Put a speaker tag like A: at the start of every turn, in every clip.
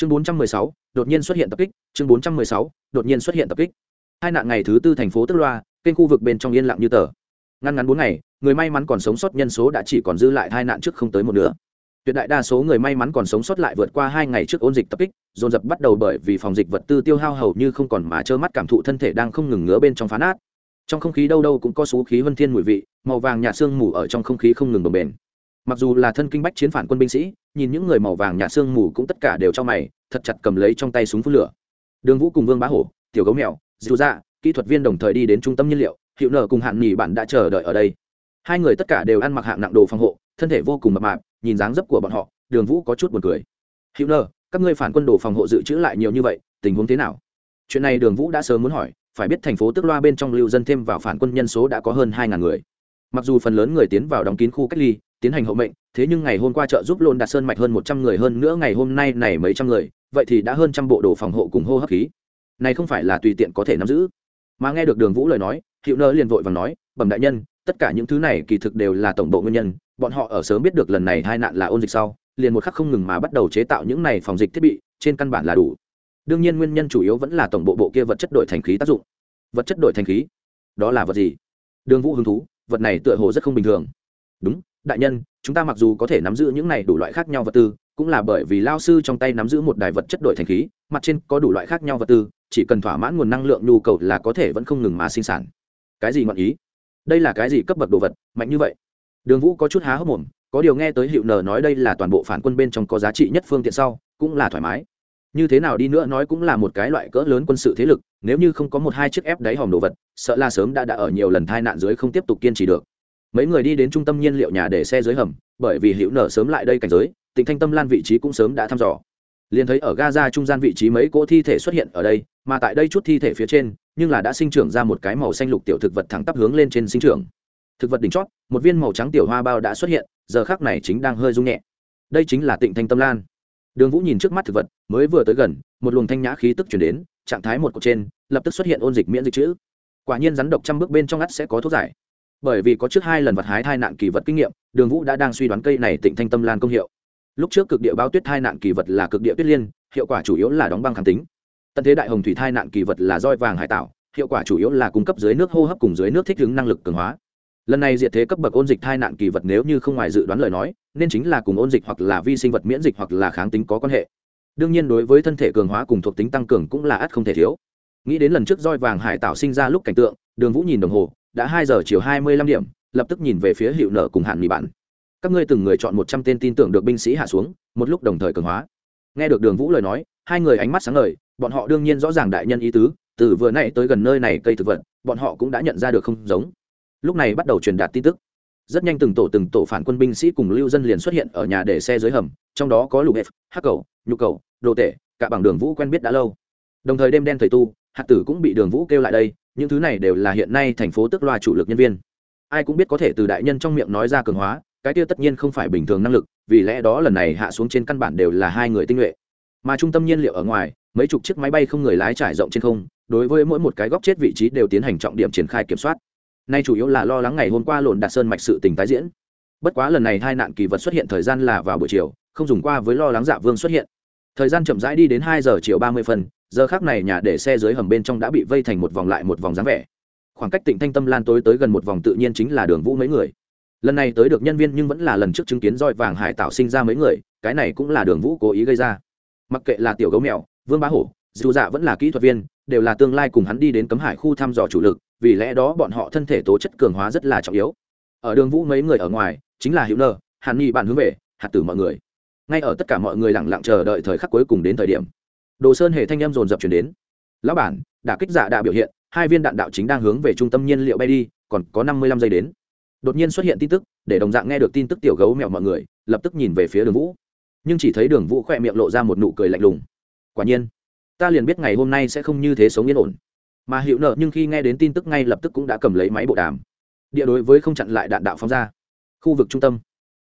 A: chương 416, đột nhiên xuất hiện tập kích. Chương 416, đột nhiên xuất hiện tập kích. Hai nạn ngày thứ tư thành phố tức loa kênh khu vực bên trong yên lặng như tờ. Ngăn ngắn bốn ngày người may mắn còn sống sót nhân số đã chỉ còn dư lại hai nạn trước không tới một nửa. Tuyệt đại đa số người may mắn còn sống sót lại vượt qua hai ngày trước ôn dịch tập kích dồn dập bắt đầu bởi vì phòng dịch vật tư tiêu hao hầu như không còn mà trơ mắt cảm thụ thân thể đang không ngừng ngứa bên trong phán át. trong không khí đâu đâu cũng có số khí vân thiên mùi vị màu vàng nhạt sương mù ở trong không khí không ngừng bồng bền mặc dù là thân kinh bách chiến phản quân binh sĩ, nhìn những người màu vàng nhà sương mù cũng tất cả đều cho mày, thật chặt cầm lấy trong tay súng phun lửa. Đường vũ cùng vương bá hổ, tiểu gấu mèo dịu dạ kỹ thuật viên đồng thời đi đến trung tâm nhiên liệu, hiệu nở cùng hạn nghỉ bạn đã chờ đợi ở đây. Hai người tất cả đều ăn mặc hạng nặng đồ phòng hộ, thân thể vô cùng mập mạp, nhìn dáng dấp của bọn họ, đường vũ có chút buồn cười. Hiệu nở, các ngươi phản quân đồ phòng hộ dự trữ lại nhiều như vậy, tình huống thế nào? Chuyện này đường vũ đã sớm muốn hỏi, phải biết thành phố tức loa bên trong lưu dân thêm vào phản quân nhân số đã có hơn hai ngàn người. Mặc dù phần lớn người tiến vào đóng kín khu cách ly tiến hành hậu mệnh, thế nhưng ngày hôm qua chợ giúp lôn đạt sơn mạch hơn một trăm người hơn nữa ngày hôm nay này mấy trăm người, vậy thì đã hơn trăm bộ đồ phòng hộ cùng hô hấp khí. Này không phải là tùy tiện có thể nắm giữ. Mà nghe được đường vũ lời nói, hiệu nơ liền vội và nói, bẩm đại nhân, tất cả những thứ này kỳ thực đều là tổng bộ nguyên nhân, bọn họ ở sớm biết được lần này hai nạn là ôn dịch sau, liền một khắc không ngừng mà bắt đầu chế tạo những này phòng dịch thiết bị, trên căn bản là đủ. Đương nhiên nguyên nhân chủ yếu vẫn là tổng bộ bộ kia vật chất đổi thành khí tác dụng. Vật chất đổi thành khí? Đó là vật gì? Đường vũ hứng thú, vật này tựa hồ rất không bình thường. Đúng đại nhân, chúng ta mặc dù có thể nắm giữ những này đủ loại khác nhau vật tư, cũng là bởi vì lao sư trong tay nắm giữ một đài vật chất đổi thành khí, mặt trên có đủ loại khác nhau vật tư, chỉ cần thỏa mãn nguồn năng lượng nhu cầu là có thể vẫn không ngừng mà sinh sản. Cái gì ngọn ý? Đây là cái gì cấp bậc đồ vật, mạnh như vậy? Đường vũ có chút há hốc mồm, có điều nghe tới hiệu nờ nói đây là toàn bộ phản quân bên trong có giá trị nhất phương tiện sau, cũng là thoải mái. Như thế nào đi nữa nói cũng là một cái loại cỡ lớn quân sự thế lực, nếu như không có một hai chiếc ép đáy hòm đồ vật, sợ là sớm đã đã ở nhiều lần tai nạn dưới không tiếp tục kiên trì được mấy người đi đến trung tâm nhiên liệu nhà để xe dưới hầm, bởi vì hữu nở sớm lại đây cảnh giới tỉnh thanh tâm lan vị trí cũng sớm đã thăm dò. Liền thấy ở gaza trung gian vị trí mấy cỗ thi thể xuất hiện ở đây, mà tại đây chút thi thể phía trên, nhưng là đã sinh trưởng ra một cái màu xanh lục tiểu thực vật thẳng tắp hướng lên trên sinh trưởng. Thực vật đỉnh chót, một viên màu trắng tiểu hoa bao đã xuất hiện, giờ khác này chính đang hơi rung nhẹ. Đây chính là tịnh thanh tâm lan. Đường vũ nhìn trước mắt thực vật, mới vừa tới gần, một luồng thanh nhã khí tức chuyển đến, trạng thái một cột trên, lập tức xuất hiện ôn dịch miễn dịch chữ. Quả nhiên rắn độc trăm bước bên trong ngắt sẽ có thuốc giải bởi vì có trước hai lần vật hái thai nạn kỳ vật kinh nghiệm, đường vũ đã đang suy đoán cây này tịnh thanh tâm lan công hiệu. Lúc trước cực địa báo tuyết thai nạn kỳ vật là cực địa tuyết liên, hiệu quả chủ yếu là đóng băng kháng tính. Tân thế đại hồng thủy thai nạn kỳ vật là roi vàng hải tạo, hiệu quả chủ yếu là cung cấp dưới nước hô hấp cùng dưới nước thích ứng năng lực cường hóa. Lần này diệt thế cấp bậc ôn dịch thai nạn kỳ vật nếu như không ngoài dự đoán lời nói, nên chính là cùng ôn dịch hoặc là vi sinh vật miễn dịch hoặc là kháng tính có quan hệ. Đương nhiên đối với thân thể cường hóa cùng thuộc tính tăng cường cũng là ắt không thể thiếu. Nghĩ đến lần trước roi vàng hải tạo sinh ra lúc cảnh tượng, đường vũ nhìn đồng hồ đã hai giờ chiều hai mươi lăm điểm, lập tức nhìn về phía hiệu nợ cùng hạn mỹ bản các ngươi từng người chọn một trăm tên tin tưởng được binh sĩ hạ xuống, một lúc đồng thời cường hóa. Nghe được đường vũ lời nói, hai người ánh mắt sáng ngời, bọn họ đương nhiên rõ ràng đại nhân ý tứ, từ vừa nay tới gần nơi này cây thực vật, bọn họ cũng đã nhận ra được không giống. Lúc này bắt đầu truyền đạt tin tức. Rất nhanh từng tổ từng tổ phản quân binh sĩ cùng lưu dân liền xuất hiện ở nhà để xe dưới hầm, trong đó có lục hẹp hắc cầu nhu cầu, đồ tể, cả bằng đường vũ quen biết đã lâu. Đồng thời đêm đen thời tu, hạt tử cũng bị đường vũ kêu lại đây những thứ này đều là hiện nay thành phố tức loa chủ lực nhân viên. Ai cũng biết có thể từ đại nhân trong miệng nói ra cường hóa, cái tiêu tất nhiên không phải bình thường năng lực, vì lẽ đó lần này hạ xuống trên căn bản đều là hai người tinh nhuệ. Mà trung tâm nhiên liệu ở ngoài, mấy chục chiếc máy bay không người lái trải rộng trên không, đối với mỗi một cái góc chết vị trí đều tiến hành trọng điểm triển khai kiểm soát. Nay chủ yếu là lo lắng ngày hôm qua lộn đạt sơn mạch sự tình tái diễn. Bất quá lần này hai nạn kỳ vật xuất hiện thời gian là vào buổi chiều, không dùng qua với lo lắng dạ vương xuất hiện. Thời gian chậm rãi đi đến hai giờ chiều ba mươi phần giờ khác này nhà để xe dưới hầm bên trong đã bị vây thành một vòng lại một vòng dáng vẻ. Khoảng cách tỉnh thanh tâm lan tối tới gần một vòng tự nhiên chính là đường vũ mấy người. Lần này tới được nhân viên nhưng vẫn là lần trước chứng kiến roi vàng hải tạo sinh ra mấy người, cái này cũng là đường vũ cố ý gây ra. Mặc kệ là tiểu gấu mèo, vương bá hổ, dù dạ vẫn là kỹ thuật viên, đều là tương lai cùng hắn đi đến cấm hải khu thăm dò chủ lực, vì lẽ đó bọn họ thân thể tố chất cường hóa rất là trọng yếu. Ở đường vũ mấy người ở ngoài, chính là hữu nơ, hàn ni bạn hướng về, hạt tử mọi người. Ngay ở tất cả mọi người lặng lặng chờ đợi thời khắc cuối cùng đến thời điểm đồ sơn hề thanh em dồn dập chuyển đến. Lão bản, đả kích dạ giả đã biểu hiện, hai viên đạn đạo chính đang hướng về trung tâm nhiên liệu bay đi, còn có năm mươi lăm giây đến. Đột nhiên xuất hiện tin tức, để đồng dạng nghe được tin tức tiểu gấu mẹo mọi người, lập tức nhìn về phía đường vũ. Nhưng chỉ thấy đường vũ khỏe miệng lộ ra một nụ cười lạnh lùng. Quả nhiên, ta liền biết ngày hôm nay sẽ không như thế sống yên ổn. Mà hiệu nợ nhưng khi nghe đến tin tức ngay lập tức cũng đã cầm lấy máy bộ đàm. Địa đối với không chặn lại đạn đạo phóng ra. Khu vực trung tâm.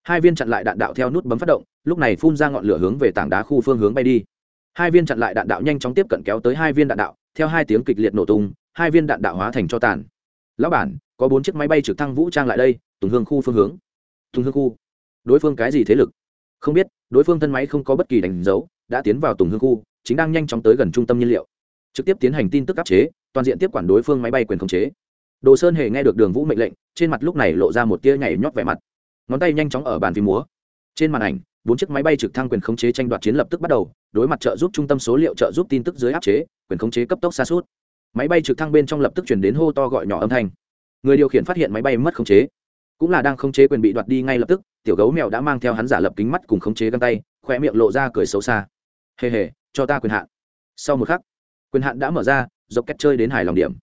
A: Hai viên chặn lại đạn đạo theo nút bấm phát động, lúc này phun ra ngọn lửa hướng về tảng đá khu phương hướng bay đi hai viên chặn lại đạn đạo nhanh chóng tiếp cận kéo tới hai viên đạn đạo, theo hai tiếng kịch liệt nổ tung, hai viên đạn đạo hóa thành cho tàn. Lão bản, có bốn chiếc máy bay trực thăng vũ trang lại đây, tùng hương khu phương hướng. Tùng hương khu. Đối phương cái gì thế lực? Không biết, đối phương thân máy không có bất kỳ đánh dấu, đã tiến vào tùng hương khu, chính đang nhanh chóng tới gần trung tâm nhiên liệu. Trực tiếp tiến hành tin tức áp chế, toàn diện tiếp quản đối phương máy bay quyền khống chế. Đồ sơn hề nghe được đường vũ mệnh lệnh, trên mặt lúc này lộ ra một tia nhảy nhót vẻ mặt. Ngón tay nhanh chóng ở bàn phim múa. Trên màn ảnh bốn chiếc máy bay trực thăng quyền khống chế tranh đoạt chiến lập tức bắt đầu đối mặt trợ giúp trung tâm số liệu trợ giúp tin tức dưới áp chế quyền khống chế cấp tốc xa suốt máy bay trực thăng bên trong lập tức chuyển đến hô to gọi nhỏ âm thanh. Người điều khiển phát hiện máy bay mất khống chế. Cũng là đang khống chế quyền bị đoạt đi ngay lập tức tiểu gấu mèo đã mang theo hắn giả lập kính mắt cùng khống chế găng tay khoe miệng lộ ra cười xấu xa. Hề hề cho ta quyền hạn. Sau một khắc quyền hạn đã mở ra dọc cách chơi đến hài lòng điểm.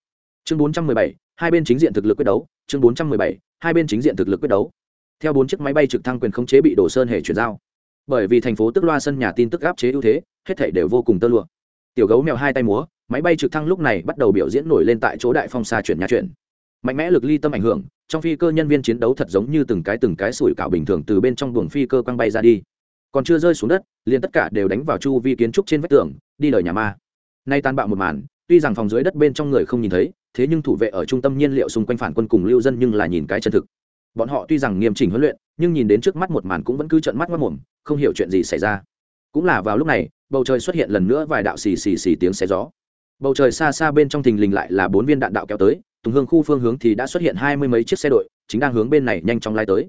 A: Chương 417, hai bên chính diện thực lực quyết đấu. Chương 417, hai bên chính diện thực lực quyết đấu. Theo bốn chiếc máy bay trực thăng quyền khống chế bị đổ sơn hệ chuyển giao bởi vì thành phố tức loa sân nhà tin tức áp chế ưu thế, hết thảy đều vô cùng tơ lụa. Tiểu gấu mèo hai tay múa, máy bay trực thăng lúc này bắt đầu biểu diễn nổi lên tại chỗ đại phong xa chuyển nhà chuyển. Mạnh mẽ lực ly tâm ảnh hưởng, trong phi cơ nhân viên chiến đấu thật giống như từng cái từng cái sủi cảo bình thường từ bên trong buồng phi cơ quăng bay ra đi. Còn chưa rơi xuống đất, liền tất cả đều đánh vào chu vi kiến trúc trên vách tường, đi lời nhà ma. Nay tan bạo một màn, tuy rằng phòng dưới đất bên trong người không nhìn thấy, thế nhưng thủ vệ ở trung tâm nhiên liệu xung quanh phản quân cùng lưu dân nhưng là nhìn cái chân thực bọn họ tuy rằng nghiêm chỉnh huấn luyện, nhưng nhìn đến trước mắt một màn cũng vẫn cứ trợn mắt mất mồm, không hiểu chuyện gì xảy ra. Cũng là vào lúc này, bầu trời xuất hiện lần nữa vài đạo xì xì xì tiếng xé gió. Bầu trời xa xa bên trong thình lình lại là bốn viên đạn đạo kéo tới, tùng hương khu phương hướng thì đã xuất hiện hai mươi mấy chiếc xe đội, chính đang hướng bên này nhanh chóng lai tới.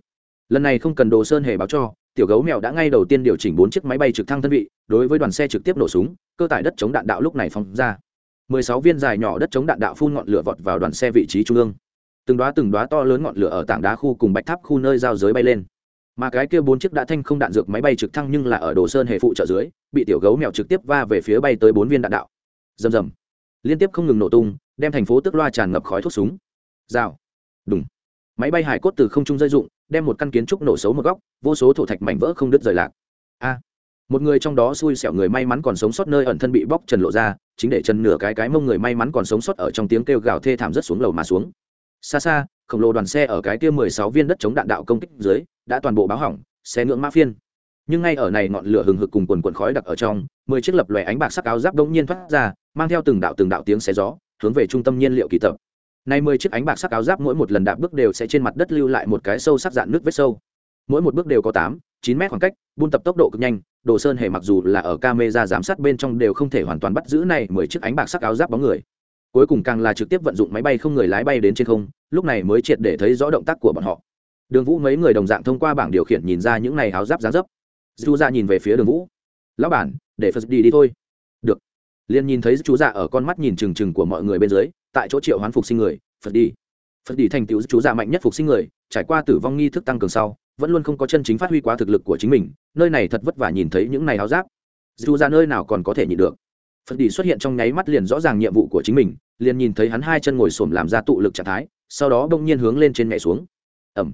A: Lần này không cần đồ sơn hề báo cho, tiểu gấu mèo đã ngay đầu tiên điều chỉnh bốn chiếc máy bay trực thăng thân vị, đối với đoàn xe trực tiếp nổ súng, cơ tải đất chống đạn đạo lúc này phóng ra. mười sáu viên dài nhỏ đất chống đạn đạo phun ngọn lửa vọt vào đoàn xe vị trí trung ương từng đoá từng đoá to lớn ngọn lửa ở tảng đá khu cùng bạch tháp khu nơi giao giới bay lên. Mà cái kia bốn chiếc đã thanh không đạn dược máy bay trực thăng nhưng là ở đồ sơn hệ phụ trợ dưới, bị tiểu gấu mèo trực tiếp va về phía bay tới bốn viên đạn đạo. Rầm rầm. Liên tiếp không ngừng nổ tung, đem thành phố tức loa tràn ngập khói thuốc súng. Rào. Đúng máy bay hải cốt từ không trung rơi dụng đem một căn kiến trúc nổ xấu một góc, vô số thổ thạch mảnh vỡ không đứt rời lạc. A. Một người trong đó xui xẻo người may mắn còn sống sót nơi ẩn thân bị bóc trần lộ ra, chính để chân nửa cái cái mông người may mắn còn sống sót ở trong tiếng kêu gào thê thảm rất xuống lầu mà xuống xa xa, khổng lồ đoàn xe ở cái kia mười sáu viên đất chống đạn đạo công kích dưới, đã toàn bộ báo hỏng, xe ngưỡng mã phiên. Nhưng ngay ở này ngọn lửa hừng hực cùng quần quần khói đặc ở trong, mười chiếc lập lòe ánh bạc sắc áo giáp đông nhiên thoát ra, mang theo từng đạo từng đạo tiếng xé gió, hướng về trung tâm nhiên liệu kỳ tập. Nay mười chiếc ánh bạc sắc áo giáp mỗi một lần đạp bước đều sẽ trên mặt đất lưu lại một cái sâu sắc dạn nước vết sâu. Mỗi một bước đều có tám, chín mét khoảng cách, buôn tập tốc độ cực nhanh, đồ sơn hề mặc dù là ở camera giám sát bên trong đều không thể hoàn toàn bắt giữ này mười chiếc ánh bạc sắc áo giáp bóng người cuối cùng càng là trực tiếp vận dụng máy bay không người lái bay đến trên không, lúc này mới triệt để thấy rõ động tác của bọn họ. Đường vũ mấy người đồng dạng thông qua bảng điều khiển nhìn ra những này áo giáp giá dấp. Chú ra dạ nhìn về phía đường vũ. Lão bản, để phật đi đi thôi. Được. Liền nhìn thấy chú dạ ở con mắt nhìn trừng trừng của mọi người bên dưới, tại chỗ triệu hoán phục sinh người, phật đi. Phật đi thành tựu chú dạ mạnh nhất phục sinh người, trải qua tử vong nghi thức tăng cường sau, vẫn luôn không có chân chính phát huy quá thực lực của chính mình, nơi này thật vất vả nhìn thấy những này áo giáp. Dù dạ ra nơi nào còn có thể nhịn được phật đi xuất hiện trong nháy mắt liền rõ ràng nhiệm vụ của chính mình, liền nhìn thấy hắn hai chân ngồi xổm làm ra tụ lực trạng thái, sau đó bỗng nhiên hướng lên trên nhảy xuống. Ẩm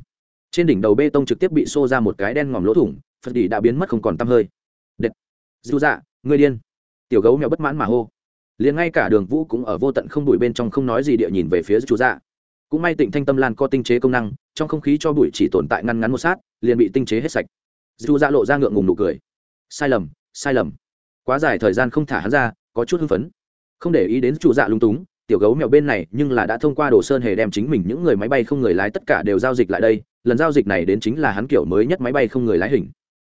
A: trên đỉnh đầu bê tông trực tiếp bị xô ra một cái đen ngòm lỗ thủng, phật đi đã biến mất không còn tăm hơi. Đệt dù dạ người điên. Tiểu gấu mèo bất mãn mà hô. Liền ngay cả đường vũ cũng ở vô tận không bụi bên trong không nói gì địa nhìn về phía chú dạ. Cũng may tịnh thanh tâm lan có tinh chế công năng, trong không khí cho bụi chỉ tồn tại ngăn ngắn một sát, liền bị tinh chế hết sạch. Dù dạ lộ ra ngượng ngùng nụ cười. Sai lầm sai lầm. Quá dài thời gian không thả hắn ra có chút hưng phấn. Không để ý đến chủ dạ lung túng, tiểu gấu mèo bên này nhưng là đã thông qua đồ sơn hề đem chính mình những người máy bay không người lái tất cả đều giao dịch lại đây, lần giao dịch này đến chính là hắn kiểu mới nhất máy bay không người lái hình.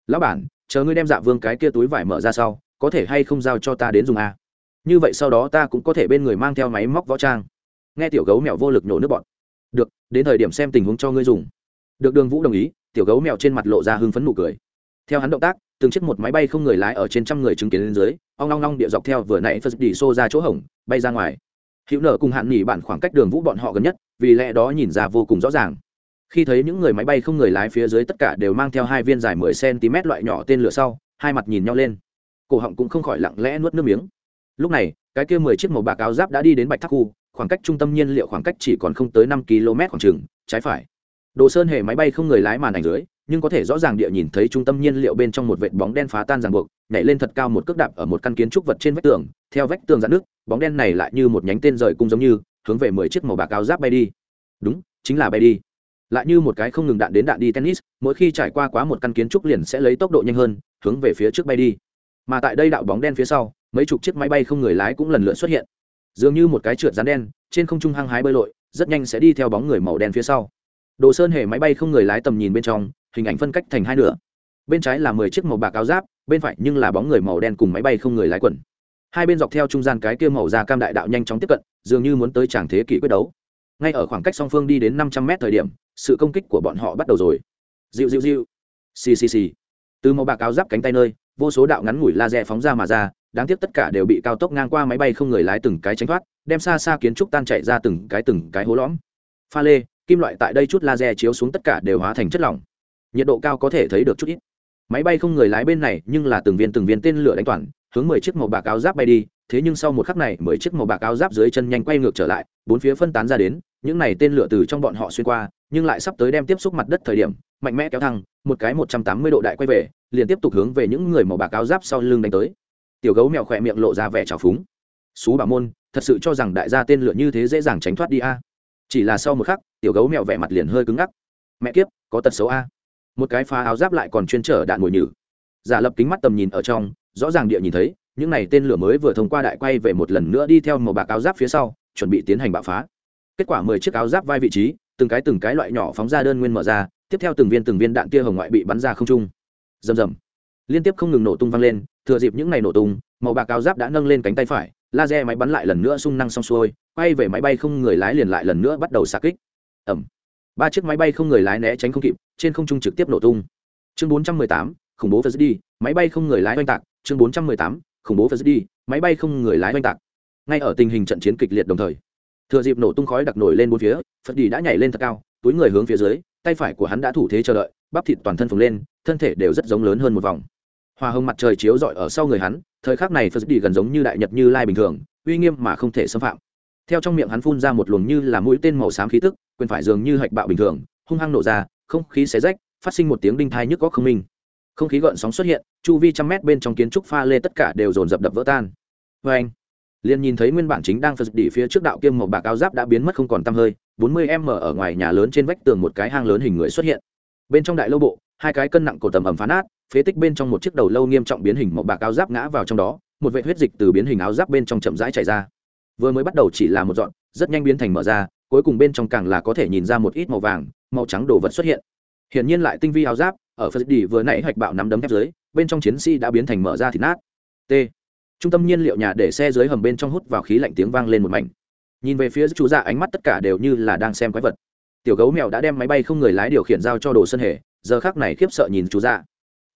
A: Lão bản, chờ ngươi đem dạ vương cái kia túi vải mở ra sau, có thể hay không giao cho ta đến dùng a? Như vậy sau đó ta cũng có thể bên người mang theo máy móc võ trang. Nghe tiểu gấu mèo vô lực nhổ nước bọn được, đến thời điểm xem tình huống cho ngươi dùng. Được đường vũ đồng ý, tiểu gấu mèo trên mặt lộ ra hưng phấn nụ cười theo hắn động tác, từng chiếc một máy bay không người lái ở trên trăm người chứng kiến lên dưới, ong long long địa dọc theo vừa nãy phật đi xô ra chỗ hổng, bay ra ngoài. Hữu nở cùng hạn nghỉ bản khoảng cách đường vũ bọn họ gần nhất, vì lẽ đó nhìn ra vô cùng rõ ràng. Khi thấy những người máy bay không người lái phía dưới tất cả đều mang theo hai viên dài mười cm loại nhỏ tên lửa sau, hai mặt nhìn nhau lên. Cổ họng cũng không khỏi lặng lẽ nuốt nước miếng. Lúc này, cái kia mười chiếc màu bạc áo giáp đã đi đến bạch thác khu, khoảng cách trung tâm nhiên liệu khoảng cách chỉ còn không tới năm km khoảng trừng trái phải. Đồ sơn hề máy bay không người lái màn ảnh dưới nhưng có thể rõ ràng địa nhìn thấy trung tâm nhiên liệu bên trong một vệt bóng đen phá tan ràng buộc, nhảy lên thật cao một cước đạp ở một căn kiến trúc vật trên vách tường, theo vách tường dạn nước bóng đen này lại như một nhánh tên rời cung giống như, hướng về mười chiếc màu bạc áo giáp bay đi. Đúng, chính là bay đi. Lại như một cái không ngừng đạn đến đạn đi tennis, mỗi khi trải qua quá một căn kiến trúc liền sẽ lấy tốc độ nhanh hơn, hướng về phía trước bay đi. Mà tại đây đạo bóng đen phía sau, mấy chục chiếc máy bay không người lái cũng lần lượt xuất hiện. Dường như một cái trượt rán đen, trên không trung hăng hái bơi lội, rất nhanh sẽ đi theo bóng người màu đen phía sau. Đồ sơn hề máy bay không người lái tầm nhìn bên trong hình ảnh phân cách thành hai nửa. Bên trái là mười chiếc màu bạc áo giáp, bên phải nhưng là bóng người màu đen cùng máy bay không người lái quần. Hai bên dọc theo trung gian cái kia màu da cam đại đạo nhanh chóng tiếp cận, dường như muốn tới tràng thế kỷ quyết đấu. Ngay ở khoảng cách song phương đi đến năm trăm mét thời điểm, sự công kích của bọn họ bắt đầu rồi. Dịu dịu dịu. Xì xì xì. Từ màu bạc áo giáp cánh tay nơi, vô số đạo ngắn ngủi laser phóng ra mà ra, đáng tiếc tất cả đều bị cao tốc ngang qua máy bay không người lái từng cái tránh thoát, đem xa xa kiến trúc tan chạy ra từng cái từng cái hố lõm. Pha lê, kim loại tại đây chút laser chiếu xuống tất cả đều hóa thành chất lỏng nhiệt độ cao có thể thấy được chút ít. Máy bay không người lái bên này, nhưng là từng viên từng viên tên lửa đánh toàn, hướng mười chiếc màu bạc áo giáp bay đi, thế nhưng sau một khắc này, mười chiếc màu bạc áo giáp dưới chân nhanh quay ngược trở lại, bốn phía phân tán ra đến, những này tên lửa từ trong bọn họ xuyên qua, nhưng lại sắp tới đem tiếp xúc mặt đất thời điểm, mạnh mẽ kéo thăng, một cái một trăm tám mươi độ đại quay về, liền tiếp tục hướng về những người màu bạc áo giáp sau lưng đánh tới. Tiểu gấu mèo khỏe miệng lộ ra vẻ trào phúng. Xú bà môn, thật sự cho rằng đại gia tên lửa như thế dễ dàng tránh thoát đi a. Chỉ là sau một khắc, tiểu gấu mèo vẻ mặt liền hơi cứng ngắc. Mẹ kiếp, có tật xấu a một cái phá áo giáp lại còn chuyên trở đạn mồi nhử. Giả lập kính mắt tầm nhìn ở trong, rõ ràng địa nhìn thấy, những này tên lửa mới vừa thông qua đại quay về một lần nữa đi theo màu bạc áo giáp phía sau, chuẩn bị tiến hành bạo phá. Kết quả mười chiếc áo giáp vai vị trí, từng cái từng cái loại nhỏ phóng ra đơn nguyên mở ra, tiếp theo từng viên từng viên đạn tia hồng ngoại bị bắn ra không trung. Rầm rầm. Liên tiếp không ngừng nổ tung vang lên, thừa dịp những ngày nổ tung, màu bạc áo giáp đã nâng lên cánh tay phải, laser máy bắn lại lần nữa sung năng xong xuôi, quay về máy bay không người lái liền lại lần nữa bắt đầu xạ kích. Ẩm ba chiếc máy bay không người lái né tránh không kịp trên không trung trực tiếp nổ tung. Chương 418, khủng bố phật đi máy bay không người lái oanh tạc. Chương 418, khủng bố phật đi máy bay không người lái oanh tạc. Ngay ở tình hình trận chiến kịch liệt đồng thời thừa dịp nổ tung khói đặc nổi lên bốn phía phật đi đã nhảy lên thật cao túi người hướng phía dưới tay phải của hắn đã thủ thế chờ đợi bắp thịt toàn thân phồng lên thân thể đều rất giống lớn hơn một vòng. Hoa hồng mặt trời chiếu rọi ở sau người hắn thời khắc này phật đi gần giống như đại nhật như lai bình thường uy nghiêm mà không thể xâm phạm theo trong miệng hắn phun ra một luồng như là mũi tên màu xám khí tức, quyền phải dường như hạch bạo bình thường, hung hăng nổ ra, không khí xé rách, phát sinh một tiếng đinh thai nhức góc không minh. Không khí gợn sóng xuất hiện, chu vi trăm mét bên trong kiến trúc pha lê tất cả đều dồn dập đập vỡ tan. Vê anh, liền nhìn thấy nguyên bản chính đang phật đỉ phía trước đạo kiêm màu bạc áo giáp đã biến mất không còn tăm hơi, bốn mươi m ở ngoài nhà lớn trên vách tường một cái hang lớn hình người xuất hiện. Bên trong đại lâu bộ, hai cái cân nặng cổ tầm ẩm phá nát, phế tích bên trong một chiếc đầu lâu nghiêm trọng biến hình màu bạc áo giáp ngã vào trong đó, một vệ huyết dịch từ biến hình áo giáp bên trong chậm rãi chảy ra vừa mới bắt đầu chỉ là một dọn, rất nhanh biến thành mở ra, cuối cùng bên trong càng là có thể nhìn ra một ít màu vàng, màu trắng đồ vật xuất hiện. Hiển nhiên lại tinh vi áo giáp, ở phật đi vừa nãy hạch bạo nắm đấm thép dưới, bên trong chiến sĩ đã biến thành mở ra thịt nát. T. Trung tâm nhiên liệu nhà để xe dưới hầm bên trong hút vào khí lạnh tiếng vang lên một mảnh. Nhìn về phía chú dạ ánh mắt tất cả đều như là đang xem quái vật. Tiểu gấu mèo đã đem máy bay không người lái điều khiển giao cho đồ sân hề, giờ khác này khiếp sợ nhìn chú dạ.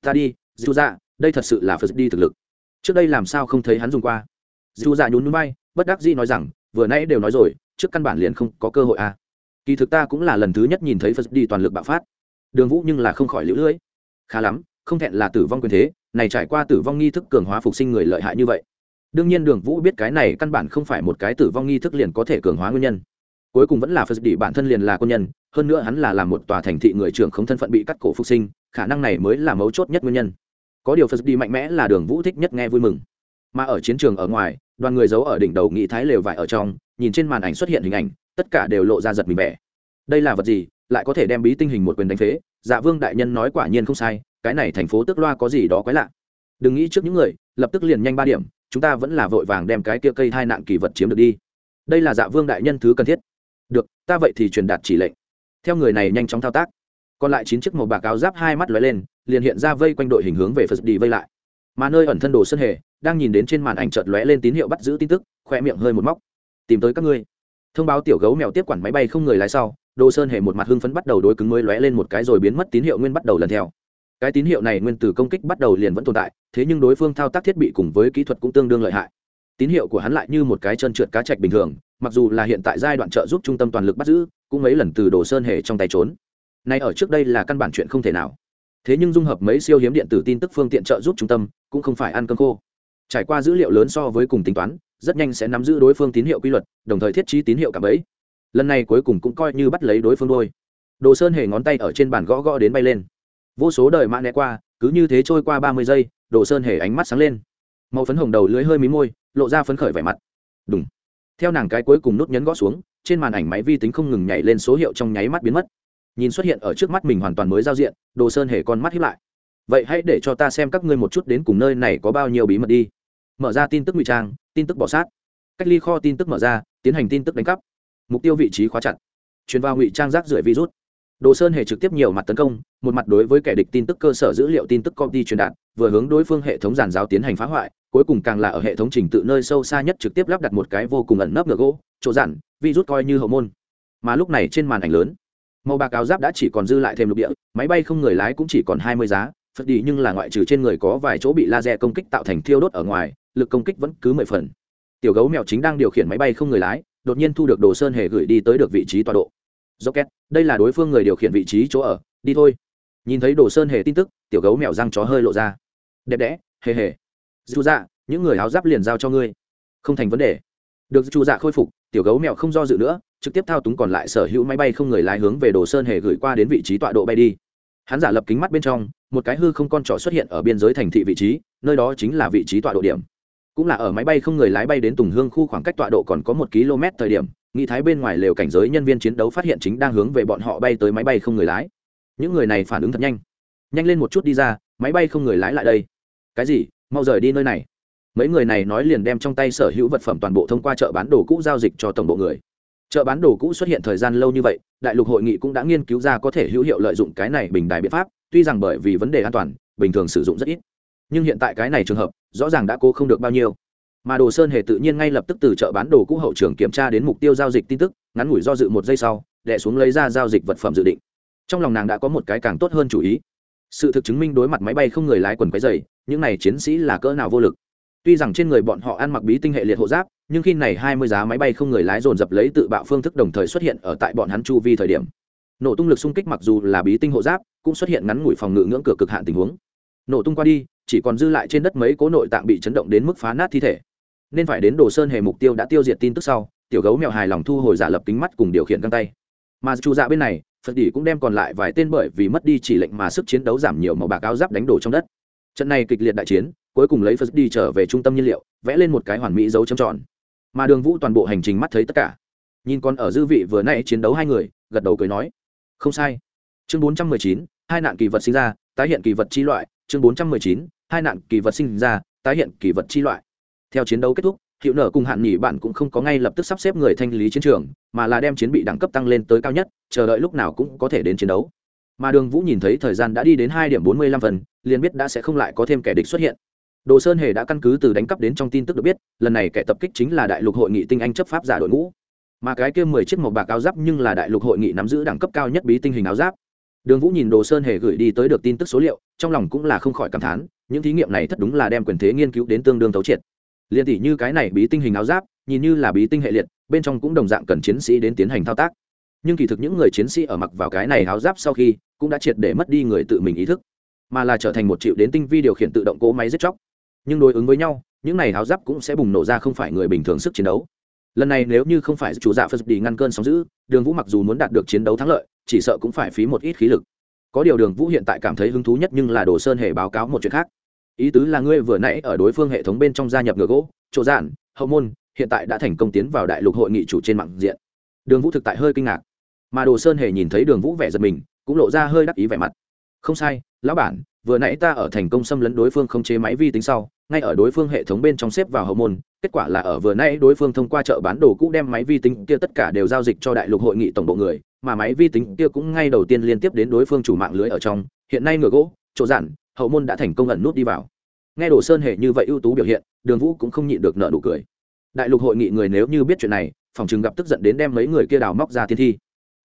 A: Ta đi, chú dạ đây thật sự là phật đi thực lực. Trước đây làm sao không thấy hắn dùng qua? Dù dạ nhún núi bay bất đắc dĩ nói rằng, vừa nãy đều nói rồi, trước căn bản liền không có cơ hội à. kỳ thực ta cũng là lần thứ nhất nhìn thấy phật đi toàn lực bạo phát. Đường vũ nhưng là không khỏi lũ lưỡi khá lắm, không thẹn là tử vong quyền thế, này trải qua tử vong nghi thức cường hóa phục sinh người lợi hại như vậy. Đương nhiên đường vũ biết cái này căn bản không phải một cái tử vong nghi thức liền có thể cường hóa nguyên nhân. Cuối cùng vẫn là phật đi, bản thân liền là quân nhân, hơn nữa hắn là làm một tòa thành thị người trưởng không thân phận bị cắt cổ phục sinh, khả năng này mới là mấu chốt nhất nguyên nhân. Có điều phật đi mạnh mẽ là đường vũ thích nhất nghe vui mừng mà ở chiến trường ở ngoài, đoàn người giấu ở đỉnh đầu nghị thái lều vải ở trong, nhìn trên màn ảnh xuất hiện hình ảnh, tất cả đều lộ ra giật mình vẻ. Đây là vật gì, lại có thể đem bí tinh hình một quyền đánh phế? Dạ vương đại nhân nói quả nhiên không sai, cái này thành phố tức loa có gì đó quái lạ. Đừng nghĩ trước những người, lập tức liền nhanh ba điểm, chúng ta vẫn là vội vàng đem cái kia cây hai nạn kỳ vật chiếm được đi. Đây là dạ vương đại nhân thứ cần thiết. Được, ta vậy thì truyền đạt chỉ lệnh. Theo người này nhanh chóng thao tác. Còn lại chín chiếc màu bạc áo giáp hai mắt lóe lên, liền hiện ra vây quanh đội hình hướng về phật đi vây lại mà nơi ẩn thân đồ sân hề đang nhìn đến trên màn ảnh chợt lóe lên tín hiệu bắt giữ tin tức khoe miệng hơi một móc. Tìm tới các ngươi. Thông báo tiểu gấu mèo tiếp quản máy bay không người lái sau, đồ sơn hề một mặt hưng phấn bắt đầu đối cứng mới lóe lên một cái rồi biến mất tín hiệu nguyên bắt đầu lần theo. Cái tín hiệu này nguyên từ công kích bắt đầu liền vẫn tồn tại, thế nhưng đối phương thao tác thiết bị cùng với kỹ thuật cũng tương đương lợi hại. Tín hiệu của hắn lại như một cái chân trượt cá chạch bình thường, mặc dù là hiện tại giai đoạn trợ giúp trung tâm toàn lực bắt giữ, cũng mấy lần từ đồ sơn hề trong tay trốn. Nay ở trước đây là căn bản chuyện không thể nào thế nhưng dung hợp mấy siêu hiếm điện tử tin tức phương tiện trợ giúp trung tâm, cũng không phải ăn cơm khô. Trải qua dữ liệu lớn so với cùng tính toán, rất nhanh sẽ nắm giữ đối phương tín hiệu quy luật, đồng thời thiết trí tín hiệu cả bấy lần này cuối cùng cũng coi như bắt lấy đối phương đôi. Đồ sơn hề ngón tay ở trên bàn gõ gõ đến bay lên. Vô số đời mã né qua, cứ như thế trôi qua ba mươi giây, đồ sơn hề ánh mắt sáng lên. Màu phấn hồng đầu lưới hơi mí môi, lộ ra phấn khởi vẻ mặt. Đúng theo nàng cái cuối cùng nút nhấn gõ xuống, trên màn ảnh máy vi tính không ngừng nhảy lên số hiệu trong nháy mắt biến mất nhìn xuất hiện ở trước mắt mình hoàn toàn mới giao diện, đồ sơn hề con mắt hiếp lại. Vậy hãy để cho ta xem các ngươi một chút đến cùng nơi này có bao nhiêu bí mật đi. Mở ra tin tức ngụy trang, tin tức bỏ sát. Cách ly kho tin tức mở ra, tiến hành tin tức đánh cắp. Mục tiêu vị trí khóa chặt. Truyền vào ngụy trang rác rưởi virus. Đồ sơn hề trực tiếp nhiều mặt tấn công, một mặt đối với kẻ địch tin tức cơ sở dữ liệu tin tức công ty truyền đạt, vừa hướng đối phương hệ thống giàn giáo tiến hành phá hoại, cuối cùng càng là ở hệ thống trình tự nơi sâu xa nhất trực tiếp lắp đặt một cái vô cùng ẩn nấp ngựa gỗ, chỗ giản, virus coi như hậu môn. Mà lúc này trên màn ảnh lớn màu bạc áo giáp đã chỉ còn dư lại thêm lục địa, máy bay không người lái cũng chỉ còn hai mươi giá, phật đi nhưng là ngoại trừ trên người có vài chỗ bị laser công kích tạo thành thiêu đốt ở ngoài, lực công kích vẫn cứ mười phần. Tiểu gấu mèo chính đang điều khiển máy bay không người lái, đột nhiên thu được đồ sơn hề gửi đi tới được vị trí tọa độ. Rocket, đây là đối phương người điều khiển vị trí chỗ ở, đi thôi. Nhìn thấy đồ sơn hề tin tức, tiểu gấu mèo răng chó hơi lộ ra. Đẹp đẽ, hề hề. Dù dạ những người áo giáp liền giao cho ngươi. Không thành vấn đề. Được chu dạ khôi phục, tiểu gấu mèo không do dự nữa trực tiếp thao túng còn lại sở hữu máy bay không người lái hướng về đồ sơn hề gửi qua đến vị trí tọa độ bay đi. Hắn giả lập kính mắt bên trong, một cái hư không con trỏ xuất hiện ở biên giới thành thị vị trí, nơi đó chính là vị trí tọa độ điểm. Cũng là ở máy bay không người lái bay đến tùng hương khu khoảng cách tọa độ còn có một km thời điểm, nghị thái bên ngoài lều cảnh giới nhân viên chiến đấu phát hiện chính đang hướng về bọn họ bay tới máy bay không người lái. Những người này phản ứng thật nhanh. Nhanh lên một chút đi ra, máy bay không người lái lại đây. Cái gì? Mau rời đi nơi này. Mấy người này nói liền đem trong tay sở hữu vật phẩm toàn bộ thông qua chợ bán đồ cũ giao dịch cho tổng bộ người chợ bán đồ cũ xuất hiện thời gian lâu như vậy, đại lục hội nghị cũng đã nghiên cứu ra có thể hữu hiệu lợi dụng cái này bình đài biện pháp, tuy rằng bởi vì vấn đề an toàn, bình thường sử dụng rất ít. Nhưng hiện tại cái này trường hợp, rõ ràng đã cố không được bao nhiêu. Mà đồ sơn hề tự nhiên ngay lập tức từ chợ bán đồ cũ hậu trường kiểm tra đến mục tiêu giao dịch tin tức, ngắn ngủi do dự một giây sau đẻ xuống lấy ra giao dịch vật phẩm dự định. Trong lòng nàng đã có một cái càng tốt hơn chủ ý. Sự thực chứng minh đối mặt máy bay không người lái quần quái dày những này chiến sĩ là cỡ nào vô lực. Tuy rằng trên người bọn họ ăn mặc bí tinh hệ liệt hộ giáp nhưng khi này hai mươi giá máy bay không người lái dồn dập lấy tự bạo phương thức đồng thời xuất hiện ở tại bọn hắn chu vi thời điểm. Nổ tung lực xung kích mặc dù là bí tinh hộ giáp, cũng xuất hiện ngắn ngủi phòng ngự ngưỡng cửa cực hạn tình huống. Nổ tung qua đi, chỉ còn dư lại trên đất mấy cố nội tạng bị chấn động đến mức phá nát thi thể. Nên phải đến đồ sơn hề mục tiêu đã tiêu diệt tin tức sau, tiểu gấu mèo hài lòng thu hồi giả lập kính mắt cùng điều khiển găng tay. Mà chu dạ bên này, phật đỉ cũng đem còn lại vài tên bởi vì mất đi chỉ lệnh mà sức chiến đấu giảm nhiều màu bạc áo giáp đánh đổ trong đất. Trận này kịch liệt đại chiến, cuối cùng lấy phật đi trở về trung tâm nhiên liệu, vẽ lên một cái hoàn mỹ dấu châm tròn mà đường vũ toàn bộ hành trình mắt thấy tất cả. Nhìn con ở dư vị vừa nãy chiến đấu hai người, gật đầu cười nói, không sai. Chương bốn trăm mười chín, hai nạn kỳ vật sinh ra, tái hiện kỳ vật chi loại. Chương bốn trăm mười chín, hai nạn kỳ vật sinh ra, tái hiện kỳ vật chi loại. Theo chiến đấu kết thúc, hiệu nở cùng hạn nghỉ bạn cũng không có ngay lập tức sắp xếp người thanh lý chiến trường, mà là đem chiến bị đẳng cấp tăng lên tới cao nhất, chờ đợi lúc nào cũng có thể đến chiến đấu. Mà đường vũ nhìn thấy thời gian đã đi đến hai điểm bốn mươi lăm phần, liền biết đã sẽ không lại có thêm kẻ địch xuất hiện đồ sơn hề đã căn cứ từ đánh cắp đến trong tin tức được biết, lần này kẻ tập kích chính là đại lục hội nghị tinh anh chấp pháp giả đội ngũ. Mà cái kia mười chiếc màu bạc áo giáp nhưng là đại lục hội nghị nắm giữ đẳng cấp cao nhất bí tinh hình áo giáp. Đường vũ nhìn đồ sơn hề gửi đi tới được tin tức số liệu, trong lòng cũng là không khỏi cảm thán, những thí nghiệm này thật đúng là đem quyền thế nghiên cứu đến tương đương thấu triệt. Liên tỷ như cái này bí tinh hình áo giáp, nhìn như là bí tinh hệ liệt, bên trong cũng đồng dạng cần chiến sĩ đến tiến hành thao tác. Nhưng kỳ thực những người chiến sĩ ở mặc vào cái này áo giáp sau khi, cũng đã triệt để mất đi người tự mình ý thức, mà là trở thành một triệu đến tinh vi điều khiển tự động cỗ máy giết chóc nhưng đối ứng với nhau, những này háo giáp cũng sẽ bùng nổ ra không phải người bình thường sức chiến đấu. Lần này nếu như không phải chủ dạ phật đi ngăn cơn sóng giữ đường vũ mặc dù muốn đạt được chiến đấu thắng lợi, chỉ sợ cũng phải phí một ít khí lực. Có điều đường vũ hiện tại cảm thấy hứng thú nhất nhưng là đồ sơn hề báo cáo một chuyện khác. Ý tứ là ngươi vừa nãy ở đối phương hệ thống bên trong gia nhập ngựa gỗ, chỗ giản hậu môn, hiện tại đã thành công tiến vào đại lục hội nghị chủ trên mạng diện. Đường vũ thực tại hơi kinh ngạc. Mà đồ sơn hề nhìn thấy đường vũ vẻ giật mình, cũng lộ ra hơi đắc ý vẻ mặt. Không sai, lão bản, vừa nãy ta ở thành công xâm lấn đối phương không chế máy vi tính sau ngay ở đối phương hệ thống bên trong xếp vào hậu môn, kết quả là ở vừa nay đối phương thông qua chợ bán đồ cũ đem máy vi tính kia tất cả đều giao dịch cho đại lục hội nghị tổng bộ người, mà máy vi tính kia cũng ngay đầu tiên liên tiếp đến đối phương chủ mạng lưới ở trong. Hiện nay ngựa gỗ, chỗ giản hậu môn đã thành công ẩn nút đi vào. Nghe đồ sơn hệ như vậy ưu tú biểu hiện, đường vũ cũng không nhịn được nợ nụ cười. Đại lục hội nghị người nếu như biết chuyện này, phòng chừng gặp tức giận đến đem mấy người kia đào móc ra thiên thi.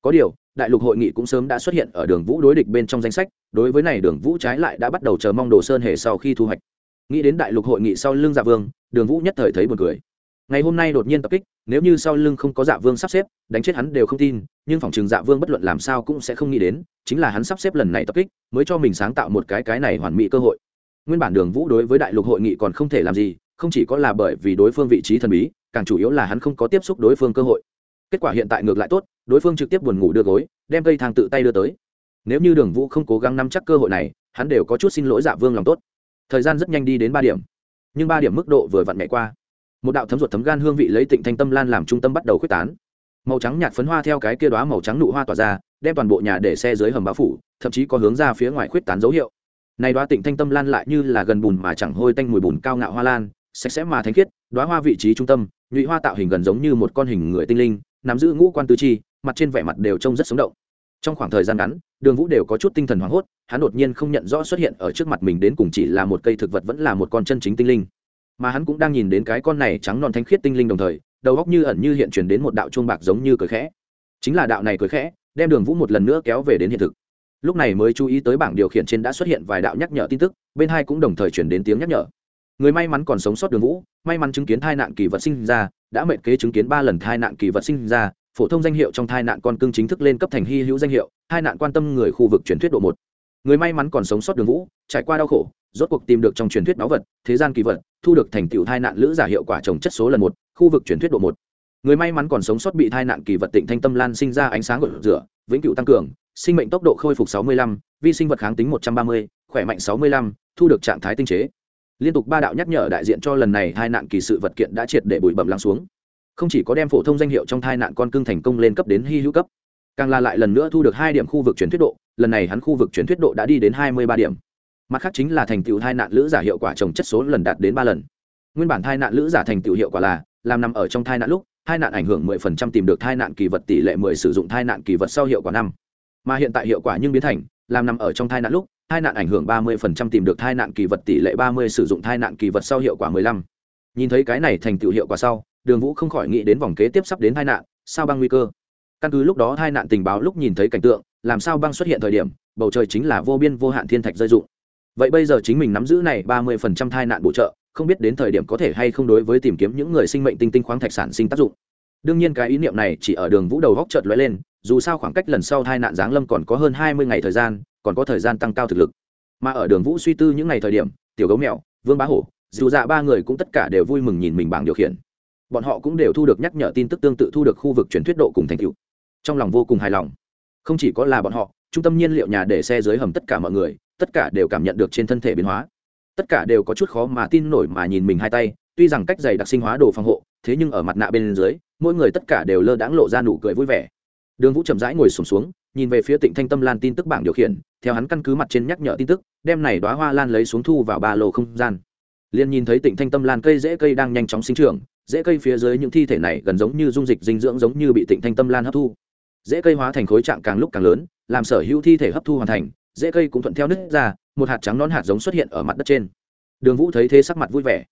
A: Có điều, đại lục hội nghị cũng sớm đã xuất hiện ở đường vũ đối địch bên trong danh sách, đối với này đường vũ trái lại đã bắt đầu chờ mong đồ sơn hề sau khi thu hoạch nghĩ đến đại lục hội nghị sau lưng dạ vương, đường vũ nhất thời thấy buồn cười. Ngày hôm nay đột nhiên tập kích, nếu như sau lưng không có dạ vương sắp xếp, đánh chết hắn đều không tin, nhưng phòng trường dạ vương bất luận làm sao cũng sẽ không nghĩ đến, chính là hắn sắp xếp lần này tập kích, mới cho mình sáng tạo một cái cái này hoàn mỹ cơ hội. Nguyên bản đường vũ đối với đại lục hội nghị còn không thể làm gì, không chỉ có là bởi vì đối phương vị trí thần bí, càng chủ yếu là hắn không có tiếp xúc đối phương cơ hội. Kết quả hiện tại ngược lại tốt, đối phương trực tiếp buồn ngủ đưa gối, đem cây thang tự tay đưa tới. Nếu như đường vũ không cố gắng nắm chắc cơ hội này, hắn đều có chút xin lỗi dạ vương lòng tốt thời gian rất nhanh đi đến ba điểm. Nhưng ba điểm mức độ vừa vặn mẹ qua. Một đạo thấm ruột thấm gan hương vị lấy tịnh thanh tâm lan làm trung tâm bắt đầu k h u ế c tán. Màu trắng nhạt phấn hoa theo cái kia đoá màu trắng nụ hoa tỏa ra, đem toàn bộ nhà để xe dưới hầm báo phủ, thậm chí có hướng ra phía ngoài khuyết tán dấu hiệu. Này đoá tịnh thanh tâm lan lại như là gần bùn mà chẳng hôi tanh mùi bùn cao ngạo hoa lan, sạch sẽ mà thanh khiết đoá hoa vị trí trung tâm, nhụy hoa tạo hình gần giống như một con hình người tinh linh, nắm giữ ngũ quan tư chi, mặt trên vẻ mặt đều trông rất sống động trong khoảng thời gian ngắn, đường vũ đều có chút tinh thần hoảng hốt, hắn đột nhiên không nhận rõ xuất hiện ở trước mặt mình đến cùng chỉ là một cây thực vật vẫn là một con chân chính tinh linh. Mà hắn cũng đang nhìn đến cái con này trắng non thanh khiết tinh linh đồng thời, đầu góc như ẩn như hiện chuyển đến một đạo chuông bạc giống như cười khẽ. Chính là đạo này cười khẽ, đem đường vũ một lần nữa kéo về đến hiện thực. Lúc này mới chú ý tới bảng điều khiển trên đã xuất hiện vài đạo nhắc nhở tin tức, bên hai cũng đồng thời chuyển đến tiếng nhắc nhở. Người may mắn còn sống sót đường vũ, may mắn chứng kiến thai nạn kỳ vật sinh ra, đã mệnh kế chứng kiến ba lần thai nạn kỳ vật sinh ra phổ thông danh hiệu trong thai nạn con cưng chính thức lên cấp thành hy hữu danh hiệu hai nạn quan tâm người khu vực truyền thuyết độ một. Người may mắn còn sống sót đường vũ trải qua đau khổ rốt cuộc tìm được trong truyền thuyết báu vật thế gian kỳ vật thu được thành tựu thai nạn lữ giả hiệu quả trồng chất số lần một khu vực truyền thuyết độ một. Người may mắn còn sống sót bị thai nạn kỳ vật tịnh thanh tâm lan sinh ra ánh sáng gột rửa vĩnh cửu tăng cường sinh mệnh tốc độ khôi phục 65, vi sinh vật kháng tính 130, khỏe mạnh 65, thu được trạng thái tinh chế. Liên tục ba đạo nhắc nhở đại diện cho lần này hai nạn kỳ sự vật kiện đã triệt để bụi bẩm lắng xuống không chỉ có đem phổ thông danh hiệu trong thai nạn con cưng thành công lên cấp đến hy hữu cấp càng là lại lần nữa thu được hai điểm khu vực chuyển thuyết độ lần này hắn khu vực chuyển thuyết độ đã đi đến hai mươi ba điểm mặt khác chính là thành tựu thai nạn lữ giả hiệu quả trồng chất số lần đạt đến ba lần nguyên bản thai nạn lữ giả thành tựu hiệu quả là làm nằm ở trong thai nạn lúc thai nạn ảnh hưởng mười phần trăm tìm được thai nạn kỳ vật tỷ lệ mười sử dụng thai nạn kỳ vật sau hiệu quả năm mà hiện tại hiệu quả nhưng biến thành làm nằm ở trong thai nạn lúc thai nạn ảnh hưởng ba mươi phần trăm tìm được thai nạn kỳ vật tỷ lệ ba mươi sử dụng thai nạn kỳ vật sau hiệu quả mười lăm nhìn thấy cái này thành tựu hiệu quả sau đường vũ không khỏi nghĩ đến vòng kế tiếp sắp đến tai nạn, sao băng nguy cơ? Căn cứ lúc đó tai nạn tình báo lúc nhìn thấy cảnh tượng, làm sao băng xuất hiện thời điểm, bầu trời chính là vô biên vô hạn thiên thạch rơi dụng vậy bây giờ chính mình nắm giữ này ba mươi phần trăm tai nạn bổ trợ, không biết đến thời điểm có thể hay không đối với tìm kiếm những người sinh mệnh tinh tinh khoáng thạch sản sinh tác dụng. Đương nhiên cái ý niệm này chỉ ở đường vũ đầu góc chợt lóe lên, dù sao khoảng cách lần sau tai nạn giáng lâm còn có hơn hai mươi ngày thời gian, còn có thời gian tăng cao thực lực. Mà ở đường vũ suy tư những ngày thời điểm, tiểu gấu mèo, vương bá hổ dù dạ ba người cũng tất cả đều vui mừng nhìn mình bảng điều khiển bọn họ cũng đều thu được nhắc nhở tin tức tương tự thu được khu vực truyền thuyết độ cùng thành tựu. Trong lòng vô cùng hài lòng. Không chỉ có là bọn họ trung tâm nhiên liệu nhà để xe dưới hầm tất cả mọi người tất cả đều cảm nhận được trên thân thể biến hóa. Tất cả đều có chút khó mà tin nổi mà nhìn mình hai tay tuy rằng cách dày đặc sinh hóa đồ phòng hộ thế nhưng ở mặt nạ bên dưới mỗi người tất cả đều lơ đãng lộ ra nụ cười vui vẻ. Đường vũ chậm rãi ngồi sùng xuống, xuống nhìn về phía tịnh thanh tâm lan tin tức bảng điều khiển theo hắn căn cứ mặt trên nhắc nhở tin tức đem này đoá hoa lan lấy xuống thu vào ba lô không gian. Liền nhìn thấy tịnh thanh tâm lan cây dễ cây đang nhanh chóng sinh trưởng dễ cây phía dưới những thi thể này gần giống như dung dịch dinh dưỡng giống như bị tịnh thanh tâm lan hấp thu. Dễ cây hóa thành khối trạng càng lúc càng lớn, làm sở hữu thi thể hấp thu hoàn thành, dễ cây cũng thuận theo nứt ra, một hạt trắng nón hạt giống xuất hiện ở mặt đất trên. Đường vũ thấy thế sắc mặt vui vẻ.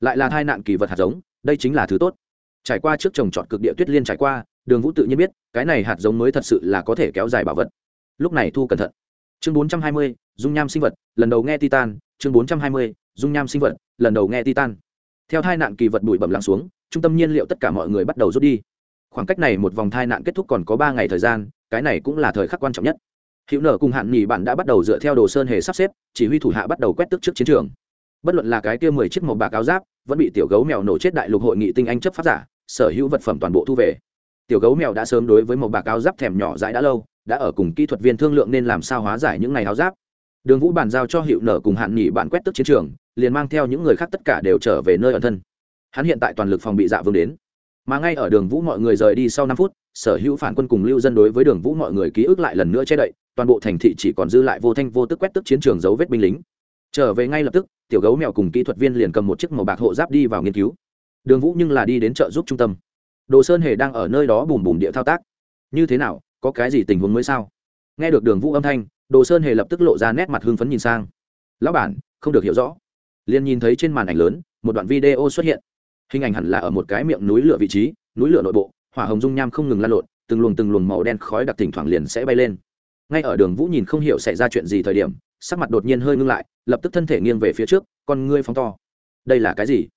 A: Lại là thai nạn kỳ vật hạt giống, đây chính là thứ tốt. Trải qua trước trồng trọt cực địa tuyết liên trải qua, đường vũ tự nhiên biết, cái này hạt giống mới thật sự là có thể kéo dài bảo vật. Lúc này thu cẩn thận. Chương bốn trăm hai mươi, dung nham sinh vật, lần đầu nghe titan. Chương bốn trăm hai mươi, dung nham sinh vật, lần đầu nghe titan theo tai nạn kỳ vật bụi bẩm lắng xuống, trung tâm nhiên liệu tất cả mọi người bắt đầu rút đi. Khoảng cách này một vòng tai nạn kết thúc còn có ba ngày thời gian, cái này cũng là thời khắc quan trọng nhất. Hữu nở cùng hạn nghỉ bạn đã bắt đầu dựa theo đồ sơn hề sắp xếp, chỉ huy thủ hạ bắt đầu quét tức trước chiến trường. Bất luận là cái kia mười chiếc màu bạc áo giáp, vẫn bị tiểu gấu mèo nổ chết đại lục hội nghị tinh anh chấp pháp giả, sở hữu vật phẩm toàn bộ thu về. Tiểu gấu mèo đã sớm đối với màu bạc áo giáp thèm nhỏ dãi đã lâu, đã ở cùng kỹ thuật viên thương lượng nên làm sao hóa giải những ngày áo giáp đường vũ bàn giao cho hiệu nở cùng hạn nghỉ bạn quét tức chiến trường, liền mang theo những người khác tất cả đều trở về nơi ẩn thân. Hắn hiện tại toàn lực phòng bị dạ vương đến. Mà ngay ở đường vũ mọi người rời đi sau năm phút, sở hữu phản quân cùng lưu dân đối với đường vũ mọi người ký ức lại lần nữa che đậy, toàn bộ thành thị chỉ còn dư lại vô thanh vô tức quét tức chiến trường dấu vết binh lính. Trở về ngay lập tức, tiểu gấu mèo cùng kỹ thuật viên liền cầm một chiếc màu bạc hộ giáp đi vào nghiên cứu. Đường vũ nhưng là đi đến chợ giúp trung tâm. Đồ sơn hề đang ở nơi đó bùm bùm địa thao tác. Như thế nào, có cái gì tình huống mới sao? Nghe được đường vũ âm thanh đồ sơn hề lập tức lộ ra nét mặt hưng phấn nhìn sang. Lão bản, không được hiểu rõ. Liền nhìn thấy trên màn ảnh lớn, một đoạn video xuất hiện. Hình ảnh hẳn là ở một cái miệng núi lửa vị trí, núi lửa nội bộ, hỏa hồng dung nham không ngừng lan lộn, từng luồng từng luồng màu đen khói đặc thỉnh thoảng liền sẽ bay lên. Ngay ở đường vũ nhìn không hiểu xảy ra chuyện gì thời điểm, sắc mặt đột nhiên hơi ngưng lại, lập tức thân thể nghiêng về phía trước, con ngươi phóng to. Đây là cái gì?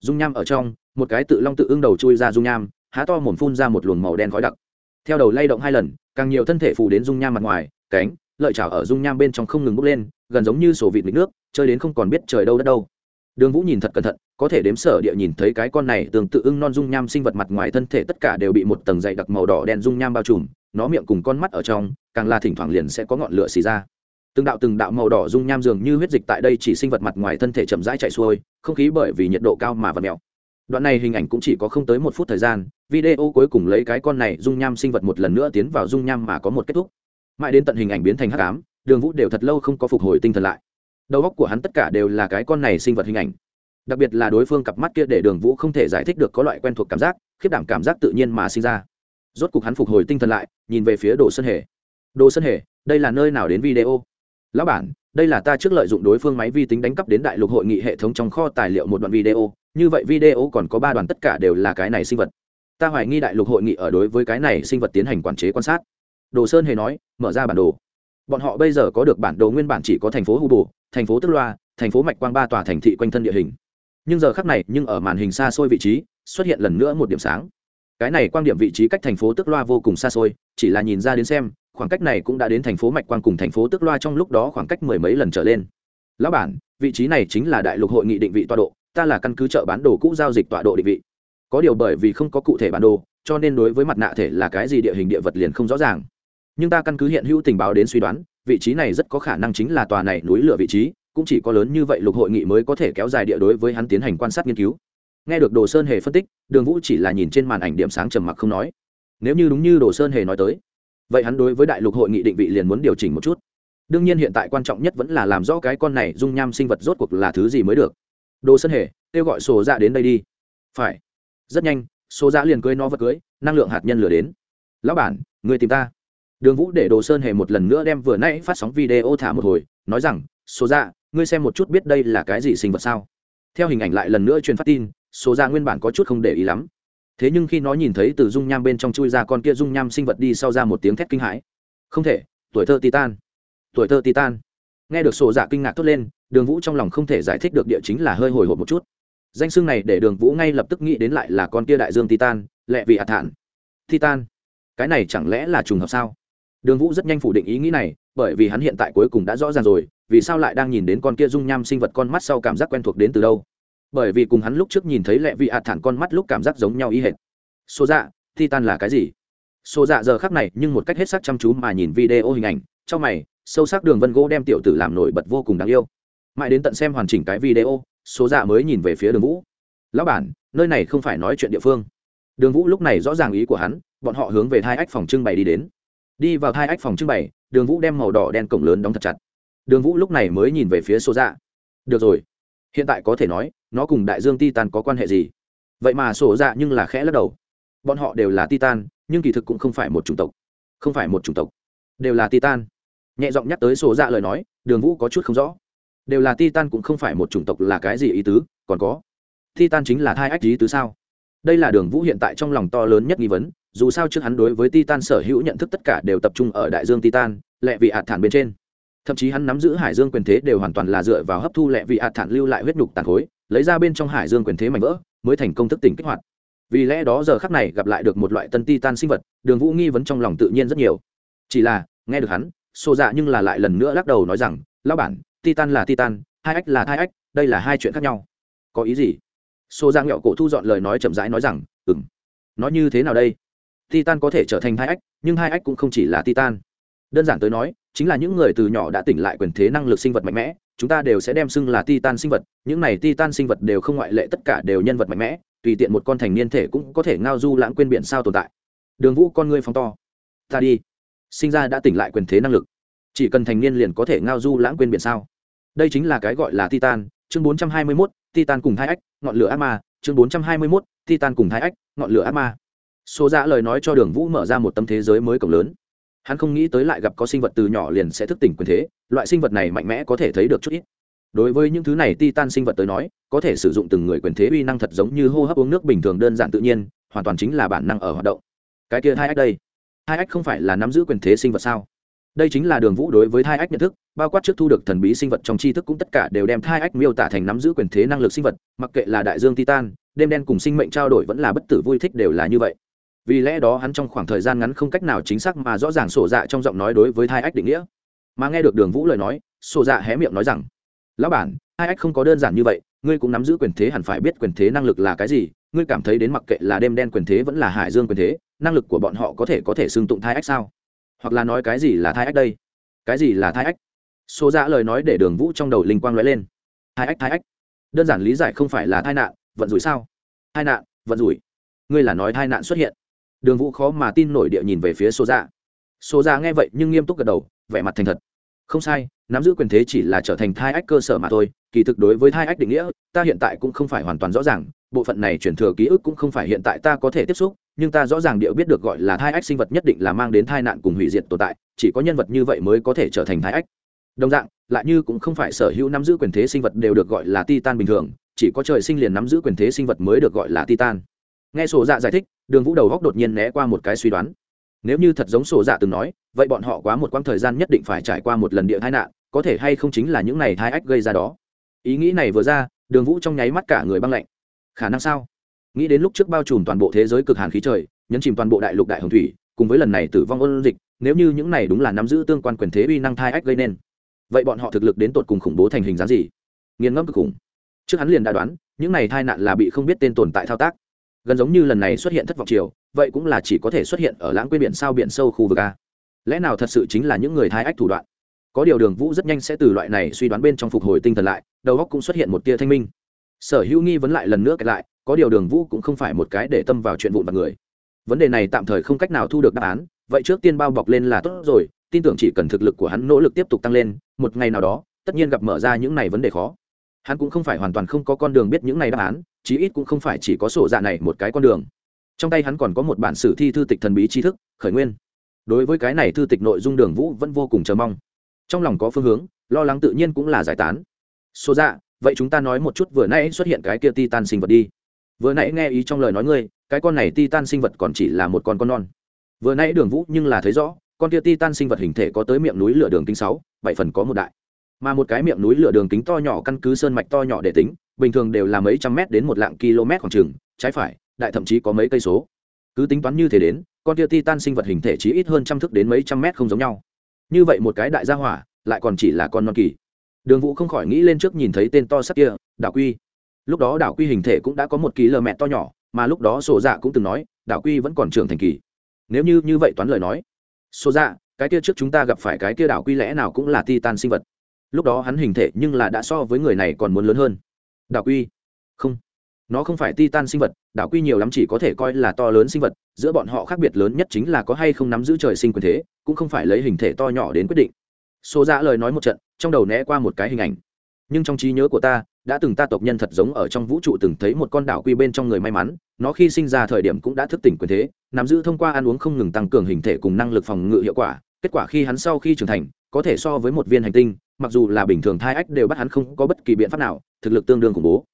A: Dung nham ở trong, một cái tự long tự ưng đầu chui ra dung nham, há to mồm phun ra một luồng màu đen khói đặc. Theo đầu lay động hai lần, càng nhiều thân thể phủ đến dung nham mặt ngoài, cánh lợi chảo ở dung nham bên trong không ngừng bốc lên, gần giống như sổ vịt mịt nước, chơi đến không còn biết trời đâu đất đâu. Đường vũ nhìn thật cẩn thận, có thể đếm sở địa nhìn thấy cái con này tương tự ưng non dung nham sinh vật mặt ngoài thân thể tất cả đều bị một tầng dày đặc màu đỏ đen dung nham bao trùm, nó miệng cùng con mắt ở trong, càng là thỉnh thoảng liền sẽ có ngọn lửa xì ra. Từng đạo từng đạo màu đỏ dung nham dường như huyết dịch tại đây chỉ sinh vật mặt ngoài thân thể chậm rãi chạy xuôi, không khí bởi vì nhiệt độ cao mà vật mèo. Đoạn này hình ảnh cũng chỉ có không tới một phút thời gian, video cuối cùng lấy cái con này dung nham sinh vật một lần nữa tiến vào dung nham mà có một kết thúc mãi đến tận hình ảnh biến thành hắc ám, đường vũ đều thật lâu không có phục hồi tinh thần lại. Đầu óc của hắn tất cả đều là cái con này sinh vật hình ảnh. Đặc biệt là đối phương cặp mắt kia để đường vũ không thể giải thích được có loại quen thuộc cảm giác, khiếp đảm cảm giác tự nhiên mà sinh ra. Rốt cục hắn phục hồi tinh thần lại, nhìn về phía đồ sơn hề. Đồ sơn hề, đây là nơi nào đến video? Lão bản, đây là ta trước lợi dụng đối phương máy vi tính đánh cắp đến đại lục hội nghị hệ thống trong kho tài liệu một đoạn video, như vậy video còn có ba đoạn tất cả đều là cái này sinh vật. Ta hoài nghi đại lục hội nghị ở đối với cái này sinh vật tiến hành quản chế quan sát đồ sơn hề nói, mở ra bản đồ. Bọn họ bây giờ có được bản đồ nguyên bản chỉ có thành phố hù bồ thành phố tức loa, thành phố mạch quang ba tòa thành thị quanh thân địa hình. Nhưng giờ khắc này, nhưng ở màn hình xa xôi vị trí, xuất hiện lần nữa một điểm sáng. Cái này quan điểm vị trí cách thành phố tức loa vô cùng xa xôi, chỉ là nhìn ra đến xem, khoảng cách này cũng đã đến thành phố mạch quang cùng thành phố tức loa trong lúc đó khoảng cách mười mấy lần trở lên. Lão bản, vị trí này chính là đại lục hội nghị định vị tọa độ, ta là căn cứ chợ bán đồ cũ giao dịch tọa độ định vị. Có điều bởi vì không có cụ thể bản đồ, cho nên đối với mặt nạ thể là cái gì địa hình địa vật liền không rõ ràng nhưng ta căn cứ hiện hữu tình báo đến suy đoán, vị trí này rất có khả năng chính là tòa này núi lửa vị trí, cũng chỉ có lớn như vậy lục hội nghị mới có thể kéo dài địa đối với hắn tiến hành quan sát nghiên cứu. Nghe được đồ sơn hề phân tích, đường vũ chỉ là nhìn trên màn ảnh điểm sáng trầm mặc không nói. Nếu như đúng như đồ sơn hề nói tới, vậy hắn đối với đại lục hội nghị định vị liền muốn điều chỉnh một chút. Đương nhiên hiện tại quan trọng nhất vẫn là làm rõ cái con này dung nham sinh vật rốt cuộc là thứ gì mới được. Đồ sơn hề, kêu gọi sổ dạ đến đây đi. Phải. Rất nhanh số dạ liền cưới nó vật cưới, năng lượng hạt nhân lửa đến. Lão bản, người tìm ta đường vũ để đồ sơn hề một lần nữa đem vừa nãy phát sóng video thả một hồi, nói rằng số dạ ngươi xem một chút biết đây là cái gì sinh vật sao? Theo hình ảnh lại lần nữa truyền phát tin số dạ nguyên bản có chút không để ý lắm. Thế nhưng khi nó nhìn thấy từ dung nham bên trong chui ra con kia dung nham sinh vật đi sau ra một tiếng thét kinh hãi. Không thể, tuổi thơ titan, tuổi thơ titan. Nghe được sổ dạ kinh ngạc thốt lên, đường vũ trong lòng không thể giải thích được địa chính là hơi hồi hộp một chút. Danh xưng này để đường vũ ngay lập tức nghĩ đến lại là con kia đại dương titan lẹ vị à thản titan? Cái này chẳng lẽ là trùng hợp sao? Đường vũ rất nhanh phủ định ý nghĩ này, bởi vì hắn hiện tại cuối cùng đã rõ ràng rồi, vì sao lại đang nhìn đến con kia dung nham sinh vật con mắt sau cảm giác quen thuộc đến từ đâu? Bởi vì cùng hắn lúc trước nhìn thấy lẹ vị hạt thản con mắt lúc cảm giác giống nhau ý hệt. Số dạ titan là cái gì? Số dạ giờ khắc này nhưng một cách hết sắc chăm chú mà nhìn video hình ảnh, trong mày, sâu sắc đường vân gỗ đem tiểu tử làm nổi bật vô cùng đáng yêu. Mãi đến tận xem hoàn chỉnh cái video số dạ mới nhìn về phía đường vũ. Lão bản, nơi này không phải nói chuyện địa phương. Đường vũ lúc này rõ ràng ý của hắn, bọn họ hướng về hai ách phòng trưng bày đi đến đi vào hai ách phòng trưng bày, đường vũ đem màu đỏ đen cổng lớn đóng thật chặt. Đường vũ lúc này mới nhìn về phía số dạ. Được rồi, hiện tại có thể nói, nó cùng đại dương titan có quan hệ gì? Vậy mà sổ dạ nhưng là khẽ lắc đầu. Bọn họ đều là titan, nhưng kỳ thực cũng không phải một chủng tộc. Không phải một chủng tộc. Đều là titan. Nhẹ giọng nhắc tới sổ dạ lời nói, đường vũ có chút không rõ. Đều là titan cũng không phải một chủng tộc là cái gì ý tứ, còn có, titan chính là thai ách ý tứ sao? Đây là đường vũ hiện tại trong lòng to lớn nhất nghi vấn dù sao trước hắn đối với titan sở hữu nhận thức tất cả đều tập trung ở đại dương titan, lệ vị hạt thản bên trên. Thậm chí hắn nắm giữ hải dương quyền thế đều hoàn toàn là dựa vào hấp thu lệ vị hạt thản lưu lại huyết nhục tàn khối, lấy ra bên trong hải dương quyền thế mạnh vỡ, mới thành công thức tỉnh kích hoạt. Vì lẽ đó giờ khắc này gặp lại được một loại tân titan sinh vật, đường vũ nghi vấn trong lòng tự nhiên rất nhiều. Chỉ là, nghe được hắn xô dạ nhưng là lại lần nữa lắc đầu nói rằng, lão bản, titan là titan, hai ách là hai ách, đây là hai chuyện khác nhau. Có ý gì? Xô dạ nghẹo cổ thu dọn lời nói chậm rãi nói rằng ừng nói như thế nào đây? Titan có thể trở thành hai ách nhưng hai ách cũng không chỉ là titan. Đơn giản tới nói chính là những người từ nhỏ đã tỉnh lại quyền thế năng lực sinh vật mạnh mẽ chúng ta đều sẽ đem xưng là titan sinh vật những này titan sinh vật đều không ngoại lệ tất cả đều nhân vật mạnh mẽ tùy tiện một con thành niên thể cũng có thể ngao du lãng quên biển sao tồn tại. Đường vũ con ngươi phóng to. Ta đi. Sinh ra đã tỉnh lại quyền thế năng lực. Chỉ cần thành niên liền có thể ngao du lãng quên biển sao. Đây chính là cái gọi là titan. Chương 421, titan cùng hai ách ngọn lửa ác ma. Chương 421, titan cùng hai ách ngọn lửa ác ma số dạ lời nói cho đường vũ mở ra một tâm thế giới mới cổng lớn. Hắn không nghĩ tới lại gặp có sinh vật từ nhỏ liền sẽ thức tỉnh quyền thế, loại sinh vật này mạnh mẽ có thể thấy được chút ít. Đối với những thứ này titan sinh vật tới nói, có thể sử dụng từng người quyền thế uy năng thật giống như hô hấp uống nước bình thường đơn giản tự nhiên, hoàn toàn chính là bản năng ở hoạt động. Cái kia hai ách đây. Hai ách không phải là nắm giữ quyền thế sinh vật sao? Đây chính là đường vũ đối với thai ách nhận thức, bao quát trước thu được thần bí sinh vật trong tri thức cũng tất cả đều đem thai ách miêu tả thành nắm giữ quyền thế năng lực sinh vật, mặc kệ là đại dương titan, đêm đen cùng sinh mệnh trao đổi vẫn là bất tử vui thích đều là như vậy vì lẽ đó hắn trong khoảng thời gian ngắn không cách nào chính xác mà rõ ràng sổ dạ trong giọng nói đối với thai ách định nghĩa. Mà nghe được đường vũ lời nói, sổ dạ hé miệng nói rằng, lão bản hai ách không có đơn giản như vậy, ngươi cũng nắm giữ quyền thế hẳn phải biết quyền thế năng lực là cái gì, ngươi cảm thấy đến mặc kệ là đêm đen quyền thế vẫn là hải dương quyền thế, năng lực của bọn họ có thể có thể xưng tụng thai ách sao? Hoặc là nói cái gì là thai ách đây? Cái gì là thai ách? Số dạ lời nói để đường vũ trong đầu linh quang lóe lên. Thai ách thai ách. Đơn giản lý giải không phải là thai nạn, vận rủi sao? Thai nạn, vận rủi. Ngươi là nói thai nạn xuất hiện đường vũ khó mà tin nổi địa nhìn về phía số dạ. Số dạ nghe vậy nhưng nghiêm túc gật đầu, vẻ mặt thành thật. Không sai, nắm giữ quyền thế chỉ là trở thành thai ách cơ sở mà thôi, kỳ thực đối với thai ách định nghĩa, ta hiện tại cũng không phải hoàn toàn rõ ràng, bộ phận này chuyển thừa ký ức cũng không phải hiện tại ta có thể tiếp xúc, nhưng ta rõ ràng điệu biết được gọi là thai ách sinh vật nhất định là mang đến thai nạn cùng hủy diệt tồn tại, chỉ có nhân vật như vậy mới có thể trở thành thai ách. Đồng dạng, lại như cũng không phải sở hữu nắm giữ quyền thế sinh vật đều được gọi là titan bình thường, chỉ có trời sinh liền nắm giữ quyền thế sinh vật mới được gọi là titan. Nghe sổ dạ giải thích đường vũ đầu góc đột nhiên né qua một cái suy đoán. Nếu như thật giống sổ dạ từng nói, vậy bọn họ quá một quãng thời gian nhất định phải trải qua một lần địa tai nạn, có thể hay không chính là những này thai ách gây ra đó. Ý nghĩ này vừa ra, đường vũ trong nháy mắt cả người băng lạnh. Khả năng sao? Nghĩ đến lúc trước bao trùm toàn bộ thế giới cực hàn khí trời, nhấn chìm toàn bộ đại lục đại hồng thủy, cùng với lần này tử vong ôn dịch, nếu như những này đúng là nắm giữ tương quan quyền thế uy năng thai ách gây nên, vậy bọn họ thực lực đến tột cùng khủng bố thành hình dáng gì? Nghiền ngẫm cực khủng. Trước hắn liền đã đoán, những này thai nạn là bị không biết tên tồn tại thao tác gần giống như lần này xuất hiện thất vọng chiều vậy cũng là chỉ có thể xuất hiện ở lãng quên biển sao biển sâu khu vực a. Lẽ nào thật sự chính là những người thai ách thủ đoạn? Có điều đường vũ rất nhanh sẽ từ loại này suy đoán bên trong phục hồi tinh thần lại, đầu óc cũng xuất hiện một tia thanh minh. Sở hữu nghi vấn lại lần nữa kẹt lại, có điều đường vũ cũng không phải một cái để tâm vào chuyện vụn vặt người. Vấn đề này tạm thời không cách nào thu được đáp án, vậy trước tiên bao bọc lên là tốt rồi, tin tưởng chỉ cần thực lực của hắn nỗ lực tiếp tục tăng lên, một ngày nào đó, tất nhiên gặp mở ra những này vấn đề khó. Hắn cũng không phải hoàn toàn không có con đường biết những này đáp án chí ít cũng không phải chỉ có sổ dạ này một cái con đường. Trong tay hắn còn có một bản sử thi thư tịch thần bí tri thức, khởi nguyên. Đối với cái này thư tịch nội dung đường vũ vẫn vô cùng chờ mong. Trong lòng có phương hướng, lo lắng tự nhiên cũng là giải tán. Số dạ vậy chúng ta nói một chút vừa nãy xuất hiện cái kia ti tan sinh vật đi. Vừa nãy nghe ý trong lời nói ngươi, cái con này ti tan sinh vật còn chỉ là một con con non. Vừa nãy đường vũ nhưng là thấy rõ, con kia ti tan sinh vật hình thể có tới miệng núi lửa đường kính sáu, bảy phần có một đại. Mà một cái miệng núi lửa đường kính to nhỏ căn cứ sơn mạch to nhỏ để tính bình thường đều là mấy trăm mét đến một lạng km khoảng chừng, trái phải, đại thậm chí có mấy cây số. Cứ tính toán như thế đến, con tia titan sinh vật hình thể chỉ ít hơn trăm thước đến mấy trăm mét không giống nhau. Như vậy một cái đại gia hỏa, lại còn chỉ là con non kỳ. Đường vũ không khỏi nghĩ lên trước nhìn thấy tên to sắc kia, đảo quy. Lúc đó đảo quy hình thể cũng đã có một ký lờ mẹ to nhỏ, mà lúc đó sổ dạ cũng từng nói, đảo quy vẫn còn trưởng thành kỳ. Nếu như như vậy toán lời nói sổ dạ cái kia trước chúng ta gặp phải cái kia đảo quy lẽ nào cũng là titan sinh vật. Lúc đó hắn hình thể nhưng là đã so với người này còn muốn lớn hơn đảo quy. Không. Nó không phải titan sinh vật, đảo quy nhiều lắm chỉ có thể coi là to lớn sinh vật, giữa bọn họ khác biệt lớn nhất chính là có hay không nắm giữ trời sinh quyền thế, cũng không phải lấy hình thể to nhỏ đến quyết định. Số ra dạ lời nói một trận, trong đầu né qua một cái hình ảnh. Nhưng trong trí nhớ của ta, đã từng ta tộc nhân thật giống ở trong vũ trụ từng thấy một con đảo quy bên trong người may mắn, nó khi sinh ra thời điểm cũng đã thức tỉnh quyền thế, nắm giữ thông qua ăn uống không ngừng tăng cường hình thể cùng năng lực phòng ngự hiệu quả, kết quả khi hắn sau khi trưởng thành, có thể so với một viên hành tinh mặc dù là bình thường thai ách đều bắt hắn không có bất kỳ biện pháp nào, thực lực tương đương khủng bố.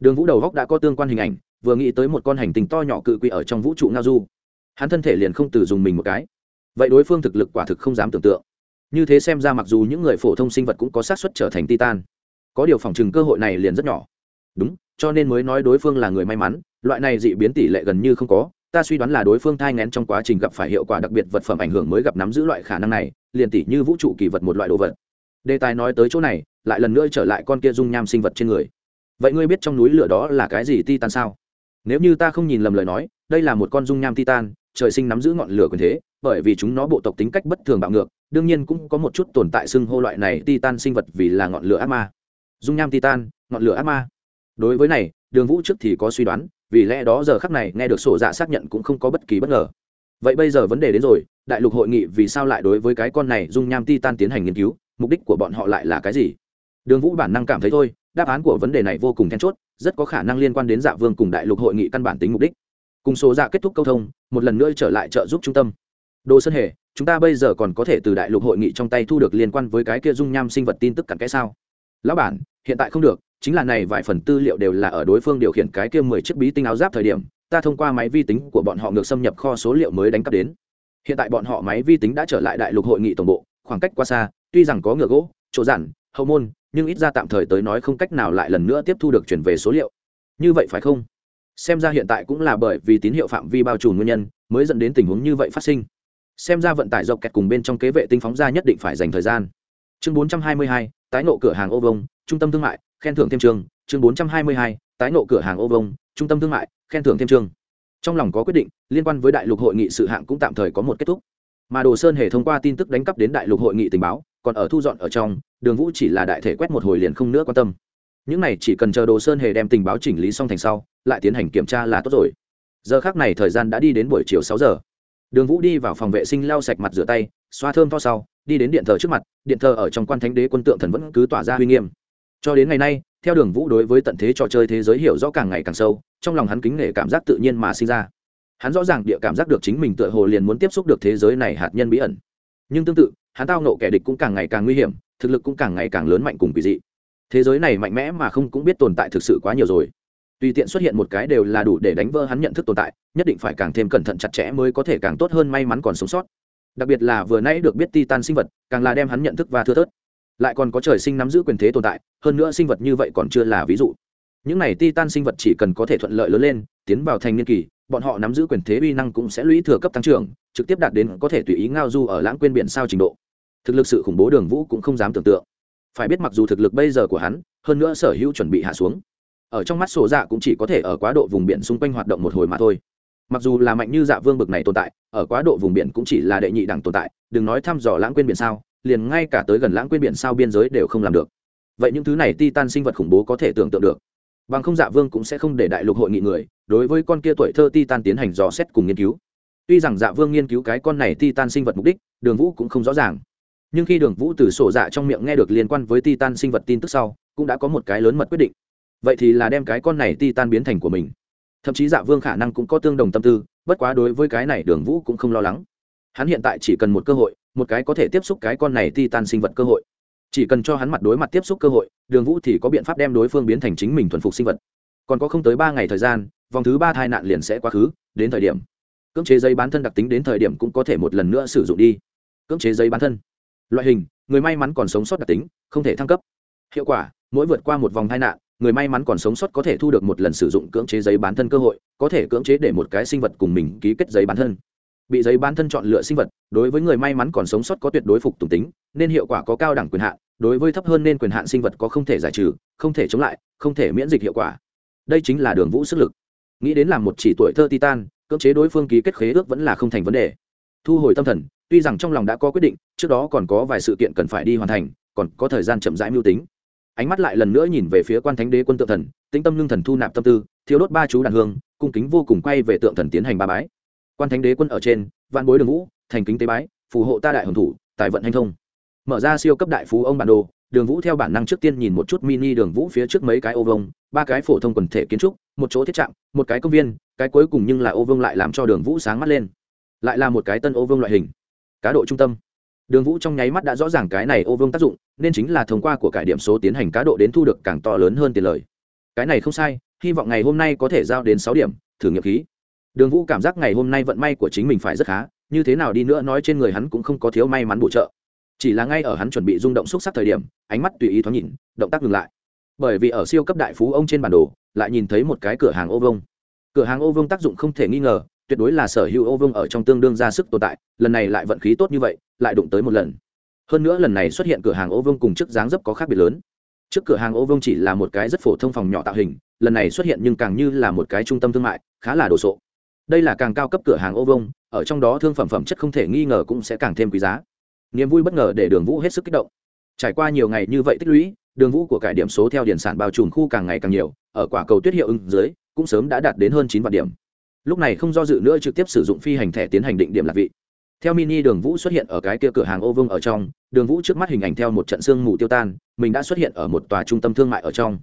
A: Đường vũ đầu góc đã có tương quan hình ảnh, vừa nghĩ tới một con hành tinh to nhỏ cự quỷ ở trong vũ trụ ngao du. Hắn thân thể liền không từ dùng mình một cái. Vậy đối phương thực lực quả thực không dám tưởng tượng. Như thế xem ra mặc dù những người phổ thông sinh vật cũng có xác suất trở thành titan, có điều phòng chừng cơ hội này liền rất nhỏ. Đúng, cho nên mới nói đối phương là người may mắn, loại này dị biến tỷ lệ gần như không có, ta suy đoán là đối phương thai ngén trong quá trình gặp phải hiệu quả đặc biệt vật phẩm ảnh hưởng mới gặp nắm giữ loại khả năng này, liền tỷ như vũ trụ kỳ vật một loại đồ vật đề tài nói tới chỗ này, lại lần nữa trở lại con kia dung nham sinh vật trên người. Vậy ngươi biết trong núi lửa đó là cái gì titan sao? Nếu như ta không nhìn lầm lời nói, đây là một con dung nham titan trời sinh nắm giữ ngọn lửa quyền thế, bởi vì chúng nó bộ tộc tính cách bất thường bạo ngược, đương nhiên cũng có một chút tồn tại xưng hô loại này titan sinh vật vì là ngọn lửa ác ma. Dung nham titan ngọn lửa ác ma. Đối với này, đường vũ trước thì có suy đoán, vì lẽ đó giờ khắc này nghe được sổ dạ xác nhận cũng không có bất kỳ bất ngờ. Vậy bây giờ vấn đề đến rồi, đại lục hội nghị vì sao lại đối với cái con này dung nham titan tiến hành nghiên cứu? Mục đích của bọn họ lại là cái gì? Đường vũ bản năng cảm thấy thôi, đáp án của vấn đề này vô cùng then chốt, rất có khả năng liên quan đến dạ vương cùng đại lục hội nghị căn bản tính mục đích. Cùng số dạ kết thúc câu thông, một lần nữa trở lại trợ giúp trung tâm. Đồ sơn hề, chúng ta bây giờ còn có thể từ đại lục hội nghị trong tay thu được liên quan với cái kia dung nham sinh vật tin tức cặn cái sao? Lão bản, hiện tại không được, chính là này vài phần tư liệu đều là ở đối phương điều khiển cái kia mười chiếc bí tinh áo giáp thời điểm, ta thông qua máy vi tính của bọn họ ngược xâm nhập kho số liệu mới đánh cắp đến. Hiện tại bọn họ máy vi tính đã trở lại đại lục hội nghị tổng bộ, khoảng cách quá xa tuy rằng có ngựa gỗ chỗ giản hậu môn nhưng ít ra tạm thời tới nói không cách nào lại lần nữa tiếp thu được chuyển về số liệu. Như vậy phải không? Xem ra hiện tại cũng là bởi vì tín hiệu phạm vi bao trùm nguyên nhân mới dẫn đến tình huống như vậy phát sinh. Xem ra vận tải dọc kẹt cùng bên trong kế vệ tinh phóng ra nhất định phải dành thời gian. Chương 422, tái nộ cửa hàng ô vông trung tâm thương mại khen thưởng thêm trường. Chương 422, tái nộ cửa hàng ô vông trung tâm thương mại khen thưởng thêm trường. Trong lòng có quyết định liên quan với đại lục hội nghị sự hạng cũng tạm thời có một kết thúc. Mà đồ sơn hề thông qua tin tức đánh cắp đến đại lục hội nghị tình báo còn ở thu dọn ở trong, đường vũ chỉ là đại thể quét một hồi liền không nữa quan tâm. Những này chỉ cần chờ đồ sơn hề đem tình báo chỉnh lý xong thành sau, lại tiến hành kiểm tra là tốt rồi. Giờ khác này thời gian đã đi đến buổi chiều sáu giờ. Đường vũ đi vào phòng vệ sinh lau sạch mặt rửa tay, xoa thơm to sau, đi đến điện thờ trước mặt, điện thờ ở trong quan thánh đế quân tượng thần vẫn cứ tỏa ra uy nghiêm. Cho đến ngày nay, theo đường vũ đối với tận thế trò chơi thế giới hiểu rõ càng ngày càng sâu, trong lòng hắn kính nể cảm giác tự nhiên mà sinh ra. Hắn rõ ràng địa cảm giác được chính mình tựa hồ liền muốn tiếp xúc được thế giới này hạt nhân bí ẩn. Nhưng tương tự hắn tao nộ kẻ địch cũng càng ngày càng nguy hiểm, thực lực cũng càng ngày càng lớn mạnh cùng kỳ dị. Thế giới này mạnh mẽ mà không cũng biết tồn tại thực sự quá nhiều rồi. Tùy tiện xuất hiện một cái đều là đủ để đánh vỡ hắn nhận thức tồn tại, nhất định phải càng thêm cẩn thận chặt chẽ mới có thể càng tốt hơn may mắn còn sống sót. Đặc biệt là vừa nãy được biết titan sinh vật, càng là đem hắn nhận thức và thưa thớt. Lại còn có trời sinh nắm giữ quyền thế tồn tại, hơn nữa sinh vật như vậy còn chưa là ví dụ. Những này titan sinh vật chỉ cần có thể thuận lợi lớn lên, tiến vào thành niên kỳ, bọn họ nắm giữ quyền thế uy năng cũng sẽ lũy thừa cấp tăng trưởng, trực tiếp đạt đến có thể tùy ý ngao du ở lãng quên biển sao trình độ thực lực sự khủng bố đường vũ cũng không dám tưởng tượng. Phải biết mặc dù thực lực bây giờ của hắn, hơn nữa sở hữu chuẩn bị hạ xuống, ở trong mắt sổ dạ cũng chỉ có thể ở quá độ vùng biển xung quanh hoạt động một hồi mà thôi. Mặc dù là mạnh như dạ vương bực này tồn tại, ở quá độ vùng biển cũng chỉ là đệ nhị đẳng tồn tại, đừng nói thăm dò lãng quên biển sao, liền ngay cả tới gần lãng quên biển sao biên giới đều không làm được. Vậy những thứ này ti tan sinh vật khủng bố có thể tưởng tượng được. Bằng không dạ vương cũng sẽ không để đại lục hội nghị người, đối với con kia tuổi thơ ti tan tiến hành dò xét cùng nghiên cứu. Tuy rằng dạ vương nghiên cứu cái con này ti tan sinh vật mục đích, đường vũ cũng không rõ ràng nhưng khi đường vũ từ sổ dạ trong miệng nghe được liên quan với ti tan sinh vật tin tức sau, cũng đã có một cái lớn mật quyết định. Vậy thì là đem cái con này ti tan biến thành của mình. Thậm chí dạ vương khả năng cũng có tương đồng tâm tư, bất quá đối với cái này đường vũ cũng không lo lắng. Hắn hiện tại chỉ cần một cơ hội, một cái có thể tiếp xúc cái con này ti tan sinh vật cơ hội. Chỉ cần cho hắn mặt đối mặt tiếp xúc cơ hội, đường vũ thì có biện pháp đem đối phương biến thành chính mình thuần phục sinh vật. Còn có không tới ba ngày thời gian, vòng thứ ba thai nạn liền sẽ quá khứ, đến thời điểm. Cưỡng chế giấy bán thân đặc tính đến thời điểm cũng có thể một lần nữa sử dụng đi. Cưỡng chế giấy bán thân loại hình, người may mắn còn sống sót đặc tính, không thể thăng cấp. Hiệu quả, mỗi vượt qua một vòng tai nạn, người may mắn còn sống sót có thể thu được một lần sử dụng cưỡng chế giấy bán thân cơ hội, có thể cưỡng chế để một cái sinh vật cùng mình ký kết giấy bán thân. Bị giấy bán thân chọn lựa sinh vật, đối với người may mắn còn sống sót có tuyệt đối phục tùng tính, nên hiệu quả có cao đẳng quyền hạn, đối với thấp hơn nên quyền hạn sinh vật có không thể giải trừ, không thể chống lại, không thể miễn dịch hiệu quả. Đây chính là đường vũ sức lực. Nghĩ đến làm một chỉ tuổi thơ titan, cưỡng chế đối phương ký kết khế ước vẫn là không thành vấn đề. Thu hồi tâm thần tuy rằng trong lòng đã có quyết định, trước đó còn có vài sự kiện cần phải đi hoàn thành, còn có thời gian chậm rãi mưu tính. Ánh mắt lại lần nữa nhìn về phía quan thánh đế quân tượng thần, tĩnh tâm lương thần thu nạp tâm tư thiếu đốt ba chú đàn hương, cung kính vô cùng quay về tượng thần tiến hành ba bái. Quan thánh đế quân ở trên, vạn bối đường vũ, thành kính tế bái, phù hộ ta đại hồng thủ, tài vận hành thông. Mở ra siêu cấp đại phú ông bản đồ, đường vũ theo bản năng trước tiên nhìn một chút mini đường vũ phía trước mấy cái ô vông ba cái phổ thông quần thể kiến trúc, một chỗ thiết trạm, một cái công viên, cái cuối cùng nhưng là ô vông lại làm cho đường vũ sáng mắt lên. Lại là một cái tân ô vông loại hình cá độ trung tâm. Đường vũ trong nháy mắt đã rõ ràng cái này ô Vương tác dụng, nên chính là thông qua của cải điểm số tiến hành cá độ đến thu được càng to lớn hơn tiền lời. Cái này không sai, hy vọng ngày hôm nay có thể giao đến sáu điểm, thử nghiệm khí. Đường vũ cảm giác ngày hôm nay vận may của chính mình phải rất khá, như thế nào đi nữa nói trên người hắn cũng không có thiếu may mắn bổ trợ. Chỉ là ngay ở hắn chuẩn bị rung động xúc sắc thời điểm, ánh mắt tùy ý thoáng nhìn, động tác ngừng lại. Bởi vì ở siêu cấp đại phú ông trên bản đồ, lại nhìn thấy một cái cửa hàng ô vông cửa hàng ô vông tác dụng không thể nghi ngờ tuyệt đối là sở hữu ô Vương ở trong tương đương ra sức tồn tại, lần này lại vận khí tốt như vậy, lại đụng tới một lần. Hơn nữa lần này xuất hiện cửa hàng ô Vương cùng chức dáng dấp có khác biệt lớn. Trước cửa hàng ô Vương chỉ là một cái rất phổ thông phòng nhỏ tạo hình, lần này xuất hiện nhưng càng như là một cái trung tâm thương mại, khá là đồ sộ. Đây là càng cao cấp cửa hàng ô vông ở trong đó thương phẩm phẩm chất không thể nghi ngờ cũng sẽ càng thêm quý giá. Niềm vui bất ngờ để đường vũ hết sức kích động. Trải qua nhiều ngày như vậy tích lũy, đường vũ của cải điểm số theo điển sản bao trùm khu càng ngày càng nhiều, ở quả cầu tuyết hiệu ứng dưới, cũng sớm đã đạt đến hơn chín vạn điểm lúc này không do dự nữa trực tiếp sử dụng phi hành thẻ tiến hành định điểm lạc vị. Theo mini đường vũ xuất hiện ở cái kia cửa hàng ô vương ở trong, đường vũ trước mắt hình ảnh theo một trận sương mù tiêu tan, mình đã xuất hiện ở một tòa trung tâm thương mại ở trong.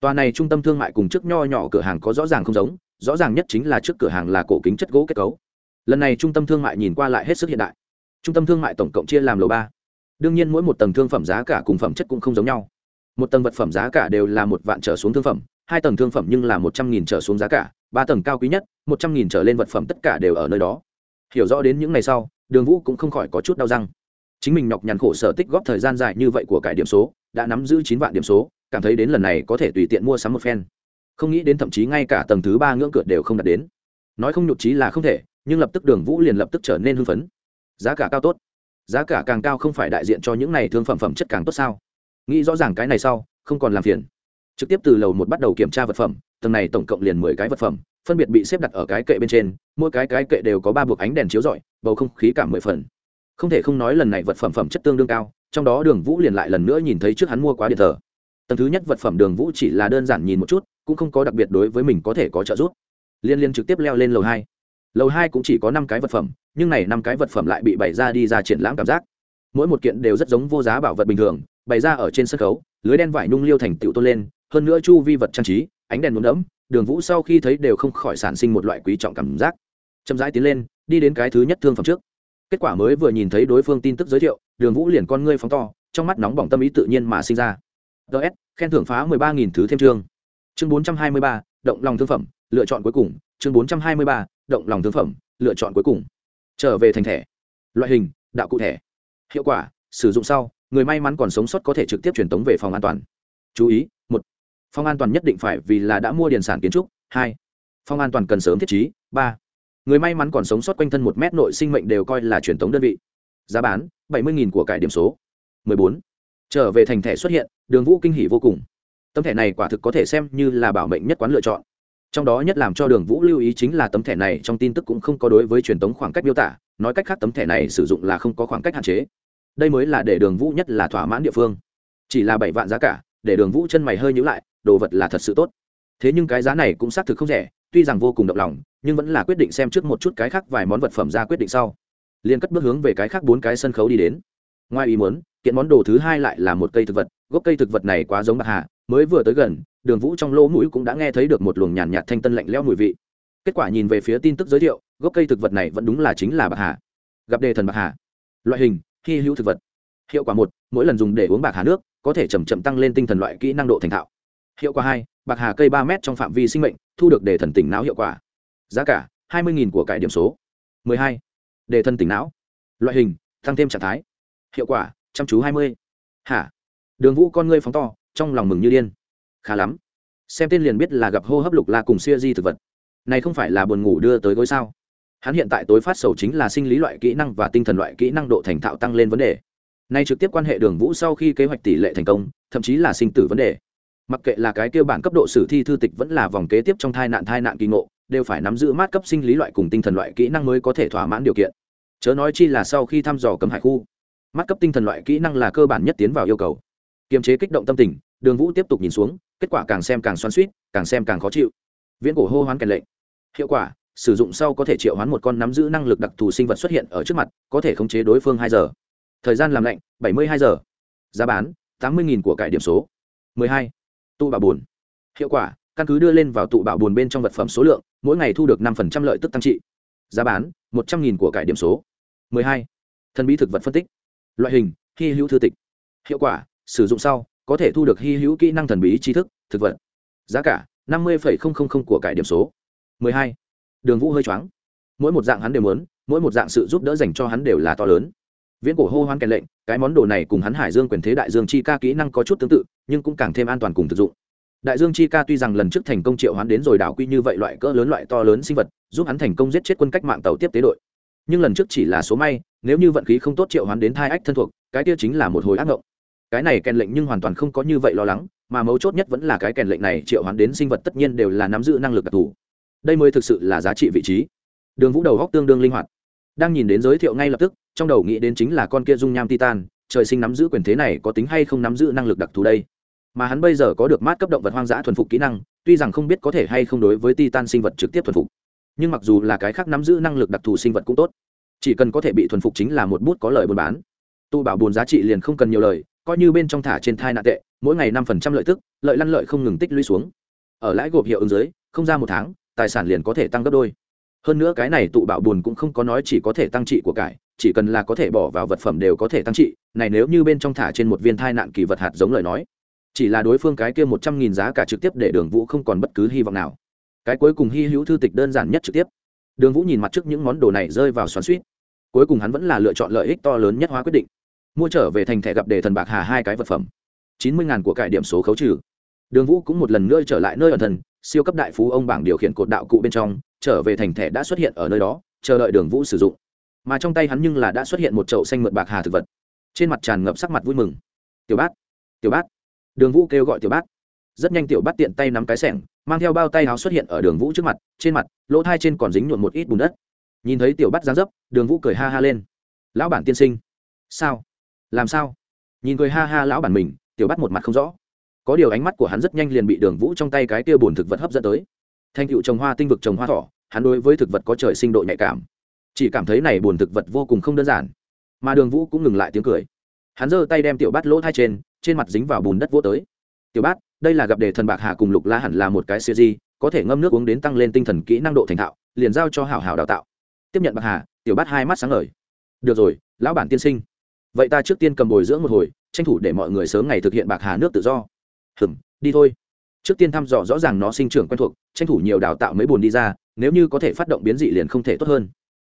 A: Tòa này trung tâm thương mại cùng trước nho nhỏ cửa hàng có rõ ràng không giống, rõ ràng nhất chính là trước cửa hàng là cổ kính chất gỗ kết cấu. Lần này trung tâm thương mại nhìn qua lại hết sức hiện đại. Trung tâm thương mại tổng cộng chia làm lầu ba. Đương nhiên mỗi một tầng thương phẩm giá cả cùng phẩm chất cũng không giống nhau. Một tầng vật phẩm giá cả đều là một vạn trở xuống thương phẩm, hai tầng thương phẩm nhưng là một trăm nghìn trở xuống giá cả ba tầng cao quý nhất, một trăm nghìn trở lên vật phẩm tất cả đều ở nơi đó. Hiểu rõ đến những ngày sau, đường vũ cũng không khỏi có chút đau răng. Chính mình nhọc nhằn khổ sở tích góp thời gian dài như vậy của cải điểm số, đã nắm giữ chín vạn điểm số, cảm thấy đến lần này có thể tùy tiện mua sắm một phen. Không nghĩ đến thậm chí ngay cả tầng thứ ba ngưỡng cửa đều không đạt đến. Nói không nhục trí là không thể, nhưng lập tức đường vũ liền lập tức trở nên hưng phấn. Giá cả cao tốt. Giá cả càng cao không phải đại diện cho những này thương phẩm phẩm chất càng tốt sao? Nghĩ rõ ràng cái này sau, không còn làm phiền trực tiếp từ lầu một bắt đầu kiểm tra vật phẩm, tầng này tổng cộng liền mười cái vật phẩm, phân biệt bị xếp đặt ở cái kệ bên trên, mỗi cái cái kệ đều có ba buộc ánh đèn chiếu rọi, bầu không khí cả mười phần. Không thể không nói lần này vật phẩm phẩm chất tương đương cao, trong đó đường vũ liền lại lần nữa nhìn thấy trước hắn mua quá điện thờ. Tầng thứ nhất vật phẩm đường vũ chỉ là đơn giản nhìn một chút, cũng không có đặc biệt đối với mình có thể có trợ giúp. Liên liên trực tiếp leo lên lầu hai. Lầu hai cũng chỉ có năm cái vật phẩm, nhưng này năm cái vật phẩm lại bị bày ra đi ra triển lãm cảm giác. Mỗi một kiện đều rất giống vô giá bảo vật bình thường, bày ra ở trên sân khấu lưới đen vải nung liêu thành tựu tôn lên, hơn nữa chu vi vật trang trí, ánh đèn muốn đẫm, đường vũ sau khi thấy đều không khỏi sản sinh một loại quý trọng cảm giác. Chậm rãi tiến lên, đi đến cái thứ nhất thương phẩm trước. Kết quả mới vừa nhìn thấy đối phương tin tức giới thiệu, đường vũ liền con ngươi phóng to, trong mắt nóng bỏng tâm ý tự nhiên mà sinh ra. Ts khen thưởng phá mười ba nghìn thứ thêm chương. Chương bốn trăm hai mươi ba, động lòng thương phẩm, lựa chọn cuối cùng. Chương bốn trăm hai mươi ba, động lòng thương phẩm, lựa chọn cuối cùng. Trở về thành thẻ. Loại hình, đạo cụ thẻ. Hiệu quả, sử dụng sau người may mắn còn sống sót có thể trực tiếp truyền tống về phòng an toàn. Chú ý, một, phòng an toàn nhất định phải vì là đã mua điền sản kiến trúc. Hai, phòng an toàn cần sớm thiết trí. Ba, người may mắn còn sống sót quanh thân một mét nội sinh mệnh đều coi là truyền tống đơn vị. Giá bán, bảy mươi của cải điểm số. Mười bốn, trở về thành thẻ xuất hiện, đường vũ kinh hỉ vô cùng. Tấm thẻ này quả thực có thể xem như là bảo mệnh nhất quán lựa chọn. Trong đó nhất làm cho đường vũ lưu ý chính là tấm thẻ này trong tin tức cũng không có đối với truyền tống khoảng cách miêu tả, nói cách khác tấm thẻ này sử dụng là không có khoảng cách hạn chế đây mới là để đường vũ nhất là thỏa mãn địa phương. Chỉ là bảy vạn giá cả để đường vũ chân mày hơi nhữ lại đồ vật là thật sự tốt. Thế nhưng cái giá này cũng xác thực không rẻ tuy rằng vô cùng động lòng nhưng vẫn là quyết định xem trước một chút cái khác vài món vật phẩm ra quyết định sau. Liền cất bước hướng về cái khác bốn cái sân khấu đi đến. Ngoài ý muốn kiện món đồ thứ hai lại là một cây thực vật gốc cây thực vật này quá giống bạc hà mới vừa tới gần đường vũ trong lỗ mũi cũng đã nghe thấy được một luồng nhàn nhạt, nhạt thanh tân lạnh leo mùi vị. Kết quả nhìn về phía tin tức giới thiệu gốc cây thực vật này vẫn đúng là chính là bạc hà. Gặp đề thần bạc hà. Loại hình hy hữu thực vật. Hiệu quả một, mỗi lần dùng để uống bạc hà nước, có thể chầm chậm tăng lên tinh thần loại kỹ năng độ thành thạo. Hiệu quả hai, bạc hà cây ba m trong phạm vi sinh mệnh, thu được đề thần tỉnh não hiệu quả. Giá cả, hai mươi của cải điểm số. mười hai đề thần tỉnh não. Loại hình, tăng thêm trạng thái. Hiệu quả, chăm chú hai mươi. Hả? Đường vũ con ngươi phóng to, trong lòng mừng như điên. Khá lắm. Xem tên liền biết là gặp hô hấp lục la cùng siêu di thực vật. Này không phải là buồn ngủ đưa tới gối sao? Hắn hiện tại tối phát sầu chính là sinh lý loại kỹ năng và tinh thần loại kỹ năng độ thành thạo tăng lên vấn đề. Nay trực tiếp quan hệ đường vũ sau khi kế hoạch tỷ lệ thành công, thậm chí là sinh tử vấn đề. Mặc kệ là cái kêu bản cấp độ sử thi thư tịch vẫn là vòng kế tiếp trong thai nạn thai nạn kỳ ngộ, đều phải nắm giữ mát cấp sinh lý loại cùng tinh thần loại kỹ năng mới có thể thỏa mãn điều kiện. Chớ nói chi là sau khi thăm dò cấm hải khu, mát cấp tinh thần loại kỹ năng là cơ bản nhất tiến vào yêu cầu. Kiềm chế kích động tâm tình, đường vũ tiếp tục nhìn xuống, kết quả càng xem càng xoắn suýt càng xem càng khó chịu. Viễn cổ hô hoán kèn lệnh. Hiệu quả sử dụng sau có thể triệu hoán một con nắm giữ năng lực đặc thù sinh vật xuất hiện ở trước mặt, có thể khống chế đối phương hai giờ. Thời gian làm lạnh, bảy mươi hai giờ. Giá bán, tám mươi của cải điểm số. mười hai. Tụ bảo buồn. hiệu quả, căn cứ đưa lên vào tụ bảo buồn bên trong vật phẩm số lượng, mỗi ngày thu được năm lợi tức tăng trị. Giá bán, một trăm nghìn của cải điểm số. mười hai. Thần bí thực vật phân tích. Loại hình, hy hữu thư tịch. Hiệu quả, sử dụng sau, có thể thu được hy hữu kỹ năng thần bí tri thức, thực vật. Giá cả, năm mươi của cải điểm số. mười hai đường vũ hơi choáng. Mỗi một dạng hắn đều muốn, mỗi một dạng sự giúp đỡ dành cho hắn đều là to lớn. Viễn cổ hô hoan kèn lệnh, cái món đồ này cùng hắn hải dương quyền thế đại dương chi ca kỹ năng có chút tương tự, nhưng cũng càng thêm an toàn cùng thực dụng. Đại dương chi ca tuy rằng lần trước thành công triệu hắn đến rồi đảo quy như vậy loại cỡ lớn loại to lớn sinh vật, giúp hắn thành công giết chết quân cách mạng tàu tiếp tế đội. Nhưng lần trước chỉ là số may, nếu như vận khí không tốt triệu hắn đến thai ách thân thuộc, cái kia chính là một hồi ác mộng cái này kèn lệnh nhưng hoàn toàn không có như vậy lo lắng, mà mấu chốt nhất vẫn là cái kèn lệnh này triệu hắn đến sinh vật tất nhiên đều là nắm giữ năng lực đặc thù đây mới thực sự là giá trị vị trí. Đường vũ đầu góc tương đương linh hoạt. Đang nhìn đến giới thiệu ngay lập tức, trong đầu nghĩ đến chính là con kia dung nham titan, trời sinh nắm giữ quyền thế này có tính hay không nắm giữ năng lực đặc thù đây? Mà hắn bây giờ có được mát cấp động vật hoang dã thuần phục kỹ năng, tuy rằng không biết có thể hay không đối với titan sinh vật trực tiếp thuần phục, nhưng mặc dù là cái khác nắm giữ năng lực đặc thù sinh vật cũng tốt. Chỉ cần có thể bị thuần phục chính là một bút có lời buôn bán. Tu bảo bùn giá trị liền không cần nhiều lời, coi như bên trong thả trên thai nạn tệ, mỗi ngày năm phần trăm lợi tức, lợi lăn lợi không ngừng tích lũy xuống. Ở lãi gộp hiệu ứng dưới, không ra một tháng tài sản liền có thể tăng gấp đôi. Hơn nữa cái này tụ bảo bùn cũng không có nói chỉ có thể tăng trị của cải, chỉ cần là có thể bỏ vào vật phẩm đều có thể tăng trị. Này nếu như bên trong thả trên một viên thai nạn kỳ vật hạt giống lời nói, chỉ là đối phương cái kia một trăm nghìn giá cả trực tiếp để đường vũ không còn bất cứ hy vọng nào. Cái cuối cùng hy hữu thư tịch đơn giản nhất trực tiếp. Đường vũ nhìn mặt trước những món đồ này rơi vào xoắn suýt cuối cùng hắn vẫn là lựa chọn lợi ích to lớn nhất hóa quyết định. Mua trở về thành thẻ gặp đề thần bạc hà hai cái vật phẩm. chín mươi ngàn của cải điểm số khấu trừ. Đường vũ cũng một lần nữa trở lại nơi ẩn thần siêu cấp đại phú ông bảng điều khiển cột đạo cụ bên trong, trở về thành thẻ đã xuất hiện ở nơi đó, chờ đợi đường vũ sử dụng. Mà trong tay hắn nhưng là đã xuất hiện một chậu xanh mượt bạc hà thực vật. Trên mặt tràn ngập sắc mặt vui mừng. Tiểu bát tiểu bát. Đường vũ kêu gọi tiểu bát. Rất nhanh tiểu bát tiện tay nắm cái sẻng, mang theo bao tay áo xuất hiện ở đường vũ trước mặt, trên mặt, lỗ thai trên còn dính nhuộn một ít bùn đất. Nhìn thấy tiểu bát dán dấp, đường vũ cười ha ha lên. Lão bản tiên sinh. Sao? Làm sao? Nhìn cười ha ha lão bản mình, tiểu bát một mặt không rõ có điều ánh mắt của hắn rất nhanh liền bị đường vũ trong tay cái kia bùn thực vật hấp dẫn tới. Thanh cựu trồng hoa, tinh vực trồng hoa thỏ, hắn đối với thực vật có trời sinh độ nhạy cảm. Chỉ cảm thấy này bùn thực vật vô cùng không đơn giản. Mà đường vũ cũng ngừng lại tiếng cười. Hắn giơ tay đem tiểu bát lỗ thai trên trên mặt dính vào bùn đất vô tới. Tiểu bát, đây là gặp đề thần bạc hà cùng lục la hẳn là một cái siêu di có thể ngâm nước uống đến tăng lên tinh thần kỹ năng độ thành thạo, liền giao cho hảo hảo đào tạo. Tiếp nhận bạc hà, tiểu bát hai mắt sáng ngời. Được rồi, lão bản tiên sinh. Vậy ta trước tiên cầm bồi dưỡng một hồi, tranh thủ để mọi người sớm ngày thực hiện bạc hà nước tự do hừm, đi thôi. Trước tiên thăm dò rõ ràng nó sinh trưởng quen thuộc, tranh thủ nhiều đào tạo mấy bồn đi ra, nếu như có thể phát động biến dị liền không thể tốt hơn.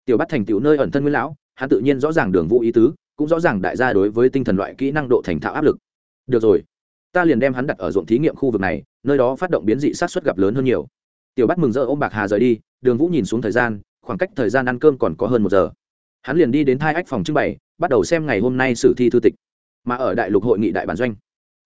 A: Tiểu bắt thành tiểu nơi ẩn thân nguyên lão, hắn tự nhiên rõ ràng đường vũ ý tứ, cũng rõ ràng đại gia đối với tinh thần loại kỹ năng độ thành thạo áp lực. Được rồi, ta liền đem hắn đặt ở ruộng thí nghiệm khu vực này, nơi đó phát động biến dị sát xuất gặp lớn hơn nhiều. Tiểu bắt mừng rỡ ôm bạc hà rời đi, đường vũ nhìn xuống thời gian, khoảng cách thời gian ăn cơm còn có hơn một giờ. Hắn liền đi đến thai ách phòng trưng bày, bắt đầu xem ngày hôm nay sử thi thư tịch. Mà ở đại lục hội nghị đại bản doanh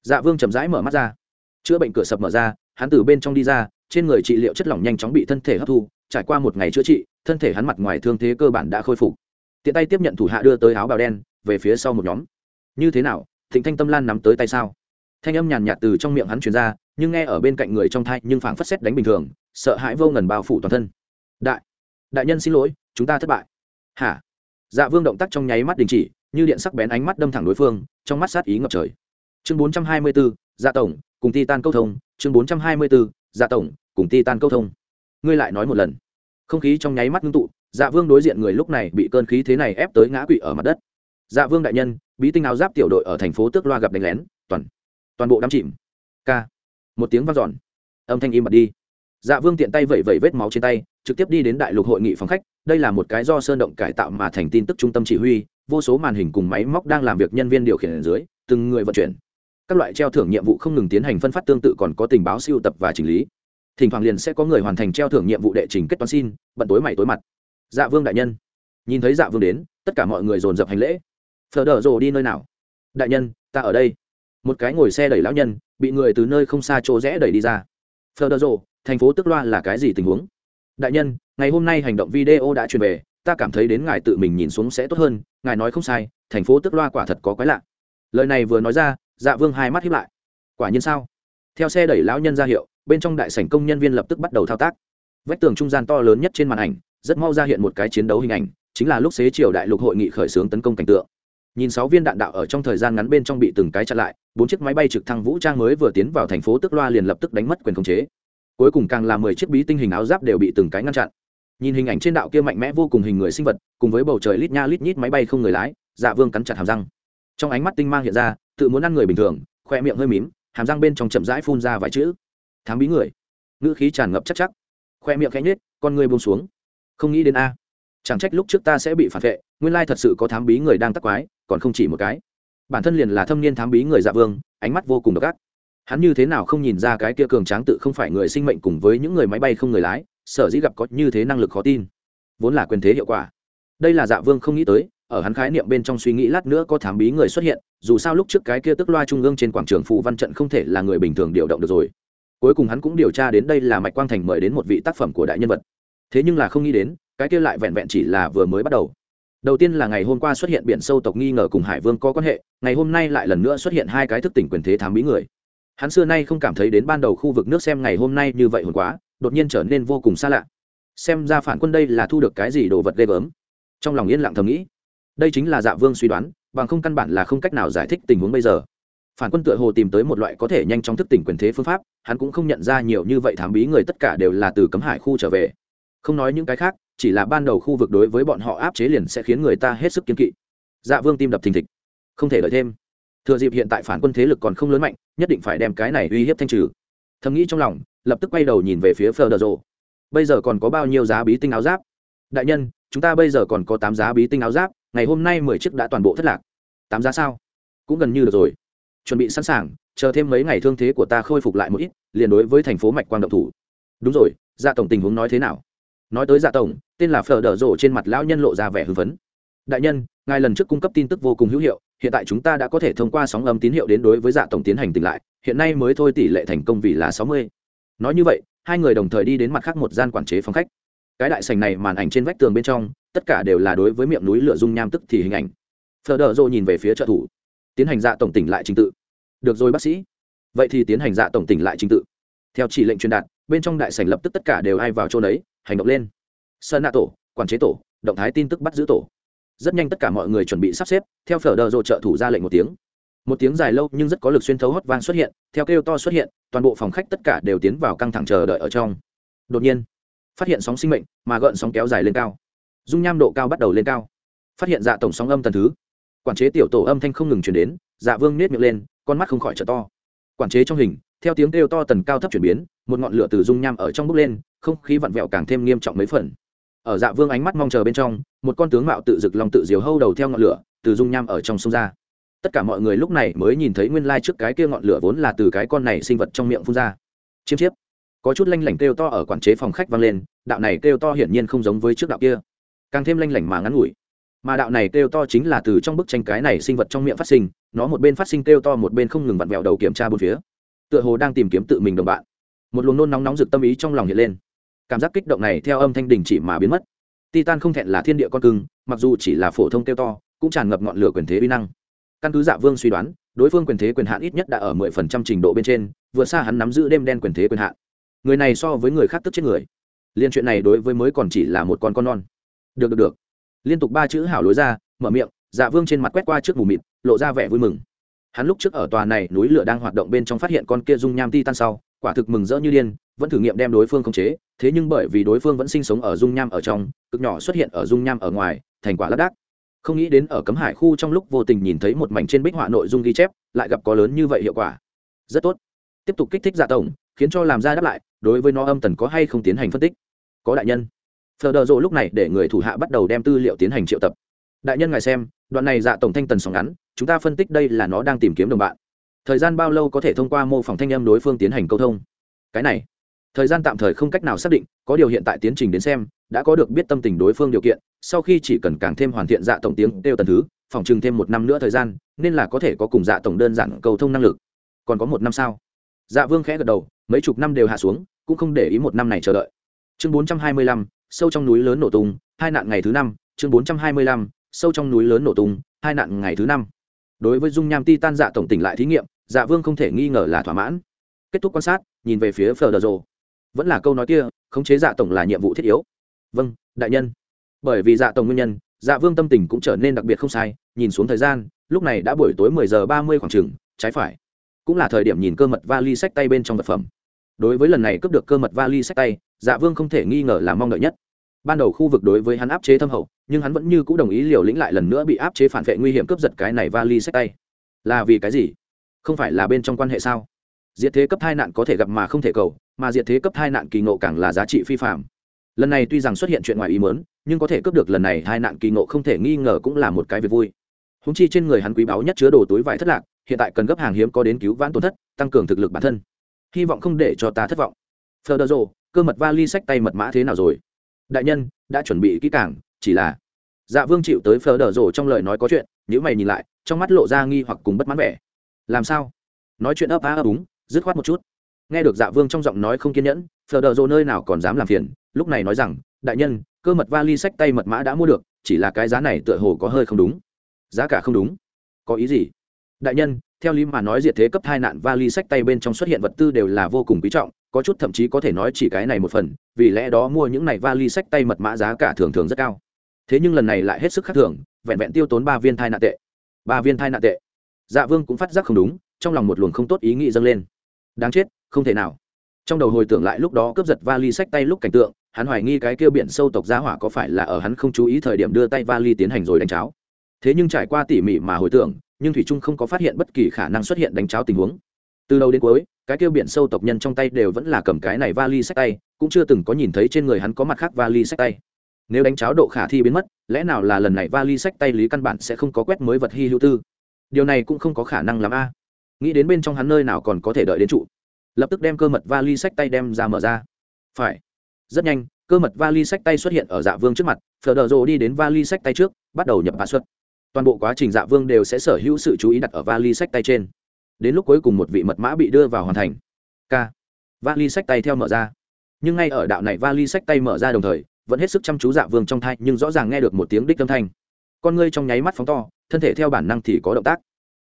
A: dạ vương chậm rãi mở mắt ra. Chữa bệnh cửa sập mở ra, hắn từ bên trong đi ra, trên người trị liệu chất lỏng nhanh chóng bị thân thể hấp thu, trải qua một ngày chữa trị, thân thể hắn mặt ngoài thương thế cơ bản đã khôi phục. Tiện tay tiếp nhận thủ hạ đưa tới áo bào đen, về phía sau một nhóm. Như thế nào, thịnh thanh tâm lan nắm tới tay sao? Thanh âm nhàn nhạt từ trong miệng hắn truyền ra, nhưng nghe ở bên cạnh người trong thai nhưng phảng phất xét đánh bình thường, sợ hãi vô ngần bao phủ toàn thân. Đại đại nhân xin lỗi, chúng ta thất bại. Hả? Dạ vương động tác trong nháy mắt đình chỉ, như điện sắc bén ánh mắt đâm thẳng đối phương, trong mắt sát ý ngập trời chương bốn trăm hai mươi bốn dạ tổng, cùng titan câu thông. Chương bốn trăm hai mươi bốn dạ tổng, cùng titan câu thông. Ngươi lại nói một lần. Không khí trong nháy mắt ngưng tụ dạ vương đối diện người lúc này bị cơn khí thế này ép tới ngã quỵ ở mặt đất. Dạ vương đại nhân, bí tinh áo giáp tiểu đội ở thành phố tước loa gặp đánh lén. Toàn toàn bộ đám chìm. K. Một tiếng vang dọn. Âm thanh im bật đi. Dạ vương tiện tay vẩy vẩy vết máu trên tay, trực tiếp đi đến đại lục hội nghị phòng khách. Đây là một cái do sơn động cải tạo mà thành tin tức trung tâm chỉ huy. Vô số màn hình cùng máy móc đang làm việc nhân viên điều khiển ở dưới, từng người vận chuyển các loại treo thưởng nhiệm vụ không ngừng tiến hành phân phát tương tự còn có tình báo siêu tập và chỉnh lý. Thỉnh thoảng liền sẽ có người hoàn thành treo thưởng nhiệm vụ đệ trình kết toán xin, bận tối mày tối mặt. Dạ vương đại nhân. Nhìn thấy dạ vương đến, tất cả mọi người dồn dập hành lễ. Phờ đờ rồ đi nơi nào? Đại nhân, ta ở đây. Một cái ngồi xe đẩy lão nhân, bị người từ nơi không xa chỗ rẽ đẩy đi ra. Phờ đờ rồ, thành phố tức loa là cái gì tình huống? Đại nhân, ngày hôm nay hành động video đã truyền về, ta cảm thấy đến ngài tự mình nhìn xuống sẽ tốt hơn, ngài nói không sai, thành phố tức loa quả thật có quái lạ. Lời này vừa nói ra dạ vương hai mắt hiếp lại. Quả nhiên sao? Theo xe đẩy lão nhân ra hiệu, bên trong đại sảnh công nhân viên lập tức bắt đầu thao tác. Vách tường trung gian to lớn nhất trên màn ảnh, rất mau ra hiện một cái chiến đấu hình ảnh, chính là lúc xế chiều đại lục hội nghị khởi xướng tấn công cảnh tượng. Nhìn sáu viên đạn đạo ở trong thời gian ngắn bên trong bị từng cái chặn lại, bốn chiếc máy bay trực thăng vũ trang mới vừa tiến vào thành phố tức loa liền lập tức đánh mất quyền khống chế. Cuối cùng càng là mười chiếc bí tinh hình áo giáp đều bị từng cái ngăn chặn. Nhìn hình ảnh trên đạo kia mạnh mẽ vô cùng hình người sinh vật, cùng với bầu trời lít nha lít nhít máy bay không người lái dạ vương cắn chặt hàm răng. Trong ánh mắt tinh mang hiện ra tự muốn ăn người bình thường, khoe miệng hơi mím, hàm răng bên trong chậm rãi phun ra vài chữ. Thám bí người. Ngữ khí tràn ngập chắc chắc. Khoe miệng khẽ nhết con người buông xuống. Không nghĩ đến a. Chẳng trách lúc trước ta sẽ bị phản vệ, nguyên lai thật sự có thám bí người đang tắc quái, còn không chỉ một cái. Bản thân liền là thâm niên thám bí người dạ vương, ánh mắt vô cùng độc ác. Hắn như thế nào không nhìn ra cái kia cường tráng tự không phải người sinh mệnh cùng với những người máy bay không người lái, sở dĩ gặp có như thế năng lực khó tin. Vốn là quyền thế hiệu quả. Đây là dạ vương không nghĩ tới ở hắn khái niệm bên trong suy nghĩ lát nữa có thám bí người xuất hiện, dù sao lúc trước cái kia tức loa trung ương trên quảng trường phụ văn trận không thể là người bình thường điều động được rồi. Cuối cùng hắn cũng điều tra đến đây là mạch quang thành mời đến một vị tác phẩm của đại nhân vật. Thế nhưng là không nghĩ đến, cái kia lại vẹn vẹn chỉ là vừa mới bắt đầu. Đầu tiên là ngày hôm qua xuất hiện biển sâu tộc nghi ngờ cùng hải vương có quan hệ, ngày hôm nay lại lần nữa xuất hiện hai cái thức tỉnh quyền thế thám bí người. Hắn xưa nay không cảm thấy đến ban đầu khu vực nước xem ngày hôm nay như vậy hồn quá, đột nhiên trở nên vô cùng xa lạ. Xem ra phản quân đây là thu được cái gì đồ vật ghê gớm. Trong lòng yên lặng thầm nghĩ đây chính là dạ vương suy đoán, bằng không căn bản là không cách nào giải thích tình huống bây giờ. Phản quân tựa hồ tìm tới một loại có thể nhanh chóng thức tỉnh quyền thế phương pháp, hắn cũng không nhận ra nhiều như vậy thám bí người tất cả đều là từ cấm hải khu trở về. Không nói những cái khác, chỉ là ban đầu khu vực đối với bọn họ áp chế liền sẽ khiến người ta hết sức kiên kỵ. Dạ vương tim đập thình thịch. Không thể đợi thêm. Thừa dịp hiện tại phản quân thế lực còn không lớn mạnh, nhất định phải đem cái này uy hiếp thanh trừ. Thầm nghĩ trong lòng, lập tức quay đầu nhìn về phía phờ đờ rộ bây giờ còn có bao nhiêu giá bí tinh áo giáp? Đại nhân, chúng ta bây giờ còn có tám giá bí tinh áo giáp? Ngày hôm nay mười chiếc đã toàn bộ thất lạc. Tám giá sao? Cũng gần như được rồi. Chuẩn bị sẵn sàng, chờ thêm mấy ngày thương thế của ta khôi phục lại một ít, liền đối với thành phố mạch quang động thủ. Đúng rồi dạ tổng tình huống nói thế nào? Nói tới dạ tổng, tên là phở đờ rộ trên mặt lão nhân lộ ra vẻ hưng phấn. Đại nhân, ngài lần trước cung cấp tin tức vô cùng hữu hiệu, hiện tại chúng ta đã có thể thông qua sóng âm tín hiệu đến đối với dạ tổng tiến hành tỉnh lại, hiện nay mới thôi tỷ lệ thành công vì là sáu mươi. Nói như vậy, hai người đồng thời đi đến mặt khác một gian quản chế phòng khách. Cái đại sành này màn ảnh trên vách tường bên trong tất cả đều là đối với miệng núi lửa dung nham tức thì hình ảnh. Phờ đờ dô nhìn về phía trợ thủ. Tiến hành dạ tổng tỉnh lại trình tự. Được rồi bác sĩ. Vậy thì tiến hành dạ tổng tỉnh lại trình tự. Theo chỉ lệnh truyền đạt, bên trong đại sảnh lập tức tất cả đều ai vào chỗ đấy hành động lên. Sơn nạ tổ, quản chế tổ, động thái tin tức bắt giữ tổ. Rất nhanh tất cả mọi người chuẩn bị sắp xếp, theo phở đờ rộ trợ thủ ra lệnh một tiếng. Một tiếng dài lâu nhưng rất có lực xuyên thấu hót vang xuất hiện, theo kêu to xuất hiện, toàn bộ phòng khách tất cả đều tiến vào căng thẳng chờ đợi ở trong. Đột nhiên, phát hiện sóng sinh mệnh, mà gợn sóng kéo dài lên cao dung nham độ cao bắt đầu lên cao. Phát hiện dạ tổng sóng âm tần thứ. Quản chế tiểu tổ âm thanh không ngừng chuyển đến dạ vương nết miệng lên, con mắt không khỏi trở to. Quản chế trong hình, theo tiếng kêu to tần cao thấp chuyển biến, một ngọn lửa từ dung nham ở trong bốc lên, không khí vặn vẹo càng thêm nghiêm trọng mấy phần. Ở dạ vương ánh mắt mong chờ bên trong, một con tướng mạo tự dực lòng tự diều hâu đầu theo ngọn lửa, từ dung nham ở trong sông ra. Tất cả mọi người lúc này mới nhìn thấy nguyên lai trước cái kia ngọn lửa vốn là từ cái con này sinh vật trong miệng phun ra. Chiêm chiếp. Có chút lanh lảnh kêu to ở quản chế phòng khách vang lên, đạo này kêu to hiển nhiên không giống với trước đạo kia càng thêm lanh lảnh mà ngắn ngủi. Mà đạo này kêu to chính là từ trong bức tranh cái này sinh vật trong miệng phát sinh, nó một bên phát sinh kêu to một bên không ngừng vặn vẹo đầu kiểm tra bốn phía. Tựa hồ đang tìm kiếm tự mình đồng bạn. Một luồng nôn nóng nóng rực tâm ý trong lòng hiện lên. Cảm giác kích động này theo âm thanh đình chỉ mà biến mất. Titan không thẹn là thiên địa con cưng, mặc dù chỉ là phổ thông kêu to, cũng tràn ngập ngọn lửa quyền thế uy năng. Căn cứ dạ vương suy đoán, đối phương quyền thế quyền hạn ít nhất đã ở mười phần trăm trình độ bên trên, vượt xa hắn nắm giữ đêm đen quyền thế quyền hạn. Người này so với người khác tức chết người. Liên chuyện này đối với mới còn chỉ là một con con non được được được. Liên tục ba chữ hảo lối ra, mở miệng dạ vương trên mặt quét qua trước mù mịt, lộ ra vẻ vui mừng. Hắn lúc trước ở tòa này núi lửa đang hoạt động bên trong phát hiện con kia dung nham ti tan sau, quả thực mừng rỡ như điên, vẫn thử nghiệm đem đối phương khống chế, thế nhưng bởi vì đối phương vẫn sinh sống ở dung nham ở trong, cực nhỏ xuất hiện ở dung nham ở ngoài, thành quả lác đác. Không nghĩ đến ở cấm hải khu trong lúc vô tình nhìn thấy một mảnh trên bích họa nội dung ghi chép, lại gặp có lớn như vậy hiệu quả. Rất tốt. Tiếp tục kích thích dạ tổng, khiến cho làm ra đáp lại, đối với nó âm tần có hay không tiến hành phân tích. Có đại nhân phờ đờ rộ lúc này để người thủ hạ bắt đầu đem tư liệu tiến hành triệu tập. Đại nhân ngài xem, đoạn này dạ tổng thanh tần sóng ngắn, chúng ta phân tích đây là nó đang tìm kiếm đồng bạn. Thời gian bao lâu có thể thông qua mô phỏng thanh âm đối phương tiến hành câu thông? Cái này, thời gian tạm thời không cách nào xác định, có điều hiện tại tiến trình đến xem, đã có được biết tâm tình đối phương điều kiện, sau khi chỉ cần càng thêm hoàn thiện dạ tổng tiếng đều tần thứ, phòng chừng thêm một năm nữa thời gian, nên là có thể có cùng dạ tổng đơn giản cầu thông năng lực. Còn có một năm sao? Dạ vương khẽ gật đầu, mấy chục năm đều hạ xuống, cũng không để ý một năm này chờ đợi. Chương bốn trăm hai mươi lăm sâu trong núi lớn nổ tung, hai nạn ngày thứ năm, chương bốn trăm hai mươi lăm, sâu trong núi lớn nổ tung, hai nạn ngày thứ năm. Đối với dung nham ti tan dạ tổng tỉnh lại thí nghiệm dạ vương không thể nghi ngờ là thỏa mãn. Kết thúc quan sát, nhìn về phía phờ đờ rồ vẫn là câu nói kia, khống chế dạ tổng là nhiệm vụ thiết yếu. Vâng đại nhân. Bởi vì dạ tổng nguyên nhân dạ vương tâm tình cũng trở nên đặc biệt không sai, nhìn xuống thời gian, lúc này đã buổi tối mười giờ ba mươi khoảng chừng, trái phải. Cũng là thời điểm nhìn cơ mật vali sách tay bên trong vật phẩm. Đối với lần này cướp được cơ mật vali sách tay dạ vương không thể nghi ngờ là mong đợi nhất ban đầu khu vực đối với hắn áp chế thâm hậu, nhưng hắn vẫn như c ũ đồng ý liều lĩnh lại lần nữa bị áp chế phản vệ nguy hiểm cướp giật cái này vali sách tay. Là vì cái gì? Không phải là bên trong quan hệ sao? Diệt thế cấp hai nạn có thể gặp mà không thể cầu, mà diệt thế cấp hai nạn kỳ ngộ càng là giá trị phi phạm. Lần này tuy rằng xuất hiện chuyện ngoài ý mớn nhưng có thể cướp được lần này hai nạn kỳ ngộ không thể nghi ngờ cũng là một cái việc vui. Húng chi trên người hắn quý báu nhất chứa đồ túi vải thất lạc, hiện tại cần gấp hàng hiếm có đến cứu vãn tổn thất, tăng cường thực lực bản thân. Hy vọng không để cho ta thất vọng. Phờ đơ rộ cơ mật vali sách tay mật mã thế nào rồi? Đại nhân, đã chuẩn bị kỹ càng, chỉ là dạ vương chịu tới phờ đờ rổ trong lời nói có chuyện nếu mày nhìn lại, trong mắt lộ ra nghi hoặc cùng bất mãn vẻ. Làm sao? Nói chuyện ấp á ấp úng, dứt khoát một chút. Nghe được dạ vương trong giọng nói không kiên nhẫn phờ đờ rổ nơi nào còn dám làm phiền, lúc này nói rằng, đại nhân, cơ mật vali sách tay mật mã đã mua được, chỉ là cái giá này tựa hồ có hơi không đúng. Giá cả không đúng. Có ý gì? Đại nhân, theo lý mà nói diệt thế cấp hai nạn vali sách tay bên trong xuất hiện vật tư đều là vô cùng quý trọng có chút thậm chí có thể nói chỉ cái này một phần, vì lẽ đó mua những này vali sách tay mật mã giá cả thường thường rất cao. Thế nhưng lần này lại hết sức khác thường, vẹn vẹn tiêu tốn ba viên thai nạn tệ. Ba viên thai nạn tệ. Dạ vương cũng phát giác không đúng, trong lòng một luồng không tốt ý nghĩ dâng lên. Đáng chết, không thể nào. Trong đầu hồi tưởng lại lúc đó cướp giật vali sách tay lúc cảnh tượng, hắn hoài nghi cái kia biển sâu tộc giá hỏa có phải là ở hắn không chú ý thời điểm đưa tay vali tiến hành rồi đánh cháo. Thế nhưng trải qua tỉ mỉ mà hồi tưởng, nhưng thủy trung không có phát hiện bất kỳ khả năng xuất hiện đánh cháo tình huống từ đầu đến cuối, cái kêu biển sâu tộc nhân trong tay đều vẫn là cầm cái này vali sách tay, cũng chưa từng có nhìn thấy trên người hắn có mặt khác vali sách tay. Nếu đánh cháo độ khả thi biến mất, lẽ nào là lần này vali sách tay lý căn bản sẽ không có quét mới vật hy hữu tư? Điều này cũng không có khả năng làm a. Nghĩ đến bên trong hắn nơi nào còn có thể đợi đến trụ. Lập tức đem cơ mật vali sách tay đem ra mở ra. Phải. Rất nhanh, cơ mật vali sách tay xuất hiện ở dạ vương trước mặt phờ đờ rồ đi đến vali sách tay trước, bắt đầu nhập hạ xuất. Toàn bộ quá trình dạ vương đều sẽ sở hữu sự chú ý đặt ở vali sách tay trên đến lúc cuối cùng một vị mật mã bị đưa vào hoàn thành. K. Vali sách tay theo mở ra. Nhưng ngay ở đạo này vali sách tay mở ra đồng thời, vẫn hết sức chăm chú dạ vương trong thai, nhưng rõ ràng nghe được một tiếng đích âm thanh. Con ngươi trong nháy mắt phóng to, thân thể theo bản năng thì có động tác.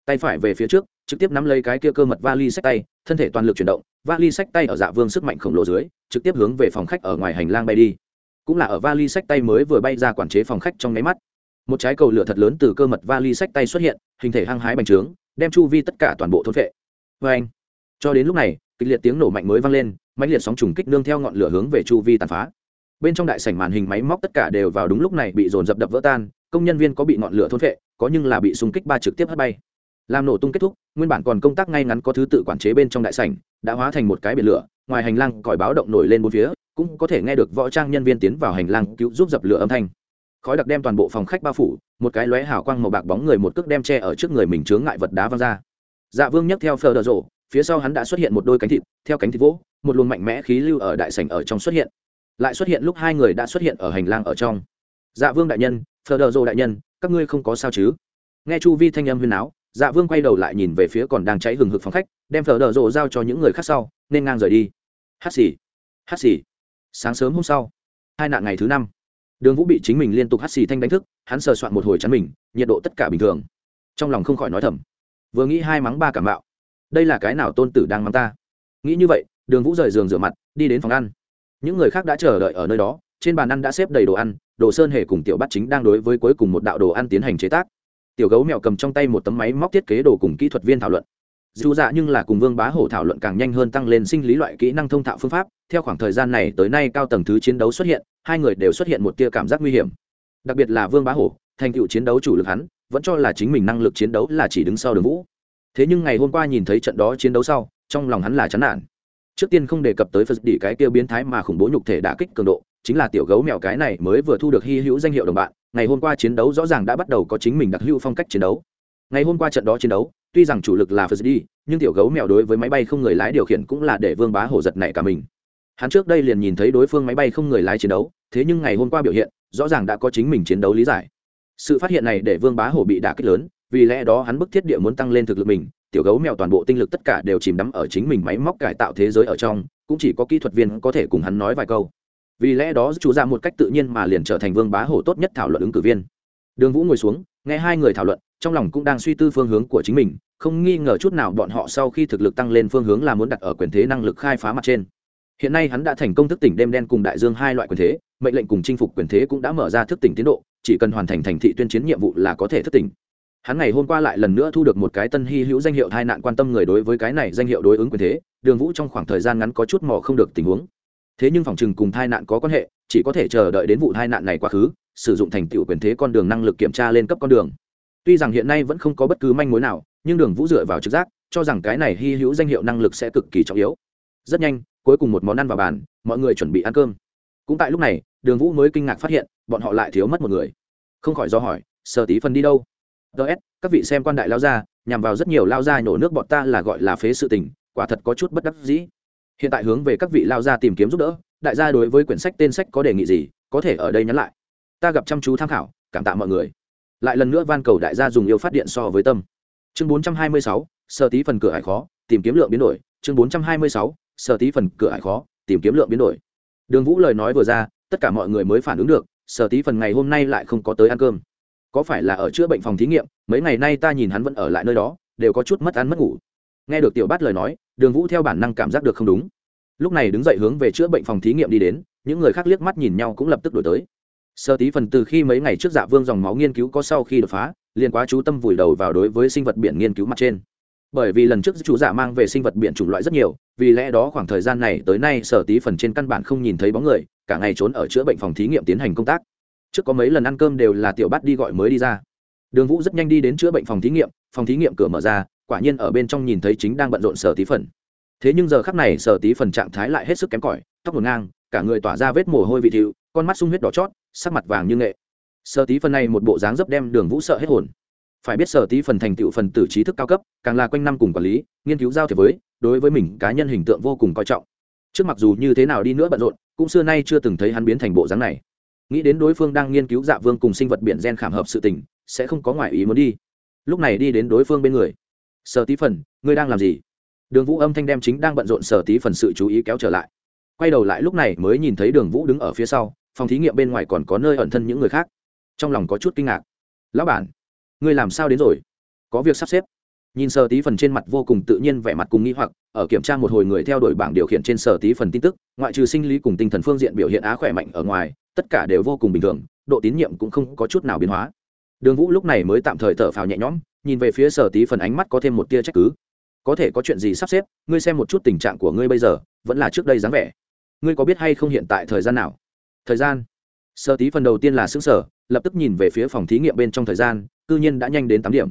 A: Tay phải về phía trước, trực tiếp nắm lấy cái kia cơ mật vali sách tay, thân thể toàn lực chuyển động, vali sách tay ở dạ vương sức mạnh khổng lồ dưới, trực tiếp hướng về phòng khách ở ngoài hành lang bay đi. Cũng là ở vali sách tay mới vừa bay ra quản chế phòng khách trong nháy mắt. Một trái cầu lửa thật lớn từ cơ mật vali sách tay xuất hiện, hình thể hăng hái bành trướng đem chu vi tất cả toàn bộ thôn vệ vê anh, cho đến lúc này, kịch liệt tiếng nổ mạnh mới vang lên, mãnh liệt sóng trùng kích nương theo ngọn lửa hướng về chu vi tàn phá. Bên trong đại sảnh màn hình máy móc tất cả đều vào đúng lúc này bị dồn dập đập vỡ tan, công nhân viên có bị ngọn lửa thôn vệ có nhưng là bị xung kích ba trực tiếp hất bay. Làm nổ tung kết thúc, nguyên bản còn công tác ngay ngắn có thứ tự quản chế bên trong đại sảnh, đã hóa thành một cái biển lửa, ngoài hành lang còi báo động nổi lên bốn phía, cũng có thể nghe được võ trang nhân viên tiến vào hành lang cứu giúp dập lửa âm thanh. Khói đặc đem toàn bộ phòng khách bao phủ một cái lóe hào quang màu bạc bóng người một cước đem che ở trước người mình chướng ngại vật đá văng ra. Dạ vương nhấc theo phờ đờ rộ phía sau hắn đã xuất hiện một đôi cánh thịt, theo cánh thịt vỗ, một luồng mạnh mẽ khí lưu ở đại sảnh ở trong xuất hiện. Lại xuất hiện lúc hai người đã xuất hiện ở hành lang ở trong. Dạ vương đại nhân, phờ đờ rộ đại nhân, các ngươi không có sao chứ? Nghe chu vi thanh âm huyên áo dạ vương quay đầu lại nhìn về phía còn đang cháy hừng hực phòng khách, đem phờ đờ rộ giao cho những người khác sau, nên ngang rời đi. Hát xì hát xì. Sáng sớm hôm sau, hai nạn ngày thứ năm đường vũ bị chính mình liên tục hắt xì thanh đánh thức, hắn sờ soạn một hồi chắn mình, nhiệt độ tất cả bình thường. Trong lòng không khỏi nói thầm, vừa nghĩ hai mắng ba cảm bạo đây là cái nào tôn tử đang mắng ta? Nghĩ như vậy, đường vũ rời giường rửa mặt, đi đến phòng ăn. Những người khác đã chờ đợi ở nơi đó, trên bàn ăn đã xếp đầy đồ ăn, đồ sơn hề cùng tiểu bắt chính đang đối với cuối cùng một đạo đồ ăn tiến hành chế tác. Tiểu gấu mèo cầm trong tay một tấm máy móc thiết kế đồ cùng kỹ thuật viên thảo luận dù dạ nhưng là cùng vương bá hổ thảo luận càng nhanh hơn tăng lên sinh lý loại kỹ năng thông thạo phương pháp. Theo khoảng thời gian này tới nay cao tầng thứ chiến đấu xuất hiện, hai người đều xuất hiện một tia cảm giác nguy hiểm. Đặc biệt là vương bá hổ, thành tựu chiến đấu chủ lực hắn, vẫn cho là chính mình năng lực chiến đấu là chỉ đứng sau đường vũ. Thế nhưng ngày hôm qua nhìn thấy trận đó chiến đấu sau, trong lòng hắn là chán nản. Trước tiên không đề cập tới phật đỉ cái tiêu biến thái mà khủng bố nhục thể đả kích cường độ, chính là tiểu gấu mèo cái này mới vừa thu được hy hữu danh hiệu đồng bạn, ngày hôm qua chiến đấu rõ ràng đã bắt đầu có chính mình đặc hữu phong cách chiến đấu ngày hôm qua trận đó chiến đấu, tuy rằng chủ lực là phật đi nhưng tiểu gấu mèo đối với máy bay không người lái điều khiển cũng là để vương bá hổ giật này cả mình. Hắn trước đây liền nhìn thấy đối phương máy bay không người lái chiến đấu, thế nhưng ngày hôm qua biểu hiện, rõ ràng đã có chính mình chiến đấu lý giải. Sự phát hiện này để vương bá hổ bị đả kích lớn, vì lẽ đó hắn bức thiết địa muốn tăng lên thực lực mình, tiểu gấu mèo toàn bộ tinh lực tất cả đều chìm đắm ở chính mình máy móc cải tạo thế giới ở trong, cũng chỉ có kỹ thuật viên có thể cùng hắn nói vài câu. Vì lẽ đó chủ ra một cách tự nhiên mà liền trở thành vương bá hổ tốt nhất thảo luận ứng cử viên. Đường vũ ngồi xuống, nghe hai người thảo luận trong lòng cũng đang suy tư phương hướng của chính mình, không nghi ngờ chút nào bọn họ sau khi thực lực tăng lên phương hướng là muốn đặt ở quyền thế năng lực khai phá mặt trên. Hiện nay hắn đã thành công thức tỉnh đêm đen cùng đại dương hai loại quyền thế, mệnh lệnh cùng chinh phục quyền thế cũng đã mở ra thức tỉnh tiến độ, chỉ cần hoàn thành thành thị tuyên chiến nhiệm vụ là có thể thức tỉnh. Hắn ngày hôm qua lại lần nữa thu được một cái tân hy hữu danh hiệu hai nạn quan tâm người đối với cái này danh hiệu đối ứng quyền thế, đường vũ trong khoảng thời gian ngắn có chút mò không được tình huống. Thế nhưng phòng chừng cùng tai nạn có quan hệ, chỉ có thể chờ đợi đến vụ tai nạn này quá khứ, sử dụng thành tựu quyền thế con đường năng lực kiểm tra lên cấp con đường tuy rằng hiện nay vẫn không có bất cứ manh mối nào, nhưng đường vũ dựa vào trực giác, cho rằng cái này hy hữu danh hiệu năng lực sẽ cực kỳ trọng yếu. Rất nhanh, cuối cùng một món ăn vào bàn, mọi người chuẩn bị ăn cơm. Cũng tại lúc này, đường vũ mới kinh ngạc phát hiện, bọn họ lại thiếu mất một người. Không khỏi do hỏi, sở tí phần đi đâu? Ts các vị xem quan đại lao ra nhằm vào rất nhiều lao ra nổ nước bọn ta là gọi là phế sự tình, quả thật có chút bất đắc dĩ. Hiện tại hướng về các vị lao ra tìm kiếm giúp đỡ, đại gia đối với quyển sách tên sách có đề nghị gì, có thể ở đây nhắn lại. Ta gặp chăm chú tham khảo, cảm tạ mọi người lại lần nữa van cầu đại gia dùng yêu phát điện so với tâm. Chương 426, sơ tí phần cửa hải khó tìm kiếm lượng biến đổi. Chương 426, sơ tí phần cửa hải khó tìm kiếm lượng biến đổi. Đường vũ lời nói vừa ra tất cả mọi người mới phản ứng được sở tí phần ngày hôm nay lại không có tới ăn cơm. Có phải là ở chữa bệnh phòng thí nghiệm mấy ngày nay ta nhìn hắn vẫn ở lại nơi đó đều có chút mất ăn mất ngủ. Nghe được tiểu bát lời nói đường vũ theo bản năng cảm giác được không đúng. Lúc này đứng dậy hướng về chữa bệnh phòng thí nghiệm đi đến những người khác liếc mắt nhìn nhau cũng lập tức đổi tới sơ tí phần từ khi mấy ngày trước dạ vương dòng máu nghiên cứu có sau khi đột phá, liền quá chú tâm vùi đầu vào đối với sinh vật biển nghiên cứu mặt trên. Bởi vì lần trước chủ giả dạ mang về sinh vật biển chủng loại rất nhiều, vì lẽ đó khoảng thời gian này tới nay sở tí phần trên căn bản không nhìn thấy bóng người, cả ngày trốn ở chữa bệnh phòng thí nghiệm tiến hành công tác. Trước có mấy lần ăn cơm đều là tiểu bắt đi gọi mới đi ra. Đường vũ rất nhanh đi đến chữa bệnh phòng thí nghiệm, phòng thí nghiệm cửa mở ra, quả nhiên ở bên trong nhìn thấy chính đang bận rộn sở tí phần. Thế nhưng giờ khắc này sở tí phần trạng thái lại hết sức kém cỏi, tóc ngổn ngang cả người tỏa ra vết mồ hôi vị thịu, con mắt sung huyết đỏ chót, sắc mặt vàng như nghệ. Sở tí phần này một bộ dáng dấp đem đường vũ sợ hết hồn. Phải biết sở tí phần thành tựu phần tử trí thức cao cấp, càng là quanh năm cùng quản lý, nghiên cứu giao thiệp với, đối với mình cá nhân hình tượng vô cùng coi trọng. Trước mặc dù như thế nào đi nữa bận rộn, cũng xưa nay chưa từng thấy hắn biến thành bộ dáng này. Nghĩ đến đối phương đang nghiên cứu dạ vương cùng sinh vật biển gen khảm hợp sự tình, sẽ không có ngoại ý muốn đi. Lúc này đi đến đối phương bên người. Sở tí phần, ngươi đang làm gì? Đường vũ âm thanh đem chính đang bận rộn sở tí phần sự chú ý kéo trở lại quay đầu lại lúc này mới nhìn thấy đường vũ đứng ở phía sau, phòng thí nghiệm bên ngoài còn có nơi ẩn thân những người khác. Trong lòng có chút kinh ngạc. Lão bản, ngươi làm sao đến rồi? Có việc sắp xếp. Nhìn sở tí phần trên mặt vô cùng tự nhiên vẻ mặt cùng nghi hoặc, ở kiểm tra một hồi người theo đuổi bảng điều khiển trên sở tí phần tin tức, ngoại trừ sinh lý cùng tinh thần phương diện biểu hiện á khỏe mạnh ở ngoài, tất cả đều vô cùng bình thường, độ tín nhiệm cũng không có chút nào biến hóa. Đường vũ lúc này mới tạm thời thở phào nhẹ nhõm, nhìn về phía sở tí phần ánh mắt có thêm một tia trách cứ. Có thể có chuyện gì sắp xếp, ngươi xem một chút tình trạng của ngươi bây giờ, vẫn là trước đây dáng vẻ ngươi có biết hay không hiện tại thời gian nào? Thời gian? Sơ tí phần đầu tiên là xứng sở lập tức nhìn về phía phòng thí nghiệm bên trong thời gian, cư nhiên đã nhanh đến tám điểm.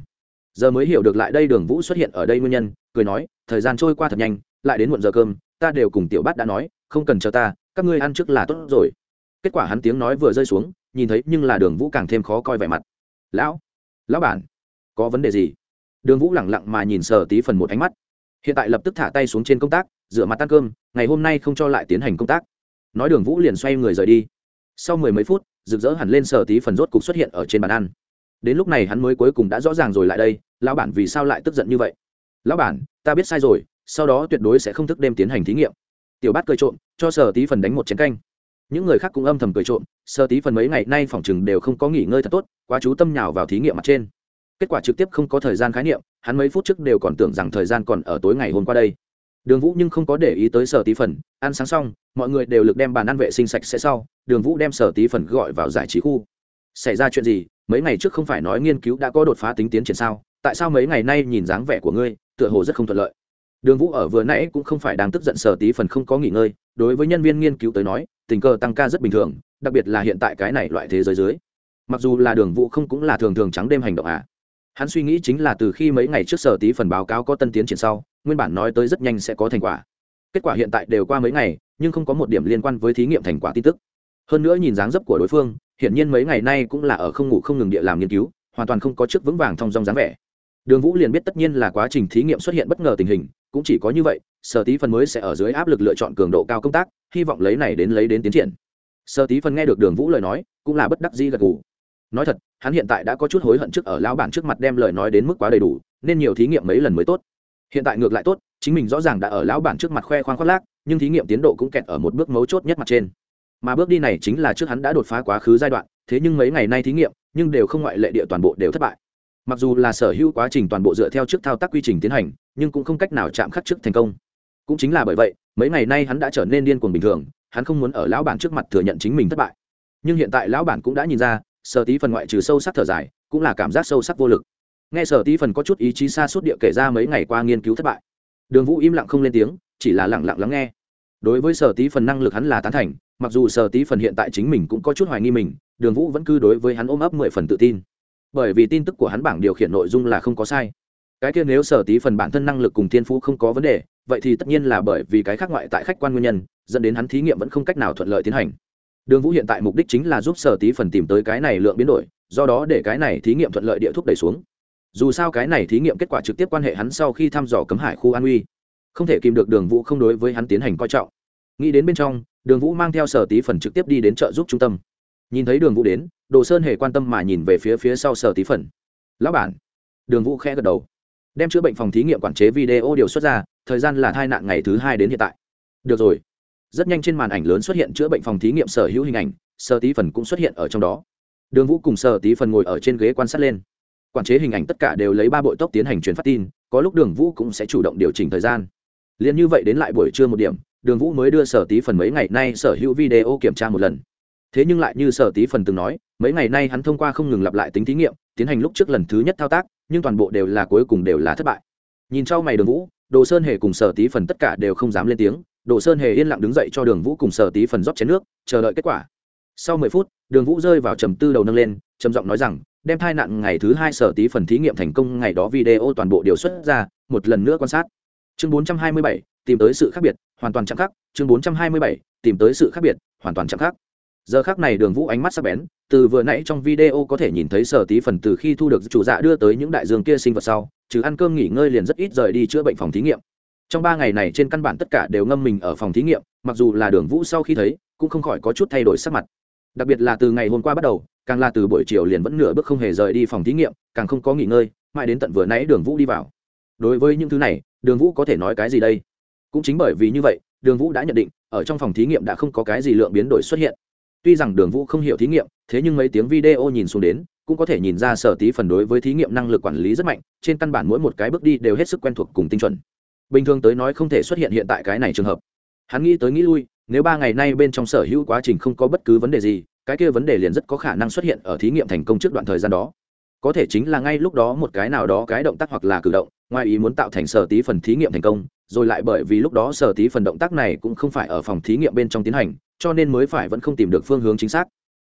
A: Giờ mới hiểu được lại đây đường vũ xuất hiện ở đây nguyên nhân, cười nói, thời gian trôi qua thật nhanh, lại đến muộn giờ cơm, ta đều cùng tiểu bát đã nói, không cần chờ ta, các ngươi ăn trước là tốt rồi. Kết quả hắn tiếng nói vừa rơi xuống, nhìn thấy nhưng là đường vũ càng thêm khó coi vẻ mặt. Lão lão bản, có vấn đề gì? Đường vũ lẳng lặng mà nhìn sở tí phần một ánh mắt hiện tại lập tức thả tay xuống trên công tác, rửa mặt ăn cơm, ngày hôm nay không cho lại tiến hành công tác. Nói đường vũ liền xoay người rời đi. Sau mười mấy phút, rực rỡ hẳn lên sở tí phần rốt cục xuất hiện ở trên bàn ăn. Đến lúc này hắn mới cuối cùng đã rõ ràng rồi lại đây, lão bản vì sao lại tức giận như vậy? Lão bản, ta biết sai rồi, sau đó tuyệt đối sẽ không thức đêm tiến hành thí nghiệm. Tiểu bát cười trộm, cho sở tí phần đánh một chén canh. Những người khác cũng âm thầm cười trộm, sở tí phần mấy ngày nay phòng chừng đều không có nghỉ ngơi thật tốt, quá chú tâm nhào vào thí nghiệm mặt trên. Kết quả trực tiếp không có thời gian khái niệm hắn mấy phút trước đều còn tưởng rằng thời gian còn ở tối ngày hôm qua đây. Đường vũ nhưng không có để ý tới sở tí phần, ăn sáng xong, mọi người đều lực đem bàn ăn vệ sinh sạch sẽ sau, đường vũ đem sở tí phần gọi vào giải trí khu. Xảy ra chuyện gì? Mấy ngày trước không phải nói nghiên cứu đã có đột phá tính tiến triển sao? Tại sao mấy ngày nay nhìn dáng vẻ của ngươi, tựa hồ rất không thuận lợi? Đường vũ ở vừa nãy cũng không phải đang tức giận sở tí phần không có nghỉ ngơi, đối với nhân viên nghiên cứu tới nói, tình cờ tăng ca rất bình thường, đặc biệt là hiện tại cái này loại thế giới dưới. Mặc dù là đường vũ không cũng là thường thường trắng đêm hành động à? Hắn suy nghĩ chính là từ khi mấy ngày trước sở tí phần báo cáo có tân tiến triển sau, nguyên bản nói tới rất nhanh sẽ có thành quả. Kết quả hiện tại đều qua mấy ngày, nhưng không có một điểm liên quan với thí nghiệm thành quả tin tức. Hơn nữa nhìn dáng dấp của đối phương, hiển nhiên mấy ngày nay cũng là ở không ngủ không ngừng địa làm nghiên cứu, hoàn toàn không có chức vững vàng thong dong dáng vẻ. Đường vũ liền biết tất nhiên là quá trình thí nghiệm xuất hiện bất ngờ tình hình, cũng chỉ có như vậy, sở tí phần mới sẽ ở dưới áp lực lựa chọn cường độ cao công tác, hy vọng lấy này đến lấy đến tiến triển. Sở tí phần nghe được đường vũ lời nói, cũng là bất đắc dĩ gật gù nói thật, hắn hiện tại đã có chút hối hận trước ở lão bản trước mặt đem lời nói đến mức quá đầy đủ, nên nhiều thí nghiệm mấy lần mới tốt. Hiện tại ngược lại tốt, chính mình rõ ràng đã ở lão bản trước mặt khoe khoang khoác lác, nhưng thí nghiệm tiến độ cũng kẹt ở một bước mấu chốt nhất mặt trên. Mà bước đi này chính là trước hắn đã đột phá quá khứ giai đoạn, thế nhưng mấy ngày nay thí nghiệm, nhưng đều không ngoại lệ địa toàn bộ đều thất bại. Mặc dù là sở hữu quá trình toàn bộ dựa theo trước thao tác quy trình tiến hành, nhưng cũng không cách nào chạm khắc trước thành công. Cũng chính là bởi vậy, mấy ngày nay hắn đã trở nên điên cuồng bình thường, hắn không muốn ở lão bản trước mặt thừa nhận chính mình thất bại. Nhưng hiện tại lão bản cũng đã nhìn ra sở tí phần ngoại trừ sâu sắc thở dài, cũng là cảm giác sâu sắc vô lực. Nghe sở tí phần có chút ý chí xa suốt địa kể ra mấy ngày qua nghiên cứu thất bại. Đường vũ im lặng không lên tiếng, chỉ là lẳng lặng lắng nghe. Đối với sở tí phần năng lực hắn là tán thành, mặc dù sở tí phần hiện tại chính mình cũng có chút hoài nghi mình, đường vũ vẫn cứ đối với hắn ôm ấp mười phần tự tin. Bởi vì tin tức của hắn bảng điều khiển nội dung là không có sai. Cái kia nếu sở tí phần bản thân năng lực cùng thiên phú không có vấn đề, vậy thì tất nhiên là bởi vì cái khác ngoại tại khách quan nguyên nhân, dẫn đến hắn thí nghiệm vẫn không cách nào thuận lợi tiến hành đường vũ hiện tại mục đích chính là giúp sở tí phần tìm tới cái này lượng biến đổi, do đó để cái này thí nghiệm thuận lợi địa thúc đẩy xuống. Dù sao cái này thí nghiệm kết quả trực tiếp quan hệ hắn sau khi thăm dò cấm hải khu an uy. Không thể kìm được đường vũ không đối với hắn tiến hành coi trọng. Nghĩ đến bên trong, đường vũ mang theo sở tí phần trực tiếp đi đến chợ giúp trung tâm. Nhìn thấy đường vũ đến, đồ sơn hề quan tâm mà nhìn về phía phía sau sở tí phần. Lão bản. Đường vũ khẽ gật đầu. Đem chữa bệnh phòng thí nghiệm quản chế video điều xuất ra, thời gian là thai nạn ngày thứ hai đến hiện tại. Được rồi rất nhanh trên màn ảnh lớn xuất hiện chữa bệnh phòng thí nghiệm sở hữu hình ảnh, sở tí phần cũng xuất hiện ở trong đó. Đường vũ cùng sở tí phần ngồi ở trên ghế quan sát lên. Quản chế hình ảnh tất cả đều lấy ba bội tốc tiến hành truyền phát tin, có lúc đường vũ cũng sẽ chủ động điều chỉnh thời gian. Liền như vậy đến lại buổi trưa một điểm, đường vũ mới đưa sở tí phần mấy ngày nay sở hữu video kiểm tra một lần. Thế nhưng lại như sở tí phần từng nói, mấy ngày nay hắn thông qua không ngừng lặp lại tính thí nghiệm, tiến hành lúc trước lần thứ nhất thao tác, nhưng toàn bộ đều là cuối cùng đều là thất bại. Nhìn sau mày đường vũ, đồ sơn hề cùng sở tí phần tất cả đều không dám lên tiếng đồ sơn hề yên lặng đứng dậy cho đường vũ cùng sở tí phần rót chén nước, chờ đợi kết quả. Sau mười phút, đường vũ rơi vào trầm tư đầu nâng lên, trầm giọng nói rằng, đem thai nạn ngày thứ hai sở tí phần thí nghiệm thành công, ngày đó video toàn bộ điều xuất ra, một lần nữa quan sát. Chương bốn trăm hai mươi bảy, tìm tới sự khác biệt, hoàn toàn chẳng khác chương bốn trăm hai mươi bảy, tìm tới sự khác biệt, hoàn toàn chẳng khác giờ khác này đường vũ ánh mắt sắc bén, từ vừa nãy trong video có thể nhìn thấy sở tí phần từ khi thu được chủ dạ đưa tới những đại dương kia sinh vật sau, trừ ăn cơm nghỉ ngơi liền rất ít rời đi chữa bệnh phòng thí nghiệm trong ba ngày này trên căn bản tất cả đều ngâm mình ở phòng thí nghiệm, mặc dù là đường vũ sau khi thấy, cũng không khỏi có chút thay đổi sắc mặt. Đặc biệt là từ ngày hôm qua bắt đầu, càng là từ buổi chiều liền vẫn nửa bước không hề rời đi phòng thí nghiệm, càng không có nghỉ ngơi, mãi đến tận vừa nãy đường vũ đi vào. Đối với những thứ này, đường vũ có thể nói cái gì đây? Cũng chính bởi vì như vậy, đường vũ đã nhận định, ở trong phòng thí nghiệm đã không có cái gì lượng biến đổi xuất hiện. Tuy rằng đường vũ không hiểu thí nghiệm, thế nhưng mấy tiếng video nhìn xuống đến, cũng có thể nhìn ra sở tí phần đối với thí nghiệm năng lực quản lý rất mạnh, trên căn bản mỗi một cái bước đi đều hết sức quen thuộc cùng tinh chuẩn bình thường tới nói không thể xuất hiện hiện tại cái này trường hợp. Hắn nghĩ tới nghĩ lui, nếu ba ngày nay bên trong sở hữu quá trình không có bất cứ vấn đề gì, cái kia vấn đề liền rất có khả năng xuất hiện ở thí nghiệm thành công trước đoạn thời gian đó. Có thể chính là ngay lúc đó một cái nào đó cái động tác hoặc là cử động, ngoài ý muốn tạo thành sở tí phần thí nghiệm thành công, rồi lại bởi vì lúc đó sở tí phần động tác này cũng không phải ở phòng thí nghiệm bên trong tiến hành, cho nên mới phải vẫn không tìm được phương hướng chính xác.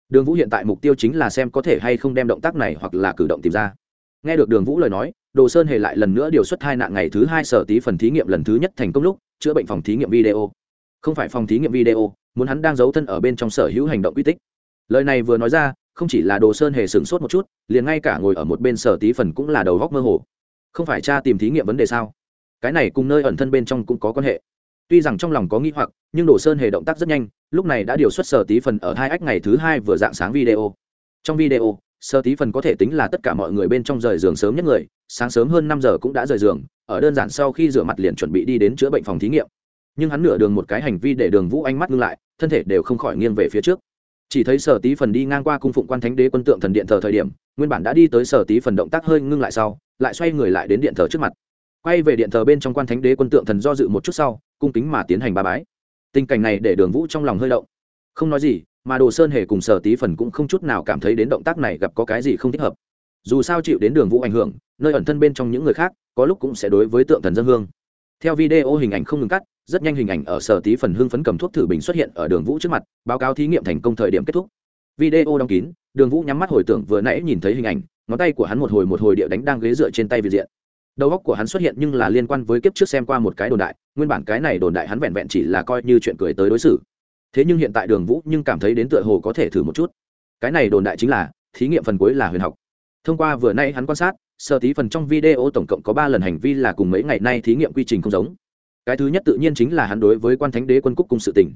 A: Đường vũ hiện tại mục tiêu chính là xem có thể hay không đem động tác này hoặc là cử động tìm ra. Nghe được đường vũ lời nói đồ sơn hề lại lần nữa điều xuất hai nạn ngày thứ hai sở tí phần thí nghiệm lần thứ nhất thành công lúc, chữa bệnh phòng thí nghiệm video. Không phải phòng thí nghiệm video, muốn hắn đang giấu thân ở bên trong sở hữu hành động quy tích. Lời này vừa nói ra, không chỉ là đồ sơn hề sửng sốt một chút, liền ngay cả ngồi ở một bên sở tí phần cũng là đầu góc mơ hồ. Không phải cha tìm thí nghiệm vấn đề sao? Cái này cùng nơi ẩn thân bên trong cũng có quan hệ. Tuy rằng trong lòng có nghĩ hoặc, nhưng đồ sơn hề động tác rất nhanh, lúc này đã điều xuất sở tí phần ở hai ách ngày thứ hai vừa dạng sáng video. Trong video sơ tí phần có thể tính là tất cả mọi người bên trong rời giường sớm nhất người, sáng sớm hơn năm giờ cũng đã rời giường, ở đơn giản sau khi rửa mặt liền chuẩn bị đi đến chữa bệnh phòng thí nghiệm. Nhưng hắn nửa đường một cái hành vi để đường vũ ánh mắt ngưng lại, thân thể đều không khỏi nghiêng về phía trước. Chỉ thấy sở tí phần đi ngang qua cung phụng quan thánh đế quân tượng thần điện thờ thời điểm, nguyên bản đã đi tới sở tí phần động tác hơi ngưng lại sau, lại xoay người lại đến điện thờ trước mặt. Quay về điện thờ bên trong quan thánh đế quân tượng thần do dự một chút sau, cung kính mà tiến hành ba bái. Tình cảnh này để đường vũ trong lòng hơi động. Không nói gì mà đồ sơn hề cùng sở tí phần cũng không chút nào cảm thấy đến động tác này gặp có cái gì không thích hợp. Dù sao chịu đến đường vũ ảnh hưởng, nơi ẩn thân bên trong những người khác, có lúc cũng sẽ đối với tượng thần dân hương. Theo video hình ảnh không ngừng cắt, rất nhanh hình ảnh ở sở tí phần hưng phấn cầm thuốc thử bình xuất hiện ở đường vũ trước mặt, báo cáo thí nghiệm thành công thời điểm kết thúc. Video đóng kín, đường vũ nhắm mắt hồi tưởng vừa nãy nhìn thấy hình ảnh, ngón tay của hắn một hồi một hồi điệu đánh đang ghế dựa trên tay vị diện. Đầu óc của hắn xuất hiện nhưng là liên quan với kiếp trước xem qua một cái đồn đại, nguyên bản cái này đồn đại hắn vẹn vẹn chỉ là coi như chuyện cười tới đối xử thế nhưng hiện tại đường vũ nhưng cảm thấy đến tựa hồ có thể thử một chút. Cái này đồn đại chính là, thí nghiệm phần cuối là huyền học. Thông qua vừa nay hắn quan sát, sơ tí phần trong video tổng cộng có ba lần hành vi là cùng mấy ngày nay thí nghiệm quy trình không giống. Cái thứ nhất tự nhiên chính là hắn đối với quan thánh đế quân cúc cung sự tình.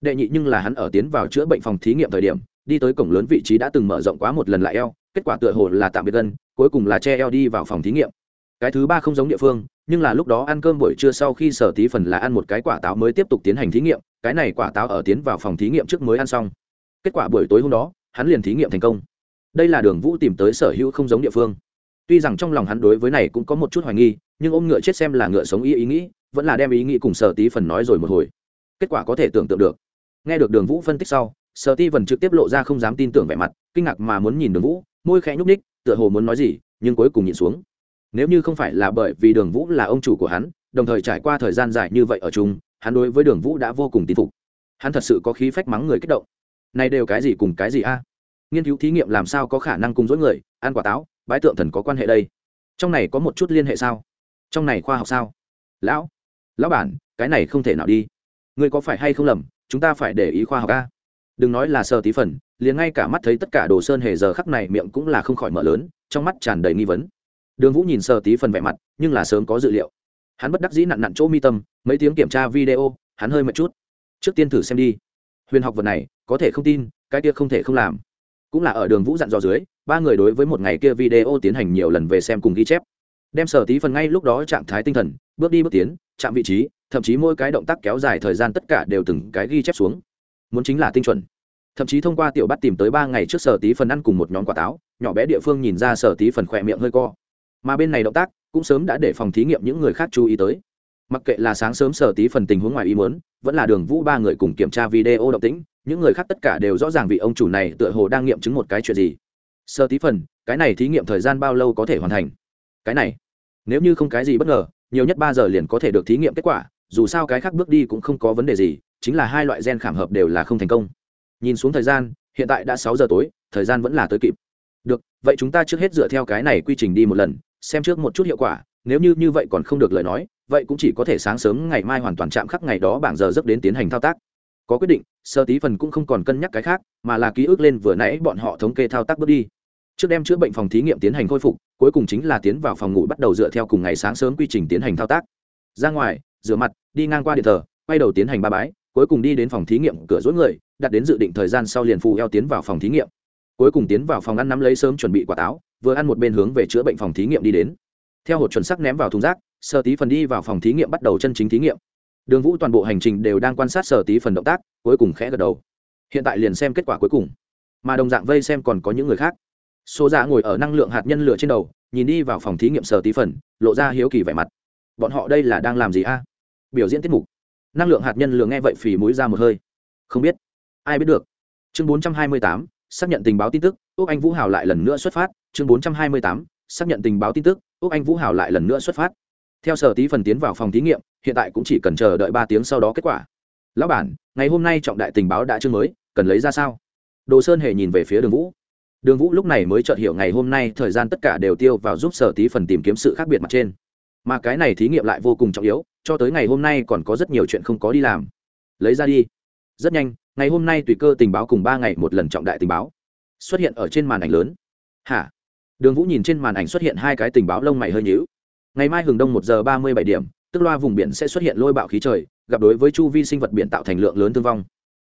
A: Đệ nhị nhưng là hắn ở tiến vào chữa bệnh phòng thí nghiệm thời điểm, đi tới cổng lớn vị trí đã từng mở rộng quá một lần lại eo, kết quả tựa hồ là tạm biệt gân cuối cùng là che eo đi vào phòng thí nghiệm cái thứ ba không giống địa phương, nhưng là lúc đó ăn cơm buổi trưa sau khi sở tí phần là ăn một cái quả táo mới tiếp tục tiến hành thí nghiệm, cái này quả táo ở tiến vào phòng thí nghiệm trước mới ăn xong. Kết quả buổi tối hôm đó, hắn liền thí nghiệm thành công. Đây là đường vũ tìm tới sở hữu không giống địa phương. Tuy rằng trong lòng hắn đối với này cũng có một chút hoài nghi, nhưng ôm ngựa chết xem là ngựa sống ý ý nghĩ, vẫn là đem ý nghĩ cùng sở tí phần nói rồi một hồi. Kết quả có thể tưởng tượng được. Nghe được đường vũ phân tích sau, sở ti vần trực tiếp lộ ra không dám tin tưởng vẻ mặt, kinh ngạc mà muốn nhìn đường vũ, môi khẽ nhúc ních tựa hồ muốn nói gì, nhưng cuối cùng nhìn xuống nếu như không phải là bởi vì đường vũ là ông chủ của hắn, đồng thời trải qua thời gian dài như vậy ở chung, hắn đối với đường vũ đã vô cùng tín phục. Hắn thật sự có khí phách mắng người kích động. Này đều cái gì cùng cái gì a? Nghiên cứu thí nghiệm làm sao có khả năng cùng dối người, ăn quả táo, bái tượng thần có quan hệ đây? Trong này có một chút liên hệ sao? Trong này khoa học sao? Lão lão bản, cái này không thể nào đi. Người có phải hay không lầm, chúng ta phải để ý khoa học a. Đừng nói là sơ tí phần, liền ngay cả mắt thấy tất cả đồ sơn hề giờ khắc này miệng cũng là không khỏi mở lớn, trong mắt tràn đầy nghi vấn đường vũ nhìn sờ tí phần vẻ mặt, nhưng là sớm có dự liệu. Hắn bất đắc dĩ nặn nặn chỗ mi tâm, mấy tiếng kiểm tra video, hắn hơi mệt chút. Trước tiên thử xem đi. Huyền học vật này, có thể không tin, cái kia không thể không làm. Cũng là ở đường vũ dặn dò dưới, ba người đối với một ngày kia video tiến hành nhiều lần về xem cùng ghi chép. Đem sở tí phần ngay lúc đó trạng thái tinh thần, bước đi bước tiến, chạm vị trí, thậm chí mỗi cái động tác kéo dài thời gian tất cả đều từng cái ghi chép xuống. Muốn chính là tinh chuẩn. Thậm chí thông qua tiểu bắt tìm tới ba ngày trước sở tí phần ăn cùng một nhóm quả táo, nhỏ bé địa phương nhìn ra sở tí phần khỏe miệng hơi co mà bên này động tác cũng sớm đã để phòng thí nghiệm những người khác chú ý tới. Mặc kệ là sáng sớm sở tí phần tình huống ngoài ý muốn, vẫn là đường vũ ba người cùng kiểm tra video động tĩnh, những người khác tất cả đều rõ ràng vị ông chủ này tựa hồ đang nghiệm chứng một cái chuyện gì. Sơ tí phần, cái này thí nghiệm thời gian bao lâu có thể hoàn thành? Cái này, nếu như không cái gì bất ngờ, nhiều nhất ba giờ liền có thể được thí nghiệm kết quả, dù sao cái khác bước đi cũng không có vấn đề gì, chính là hai loại gen khảm hợp đều là không thành công. Nhìn xuống thời gian, hiện tại đã sáu giờ tối, thời gian vẫn là tới kịp. Được, vậy chúng ta trước hết dựa theo cái này quy trình đi một lần xem trước một chút hiệu quả, nếu như như vậy còn không được lời nói, vậy cũng chỉ có thể sáng sớm ngày mai hoàn toàn chạm khắc ngày đó bảng giờ giấc đến tiến hành thao tác. Có quyết định, sơ tí phần cũng không còn cân nhắc cái khác, mà là ký ức lên vừa nãy bọn họ thống kê thao tác bước đi. Trước đem chữa bệnh phòng thí nghiệm tiến hành khôi phục, cuối cùng chính là tiến vào phòng ngủ bắt đầu dựa theo cùng ngày sáng sớm quy trình tiến hành thao tác. Ra ngoài, rửa mặt, đi ngang qua điện thờ, quay đầu tiến hành ba bái, cuối cùng đi đến phòng thí nghiệm cửa rối người, đặt đến dự định thời gian sau liền phù eo tiến vào phòng thí nghiệm. Cuối cùng tiến vào phòng ăn nắm lấy sớm chuẩn bị quả táo vừa ăn một bên hướng về chữa bệnh phòng thí nghiệm đi đến. Theo hột chuẩn sắc ném vào thùng rác sơ tí phần đi vào phòng thí nghiệm bắt đầu chân chính thí nghiệm. Đường vũ toàn bộ hành trình đều đang quan sát sơ tí phần động tác, cuối cùng khẽ gật đầu. Hiện tại liền xem kết quả cuối cùng. Mà đồng dạng vây xem còn có những người khác. Số giả ngồi ở năng lượng hạt nhân lửa trên đầu, nhìn đi vào phòng thí nghiệm sơ tí phần, lộ ra hiếu kỳ vẻ mặt. Bọn họ đây là đang làm gì a? Biểu diễn tiết mục. Năng lượng hạt nhân lửa nghe vậy phì mũi ra một hơi. Không biết. Ai biết được. Chương bốn trăm hai mươi tám, xác nhận tình báo tin tức, úc anh vũ hào lại lần nữa xuất phát chương bốn trăm hai mươi tám, xác nhận tình báo tin tức, úc anh vũ hào lại lần nữa xuất phát. Theo sở tí phần tiến vào phòng thí nghiệm, hiện tại cũng chỉ cần chờ đợi ba tiếng sau đó kết quả. Lão bản, ngày hôm nay trọng đại tình báo đã chương mới, cần lấy ra sao? Đồ sơn hề nhìn về phía đường vũ. Đường vũ lúc này mới chợt hiểu ngày hôm nay thời gian tất cả đều tiêu vào giúp sở tí phần tìm kiếm sự khác biệt mặt trên. Mà cái này thí nghiệm lại vô cùng trọng yếu, cho tới ngày hôm nay còn có rất nhiều chuyện không có đi làm. Lấy ra đi. Rất nhanh, ngày hôm nay tùy cơ tình báo cùng ba ngày một lần trọng đại tình báo xuất hiện ở trên màn ảnh lớn. Hả? Đường vũ nhìn trên màn ảnh xuất hiện hai cái tình báo lông mày hơi nhíu. Ngày mai hừng đông một giờ ba mươi bảy điểm, tức loa vùng biển sẽ xuất hiện lôi bạo khí trời, gặp đối với chu vi sinh vật biển tạo thành lượng lớn thương vong.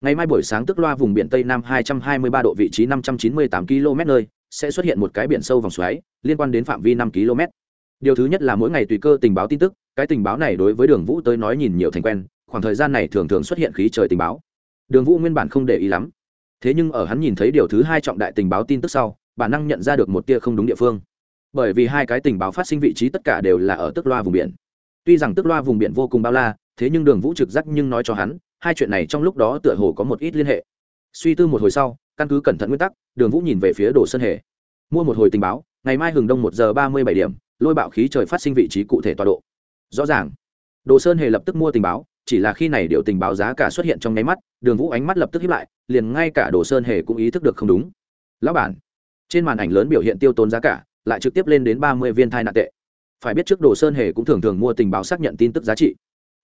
A: Ngày mai buổi sáng tức loa vùng biển tây nam 223 độ vị trí 598 km nơi, sẽ xuất hiện một cái biển sâu vòng xoáy, liên quan đến phạm vi 5 km điều thứ nhất là mỗi ngày tùy cơ tình báo tin tức, cái tình báo này đối với đường vũ tới nói nhìn nhiều thành quen, khoảng thời gian này thường thường xuất hiện khí trời tình báo. Đường vũ nguyên bản không để ý lắm. Thế nhưng ở hắn nhìn thấy điều thứ hai trọng đại tình báo tin tức sau bản năng nhận ra được một tia không đúng địa phương. Bởi vì hai cái tình báo phát sinh vị trí tất cả đều là ở tức loa vùng biển. Tuy rằng tức loa vùng biển vô cùng bao la, thế nhưng đường vũ trực giác nhưng nói cho hắn, hai chuyện này trong lúc đó tựa hồ có một ít liên hệ. Suy tư một hồi sau, căn cứ cẩn thận nguyên tắc, đường vũ nhìn về phía đồ sơn hề. Mua một hồi tình báo, ngày mai hừng đông một giờ ba mươi bảy điểm, lôi bạo khí trời phát sinh vị trí cụ thể tọa độ. Rõ ràng. Đồ sơn hề lập tức mua tình báo, chỉ là khi này điều tình báo giá cả xuất hiện trong nháy mắt, đường vũ ánh mắt lập tức hiếp lại, liền ngay cả đồ sơn hề cũng ý thức được không đúng. Lão bản trên màn ảnh lớn biểu hiện tiêu tốn giá cả, lại trực tiếp lên đến ba mươi viên thai nạn tệ. Phải biết trước đồ sơn hề cũng thường thường mua tình báo xác nhận tin tức giá trị.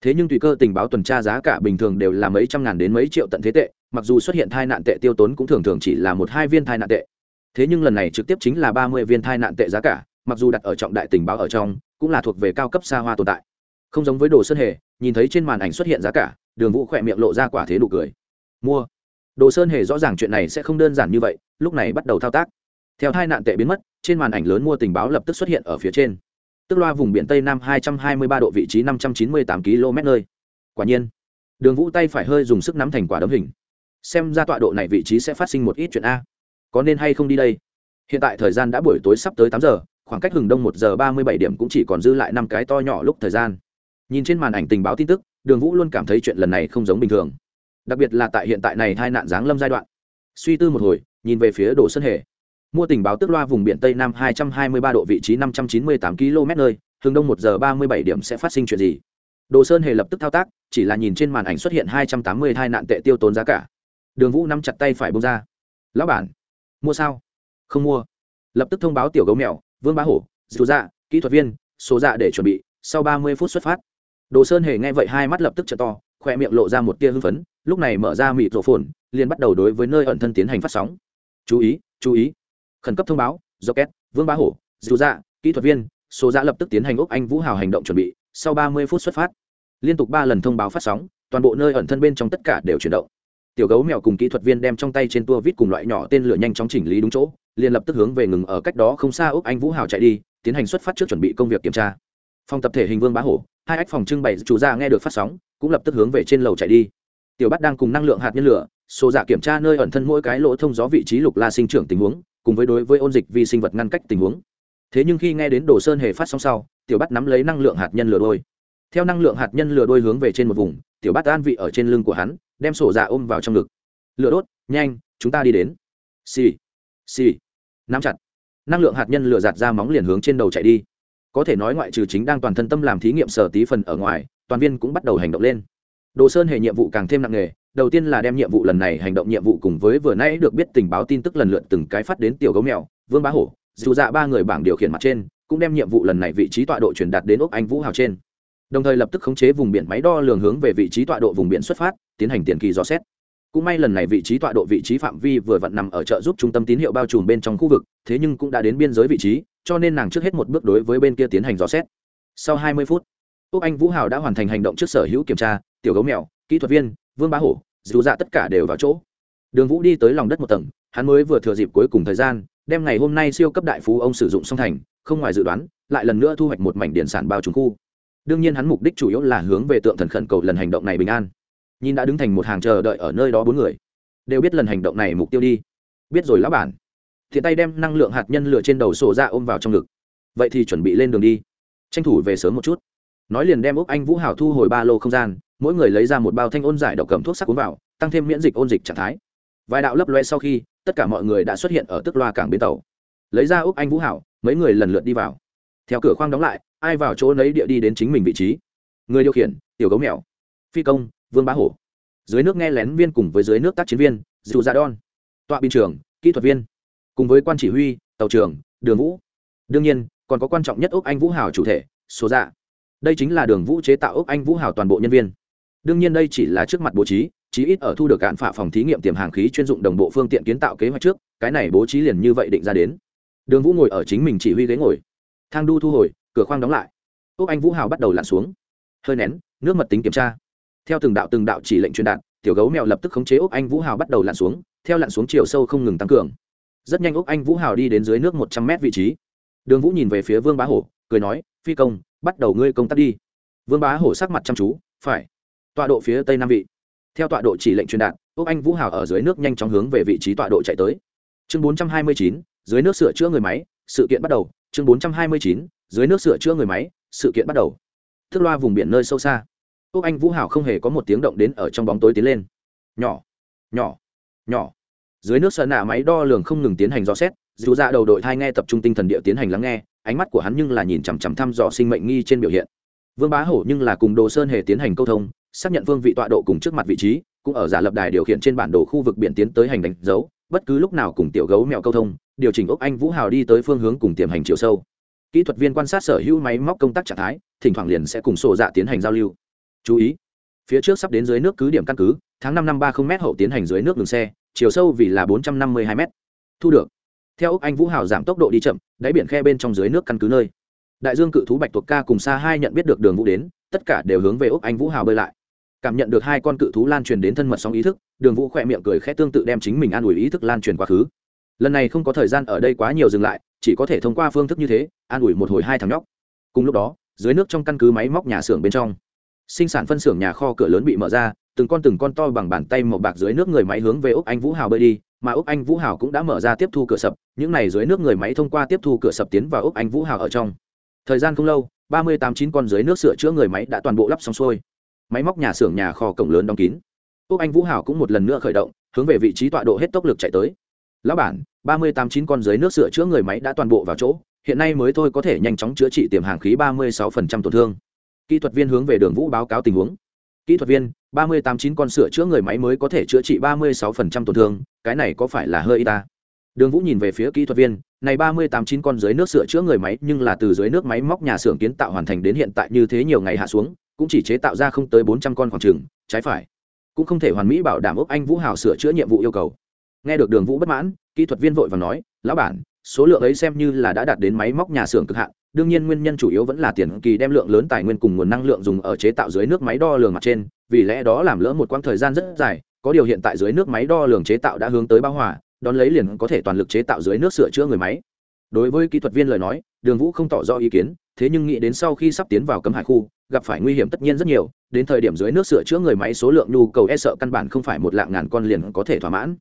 A: Thế nhưng tùy cơ tình báo tuần tra giá cả bình thường đều là mấy trăm ngàn đến mấy triệu tận thế tệ, mặc dù xuất hiện thai nạn tệ tiêu tốn cũng thường thường chỉ là một hai viên thai nạn tệ. Thế nhưng lần này trực tiếp chính là ba mươi viên thai nạn tệ giá cả, mặc dù đặt ở trọng đại tình báo ở trong, cũng là thuộc về cao cấp xa hoa tồn tại. Không giống với đồ sơn hề, nhìn thấy trên màn ảnh xuất hiện giá cả, đường vũ khỏe miệng lộ ra quả thế nụ cười. Mua. Đồ sơn hề rõ ràng chuyện này sẽ không đơn giản như vậy, lúc này bắt đầu thao tác theo hai nạn tệ biến mất, trên màn ảnh lớn mua tình báo lập tức xuất hiện ở phía trên. Tức loa vùng biển tây nam 223 độ vị trí 598 km nơi. Quả nhiên, đường vũ tay phải hơi dùng sức nắm thành quả đấm hình. Xem ra tọa độ này vị trí sẽ phát sinh một ít chuyện a. Có nên hay không đi đây? Hiện tại thời gian đã buổi tối sắp tới tám giờ, khoảng cách hừng đông một giờ ba mươi bảy điểm cũng chỉ còn dư lại năm cái to nhỏ lúc thời gian. Nhìn trên màn ảnh tình báo tin tức, đường vũ luôn cảm thấy chuyện lần này không giống bình thường. Đặc biệt là tại hiện tại này hai nạn giáng lâm giai đoạn. Suy tư một hồi, nhìn về phía đồ sân hề mua tình báo tức loa vùng biển tây nam 223 độ vị trí 598 km nơi, hướng đông một giờ 37 điểm sẽ phát sinh chuyện gì? Đồ sơn hề lập tức thao tác, chỉ là nhìn trên màn ảnh xuất hiện 280 hai nạn tệ tiêu tốn giá cả. Đường vũ nắm chặt tay phải bông ra. Lão bản, mua sao? Không mua. Lập tức thông báo tiểu gấu mèo, vương bá hổ, dù dạ kỹ thuật viên, số dạ để chuẩn bị, sau 30 phút xuất phát. Đồ sơn hề nghe vậy hai mắt lập tức trợ to khoe miệng lộ ra một tia hưng phấn, lúc này mở ra mịt rổ phồn, liền bắt đầu đối với nơi ẩn thân tiến hành phát sóng. Chú ý chú ý khẩn cấp thông báo do két vương bá hổ dù dạ kỹ thuật viên, số dạ lập tức tiến hành úc anh vũ hào hành động chuẩn bị, sau ba mươi phút xuất phát, liên tục ba lần thông báo phát sóng, toàn bộ nơi ẩn thân bên trong tất cả đều chuyển động. Tiểu gấu mèo cùng kỹ thuật viên đem trong tay trên tua vít cùng loại nhỏ tên lửa nhanh chóng chỉnh lý đúng chỗ, liền lập tức hướng về ngừng ở cách đó không xa úc anh vũ hào chạy đi, tiến hành xuất phát trước chuẩn bị công việc kiểm tra. Phòng tập thể hình vương bá hổ, hai ách phòng trưng bày chủ ra nghe được phát sóng, cũng lập tức hướng về trên lầu chạy đi. Tiểu bắt đang cùng năng lượng hạt nhân lửa, số giả kiểm tra nơi ẩn thân mỗi cái lỗ thông gió vị trí lục la sinh trưởng tình huống cùng với đối với ôn dịch vi sinh vật ngăn cách tình huống. Thế nhưng khi nghe đến đồ sơn hề phát sóng sau, tiểu bắt nắm lấy năng lượng hạt nhân lửa đôi. Theo năng lượng hạt nhân lửa đôi hướng về trên một vùng, tiểu bắt an vị ở trên lưng của hắn, đem sổ dạ ôm vào trong ngực. Lửa đốt, nhanh, chúng ta đi đến. Xì xì. Nắm chặt. Năng lượng hạt nhân lửa giạt ra móng liền hướng trên đầu chạy đi. Có thể nói ngoại trừ chính đang toàn thân tâm làm thí nghiệm sở tí phần ở ngoài, toàn viên cũng bắt đầu hành động lên. Đồ sơn hề nhiệm vụ càng thêm nặng nề đầu tiên là đem nhiệm vụ lần này hành động nhiệm vụ cùng với vừa nãy được biết tình báo tin tức lần lượt từng cái phát đến tiểu gấu mèo, vương bá hổ, dù dạ ba người bảng điều khiển mặt trên, cũng đem nhiệm vụ lần này vị trí tọa độ truyền đạt đến ốc anh vũ hào trên. Đồng thời lập tức khống chế vùng biển máy đo lường hướng về vị trí tọa độ vùng biển xuất phát, tiến hành tiền kỳ dò xét. Cũng may lần này vị trí tọa độ vị trí phạm vi vừa vặn nằm ở chợ giúp trung tâm tín hiệu bao trùm bên trong khu vực, thế nhưng cũng đã đến biên giới vị trí, cho nên nàng trước hết một bước đối với bên kia tiến hành dò xét. Sau 20 phút, úc anh vũ hào đã hoàn thành hành động trước sở hữu kiểm tra, tiểu gấu mèo, kỹ thuật viên vương bá hổ, dù dạ tất cả đều vào chỗ. Đường vũ đi tới lòng đất một tầng, hắn mới vừa thừa dịp cuối cùng thời gian, đem ngày hôm nay siêu cấp đại phú ông sử dụng song thành, không ngoài dự đoán, lại lần nữa thu hoạch một mảnh điện sản bao trùm khu. Đương nhiên hắn mục đích chủ yếu là hướng về tượng thần khẩn cầu lần hành động này bình an. Nhìn đã đứng thành một hàng chờ đợi ở nơi đó bốn người, đều biết lần hành động này mục tiêu đi. Biết rồi lão bản. Thì tay đem năng lượng hạt nhân lửa trên đầu sổ ra ôm vào trong ngực. Vậy thì chuẩn bị lên đường đi. Tranh thủ về sớm một chút. Nói liền đem úc anh vũ hảo thu hồi ba lô không gian mỗi người lấy ra một bao thanh ôn giải độc cầm thuốc sắc uống vào, tăng thêm miễn dịch ôn dịch trạng thái. Vài đạo lấp loe sau khi, tất cả mọi người đã xuất hiện ở tức loa cảng bến tàu. Lấy ra úc anh vũ hảo, mấy người lần lượt đi vào. Theo cửa khoang đóng lại, ai vào chỗ nấy địa đi đến chính mình vị trí. Người điều khiển, tiểu gấu mèo. Phi công, vương bá hổ. Dưới nước nghe lén viên cùng với dưới nước tác chiến viên, dù gia đon. Tọa biên trường kỹ thuật viên. Cùng với quan chỉ huy, tàu trưởng, đường vũ. Đương nhiên, còn có quan trọng nhất ốc anh vũ hào chủ thể số dạ. Đây chính là đường vũ chế tạo ốc anh vũ hào toàn bộ nhân viên đương nhiên đây chỉ là trước mặt bố trí, chí ít ở thu được cạn phả phòng thí nghiệm tiềm hàng khí chuyên dụng đồng bộ phương tiện kiến tạo kế hoạch trước, cái này bố trí liền như vậy định ra đến. Đường vũ ngồi ở chính mình chỉ huy ghế ngồi. Thang đu thu hồi, cửa khoang đóng lại. Ốc anh vũ hào bắt đầu lặn xuống. Hơi nén, nước mật tính kiểm tra. Theo từng đạo từng đạo chỉ lệnh truyền đạt, tiểu gấu mèo lập tức khống chế ốc anh vũ hào bắt đầu lặn xuống, theo lặn xuống chiều sâu không ngừng tăng cường. Rất nhanh ốc anh vũ hào đi đến dưới nước một trăm mét vị trí. Đường vũ nhìn về phía vương bá hổ, cười nói, phi công, bắt đầu ngươi công tác đi. Vương bá hổ sắc mặt chăm chú, phải tọa độ phía tây nam vị. Theo tọa độ chỉ lệnh truyền đạt, úc anh vũ hào ở dưới nước nhanh chóng hướng về vị trí tọa độ chạy tới. Chương bốn trăm hai mươi chín, dưới nước sửa chữa người máy, sự kiện bắt đầu. Chương bốn trăm hai mươi chín, dưới nước sửa chữa người máy, sự kiện bắt đầu. Thức loa vùng biển nơi sâu xa. Úc anh vũ hào không hề có một tiếng động đến ở trong bóng tối tiến lên. Nhỏ nhỏ nhỏ. Dưới nước sợ nạ máy đo lường không ngừng tiến hành dò xét, dù ra đầu đội thai nghe tập trung tinh thần địa tiến hành lắng nghe, ánh mắt của hắn nhưng là nhìn chằm chằm thăm dò sinh mệnh nghi trên biểu hiện. Vương bá hổ nhưng là cùng đồ sơn hề tiến hành câu thông xác nhận vương vị tọa độ cùng trước mặt vị trí, cũng ở giả lập đài điều khiển trên bản đồ khu vực biển tiến tới hành đánh dấu, bất cứ lúc nào cùng tiểu gấu mèo câu thông, điều chỉnh ốc anh vũ hào đi tới phương hướng cùng tiềm hành chiều sâu. Kỹ thuật viên quan sát sở hữu máy móc công tác trạng thái, thỉnh thoảng liền sẽ cùng sổ dạ tiến hành giao lưu. Chú ý, phía trước sắp đến dưới nước cứ điểm căn cứ, tháng năm năm ba không m hậu tiến hành dưới nước đường xe, chiều sâu vì là bốn trăm năm mươi hai m thu được. Theo ốc anh vũ hào giảm tốc độ đi chậm, đáy biển khe bên trong dưới nước căn cứ nơi. Đại dương cự thú bạch tuộc ca cùng xa hai nhận biết được đường vũ đến, tất cả đều hướng về ốc anh vũ hào bơi lại cảm nhận được hai con cự thú lan truyền đến thân mật sóng ý thức, đường vũ khỏe miệng cười khẽ tương tự đem chính mình an ủi ý thức lan truyền quá khứ. Lần này không có thời gian ở đây quá nhiều dừng lại, chỉ có thể thông qua phương thức như thế, an ủi một hồi hai thằng nhóc. Cùng lúc đó, dưới nước trong căn cứ máy móc nhà xưởng bên trong, sinh sản phân xưởng nhà kho cửa lớn bị mở ra, từng con từng con to bằng bàn tay màu bạc dưới nước người máy hướng về úc anh vũ hào bơi đi, mà úc anh vũ hào cũng đã mở ra tiếp thu cửa sập, những này dưới nước người máy thông qua tiếp thu cửa sập tiến vào úc anh vũ hào ở trong. Thời gian không lâu, ba mươi tám chín con dưới nước sửa chữa người máy đã toàn bộ lắp xong xuôi máy móc nhà xưởng nhà kho cổng lớn đóng kín. Úc anh vũ Hảo cũng một lần nữa khởi động, hướng về vị trí tọa độ hết tốc lực chạy tới. Lão bản, ba mươi tám chín con dưới nước sửa chữa người máy đã toàn bộ vào chỗ, hiện nay mới thôi có thể nhanh chóng chữa trị tiềm hàng khí ba mươi sáu phần trăm tổn thương. Kỹ thuật viên hướng về đường vũ báo cáo tình huống. Kỹ thuật viên, ba mươi tám chín con sửa chữa người máy mới có thể chữa trị ba mươi sáu phần trăm tổn thương, cái này có phải là hơi y ta? Đường vũ nhìn về phía kỹ thuật viên, này ba mươi tám chín con dưới nước sửa chữa người máy nhưng là từ dưới nước máy móc nhà xưởng kiến tạo hoàn thành đến hiện tại như thế nhiều ngày hạ xuống cũng chỉ chế tạo ra không tới bốn trăm con khoảng trừng, trái phải. Cũng không thể hoàn mỹ bảo đảm ốc anh vũ hào sửa chữa nhiệm vụ yêu cầu. Nghe được đường vũ bất mãn, kỹ thuật viên vội và nói, lão bản, số lượng ấy xem như là đã đạt đến máy móc nhà xưởng cực hạn, đương nhiên nguyên nhân chủ yếu vẫn là tiền kỳ đem lượng lớn tài nguyên cùng nguồn năng lượng dùng ở chế tạo dưới nước máy đo lường mặt trên, vì lẽ đó làm lỡ một quãng thời gian rất dài, có điều hiện tại dưới nước máy đo lường chế tạo đã hướng tới bão hòa, đón lấy liền có thể toàn lực chế tạo dưới nước sửa chữa người máy. Đối với kỹ thuật viên lời nói, đường vũ không tỏ rõ ý kiến thế nhưng nghĩ đến sau khi sắp tiến vào cấm hải khu, gặp phải nguy hiểm tất nhiên rất nhiều, đến thời điểm dưới nước sửa chữa người máy số lượng nhu cầu e sợ căn bản không phải một lạng ngàn con liền có thể thỏa mãn.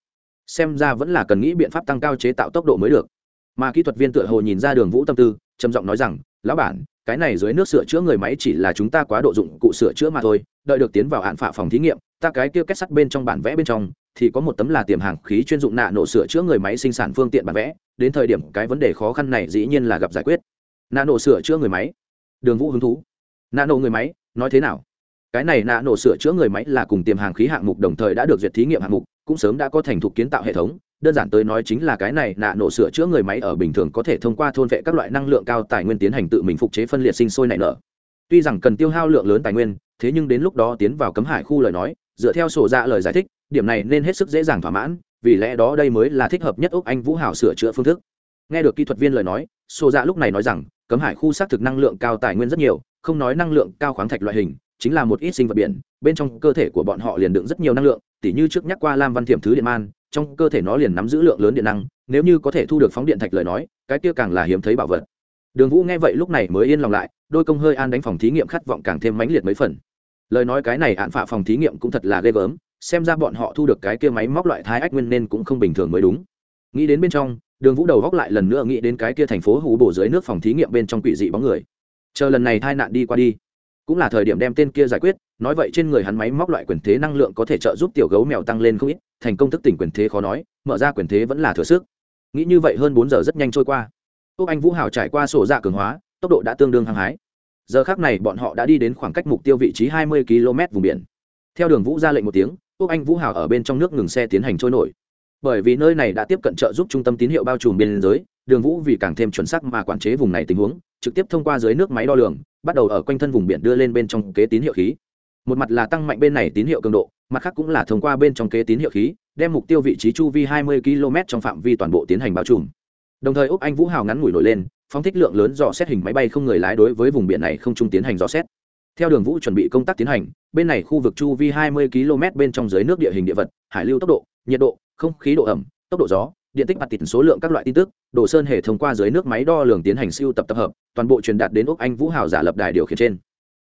A: Xem ra vẫn là cần nghĩ biện pháp tăng cao chế tạo tốc độ mới được. Mà kỹ thuật viên tựa hồ nhìn ra đường vũ tâm tư, trầm giọng nói rằng, lão bản, cái này dưới nước sửa chữa người máy chỉ là chúng ta quá độ dụng cụ sửa chữa mà thôi, đợi được tiến vào hạn phả phòng thí nghiệm, ta cái kia kết sắt bên trong bản vẽ bên trong, thì có một tấm là tiềm hàng khí chuyên dụng nạ nổ sửa chữa người máy sinh sản phương tiện bản vẽ, đến thời điểm cái vấn đề khó khăn này dĩ nhiên là gặp giải quyết nạ nổ sửa chữa người máy. Đường vũ hứng thú. Nạ nổ người máy, nói thế nào? Cái này nạ nổ sửa chữa người máy là cùng tiềm hàng khí hạng mục đồng thời đã được duyệt thí nghiệm hạng mục, cũng sớm đã có thành thục kiến tạo hệ thống. Đơn giản tới nói chính là cái này nạ nổ sửa chữa người máy ở bình thường có thể thông qua thôn vệ các loại năng lượng cao tài nguyên tiến hành tự mình phục chế phân liệt sinh sôi nảy nở. Tuy rằng cần tiêu hao lượng lớn tài nguyên, thế nhưng đến lúc đó tiến vào cấm hải khu lời nói, dựa theo sổ dạ lời giải thích, điểm này nên hết sức dễ dàng thỏa mãn, vì lẽ đó đây mới là thích hợp nhất úc anh vũ hảo sửa chữa phương thức. Nghe được kỹ thuật viên lời nói, sổ dạ lúc này nói rằng cấm hải khu xác thực năng lượng cao tài nguyên rất nhiều, không nói năng lượng cao khoáng thạch loại hình, chính là một ít sinh vật biển, bên trong cơ thể của bọn họ liền đựng rất nhiều năng lượng, tỉ như trước nhắc qua lam văn thiểm thứ điện man, trong cơ thể nó liền nắm giữ lượng lớn điện năng, nếu như có thể thu được phóng điện thạch lời nói, cái kia càng là hiếm thấy bảo vật. Đường vũ nghe vậy lúc này mới yên lòng lại, đôi công hơi an đánh phòng thí nghiệm khát vọng càng thêm mãnh liệt mấy phần. Lời nói cái này hạn phạ phòng thí nghiệm cũng thật là ghê gớm, xem ra bọn họ thu được cái kia máy móc loại thái ách nguyên nên cũng không bình thường mới đúng. Nghĩ đến bên trong đường vũ đầu góc lại lần nữa nghĩ đến cái kia thành phố hủ bổ dưới nước phòng thí nghiệm bên trong quỷ dị bóng người. Chờ lần này tai nạn đi qua đi. Cũng là thời điểm đem tên kia giải quyết, nói vậy trên người hắn máy móc loại quyền thế năng lượng có thể trợ giúp tiểu gấu mèo tăng lên không ít, thành công thức tỉnh quyền thế khó nói, mở ra quyền thế vẫn là thừa sức. Nghĩ như vậy hơn bốn giờ rất nhanh trôi qua. Úc anh vũ hào trải qua sổ dạ cường hóa, tốc độ đã tương đương hăng hái. Giờ khác này bọn họ đã đi đến khoảng cách mục tiêu vị trí hai mươi km vùng biển. Theo đường vũ ra lệnh một tiếng, úc anh vũ hào ở bên trong nước ngừng xe tiến hành trôi nổi bởi vì nơi này đã tiếp cận trợ giúp trung tâm tín hiệu bao trùm biên giới, đường vũ vì càng thêm chuẩn xác mà quản chế vùng này tình huống, trực tiếp thông qua dưới nước máy đo lường, bắt đầu ở quanh thân vùng biển đưa lên bên trong kế tín hiệu khí. Một mặt là tăng mạnh bên này tín hiệu cường độ, mặt khác cũng là thông qua bên trong kế tín hiệu khí, đem mục tiêu vị trí chu vi 20 km trong phạm vi toàn bộ tiến hành bao trùm. Đồng thời úc anh vũ hào ngắn ngủi nổi lên, phóng thích lượng lớn dò xét hình máy bay không người lái đối với vùng biển này không trung tiến hành dò xét. Theo đường vũ chuẩn bị công tác tiến hành, bên này khu vực chu vi 20 km bên trong dưới nước địa hình địa vật, hải lưu tốc độ, nhiệt độ không khí độ ẩm, tốc độ gió, điện tích mặt tịt số lượng các loại tin tức, đồ sơn hệ thông qua dưới nước máy đo lường tiến hành siêu tập tập hợp, toàn bộ truyền đạt đến úc anh vũ hào giả lập đài điều khiển trên.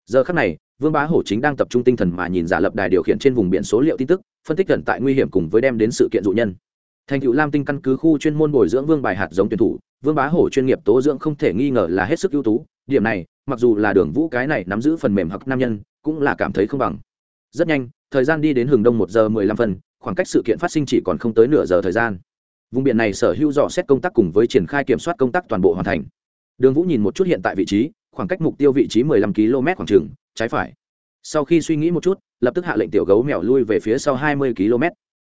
A: Giờ khắc này, vương bá hổ chính đang tập trung tinh thần mà nhìn giả lập đài điều khiển trên vùng biển số liệu tin tức, phân tích gần tại nguy hiểm cùng với đem đến sự kiện dụ nhân. Thành cựu lam tinh căn cứ khu chuyên môn bồi dưỡng vương bài hạt giống tuyển thủ, vương bá hổ chuyên nghiệp tố dưỡng không thể nghi ngờ là hết sức ưu tú, điểm này, mặc dù là đường vũ cái này nắm giữ phần mềm hoặc nam nhân, cũng là cảm thấy không bằng. Rất nhanh, thời gian đi đến hừng đông một giờ mười lăm phân khoảng cách sự kiện phát sinh chỉ còn không tới nửa giờ thời gian. Vùng biển này sở hữu dò xét công tác cùng với triển khai kiểm soát công tác toàn bộ hoàn thành. Đường vũ nhìn một chút hiện tại vị trí, khoảng cách mục tiêu vị trí mười lăm km khoảng trừng trái phải. Sau khi suy nghĩ một chút, lập tức hạ lệnh tiểu gấu mèo lui về phía sau hai mươi km.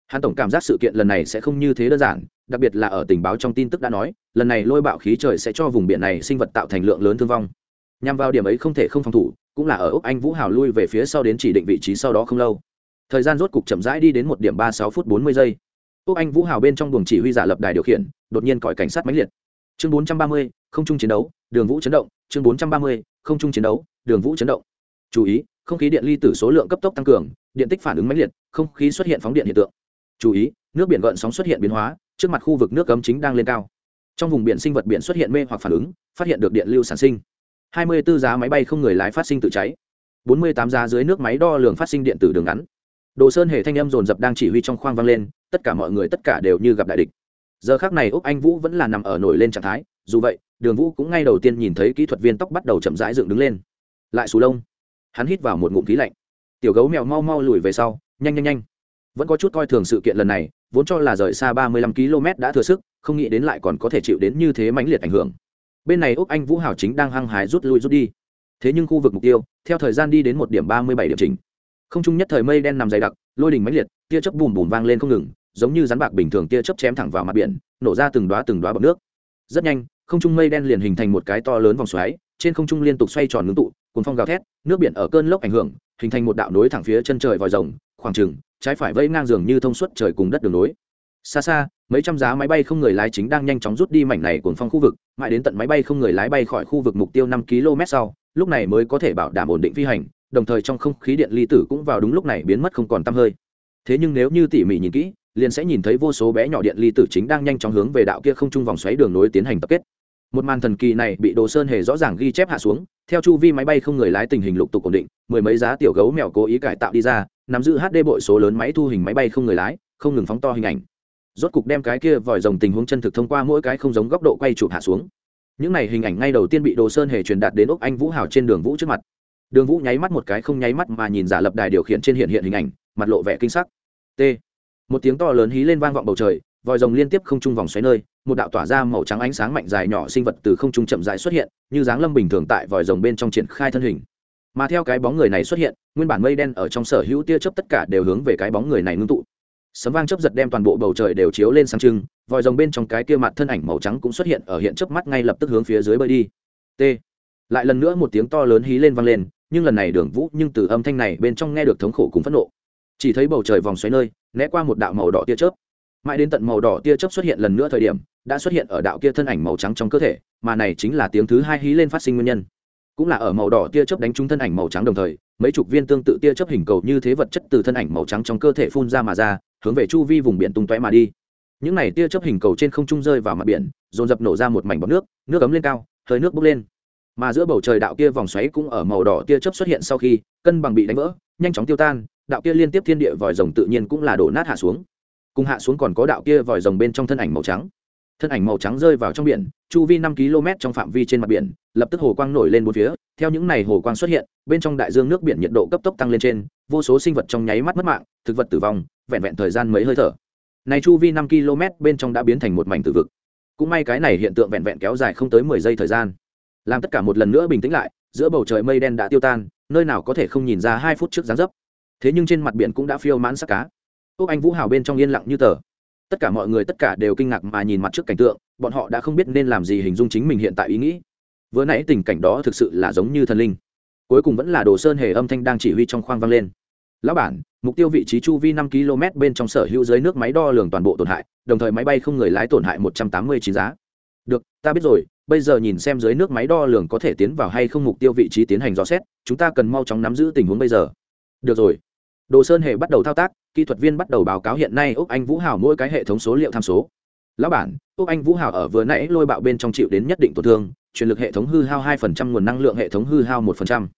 A: Hắn tổng cảm giác sự kiện lần này sẽ không như thế đơn giản, đặc biệt là ở tình báo trong tin tức đã nói, lần này lôi bạo khí trời sẽ cho vùng biển này sinh vật tạo thành lượng lớn thương vong. Nhằm vào điểm ấy không thể không phòng thủ, cũng là ở úc anh vũ hào lui về phía sau đến chỉ định vị trí sau đó không lâu thời gian rốt cục chậm rãi đi đến một điểm ba sáu phút bốn mươi giây. Quốc anh vũ hào bên trong buồng chỉ huy giả lập đài điều khiển, đột nhiên còi cảnh sát mãnh liệt. Chương bốn trăm ba mươi, không trung chiến đấu, đường vũ chấn động. Chương bốn trăm ba mươi, không trung chiến đấu, đường vũ chấn động. Chú ý, không khí điện ly tử số lượng cấp tốc tăng cường, điện tích phản ứng mãnh liệt, không khí xuất hiện phóng điện hiện tượng. Chú ý, nước biển gợn sóng xuất hiện biến hóa, trước mặt khu vực nước cấm chính đang lên cao. Trong vùng biển sinh vật biển xuất hiện mê hoặc phản ứng, phát hiện được điện lưu sản sinh. 24 giá máy bay không người lái phát sinh tự cháy. 48 giá dưới nước máy đo lường phát sinh điện tử đường ngắn đồ sơn hệ thanh âm dồn dập đang chỉ huy trong khoang vang lên, tất cả mọi người tất cả đều như gặp đại địch. Giờ khác này úc anh vũ vẫn là nằm ở nổi lên trạng thái, dù vậy, đường vũ cũng ngay đầu tiên nhìn thấy kỹ thuật viên tóc bắt đầu chậm rãi dựng đứng lên. Lại xù lông. Hắn hít vào một ngụm khí lạnh. Tiểu gấu mèo mau mau lùi về sau, nhanh nhanh nhanh. Vẫn có chút coi thường sự kiện lần này, vốn cho là rời xa ba mươi lăm km đã thừa sức, không nghĩ đến lại còn có thể chịu đến như thế mãnh liệt ảnh hưởng. Bên này úc anh vũ hảo chính đang hăng hái rút lui rút đi. Thế nhưng khu vực mục tiêu, theo thời gian đi đến một điểm ba mươi bảy điểm trình không chung nhất thời mây đen nằm dày đặc, lôi đình mãnh liệt, tia chớp bùm bùm vang lên không ngừng, giống như rắn bạc bình thường tia chớp chém thẳng vào mặt biển, nổ ra từng đoá từng đoá bọc nước. Rất nhanh, không trung mây đen liền hình thành một cái to lớn vòng xoáy, trên không trung liên tục xoay tròn ngưng tụ, cuốn phong gào thét, nước biển ở cơn lốc ảnh hưởng, hình thành một đạo nối thẳng phía chân trời vòi rồng, khoảng trừng trái phải vây ngang giường như thông suốt trời cùng đất đường nối. Xa xa, mấy trăm giá máy bay không người lái chính đang nhanh chóng rút đi mảnh này cuốn phong khu vực, mãi đến tận máy bay không người lái bay khỏi khu vực mục tiêu năm km sau, lúc này mới có thể bảo đảm ổn định phi hành đồng thời trong không khí điện ly tử cũng vào đúng lúc này biến mất không còn tăm hơi. Thế nhưng nếu như tỉ mỉ nhìn kỹ, liền sẽ nhìn thấy vô số bé nhỏ điện ly tử chính đang nhanh chóng hướng về đạo kia không trung vòng xoáy đường nối tiến hành tập kết. Một màn thần kỳ này bị đồ sơn hề rõ ràng ghi chép hạ xuống, theo chu vi máy bay không người lái tình hình lục tục ổn định, mười mấy giá tiểu gấu mèo cố ý cải tạo đi ra, nắm giữ hd bội số lớn máy thu hình máy bay không người lái, không ngừng phóng to hình ảnh. Rốt cục đem cái kia vòi rồng tình huống chân thực thông qua mỗi cái không giống góc độ quay chụp hạ xuống. Những này hình ảnh ngay đầu tiên bị đồ sơn hề truyền đạt đến ốc anh vũ hào trên đường vũ trước mặt đường vũ nháy mắt một cái không nháy mắt mà nhìn giả lập đài điều khiển trên hiện hiện hình ảnh, mặt lộ vẻ kinh sắc. T. Một tiếng to lớn hí lên vang vọng bầu trời, vòi rồng liên tiếp không trung vòng xoáy nơi, một đạo tỏa ra màu trắng ánh sáng mạnh dài nhỏ sinh vật từ không trung chậm dài xuất hiện, như dáng lâm bình thường tại vòi rồng bên trong triển khai thân hình. Mà theo cái bóng người này xuất hiện, nguyên bản mây đen ở trong sở hữu tia chớp tất cả đều hướng về cái bóng người này ngưng tụ. Sấm vang chớp giật đem toàn bộ bầu trời đều chiếu lên sáng trưng, vòi rồng bên trong cái kia mặt thân ảnh màu trắng cũng xuất hiện ở hiện chớp mắt ngay lập tức hướng phía dưới bơi đi. T. Lại lần nữa một tiếng to lớn hí lên vang lên nhưng lần này đường vũ nhưng từ âm thanh này bên trong nghe được thống khổ cùng phẫn nộ. Chỉ thấy bầu trời vòng xoáy nơi, né qua một đạo màu đỏ tia chớp. Mãi đến tận màu đỏ tia chớp xuất hiện lần nữa thời điểm, đã xuất hiện ở đạo kia thân ảnh màu trắng trong cơ thể, mà này chính là tiếng thứ hai hí lên phát sinh nguyên nhân. Cũng là ở màu đỏ tia chớp đánh trúng thân ảnh màu trắng đồng thời, mấy chục viên tương tự tia chớp hình cầu như thế vật chất từ thân ảnh màu trắng trong cơ thể phun ra mà ra, hướng về chu vi vùng biển tung tóe mà đi. Những này tia chớp hình cầu trên không trung rơi vào mặt biển, dồn dập nổ ra một mảnh bọt nước nước ấm lên cao, hơi nước bốc lên mà giữa bầu trời đạo kia vòng xoáy cũng ở màu đỏ tia chớp xuất hiện sau khi cân bằng bị đánh vỡ, nhanh chóng tiêu tan, đạo kia liên tiếp thiên địa vòi rồng tự nhiên cũng là đổ nát hạ xuống. Cùng hạ xuống còn có đạo kia vòi rồng bên trong thân ảnh màu trắng. Thân ảnh màu trắng rơi vào trong biển, chu vi năm km trong phạm vi trên mặt biển, lập tức hồ quang nổi lên bốn phía, theo những này hồ quang xuất hiện, bên trong đại dương nước biển nhiệt độ cấp tốc tăng lên trên, vô số sinh vật trong nháy mắt mất mạng, thực vật tử vong, vẹn vẹn thời gian mấy hơi thở. Này chu vi năm km bên trong đã biến thành một mảnh tử vực. Cũng may cái này hiện tượng vẹn vẹn kéo dài không tới mười giây thời gian làm tất cả một lần nữa bình tĩnh lại, giữa bầu trời mây đen đã tiêu tan, nơi nào có thể không nhìn ra hai phút trước gián dấp. Thế nhưng trên mặt biển cũng đã phiêu mãn sắc cá. Úc anh vũ hào bên trong yên lặng như tờ. Tất cả mọi người tất cả đều kinh ngạc mà nhìn mặt trước cảnh tượng, bọn họ đã không biết nên làm gì hình dung chính mình hiện tại ý nghĩ. Vừa nãy tình cảnh đó thực sự là giống như thần linh. Cuối cùng vẫn là đồ sơn hề âm thanh đang chỉ huy trong khoang vang lên. Lão bản, mục tiêu vị trí chu vi năm km bên trong sở hữu dưới nước máy đo lường toàn bộ tổn hại, đồng thời máy bay không người lái tổn hại một trăm tám mươi chín giá. Được, ta biết rồi bây giờ nhìn xem dưới nước máy đo lường có thể tiến vào hay không mục tiêu vị trí tiến hành dò xét, chúng ta cần mau chóng nắm giữ tình huống bây giờ. Được rồi. Đồ sơn hề bắt đầu thao tác, kỹ thuật viên bắt đầu báo cáo hiện nay úc anh vũ hào mỗi cái hệ thống số liệu tham số. Lão bản, úc anh vũ hào ở vừa nãy lôi bạo bên trong chịu đến nhất định tổn thương, truyền lực hệ thống hư hao hai phần trăm, nguồn năng lượng hệ thống hư hao một phần trăm.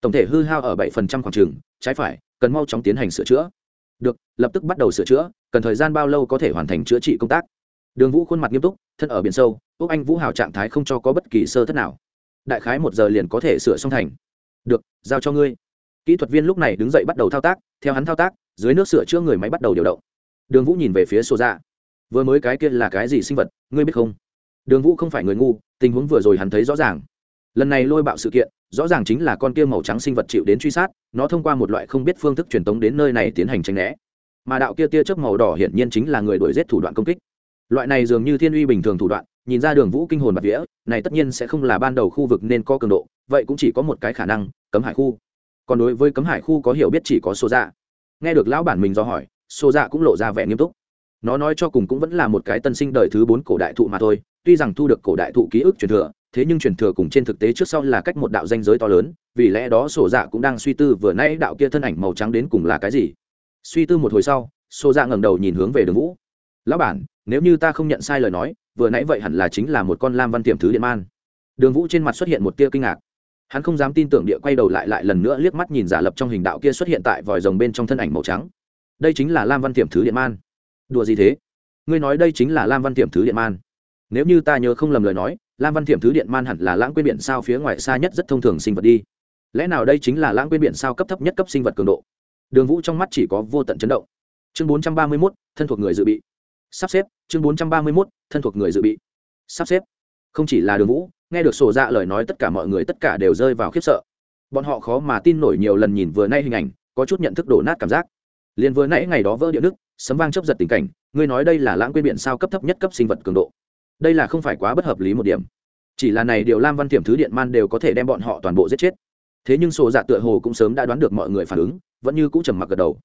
A: Tổng thể hư hao ở bảy phần trăm khoảng trừng trái phải, cần mau chóng tiến hành sửa chữa. Được, lập tức bắt đầu sửa chữa, cần thời gian bao lâu có thể hoàn thành chữa trị công tác? Đường vũ khuôn mặt nghiêm túc, thân ở biển sâu úc anh vũ hào trạng thái không cho có bất kỳ sơ thất nào. Đại khái một giờ liền có thể sửa xong thành. Được, giao cho ngươi. Kỹ thuật viên lúc này đứng dậy bắt đầu thao tác, theo hắn thao tác, dưới nước sửa chữa người máy bắt đầu điều động. Đường vũ nhìn về phía sổ dạ. Vừa mới cái kia là cái gì sinh vật, ngươi biết không? Đường vũ không phải người ngu, tình huống vừa rồi hắn thấy rõ ràng. Lần này lôi bạo sự kiện, rõ ràng chính là con kia màu trắng sinh vật chịu đến truy sát, nó thông qua một loại không biết phương thức truyền tống đến nơi này tiến hành tranh né. Mà đạo kia tia chớp màu đỏ hiển nhiên chính là người đuổi giết thủ đoạn công kích loại này dường như thiên uy bình thường thủ đoạn, nhìn ra đường vũ kinh hồn bạc vía, này tất nhiên sẽ không là ban đầu khu vực nên có cường độ, vậy cũng chỉ có một cái khả năng, cấm hải khu. Còn đối với cấm hải khu có hiểu biết chỉ có số dạ. Nghe được lão bản mình do hỏi số dạ cũng lộ ra vẻ nghiêm túc. Nó nói cho cùng cũng vẫn là một cái tân sinh đời thứ bốn cổ đại thụ mà thôi, tuy rằng thu được cổ đại thụ ký ức truyền thừa, thế nhưng truyền thừa cùng trên thực tế trước sau là cách một đạo danh giới to lớn, vì lẽ đó sổ dạ cũng đang suy tư vừa nãy đạo kia thân ảnh màu trắng đến cùng là cái gì. Suy tư một hồi sau sổ dạ ngẩng đầu nhìn hướng về đường vũ. Lão bản nếu như ta không nhận sai lời nói, vừa nãy vậy hẳn là chính là một con lam văn tiềm thứ điện man. Đường vũ trên mặt xuất hiện một tia kinh ngạc. Hắn không dám tin tưởng địa quay đầu lại lại lần nữa liếc mắt nhìn giả lập trong hình đạo kia xuất hiện tại vòi rồng bên trong thân ảnh màu trắng. Đây chính là lam văn tiềm thứ điện man. Đùa gì thế? Ngươi nói đây chính là lam văn tiềm thứ điện man. Nếu như ta nhớ không lầm lời nói, lam văn thiểm thứ điện man hẳn là lãng quên biển sao phía ngoài xa nhất rất thông thường sinh vật đi. Lẽ nào đây chính là lãng quên biển sao cấp thấp nhất cấp sinh vật cường độ? Đường vũ trong mắt chỉ có vô tận chấn động. Chương bốn trăm ba mươi mốt, thân thuộc người dự bị sắp xếp, chương bốn trăm ba mươi mốt, thân thuộc người dự bị. Sắp xếp. Không chỉ là đường vũ, nghe được sổ dạ lời nói tất cả mọi người tất cả đều rơi vào khiếp sợ. Bọn họ khó mà tin nổi nhiều lần nhìn vừa nay hình ảnh, có chút nhận thức đổ nát cảm giác. Liền vừa nãy ngày đó vỡ địa đức sấm vang chấp giật tình cảnh, ngươi nói đây là lãng quên biển sao cấp thấp nhất cấp sinh vật cường độ. Đây là không phải quá bất hợp lý một điểm. Chỉ là này điều lam văn tiềm thứ điện man đều có thể đem bọn họ toàn bộ giết chết. Thế nhưng sổ dạ tựa hồ cũng sớm đã đoán được mọi người phản ứng, vẫn như cũ trầm mặc gật đầu.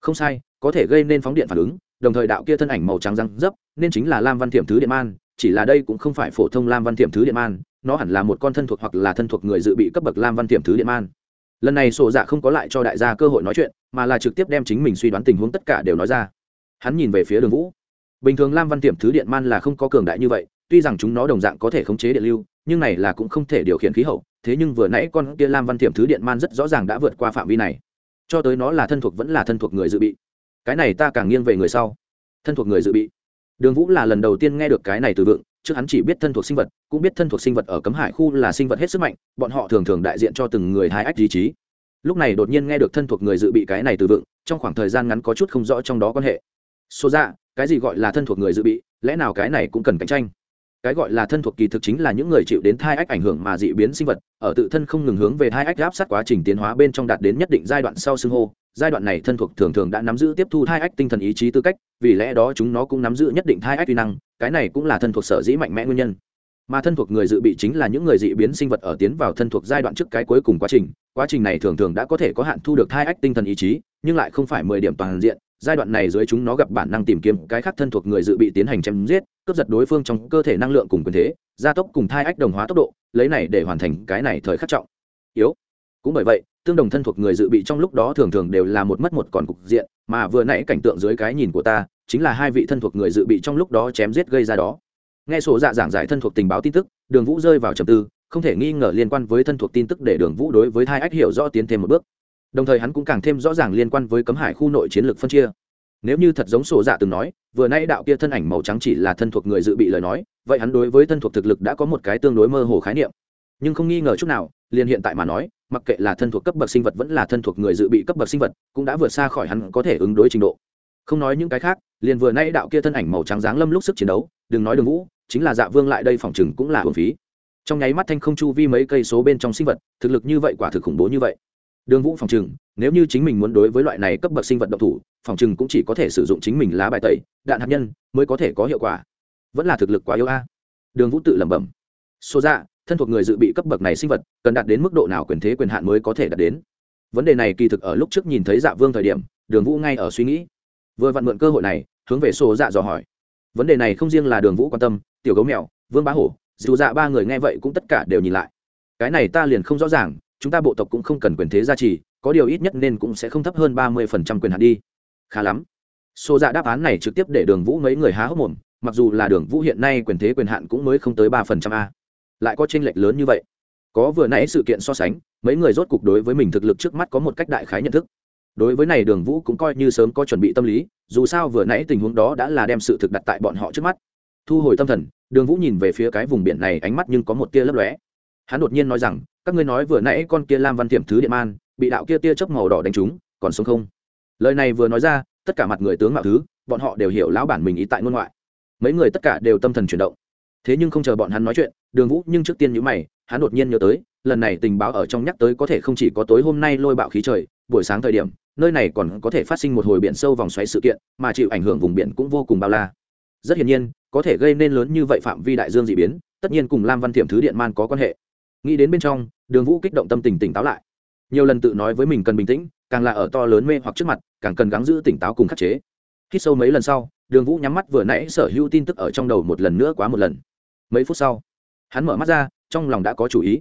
A: Không sai, có thể gây nên phóng điện phản ứng đồng thời đạo kia thân ảnh màu trắng răng dấp, nên chính là lam văn thiểm thứ điện man, chỉ là đây cũng không phải phổ thông lam văn thiểm thứ điện man, nó hẳn là một con thân thuộc hoặc là thân thuộc người dự bị cấp bậc lam văn thiểm thứ điện man. Lần này sổ dạ không có lại cho đại gia cơ hội nói chuyện, mà là trực tiếp đem chính mình suy đoán tình huống tất cả đều nói ra. Hắn nhìn về phía đường vũ. Bình thường lam văn tiệm thứ điện man là không có cường đại như vậy, tuy rằng chúng nó đồng dạng có thể khống chế điện lưu, nhưng này là cũng không thể điều khiển khí hậu, thế nhưng vừa nãy con kia lam văn tiệm thứ điện man rất rõ ràng đã vượt qua phạm vi này. Cho tới nó là thân thuộc vẫn là thân thuộc người dự bị cái này ta càng nghiêng về người sau. Thân thuộc người dự bị. Đường vũ là lần đầu tiên nghe được cái này từ vựng, trước hắn chỉ biết thân thuộc sinh vật, cũng biết thân thuộc sinh vật ở cấm hải khu là sinh vật hết sức mạnh, bọn họ thường thường đại diện cho từng người hai ách ý chí. Lúc này đột nhiên nghe được thân thuộc người dự bị cái này từ vựng, trong khoảng thời gian ngắn có chút không rõ trong đó quan hệ. Số ra, cái gì gọi là thân thuộc người dự bị, lẽ nào cái này cũng cần cạnh tranh? Cái gọi là thân thuộc kỳ thực chính là những người chịu đến thai ách ảnh hưởng mà dị biến sinh vật, ở tự thân không ngừng hướng về thai ách áp sát quá trình tiến hóa bên trong đạt đến nhất định giai đoạn sau xưng hô. Giai đoạn này thân thuộc thường thường đã nắm giữ tiếp thu thai ách tinh thần ý chí tư cách, vì lẽ đó chúng nó cũng nắm giữ nhất định thai ách kỹ năng, cái này cũng là thân thuộc sở dĩ mạnh mẽ nguyên nhân. Mà thân thuộc người dự bị chính là những người dị biến sinh vật ở tiến vào thân thuộc giai đoạn trước cái cuối cùng quá trình. Quá trình này thường thường đã có thể có hạn thu được thai ách tinh thần ý chí, nhưng lại không phải mười điểm toàn diện giai đoạn này dưới chúng nó gặp bản năng tìm kiếm cái khác thân thuộc người dự bị tiến hành chém giết, cướp giật đối phương trong cơ thể năng lượng cùng quyền thế, gia tốc cùng thai ách đồng hóa tốc độ, lấy này để hoàn thành cái này thời khắc trọng. Yếu. Cũng bởi vậy, tương đồng thân thuộc người dự bị trong lúc đó thường thường đều là một mất một còn cục diện, mà vừa nãy cảnh tượng dưới cái nhìn của ta, chính là hai vị thân thuộc người dự bị trong lúc đó chém giết gây ra đó. Nghe sổ dạ giảng giải thân thuộc tình báo tin tức, đường vũ rơi vào trầm tư, không thể nghi ngờ liên quan với thân thuộc tin tức để đường vũ đối với thai ách hiểu rõ tiến thêm một bước đồng thời hắn cũng càng thêm rõ ràng liên quan với cấm hải khu nội chiến lược phân chia. Nếu như thật giống sổ dạ từng nói, vừa nãy đạo kia thân ảnh màu trắng chỉ là thân thuộc người dự bị lời nói, vậy hắn đối với thân thuộc thực lực đã có một cái tương đối mơ hồ khái niệm. Nhưng không nghi ngờ chút nào, liền hiện tại mà nói, mặc kệ là thân thuộc cấp bậc sinh vật vẫn là thân thuộc người dự bị cấp bậc sinh vật, cũng đã vượt xa khỏi hắn có thể ứng đối trình độ. Không nói những cái khác, liền vừa nãy đạo kia thân ảnh màu trắng dáng lâm lúc sức chiến đấu, đừng nói đường vũ, chính là dạ vương lại đây phòng chừng cũng là hồn phí. Trong nháy mắt thanh không chu vi mấy cây số bên trong sinh vật, thực lực như vậy quả thực khủng bố như vậy đường vũ phòng trừng, nếu như chính mình muốn đối với loại này cấp bậc sinh vật độc thủ, phòng trừng cũng chỉ có thể sử dụng chính mình lá bài tẩy, đạn hạt nhân mới có thể có hiệu quả. Vẫn là thực lực quá yếu a. Đường vũ tự lẩm bẩm. Số ra, thân thuộc người dự bị cấp bậc này sinh vật, cần đạt đến mức độ nào quyền thế quyền hạn mới có thể đạt đến? Vấn đề này kỳ thực ở lúc trước nhìn thấy dạ vương thời điểm, đường vũ ngay ở suy nghĩ. Vừa vặn mượn cơ hội này, hướng về số dạ dò hỏi. Vấn đề này không riêng là đường vũ quan tâm, tiểu gấu mèo, vương bá hổ, dù dạ ba người nghe vậy cũng tất cả đều nhìn lại. Cái này ta liền không rõ ràng chúng ta bộ tộc cũng không cần quyền thế gia trì, có điều ít nhất nên cũng sẽ không thấp hơn ba mươi phần trăm quyền hạn đi. Khá lắm. Xô dạ đáp án này trực tiếp để đường vũ mấy người há hốc mồm, mặc dù là đường vũ hiện nay quyền thế quyền hạn cũng mới không tới ba phần trăm a. Lại có tranh lệch lớn như vậy. Có vừa nãy sự kiện so sánh, mấy người rốt cục đối với mình thực lực trước mắt có một cách đại khái nhận thức. Đối với này đường vũ cũng coi như sớm có chuẩn bị tâm lý, dù sao vừa nãy tình huống đó đã là đem sự thực đặt tại bọn họ trước mắt. Thu hồi tâm thần, đường vũ nhìn về phía cái vùng biển này, ánh mắt nhưng có một tia lấp lóe hắn đột nhiên nói rằng, các ngươi nói vừa nãy con kia lam văn tiệm thứ điện man, bị đạo kia tia chớp màu đỏ đánh trúng, còn sống không? Lời này vừa nói ra, tất cả mặt người tướng mạo thứ, bọn họ đều hiểu lão bản mình ý tại ngôn ngoại. Mấy người tất cả đều tâm thần chuyển động. Thế nhưng không chờ bọn hắn nói chuyện, đường vũ nhưng trước tiên nhữ mày, hắn đột nhiên nhớ tới, lần này tình báo ở trong nhắc tới có thể không chỉ có tối hôm nay lôi bạo khí trời, buổi sáng thời điểm, nơi này còn có thể phát sinh một hồi biển sâu vòng xoáy sự kiện, mà chịu ảnh hưởng vùng biển cũng vô cùng bao la. Rất hiển nhiên, có thể gây nên lớn như vậy phạm vi đại dương d ị biến, tất nhiên cùng lam văn thiểm thứ điện man có quan hệ nghĩ đến bên trong, đường vũ kích động tâm tình tỉnh táo lại. Nhiều lần tự nói với mình cần bình tĩnh, càng là ở to lớn mê hoặc trước mặt, càng cần gắng giữ tỉnh táo cùng khắc chế. Khi sâu mấy lần sau, đường vũ nhắm mắt vừa nãy sở hữu tin tức ở trong đầu một lần nữa quá một lần. Mấy phút sau, hắn mở mắt ra, trong lòng đã có chủ ý.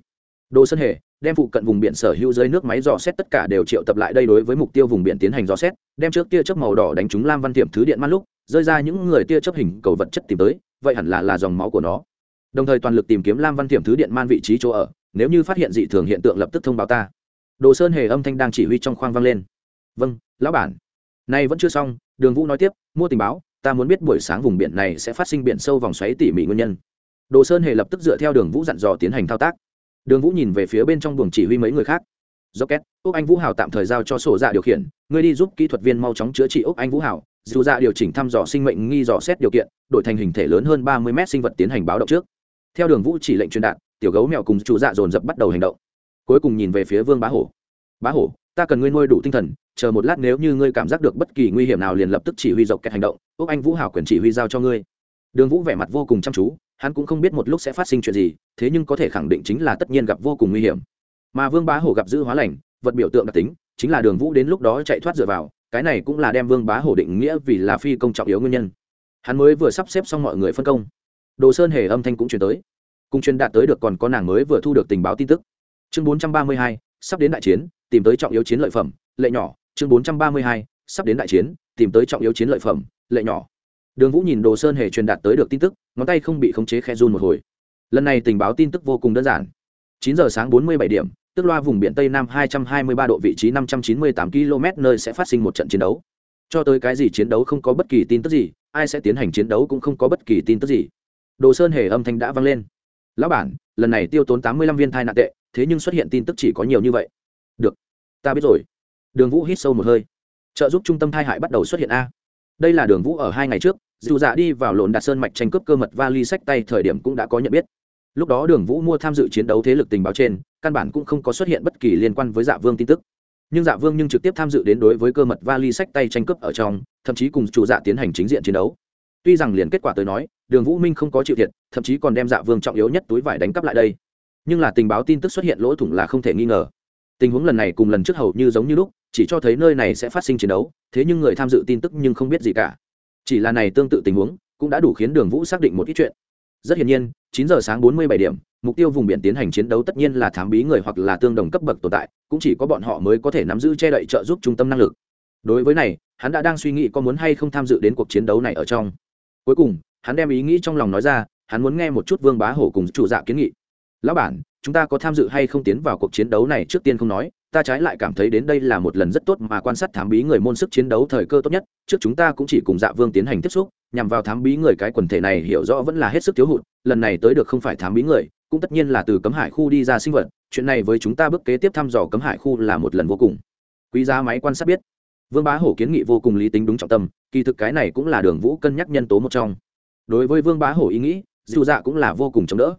A: Đồ sơn hề, đem phụ cận vùng biển sở hữu dưới nước máy dò xét tất cả đều triệu tập lại đây đối với mục tiêu vùng biển tiến hành dò xét, đem trước tia chớp màu đỏ đánh trúng lam văn tiệm thứ điện man lúc, rơi ra những người tia chớp hình cầu vật chất tìm tới, vậy hẳn là là dòng máu của nó đồng thời toàn lực tìm kiếm lam văn tiệm thứ điện man vị trí chỗ ở, nếu như phát hiện dị thường hiện tượng lập tức thông báo ta. Đồ sơn hề âm thanh đang chỉ huy trong khoang vang lên. Vâng lão bản. Nay vẫn chưa xong, đường vũ nói tiếp, mua tình báo, ta muốn biết buổi sáng vùng biển này sẽ phát sinh biển sâu vòng xoáy tỉ mỉ nguyên nhân. Đồ sơn hề lập tức dựa theo đường vũ dặn dò tiến hành thao tác. Đường vũ nhìn về phía bên trong buồng chỉ huy mấy người khác. Do két úc anh vũ hào tạm thời giao cho sổ dạ điều khiển, ngươi đi giúp kỹ thuật viên mau chóng chữa trị úc anh vũ hào. Dù dạ điều chỉnh thăm dò sinh mệnh nghi dò xét điều kiện, đổi thành hình thể lớn hơn ba mươi mét sinh vật tiến hành báo động trước theo đường vũ chỉ lệnh truyền đạt, tiểu gấu mèo cùng chủ dạ dồn dập bắt đầu hành động. Cuối cùng nhìn về phía vương bá hổ. Bá hổ, ta cần ngươi nuôi đủ tinh thần, chờ một lát nếu như ngươi cảm giác được bất kỳ nguy hiểm nào liền lập tức chỉ huy dọc kẹt hành động, úc anh vũ hảo quyền chỉ huy giao cho ngươi. Đường vũ vẻ mặt vô cùng chăm chú, hắn cũng không biết một lúc sẽ phát sinh chuyện gì, thế nhưng có thể khẳng định chính là tất nhiên gặp vô cùng nguy hiểm. Mà vương bá hổ gặp giữ hóa lành, vật biểu tượng đặc tính, chính là đường vũ đến lúc đó chạy thoát dựa vào, cái này cũng là đem vương bá hổ định nghĩa vì là phi công trọng yếu nguyên nhân. Hắn mới vừa sắp xếp xong mọi người phân công đồ sơn hề âm thanh cũng chuyển tới. Cùng truyền đạt tới được còn có nàng mới vừa thu được tình báo tin tức. Chương bốn trăm ba mươi hai, sắp đến đại chiến, tìm tới trọng yếu chiến lợi phẩm, lệ nhỏ. Chương bốn trăm ba mươi hai, sắp đến đại chiến, tìm tới trọng yếu chiến lợi phẩm, lệ nhỏ. Đường vũ nhìn đồ sơn hề truyền đạt tới được tin tức, ngón tay không bị khống chế khe run một hồi. Lần này tình báo tin tức vô cùng đơn giản. Chín giờ sáng bốn mươi bảy điểm, tức loa vùng biển tây nam hai trăm hai mươi ba độ, vị trí năm trăm chín mươi tám km nơi sẽ phát sinh một trận chiến đấu. Cho tới cái gì chiến đấu không có bất kỳ tin tức gì, ai sẽ tiến hành chiến đấu cũng không có bất kỳ tin tức gì đồ sơn hề âm thanh đã vang lên. Lão bản, lần này tiêu tốn tám mươi lăm viên thai nạn tệ, thế nhưng xuất hiện tin tức chỉ có nhiều như vậy. Được, ta biết rồi. Đường vũ hít sâu một hơi. Trợ giúp trung tâm thai hại bắt đầu xuất hiện a. Đây là đường vũ ở hai ngày trước, dù dạ đi vào lộn đạt sơn mạch tranh cướp cơ mật vali sách tay thời điểm cũng đã có nhận biết. Lúc đó đường vũ mua tham dự chiến đấu thế lực tình báo trên, căn bản cũng không có xuất hiện bất kỳ liên quan với dạ vương tin tức. Nhưng dạ vương nhưng trực tiếp tham dự đến đối với cơ mật vali sách tay tranh cướp ở trong, thậm chí cùng chủ dạ tiến hành chính diện chiến đấu tuy rằng liền kết quả tới nói, đường vũ minh không có chịu thiệt, thậm chí còn đem dạ vương trọng yếu nhất túi vải đánh cắp lại đây. Nhưng là tình báo tin tức xuất hiện lỗ thủng là không thể nghi ngờ. Tình huống lần này cùng lần trước hầu như giống như lúc, chỉ cho thấy nơi này sẽ phát sinh chiến đấu, thế nhưng người tham dự tin tức nhưng không biết gì cả. Chỉ là này tương tự tình huống, cũng đã đủ khiến đường vũ xác định một ít chuyện. Rất hiển nhiên, chín giờ sáng bốn mươi bảy điểm, mục tiêu vùng biển tiến hành chiến đấu tất nhiên là thám bí người hoặc là tương đồng cấp bậc tồn tại, cũng chỉ có bọn họ mới có thể nắm giữ che đậy trợ giúp trung tâm năng lực. Đối với này, hắn đã đang suy nghĩ có muốn hay không tham dự đến cuộc chiến đấu này ở trong cuối cùng, hắn đem ý nghĩ trong lòng nói ra, hắn muốn nghe một chút vương bá hổ cùng chủ dạ kiến nghị. Lão bản, chúng ta có tham dự hay không tiến vào cuộc chiến đấu này trước tiên không nói, ta trái lại cảm thấy đến đây là một lần rất tốt mà quan sát thám bí người môn sức chiến đấu thời cơ tốt nhất, trước chúng ta cũng chỉ cùng dạ vương tiến hành tiếp xúc, nhằm vào thám bí người cái quần thể này hiểu rõ vẫn là hết sức thiếu hụt, lần này tới được không phải thám bí người, cũng tất nhiên là từ cấm hải khu đi ra sinh vật, chuyện này với chúng ta bước kế tiếp thăm dò cấm hải khu là một lần vô cùng. Quý giá máy quan sát biết. Vương bá hổ kiến nghị vô cùng lý tính đúng trọng tâm kỳ thực cái này cũng là đường vũ cân nhắc nhân tố một trong. Đối với vương bá hổ ý nghĩ, dù dạ cũng là vô cùng chống đỡ.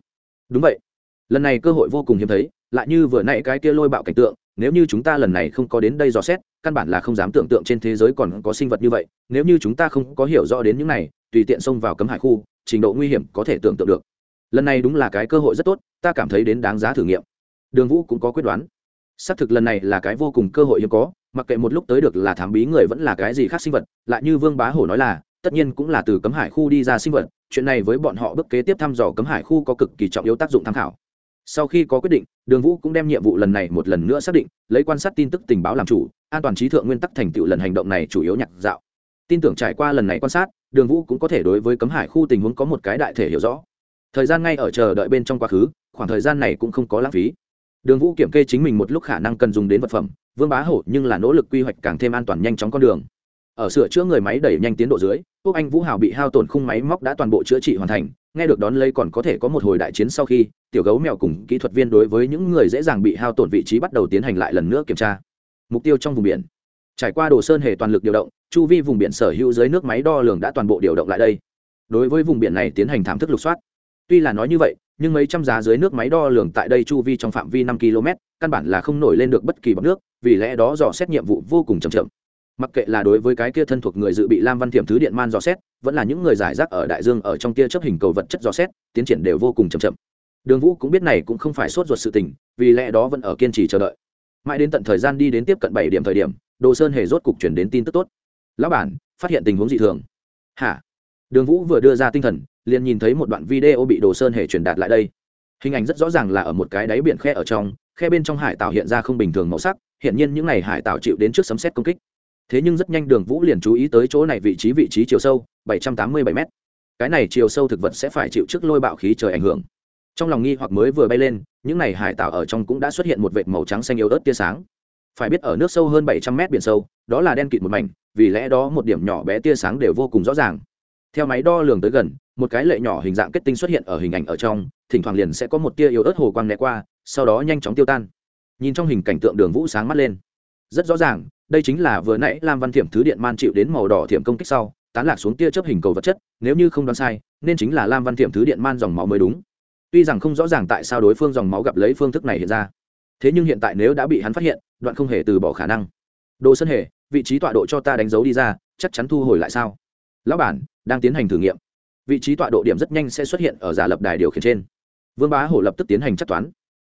A: Đúng vậy. Lần này cơ hội vô cùng hiếm thấy, lại như vừa nãy cái kia lôi bạo cảnh tượng, nếu như chúng ta lần này không có đến đây dò xét, căn bản là không dám tưởng tượng trên thế giới còn có sinh vật như vậy. Nếu như chúng ta không có hiểu rõ đến những này, tùy tiện xông vào cấm hải khu, trình độ nguy hiểm có thể tưởng tượng được. Lần này đúng là cái cơ hội rất tốt, ta cảm thấy đến đáng giá thử nghiệm. Đường vũ cũng có quyết đoán. Xác thực lần này là cái vô cùng cơ hội hiếm có mặc kệ một lúc tới được là thám bí người vẫn là cái gì khác sinh vật, lại như vương bá hổ nói là, tất nhiên cũng là từ cấm hải khu đi ra sinh vật, chuyện này với bọn họ bước kế tiếp thăm dò cấm hải khu có cực kỳ trọng yếu tác dụng tham khảo. Sau khi có quyết định, đường vũ cũng đem nhiệm vụ lần này một lần nữa xác định, lấy quan sát tin tức tình báo làm chủ, an toàn trí thượng nguyên tắc thành tựu lần hành động này chủ yếu nhạc dạo. Tin tưởng trải qua lần này quan sát, đường vũ cũng có thể đối với cấm hải khu tình huống có một cái đại thể hiểu rõ. Thời gian ngay ở chờ đợi bên trong quá khứ, khoảng thời gian này cũng không có lãng phí đường vũ kiểm kê chính mình một lúc khả năng cần dùng đến vật phẩm, vương bá hổ nhưng là nỗ lực quy hoạch càng thêm an toàn nhanh chóng con đường. Ở sửa chữa người máy đẩy nhanh tiến độ dưới quốc anh vũ hào bị hao tổn khung máy móc đã toàn bộ chữa trị hoàn thành, nghe được đón lấy còn có thể có một hồi đại chiến sau khi, tiểu gấu mèo cùng kỹ thuật viên đối với những người dễ dàng bị hao tổn vị trí bắt đầu tiến hành lại lần nữa kiểm tra. Mục tiêu trong vùng biển. Trải qua đồ sơn hề toàn lực điều động, chu vi vùng biển sở hữu dưới nước máy đo lường đã toàn bộ điều động lại đây. Đối với vùng biển này tiến hành thảm thức lục soát. Tuy là nói như vậy nhưng mấy trăm giá dưới nước máy đo lường tại đây chu vi trong phạm vi năm km, căn bản là không nổi lên được bất kỳ bọt nước, vì lẽ đó dò xét nhiệm vụ vô cùng chậm chậm. Mặc kệ là đối với cái kia thân thuộc người dự bị lam văn thiểm thứ điện man dò xét, vẫn là những người giải rác ở đại dương ở trong kia chấp hình cầu vật chất dò xét, tiến triển đều vô cùng chậm chậm. Đường vũ cũng biết này cũng không phải sốt ruột sự tình, vì lẽ đó vẫn ở kiên trì chờ đợi. Mãi đến tận thời gian đi đến tiếp cận bảy điểm thời điểm, đồ sơn hề rốt cục chuyển đến tin tức tốt. Lão bản, phát hiện tình huống dị thường. Hả? Đường vũ vừa đưa ra tinh thần liền nhìn thấy một đoạn video bị đồ sơn hề truyền đạt lại đây. Hình ảnh rất rõ ràng là ở một cái đáy biển khe ở trong, khe bên trong hải tạo hiện ra không bình thường màu sắc hiện nhiên những n à y hải tạo chịu đến trước sấm xét công kích. Thế nhưng rất nhanh đường vũ liền chú ý tới chỗ này vị trí vị trí chiều sâu 787 m cái này chiều sâu thực vật sẽ phải chịu trước lôi bạo khí trời ảnh hưởng. Trong lòng nghi hoặc mới vừa bay lên, những này hải tạo ở trong cũng đã xuất hiện một vệt màu trắng xanh yếu ớt tia sáng. Phải biết ở nước sâu hơn 700 m biển sâu, đó là đen kịt một mảnh, vì lẽ đó một điểm nhỏ bé tia sáng đều vô cùng rõ ràng theo máy đo lường tới gần, một cái lệ nhỏ hình dạng kết tinh xuất hiện ở hình ảnh ở trong, thỉnh thoảng liền sẽ có một tia yếu ớt hồ quang né qua, sau đó nhanh chóng tiêu tan. Nhìn trong hình cảnh tượng đường vũ sáng mắt lên. Rất rõ ràng, đây chính là vừa nãy lam văn thiểm thứ điện man chịu đến màu đỏ thiểm công kích sau, tán lạc xuống tia chớp hình cầu vật chất, nếu như không đoán sai, nên chính là lam văn thiểm thứ điện man dòng máu mới đúng. Tuy rằng không rõ ràng tại sao đối phương dòng máu gặp lấy phương thức này hiện ra, thế nhưng hiện tại nếu đã bị hắn phát hiện, đoạn không hề từ bỏ khả năng. Đồ sân hề, vị trí tọa độ cho ta đánh dấu đi ra, chắc chắn thu hồi lại sao? Lão bản đang tiến hành thử nghiệm. Vị trí tọa độ điểm rất nhanh sẽ xuất hiện ở giả lập đài điều khiển trên. Vương bá hổ lập tức tiến hành chắc toán.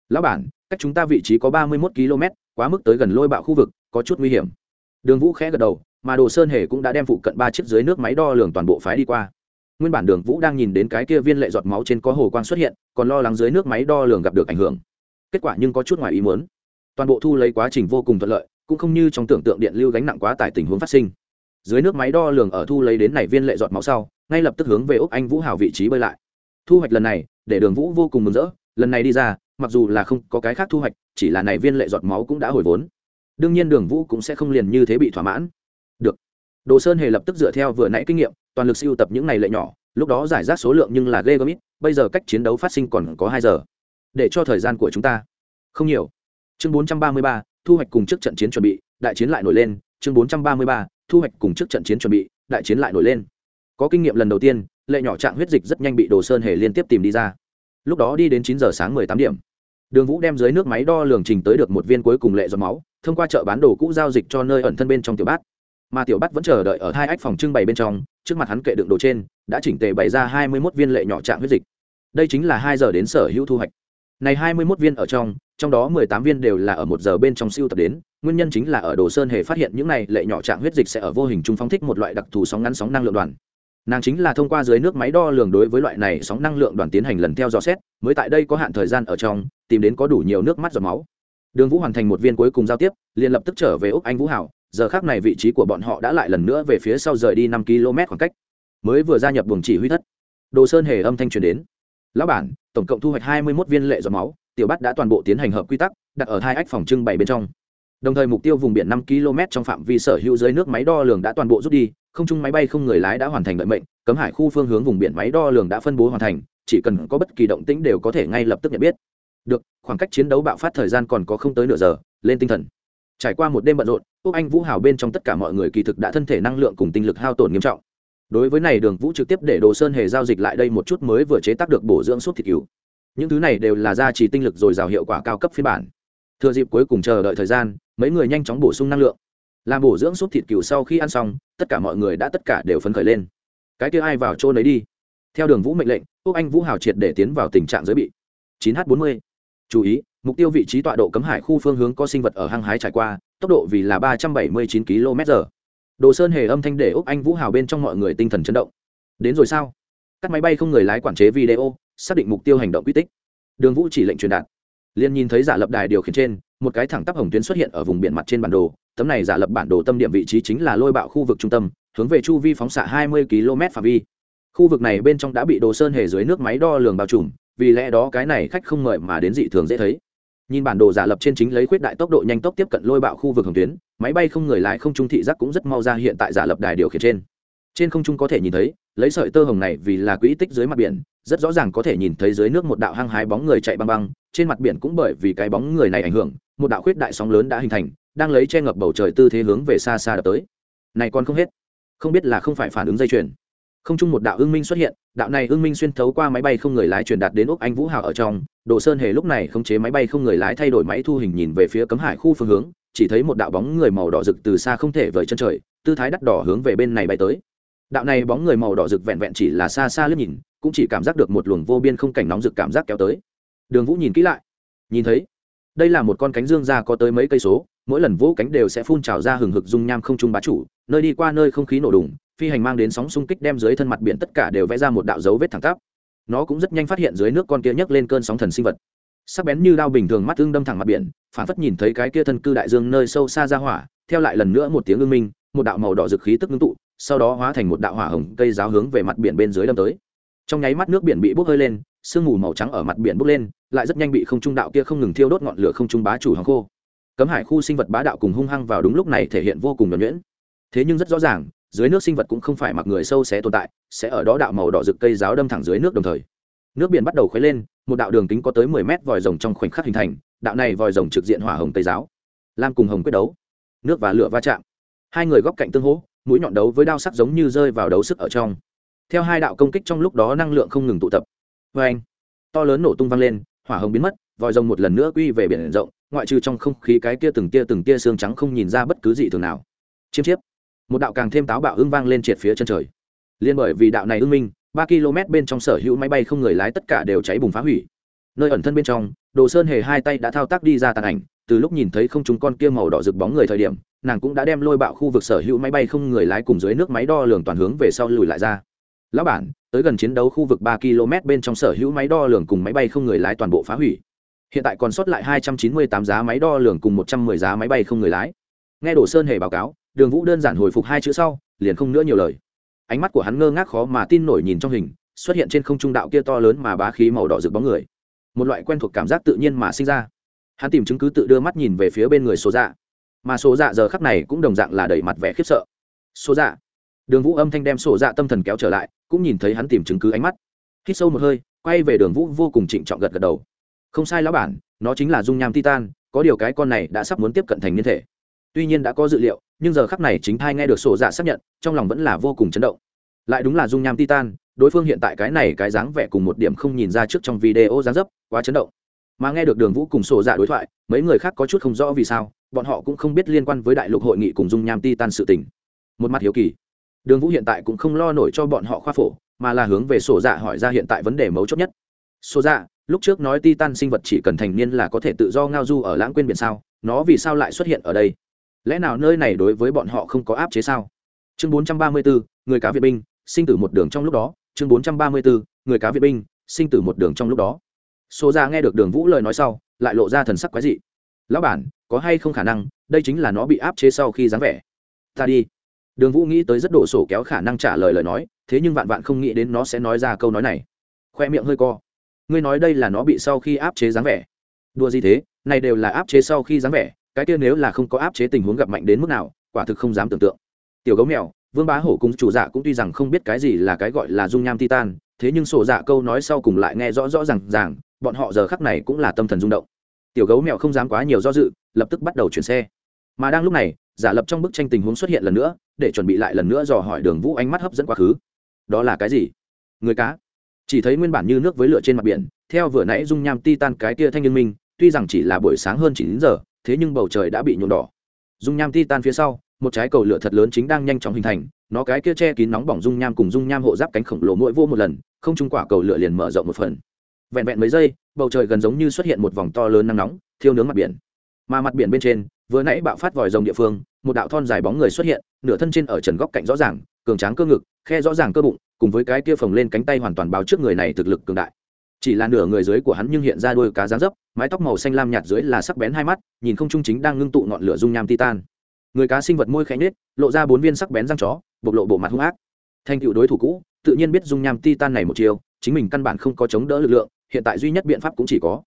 A: Lão bản, cách chúng ta vị trí có ba mươi một km, quá mức tới gần lôi bạo khu vực, có chút nguy hiểm. Đường vũ khẽ gật đầu, mà đồ sơn hề cũng đã đem phụ cận ba chiếc dưới nước máy đo lường toàn bộ phái đi qua. Nguyên bản đường vũ đang nhìn đến cái kia viên lệ giọt máu trên có hồ quang xuất hiện, còn lo lắng dưới nước máy đo lường gặp được ảnh hưởng. Kết quả nhưng có chút ngoài ý muốn. Toàn bộ thu lấy quá trình vô cùng thuận lợi, cũng không như trong tưởng tượng điện lưu gánh nặng quá tải tình huống phát sinh dưới nước máy đo lường ở thu lấy đến này viên lệ giọt máu sau, ngay lập tức hướng về úc anh vũ hào vị trí bơi lại. Thu hoạch lần này, để đường vũ vô cùng mừng rỡ, lần này đi ra, mặc dù là không có cái khác thu hoạch, chỉ là này viên lệ giọt máu cũng đã hồi vốn. Đương nhiên đường vũ cũng sẽ không liền như thế bị thỏa mãn. Được. Đồ sơn hề lập tức dựa theo vừa nãy kinh nghiệm, toàn lực siêu tập những này lệ nhỏ, lúc đó giải rác số lượng nhưng là ghê gớm ít, bây giờ cách chiến đấu phát sinh còn có hai giờ. Để cho thời gian của chúng ta. Không nhiều. Chương bốn trăm ba mươi ba, thu hoạch cùng trước trận chiến chuẩn bị, đại chiến lại nổi lên. Chương bốn trăm ba mươi ba thu hoạch cùng trước trận chiến chuẩn bị, đại chiến lại nổi lên. Có kinh nghiệm lần đầu tiên, lệ nhỏ trạng huyết dịch rất nhanh bị đồ sơn hề liên tiếp tìm đi ra. Lúc đó đi đến chín giờ sáng mười tám điểm. Đường vũ đem dưới nước máy đo lường trình tới được một viên cuối cùng lệ giọt máu, thông qua chợ bán đồ cũ giao dịch cho nơi ẩn thân bên trong tiểu bát. Mà tiểu bát vẫn chờ đợi ở hai ách phòng trưng bày bên trong, trước mặt hắn kệ đựng đồ trên, đã chỉnh tề bày ra hai mươi mốt viên lệ nhỏ trạng huyết dịch. Đây chính là hai giờ đến sở hữu thu hoạch. Này hai mươi mốt viên ở trong trong đó mười tám viên đều là ở một giờ bên trong siêu tập đến nguyên nhân chính là ở đồ sơn hề phát hiện những này lệ nhỏ trạng huyết dịch sẽ ở vô hình trung phóng thích một loại đặc thù sóng ngắn sóng năng lượng đoàn. Nàng chính là thông qua dưới nước máy đo lường đối với loại này sóng năng lượng đoàn tiến hành lần theo dò xét, mới tại đây có hạn thời gian ở trong, tìm đến có đủ nhiều nước mắt giọt máu. Đường vũ hoàn thành một viên cuối cùng giao tiếp, liền lập tức trở về úc anh vũ hảo, giờ khác này vị trí của bọn họ đã lại lần nữa về phía sau rời đi năm km khoảng cách. Mới vừa gia nhập buồng chỉ huy thất, đồ sơn hề âm thanh truyền đến. Lão bản, tổng cộng thu hoạch hai mươi một viên lệ giọt máu, tiểu bắt đã toàn bộ tiến hành hợp quy tắc, đặt ở hai ách phòng trưng bày bên trong đồng thời mục tiêu vùng biển năm km trong phạm vi sở hữu dưới nước máy đo lường đã toàn bộ rút đi, không chung máy bay không người lái đã hoàn thành lợi mệnh, cấm hải khu phương hướng vùng biển máy đo lường đã phân bố hoàn thành, chỉ cần có bất kỳ động tĩnh đều có thể ngay lập tức nhận biết. Được, khoảng cách chiến đấu bạo phát thời gian còn có không tới nửa giờ, lên tinh thần. Trải qua một đêm bận rộn quốc anh vũ hào bên trong tất cả mọi người kỳ thực đã thân thể năng lượng cùng tinh lực hao tổn nghiêm trọng. Đối với này đường vũ trực tiếp để đồ sơn hề giao dịch lại đây một chút mới vừa chế tác được bổ dưỡng suốt thịt cứu những thứ này đều là gia trì tinh lực rồi rào hiệu quả cao cấp phiên bản. Thừa dịp cuối cùng chờ đợi thời gian mấy người nhanh chóng bổ sung năng lượng. Làm bổ dưỡng súp thịt cừu sau khi ăn xong, tất cả mọi người đã tất cả đều phấn khởi lên. Cái kia ai vào chỗ nấy đi. Theo đường vũ mệnh lệnh, úc anh vũ hào triệt để tiến vào tình trạng giới bị. 9 h 40 chú ý, mục tiêu vị trí tọa độ cấm hải khu phương hướng có sinh vật ở hang hái trải qua, tốc độ vì là 379 km h đồ sơn hề âm thanh để úc anh vũ hào bên trong mọi người tinh thần chấn động. Đến rồi sao? Các máy bay không người lái quản chế video, xác định mục tiêu hành động quy tích. Đường vũ chỉ lệnh truyền đạt liền nhìn thấy giả lập đài điều khiển trên, một cái thẳng tắp hồng tuyến xuất hiện ở vùng biển mặt trên bản đồ. Tấm này giả lập bản đồ tâm điểm vị trí chính là lôi bạo khu vực trung tâm, hướng về chu vi phóng xạ 20 km phạm vi. Khu vực này bên trong đã bị đồ sơn hề dưới nước máy đo lường bao trùm, vì lẽ đó cái này khách không mời mà đến dị thường dễ thấy. Nhìn bản đồ giả lập trên chính lấy khuyết đại tốc độ nhanh tốc tiếp cận lôi bạo khu vực hồng tuyến, máy bay không người lái không trung thị giác cũng rất mau ra hiện tại giả lập đài điều khiển trên. Trên không trung có thể nhìn thấy, lấy sợi tơ hồng này vì là quỹ tích dưới mặt biển rất rõ ràng có thể nhìn thấy dưới nước một đạo hăng hái bóng người chạy băng băng, trên mặt biển cũng bởi vì cái bóng người này ảnh hưởng, một đạo khuyết đại sóng lớn đã hình thành, đang lấy che ngập bầu trời tư thế hướng về xa xa đập tới. Này còn không hết. Không biết là không phải phản ứng dây chuyền. Không chung một đạo ưng minh xuất hiện, đạo này ưng minh xuyên thấu qua máy bay không người lái truyền đạt đến úc anh vũ hào ở trong, đồ sơn hề lúc này không chế máy bay không người lái thay đổi máy thu hình nhìn về phía cấm hải khu phương hướng, chỉ thấy một đạo bóng người màu đỏ rực từ xa không thể vời chân trời, tư thái đắt đỏ hướng về bên này bay tới. Đạo này bóng người màu đỏ rực vẹn vẹn chỉ là xa xa liếc nhìn cũng chỉ cảm giác được một luồng vô biên không cảnh nóng rực cảm giác kéo tới. Đường vũ nhìn kỹ lại, nhìn thấy, đây là một con cánh dương ra có tới mấy cây số, mỗi lần vỗ cánh đều sẽ phun trào ra hừng hực dung nham không trung bá chủ, nơi đi qua nơi không khí nổ đùng, phi hành mang đến sóng xung kích đem dưới thân mặt biển tất cả đều vẽ ra một đạo dấu vết thẳng tắp. Nó cũng rất nhanh phát hiện dưới nước con kia nhấc lên cơn sóng thần sinh vật. Sắc bén như đao bình thường mắt ưng đâm thẳng mặt biển, phản phất nhìn thấy cái kia thân cư đại dương nơi sâu xa ra hỏa, theo lại lần nữa một tiếng ưng minh, một đạo màu đỏ rực khí tức ngưng tụ, sau đó hóa thành một đạo hỏa hồng cây giáo hướng về mặt biển bên dưới đâm tới trong nháy mắt nước biển bị bốc hơi lên, sương mù màu trắng ở mặt biển bốc lên, lại rất nhanh bị không trung đạo kia không ngừng thiêu đốt ngọn lửa không trung bá chủ hàng khô. Cấm hải khu sinh vật bá đạo cùng hung hăng vào đúng lúc này thể hiện vô cùng nhuẩn nhuyễn. Thế nhưng rất rõ ràng, dưới nước sinh vật cũng không phải mặc người sâu xé tồn tại, sẽ ở đó đạo màu đỏ rực cây giáo đâm thẳng dưới nước đồng thời. Nước biển bắt đầu khuấy lên, một đạo đường kính có tới mười mét vòi rồng trong khoảnh khắc hình thành, đạo này vòi rồng trực diện hỏa hồng cây giáo lam cùng hồng quyết đấu. Nước và lửa va chạm. Hai người góc cạnh tương hỗ, mũi nhọn đấu với đao sắc giống như rơi vào đấu sức ở trong theo hai đạo công kích trong lúc đó năng lượng không ngừng tụ tập. Vê anh, to lớn nổ tung vang lên, hỏa hồng biến mất, vòi rồng một lần nữa quy về biển rộng, ngoại trừ trong không khí cái kia từng tia từng tia xương trắng không nhìn ra bất cứ gì thường nào. Chiêm chiếp. Một đạo càng thêm táo bạo hưng vang lên triệt phía chân trời. Liên bởi vì đạo này ưng minh, ba km bên trong sở hữu máy bay không người lái tất cả đều cháy bùng phá hủy. Nơi ẩn thân bên trong, đồ sơn hề hai tay đã thao tác đi ra tàn ảnh, từ lúc nhìn thấy không chúng con kia màu đỏ rực bóng người thời điểm, nàng cũng đã đem lôi bạo khu vực sở hữu máy bay không người lái cùng dưới nước máy đo lường toàn hướng về sau lùi lại ra lão bản, tới gần chiến đấu khu vực ba km bên trong sở hữu máy đo lường cùng máy bay không người lái toàn bộ phá hủy. Hiện tại còn sót lại hai trăm chín mươi tám giá máy đo lường cùng một trăm mười giá máy bay không người lái. Nghe đồ sơn hề báo cáo, đường vũ đơn giản hồi phục hai chữ sau, liền không nữa nhiều lời. Ánh mắt của hắn ngơ ngác khó mà tin nổi nhìn trong hình, xuất hiện trên không trung đạo kia to lớn mà bá khí màu đỏ rực bóng người. Một loại quen thuộc cảm giác tự nhiên mà sinh ra. Hắn tìm chứng cứ tự đưa mắt nhìn về phía bên người số dạ. Mà số dạ giờ khắc này cũng đồng dạng là đẩy mặt vẻ khiếp sợ. Số dạ đường vũ âm thanh đem sổ dạ tâm thần kéo trở lại, cũng nhìn thấy hắn tìm chứng cứ ánh mắt. Hít sâu một hơi, quay về đường vũ vô cùng trịnh trọng gật gật đầu. Không sai lão bản, nó chính là dung nham titan, có điều cái con này đã sắp muốn tiếp cận thành niên thể. Tuy nhiên đã có dự liệu, nhưng giờ khắc này chính thai nghe được sổ dạ xác nhận, trong lòng vẫn là vô cùng chấn động. Lại đúng là dung nham titan, đối phương hiện tại cái này cái dáng vẻ cùng một điểm không nhìn ra trước trong video dáng dấp, quá chấn động. Mà nghe được đường vũ cùng sổ dạ đối thoại, mấy người khác có chút không rõ vì sao, bọn họ cũng không biết liên quan với đại lục hội nghị cùng dung nham titan sự tình. Một mặt hiếu kỳ đường vũ hiện tại cũng không lo nổi cho bọn họ khoa phổ mà là hướng về sổ dạ hỏi ra hiện tại vấn đề mấu chốt nhất. Sổ dạ lúc trước nói titan sinh vật chỉ cần thành niên là có thể tự do ngao du ở lãng quên biển sao? Nó vì sao lại xuất hiện ở đây? Lẽ nào nơi này đối với bọn họ không có áp chế sao? Chương 434, người cá việt binh sinh tử một đường trong lúc đó. Chương 434, người cá việt binh sinh tử một đường trong lúc đó. Số ra dạ nghe được đường vũ lời nói sau lại lộ ra thần sắc quái dị. Lão bản có hay không khả năng đây chính là nó bị áp chế sau khi dáng vẻ? Ta đi đường vũ nghĩ tới rất đổ sổ kéo khả năng trả lời lời nói, thế nhưng vạn vạn không nghĩ đến nó sẽ nói ra câu nói này. Khoe miệng hơi co. Ngươi nói đây là nó bị sau khi áp chế dáng vẻ. Đùa gì thế, này đều là áp chế sau khi dáng vẻ, cái kia nếu là không có áp chế tình huống gặp mạnh đến mức nào, quả thực không dám tưởng tượng. Tiểu gấu mèo, vương bá hổ cùng chủ dạ cũng tuy rằng không biết cái gì là cái gọi là dung nham titan, thế nhưng sổ dạ câu nói sau cùng lại nghe rõ rõ r à n g ràng, bọn họ giờ khắc này cũng là tâm thần rung động. Tiểu gấu mèo không dám quá nhiều do dự, lập tức bắt đầu chuyển xe. Mà đang lúc này giả lập trong bức tranh tình huống xuất hiện lần nữa, để chuẩn bị lại lần nữa dò hỏi đường vũ ánh mắt hấp dẫn quá khứ. Đó là cái gì? Người cá. Chỉ thấy nguyên bản như nước với lửa trên mặt biển, theo vừa nãy dung nham ti tan cái kia thanh niên minh, tuy rằng chỉ là buổi sáng hơn chín giờ, thế nhưng bầu trời đã bị nhuộm đỏ. Dung nham titan phía sau, một trái cầu lửa thật lớn chính đang nhanh chóng hình thành, nó cái kia che kín nóng bỏng dung nham cùng dung nham hộ giáp cánh khổng lồ mỗi vô một lần, không trung quả cầu lửa liền mở rộng một phần. Vẹn vẹn mấy giây, bầu trời gần giống như xuất hiện một vòng to lớn nắng nóng, thiêu nướng mặt biển mà mặt biển bên trên, vừa nãy bạo phát vòi rồng địa phương, một đạo thon dài bóng người xuất hiện, nửa thân trên ở trần góc cạnh rõ ràng, cường tráng cơ ngực, khe rõ ràng cơ bụng, cùng với cái kia phồng lên cánh tay hoàn toàn báo trước người này thực lực cường đại. Chỉ là nửa người dưới của hắn nhưng hiện ra đôi cá dáng dấp, mái tóc màu xanh lam nhạt dưới là sắc bén hai mắt, nhìn không trung chính đang ngưng tụ ngọn lửa dung nham titan. Người cá sinh vật môi khẽ nết lộ ra bốn viên sắc bén răng chó, bộc lộ bộ mặt hung ác. Thành cựu đối thủ cũ, tự nhiên biết dung nham titan này một chiều chính mình căn bản không có chống đỡ lực lượng, hiện tại duy nhất biện pháp cũng chỉ có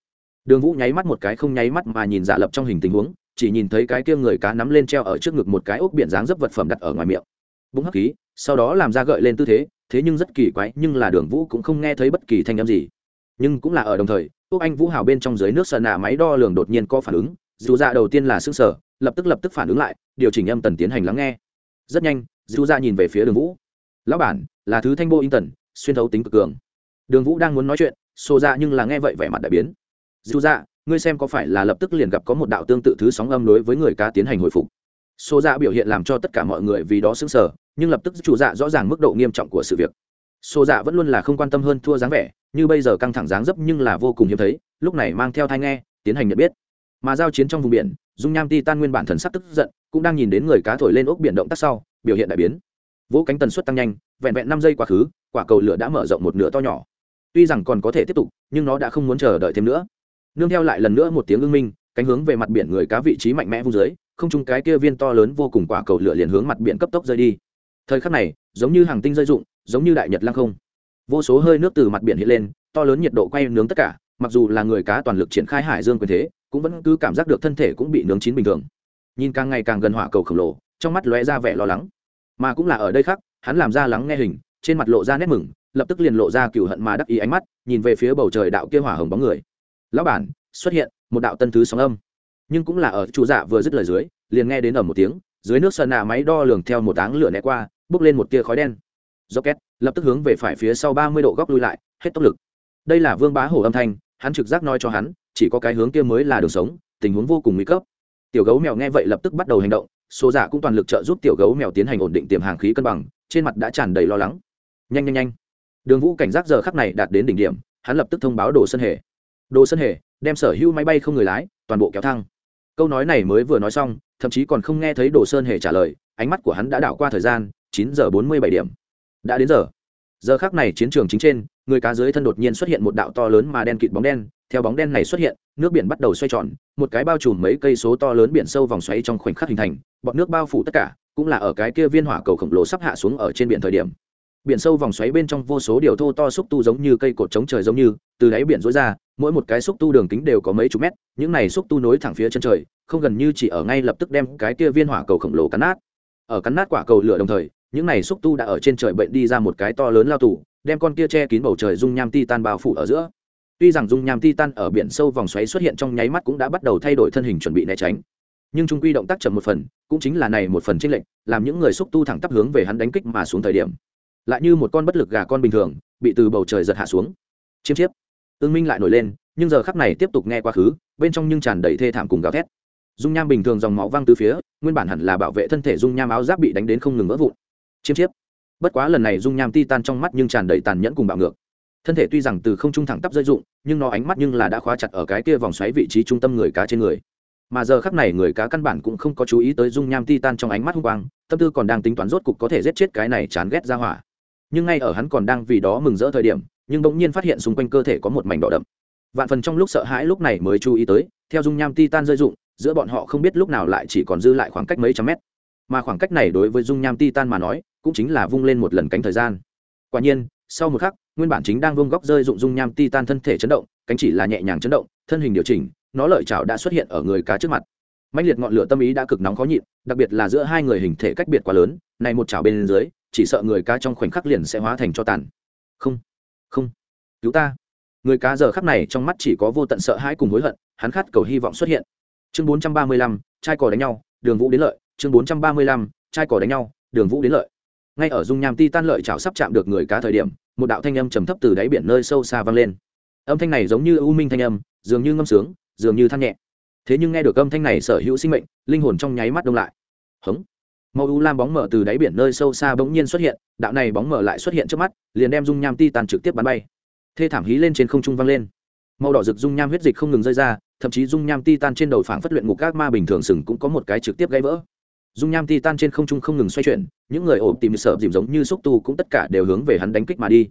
A: đường vũ nháy mắt một cái không nháy mắt mà nhìn giả lập trong hình tình huống, chỉ nhìn thấy cái kia người cá nắm lên treo ở trước ngực một cái ốc biển dáng dấp vật phẩm đặt ở ngoài miệng. Búng hắc khí, sau đó làm ra gợi lên tư thế thế nhưng rất kỳ quái, nhưng là đường vũ cũng không nghe thấy bất kỳ thanh âm gì. Nhưng cũng là ở đồng thời, ốc anh vũ hào bên trong dưới nước sân nạ máy đo lường đột nhiên có phản ứng, dù dạ đầu tiên là s ư sở lập tức lập tức phản ứng lại, điều chỉnh âm tần tiến hành lắng nghe. Rất nhanh, dù dạ nhìn về phía đường vũ. Lão bản, là thứ thanh bộ in tần xuyên thấu tính cực cường. Đường vũ đang muốn nói chuyện xô ra dạ nhưng là nghe vậy vẻ mặt đại biến dù dạ ngươi xem có phải là lập tức liền gặp có một đạo tương tự thứ sóng âm đối với người cá tiến hành hồi phục. Xô dạ biểu hiện làm cho tất cả mọi người vì đó xứng sở nhưng lập tức chủ dạ rõ ràng mức độ nghiêm trọng của sự việc. Xô dạ vẫn luôn là không quan tâm hơn thua dáng vẻ, như bây giờ căng thẳng dáng dấp nhưng là vô cùng hiếm thấy, lúc này mang theo thai nghe, tiến hành nhận biết. Mà giao chiến trong vùng biển, dung nham ti tan nguyên bản thần sắc tức giận, cũng đang nhìn đến người cá thổi lên ốc biển động tác sau, biểu hiện đại biến. Vỗ cánh tần suất tăng nhanh, vẹn vẹn năm giây quá khứ, quả cầu lửa đã mở rộng một nửa to nhỏ. Tuy rằng còn có thể tiếp tục, nhưng nó đã không muốn chờ đợi thêm nữa nương theo lại lần nữa một tiếng ưng minh, cánh hướng về mặt biển người cá vị trí mạnh mẽ vung dưới, không chung cái kia viên to lớn vô cùng quả cầu lửa liền hướng mặt biển cấp tốc rơi đi. Thời khắc này, giống như hàng tinh rơi rụng, giống như đại nhật lăng không. Vô số hơi nước từ mặt biển hiện lên, to lớn nhiệt độ quay nướng tất cả, mặc dù là người cá toàn lực triển khai hải dương quyền thế, cũng vẫn cứ cảm giác được thân thể cũng bị nướng chín bình thường. Nhìn càng ngày càng gần hỏa cầu khổng lồ, trong mắt lóe ra vẻ lo lắng. Mà cũng là ở đây khác, hắn làm ra lắng nghe hình, trên mặt lộ ra nét mừng, lập tức liền lộ ra cựu hận mà đắc ý ánh mắt, nhìn về phía bầu trời đạo kia hỏa hồng bóng người lão bản, xuất hiện, một đạo tân thứ sóng âm. Nhưng cũng là ở chủ dạ vừa dứt lời dưới, liền nghe đến ở một tiếng, dưới nước sơn nạ máy đo lường theo một áng lửa né qua bước lên một tia khói đen. Rocket, lập tức hướng về phải phía sau ba mươi độ góc lui lại, hết tốc lực. Đây là vương bá hổ âm thanh, hắn trực giác nói cho hắn, chỉ có cái hướng kia mới là đường sống, tình huống vô cùng nguy cấp. Tiểu gấu mèo nghe vậy lập tức bắt đầu hành động, số giả cũng toàn lực trợ giúp tiểu gấu mèo tiến hành ổn định tiềm hàng khí cân bằng, trên mặt đã tràn đầy lo lắng. Nhanh nhanh nhanh. Đường vũ cảnh giác giờ khắc này đạt đến đỉnh điểm, hắn lập tức thông báo đồ sân hệ đồ sân hề, đem sở hữu máy bay không người lái, toàn bộ kéo thăng. Câu nói này mới vừa nói xong, thậm chí còn không nghe thấy đồ sơn hề trả lời, ánh mắt của hắn đã đảo qua thời gian, chín giờ bốn mươi bảy điểm. Đã đến giờ. Giờ khác này chiến trường chính trên, người cá dưới thân đột nhiên xuất hiện một đạo to lớn mà đen kịt bóng đen. Theo bóng đen này xuất hiện, nước biển bắt đầu xoay tròn, một cái bao trùm mấy cây số to lớn biển sâu vòng xoáy trong khoảnh khắc hình thành, bọt nước bao phủ tất cả, cũng là ở cái kia viên hỏa cầu khổng lồ sắp hạ xuống ở trên biển thời điểm biển sâu vòng xoáy bên trong vô số điều thô to xúc tu giống như cây cột chống trời giống như, từ đáy biển rối ra, mỗi một cái xúc tu đường kính đều có mấy chục mét, những này xúc tu nối thẳng phía chân trời, không gần như chỉ ở ngay lập tức đem cái kia viên hỏa cầu khổng lồ cắn nát. Ở cắn nát quả cầu lửa đồng thời, những này xúc tu đã ở trên trời bệnh đi ra một cái to lớn lao tủ đem con kia che kín bầu trời dung nham titan bao phủ ở giữa. Tuy rằng dung nham titan ở biển sâu vòng xoáy xuất hiện trong nháy mắt cũng đã bắt đầu thay đổi thân hình chuẩn bị né tránh. Nhưng trung quy động tác chậm một phần, cũng chính là này một phần chênh lệnh làm những người xúc tu thẳng tắp hướng về hắn đánh kích mà xuống thời điểm lại như một con bất lực gà con bình thường, bị từ bầu trời giật hạ xuống. Chiêm chiếp. Ương minh lại nổi lên, nhưng giờ khắc này tiếp tục nghe quá khứ, bên trong nhưng tràn đầy thê thảm cùng gào thét. Dung nham bình thường dòng máu văng từ phía, nguyên bản hẳn là bảo vệ thân thể dung nham áo giáp bị đánh đến không ngừng vỡ vụn. Chiêm chiếp. Bất quá lần này dung nham ti tan trong mắt nhưng tràn đầy tàn nhẫn cùng bạo ngược. Thân thể tuy rằng từ không trung thẳng tắp rơi dụng nhưng nó ánh mắt nhưng là đã khóa chặt ở cái kia vòng xoáy vị trí trung tâm người cá trên người. Mà giờ khắc này người cá căn bản cũng không có chú ý tới dung nham ti tan trong ánh mắt hung quang, tâm tư còn đang tính toán rốt cục có thể giết chết cái này chán ghét ra hỏa nhưng ngay ở hắn còn đang vì đó mừng rỡ thời điểm, nhưng bỗng nhiên phát hiện xung quanh cơ thể có một mảnh đỏ đậm. Vạn phần trong lúc sợ hãi lúc này mới chú ý tới, theo dung nham ti tan rơi rụng, giữa bọn họ không biết lúc nào lại chỉ còn dư lại khoảng cách mấy trăm mét. Mà khoảng cách này đối với dung nham ti tan mà nói, cũng chính là vung lên một lần cánh thời gian. Quả nhiên, sau một khắc, nguyên bản chính đang vung góc rơi dụng dung nham ti tan thân thể chấn động, cánh chỉ là nhẹ nhàng chấn động, thân hình điều chỉnh, nó lợi chảo đã xuất hiện ở người cá trước mặt. Mạnh liệt ngọn lửa tâm ý đã cực nóng khó nhịn, đặc biệt là giữa hai người hình thể cách biệt quá lớn, này một chảo bên dưới chỉ sợ người cá trong khoảnh khắc liền sẽ hóa thành cho tàn. Không không cứu ta. Người cá giờ khắc này trong mắt chỉ có vô tận sợ hãi cùng hối hận hắn khát cầu hy vọng xuất hiện. Chương 435, trai cò đánh nhau đường vũ đến lợi. Chương 435, trai cò đánh nhau đường vũ đến lợi. Ngay ở dung nham ti tan lợi chảo sắp chạm được người cá thời điểm một đạo thanh âm trầm thấp từ đáy biển nơi sâu xa vang lên. Âm thanh này giống như u minh thanh âm dường như ngâm sướng dường như than nhẹ. Thế nhưng nghe được âm thanh này sở hữu sinh mệnh linh hồn trong nháy mắt đông lại. Hống màu u lam bóng mở từ đáy biển nơi sâu xa bỗng nhiên xuất hiện, đạo này bóng mở lại xuất hiện trước mắt, liền đem dung nham ti tàn trực tiếp bắn bay. Thê thảm hí lên trên không trung vang lên. Màu đỏ rực dung nham huyết dịch không ngừng rơi ra, thậm chí dung nham ti tan trên đầu phảng phất luyện ngục các ma bình thường sừng cũng có một cái trực tiếp gãy vỡ. Dung nham ti tan trên không trung không ngừng xoay chuyển, những người ổn tìm sợ dìm giống như xúc tu cũng tất cả đều hướng về hắn đánh kích mà đi.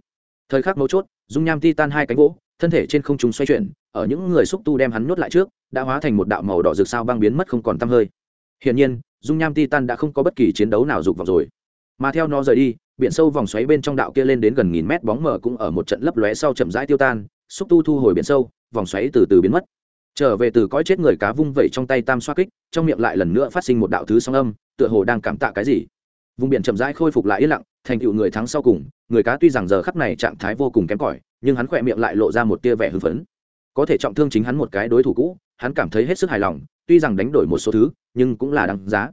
A: Thời khắc mấu chốt, dung nham ti tan hai cánh gỗ, thân thể trên không trung xoay chuyển, ở những người xúc tu đem hắn nuốt lại trước, đã hóa thành một đạo màu đỏ rực sao băng biến mất không còn tăm hơi hiển nhiên, dung nham titan đã không có bất kỳ chiến đấu nào dục vào rồi. Mà theo nó rời đi, biển sâu vòng xoáy bên trong đạo kia lên đến gần nghìn mét bóng mờ cũng ở một trận lấp lóe sau chậm rãi tiêu tan, xúc tu thu hồi biển sâu, vòng xoáy từ từ biến mất. Trở về từ cõi chết người cá vung vẩy trong tay tam xoa kích, trong miệng lại lần nữa phát sinh một đạo thứ sóng âm, tựa hồ đang cảm tạ cái gì. Vùng biển chậm rãi khôi phục lại yên lặng, thành tựu người thắng sau cùng, người cá tuy rằng giờ khắc này trạng thái vô cùng kém cỏi, nhưng hắn khỏe miệng lại lộ ra một tia vẻ hưng phấn. Có thể trọng thương chính hắn một cái đối thủ cũ, hắn cảm thấy hết sức hài lòng tuy rằng đánh đổi một số thứ, nhưng cũng là đáng giá.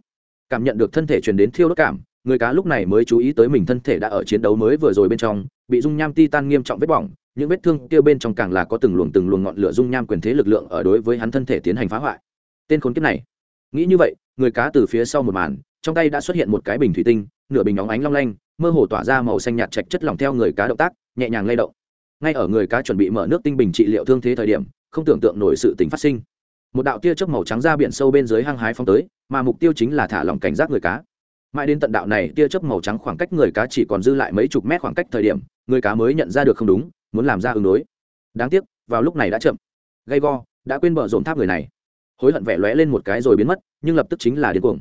A: Cảm nhận được thân thể truyền đến thiêu đốt cảm, người cá lúc này mới chú ý tới mình thân thể đã ở chiến đấu mới vừa rồi bên trong, bị dung nham ti tan nghiêm trọng vết bỏng, những vết thương kia bên trong càng là có từng luồng từng luồng ngọn lửa dung nham quyền thế lực lượng ở đối với hắn thân thể tiến hành phá hoại. Tên khốn kiếp này. Nghĩ như vậy, người cá từ phía sau một màn, trong tay đã xuất hiện một cái bình thủy tinh, nửa bình nóng ánh long lanh, mơ hồ tỏa ra màu xanh nhạt chạch chất lỏng theo người cá động tác, nhẹ nhàng lay động. Ngay ở người cá chuẩn bị mở nước tinh bình trị liệu thương thế thời điểm, không tưởng tượng nổi sự tình phát sinh một đạo tia chớp màu trắng ra biển sâu bên dưới hang hái phóng tới, mà mục tiêu chính là thả lỏng cảnh giác người cá. Mãi đến tận đạo này, tia chớp màu trắng khoảng cách người cá chỉ còn dư lại mấy chục mét khoảng cách thời điểm, người cá mới nhận ra được không đúng, muốn làm ra ứng đối. Đáng tiếc, vào lúc này đã chậm. Gay go, đã quên bờ rộn tháp người này. Hối hận vẻ lóe lên một cái rồi biến mất, nhưng lập tức chính là điên cuồng.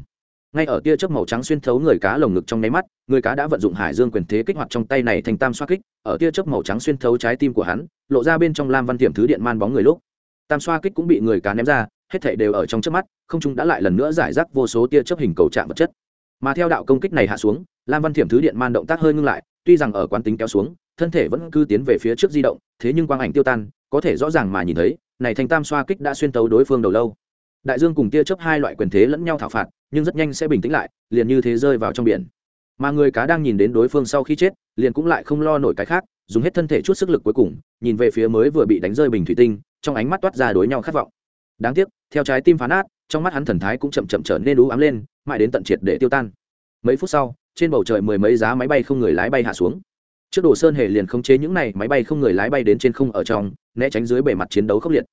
A: Ngay ở tia chớp màu trắng xuyên thấu người cá lồng ngực trong nháy mắt, người cá đã vận dụng hải dương quyền thế kích hoạt trong tay này thành tam xoa kích, ở tia chớp màu trắng xuyên thấu trái tim của hắn, lộ ra bên trong lam văn tiệm thứ điện man bóng người lúc tam xoa kích cũng bị người cá ném ra, hết thảy đều ở trong chớp mắt, không chúng đã lại lần nữa giải rác vô số tia chớp hình cầu trạng vật chất. Mà theo đạo công kích này hạ xuống, lam văn thiểm thứ điện man động tác hơi ngưng lại, tuy rằng ở quán tính kéo xuống, thân thể vẫn cứ tiến về phía trước di động, thế nhưng quang ảnh tiêu tan, có thể rõ ràng mà nhìn thấy, này thành tam xoa kích đã xuyên tấu đối phương đầu lâu. Đại dương cùng tia chớp hai loại quyền thế lẫn nhau thảo phạt, nhưng rất nhanh sẽ bình tĩnh lại, liền như thế rơi vào trong biển. Mà người cá đang nhìn đến đối phương sau khi chết, liền cũng lại không lo nổi cái khác, dùng hết thân thể chút sức lực cuối cùng, nhìn về phía mới vừa bị đánh rơi bình thủy tinh trong ánh mắt toát ra đối nhau khát vọng. Đáng tiếc, theo trái tim phán át trong mắt hắn thần thái cũng chậm chậm trở nên đú ám lên, mãi đến tận triệt để tiêu tan. Mấy phút sau, trên bầu trời mười mấy giá máy bay không người lái bay hạ xuống. Trước đồ sơn hề liền khống chế những này, máy bay không người lái bay đến trên không ở trong, né tránh dưới bề mặt chiến đấu khốc liệt.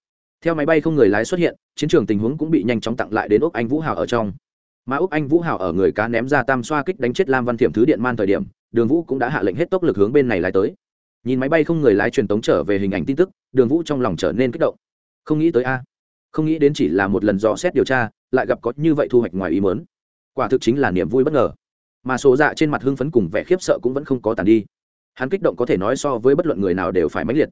A: Theo máy bay không người lái xuất hiện, chiến trường tình huống cũng bị nhanh chóng tặng lại đến úc anh vũ hào ở trong. Mà úc anh vũ hào ở người cá ném ra tam xoa kích đánh chết lam văn thiểm thứ điện man thời điểm, đường vũ cũng đã hạ lệnh hết tốc lực hướng bên này lái tới nhìn máy bay không người lái truyền tống trở về hình ảnh tin tức, đường vũ trong lòng trở nên kích động. Không nghĩ tới a. Không nghĩ đến chỉ là một lần dò xét điều tra, lại gặp có như vậy thu hoạch ngoài ý mớn quả thực chính là niềm vui bất ngờ. Mà số dạ trên mặt hưng phấn cùng vẻ khiếp sợ cũng vẫn không có tàn đi. Hắn kích động có thể nói so với bất luận người nào đều phải mãnh liệt.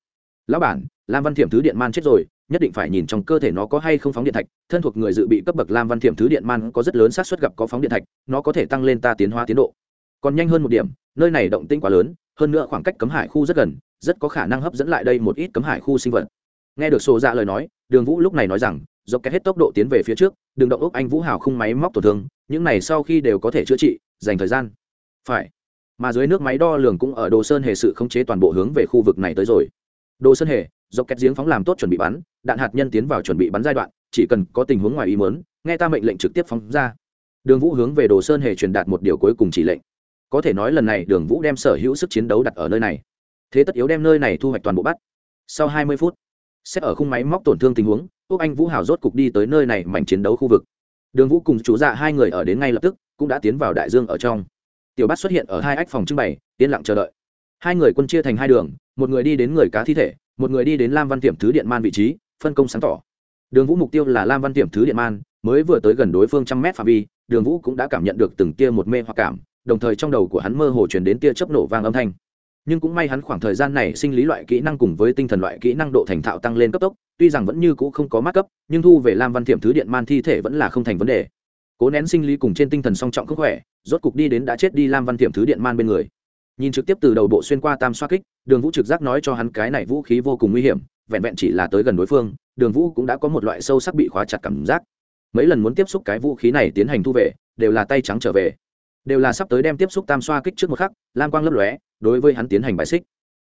A: Lão bản, lam văn thiểm thứ điện man chết rồi, nhất định phải nhìn trong cơ thể nó có hay không phóng điện thạch. Thân thuộc người dự bị cấp bậc lam văn thiểm thứ điện man có rất lớn xác suất gặp có phóng điện thạch, nó có thể tăng lên ta tiến hóa tiến độ. Còn nhanh hơn một điểm, nơi này động tĩnh quá lớn hơn nữa khoảng cách cấm hải khu rất gần, rất có khả năng hấp dẫn lại đây một ít cấm hải khu sinh vật. Nghe được sổ dạ lời nói, đường vũ lúc này nói rằng do kết hết tốc độ tiến về phía trước đường động ốc anh vũ hào không máy móc tổn thương, những này sau khi đều có thể chữa trị, dành thời gian. Phải. Mà dưới nước máy đo lường cũng ở đồ sơn hề sự khống chế toàn bộ hướng về khu vực này tới rồi. Đồ sơn hề do kẹt giếng phóng làm tốt chuẩn bị bắn, đạn hạt nhân tiến vào chuẩn bị bắn giai đoạn, chỉ cần có tình huống ngoài ý muốn, nghe ta mệnh lệnh trực tiếp phóng ra. Đường vũ hướng về đồ sơn hề truyền đạt một điều cuối cùng chỉ lệnh có thể nói lần này đường vũ đem sở hữu sức chiến đấu đặt ở nơi này. Thế tất yếu đem nơi này thu hoạch toàn bộ bắt. Sau hai mươi phút, xét ở khung máy móc tổn thương tình huống, úc anh vũ hào rốt cục đi tới nơi này mảnh chiến đấu khu vực. Đường vũ cùng chú dạ hai người ở đến ngay lập tức, cũng đã tiến vào đại dương ở trong. Tiểu bát xuất hiện ở hai ách phòng trưng bày, yên lặng chờ đợi. Hai người quân chia thành hai đường, một người đi đến người cá thi thể, một người đi đến lam văn tiệm thứ điện man vị trí, phân công sáng tỏ. Đường vũ mục tiêu là lam văn tiệm thứ điện man, mới vừa tới gần đối phương trăm mét phạm vi, đường vũ cũng đã cảm nhận được từng tia một mê hoặc cảm đồng thời trong đầu của hắn mơ hồ chuyển đến tia chớp nổ vang âm thanh. Nhưng cũng may hắn khoảng thời gian này sinh lý loại kỹ năng cùng với tinh thần loại kỹ năng độ thành thạo tăng lên cấp tốc, tuy rằng vẫn như cũ không có mắc cấp, nhưng thu về lam văn thiểm thứ điện man thi thể vẫn là không thành vấn đề. Cố nén sinh lý cùng trên tinh thần song trọng khốc khỏe, rốt cục đi đến đã chết đi lam văn thiểm thứ điện man bên người. Nhìn trực tiếp từ đầu bộ xuyên qua tam xoa kích, đường vũ trực giác nói cho hắn cái này vũ khí vô cùng nguy hiểm, vẹn vẹn chỉ là tới gần đối phương, đường vũ cũng đã có một loại sâu sắc bị khóa chặt cảm giác. Mấy lần muốn tiếp xúc cái vũ khí này tiến hành thu về, đều là tay trắng trở về đều là sắp tới đem tiếp xúc tam xoa kích trước một khắc, lam quang lấp lóe, đối với hắn tiến hành bài xích.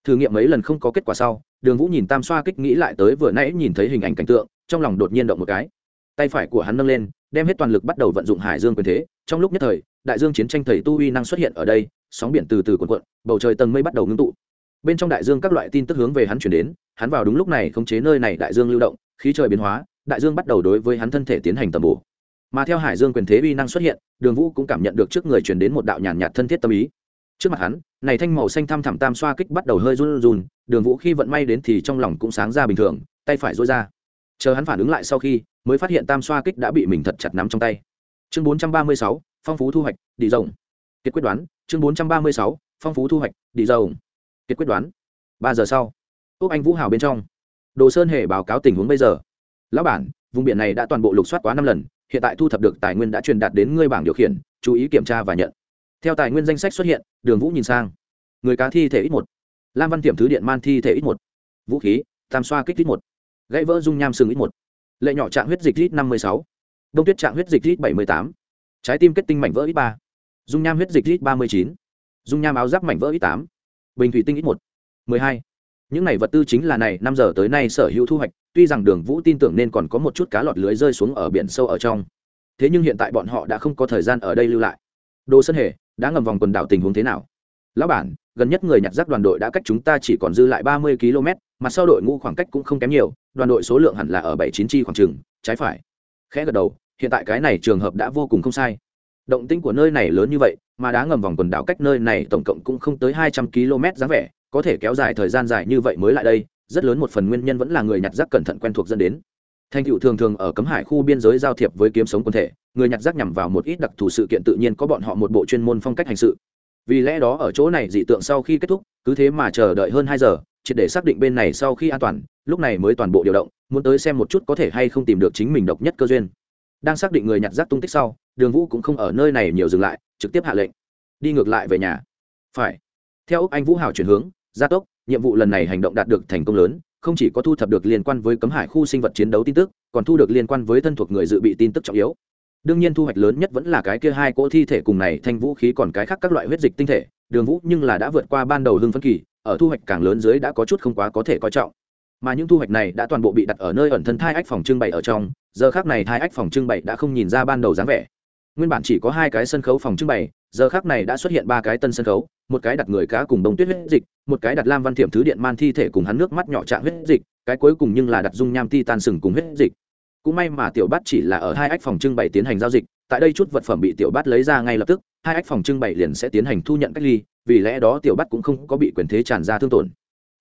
A: Thử nghiệm mấy lần không có kết quả sau, đường vũ nhìn tam xoa kích nghĩ lại tới vừa nãy nhìn thấy hình ảnh cảnh tượng, trong lòng đột nhiên động một cái. Tay phải của hắn nâng lên, đem hết toàn lực bắt đầu vận dụng hải dương quyền thế. Trong lúc nhất thời, đại dương chiến tranh thầy tu uy năng xuất hiện ở đây, sóng biển từ từ cuộn cuộn, bầu trời tầng mây bắt đầu ngưng tụ. Bên trong đại dương các loại tin tức hướng về hắn chuyển đến, hắn vào đúng lúc này khống chế nơi này đại dương lưu động, khí trời biến hóa, đại dương bắt đầu đối với hắn thân thể tiến hành tầm bổ mà theo hải dương quyền thế uy năng xuất hiện, đường vũ cũng cảm nhận được trước người chuyển đến một đạo nhàn nhạt thân thiết tâm ý. Trước mặt hắn, này thanh màu xanh thăm thẳm tam xoa kích bắt đầu hơi run run, đường vũ khi vận may đến thì trong lòng cũng sáng ra bình thường, tay phải dối ra. Chờ hắn phản ứng lại sau khi, mới phát hiện tam xoa kích đã bị mình thật chặt nắm trong tay. Chương bốn trăm ba mươi sáu, phong phú thu hoạch đi rộng kiệt quyết đoán, chương bốn trăm ba mươi sáu, phong phú thu hoạch đi rộng kiệt quyết đoán. Ba giờ sau, úc anh vũ hào bên trong. Đồ sơn hề báo cáo tình huống bây giờ. Lão bản, vùng biển này đã toàn bộ lục soát quá năm lần hiện tại thu thập được tài nguyên đã truyền đạt đến ngươi bảng điều khiển, chú ý kiểm tra và nhận. Theo tài nguyên danh sách xuất hiện, đường vũ nhìn sang. Người cá thi thể ít một. Lam văn tiệm thứ điện man thi thể ít một. Vũ khí, tam xoa kích ít một. Gãy vỡ dung nham sừng ít một. Lệ nhỏ trạng huyết dịch ít năm mươi sáu. Đông tuyết trạng huyết dịch ít bảy mươi tám. Trái tim kết tinh mảnh vỡ ít ba. Dung nham huyết dịch ít ba mươi chín. Dung nham áo giáp mảnh vỡ ít tám. Bình thủy tinh ít một. mười hai những này vật tư chính là này, năm giờ tới nay sở hữu thu hoạch, tuy rằng đường vũ tin tưởng nên còn có một chút cá lọt lưới rơi xuống ở biển sâu ở trong. Thế nhưng hiện tại bọn họ đã không có thời gian ở đây lưu lại. Đồ sân hề, đã ngầm vòng quần đảo tình huống thế nào? Lão bản, gần nhất người nhặt rác đoàn đội đã cách chúng ta chỉ còn dư lại ba mươi km, mà sau đội ngũ khoảng cách cũng không kém nhiều, đoàn đội số lượng hẳn là ở bảy chín chi khoảng trừng trái phải. Khẽ gật đầu, hiện tại cái này trường hợp đã vô cùng không sai. Động tĩnh của nơi này lớn như vậy, mà đá ngầm vòng quần đảo cách nơi này tổng cộng cũng không tới hai trăm km dáng vẻ có thể kéo dài thời gian dài như vậy mới lại đây, rất lớn một phần nguyên nhân vẫn là người nhặt rác cẩn thận quen thuộc dẫn đến. Thành tựu thường thường ở cấm hải khu biên giới giao thiệp với kiếm sống quân thể, người nhặt rác nhằm vào một ít đặc thù sự kiện tự nhiên có bọn họ một bộ chuyên môn phong cách hành sự. Vì lẽ đó ở chỗ này dị tượng sau khi kết thúc, cứ thế mà chờ đợi hơn hai giờ, triệt để xác định bên này sau khi an toàn, lúc này mới toàn bộ điều động, muốn tới xem một chút có thể hay không tìm được chính mình độc nhất cơ duyên. Đang xác định người nhặt rác tung tích sau, đường vũ cũng không ở nơi này nhiều dừng lại, trực tiếp hạ lệnh. Đi ngược lại về nhà. Phải. Theo úc anh vũ hào chuyển hướng gia tốc, nhiệm vụ lần này hành động đạt được thành công lớn, không chỉ có thu thập được liên quan với cấm hải khu sinh vật chiến đấu tin tức, còn thu được liên quan với thân thuộc người dự bị tin tức trọng yếu. Đương nhiên thu hoạch lớn nhất vẫn là cái kia hai cỗ thi thể cùng này, thanh vũ khí còn cái khác các loại huyết dịch tinh thể, đường vũ nhưng là đã vượt qua ban đầu hưng phân kỳ, ở thu hoạch càng lớn dưới đã có chút không quá có thể coi trọng. Mà những thu hoạch này đã toàn bộ bị đặt ở nơi ẩn thân thai ách phòng trưng bày ở trong, giờ khác này thai ách phòng trưng bày đã không nhìn ra ban đầu dáng vẻ. Nguyên bản chỉ có hai cái sân khấu phòng trưng bày, giờ khác này đã xuất hiện ba cái tân sân khấu, một cái đặt người cá cùng đông tuyết huyết dịch một cái đặt lam văn thiểm thứ điện man thi thể cùng hắn nước mắt nhỏ trạng huyết dịch, cái cuối cùng nhưng là đặt dung nham ti tan sừng cùng huyết dịch. Cũng may mà tiểu bát chỉ là ở hai ách phòng trưng bày tiến hành giao dịch, tại đây chút vật phẩm bị tiểu bát lấy ra ngay lập tức, hai ách phòng trưng bày liền sẽ tiến hành thu nhận cách ly, vì lẽ đó tiểu bát cũng không có bị quyền thế tràn ra thương tổn.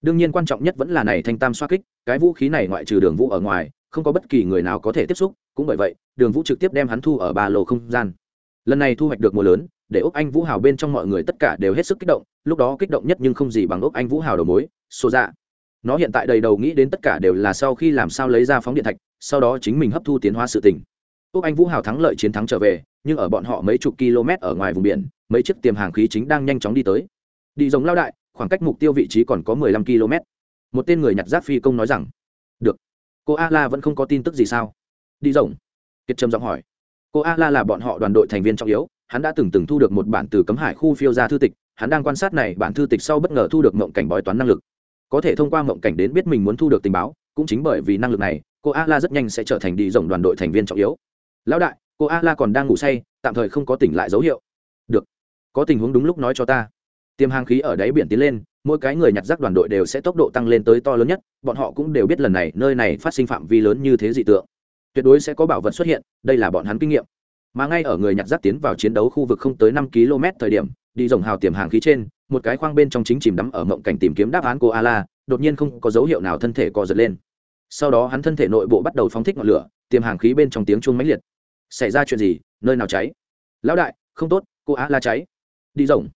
A: Đương nhiên quan trọng nhất vẫn là này thanh tam xoa kích, cái vũ khí này ngoại trừ đường vũ ở ngoài, không có bất kỳ người nào có thể tiếp xúc, cũng bởi vậy, đường vũ trực tiếp đem hắn thu ở ba lô không gian. Lần này thu hoạch được mùa lớn để ốc anh vũ hào bên trong mọi người tất cả đều hết sức kích động, lúc đó kích động nhất nhưng không gì bằng ốc anh vũ hào đầu mối Xô dạ. Nó hiện tại đầy đầu nghĩ đến tất cả đều là sau khi làm sao lấy ra phóng điện thạch, sau đó chính mình hấp thu tiến hóa sự tình. Ốc anh vũ hào thắng lợi chiến thắng trở về, nhưng ở bọn họ mấy chục km ở ngoài vùng biển, mấy chiếc tiềm hàng khí chính đang nhanh chóng đi tới. Đi giống lao đại, khoảng cách mục tiêu vị trí còn có mười lăm km. Một tên người nhặt rác phi công nói rằng, được. Cô a la vẫn không có tin tức gì sao? Đi rồng. Kiệt trầm giọng hỏi. Cô a la là bọn họ đoàn đội thành viên trọng yếu hắn đã từng từng thu được một bản từ cấm hải khu phiêu ra thư tịch, hắn đang quan sát này bản thư tịch sau bất ngờ thu được mộng cảnh bói toán năng lực. Có thể thông qua mộng cảnh đến biết mình muốn thu được tình báo, cũng chính bởi vì năng lực này, cô a la rất nhanh sẽ trở thành đi rộng đoàn đội thành viên trọng yếu. Lão đại, cô a la còn đang ngủ say, tạm thời không có tỉnh lại dấu hiệu. Được. Có tình huống đúng lúc nói cho ta. Tiêm hàng khí ở đáy biển tiến lên, mỗi cái người nhặt rác đoàn đội đều sẽ tốc độ tăng lên tới to lớn nhất, bọn họ cũng đều biết lần này, nơi này phát sinh phạm vi lớn như thế dị tượng. Tuyệt đối sẽ có bảo vật xuất hiện, đây là bọn hắn kinh nghiệm mà ngay ở người nhặt rác tiến vào chiến đấu khu vực không tới năm km thời điểm, đi rồng hào tiềm hàng khí trên, một cái khoang bên trong chính chìm đắm ở mộng cảnh tìm kiếm đáp án của ala đột nhiên không có dấu hiệu nào thân thể co giật lên. Sau đó hắn thân thể nội bộ bắt đầu phóng thích ngọn lửa, tiềm hàng khí bên trong tiếng chuông máy liệt. Xảy ra chuyện gì? Nơi nào cháy? Lão đại, không tốt cô á la cháy. Đi rồng.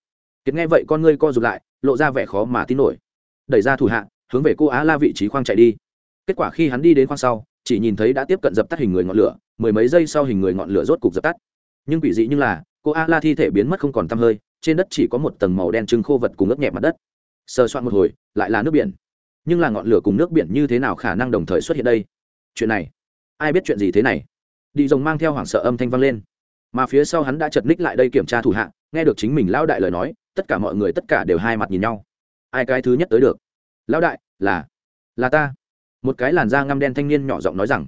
A: Kiệt nghe vậy con ngươi co rụt lại, lộ ra vẻ khó mà tin nổi. Đẩy ra thủ hạ, hướng về cô á la vị trí khoang chạy đi. Kết quả khi hắn đi đến khoang sau chỉ nhìn thấy đã tiếp cận dập tắt hình người ngọn lửa, mười mấy giây sau hình người ngọn lửa rốt cục dập tắt. Nhưng quỷ dị như là, cô a la thi thể biến mất không còn tăm hơi, trên đất chỉ có một tầng màu đen trưng khô vật cùng ướp nhẹ mặt đất. Sờ soạn một hồi, lại là nước biển. Nhưng là ngọn lửa cùng nước biển như thế nào khả năng đồng thời xuất hiện đây? Chuyện này, ai biết chuyện gì thế này? Đi rồng mang theo hoảng sợ âm thanh vang lên. Mà phía sau hắn đã chật ních lại đây kiểm tra thủ hạ, nghe được chính mình lão đại lời nói, tất cả mọi người tất cả đều hai mặt nhìn nhau. Ai cái thứ nhất tới được? Lão đại, là là ta một cái làn da ngăm đen thanh niên nhỏ giọng nói rằng,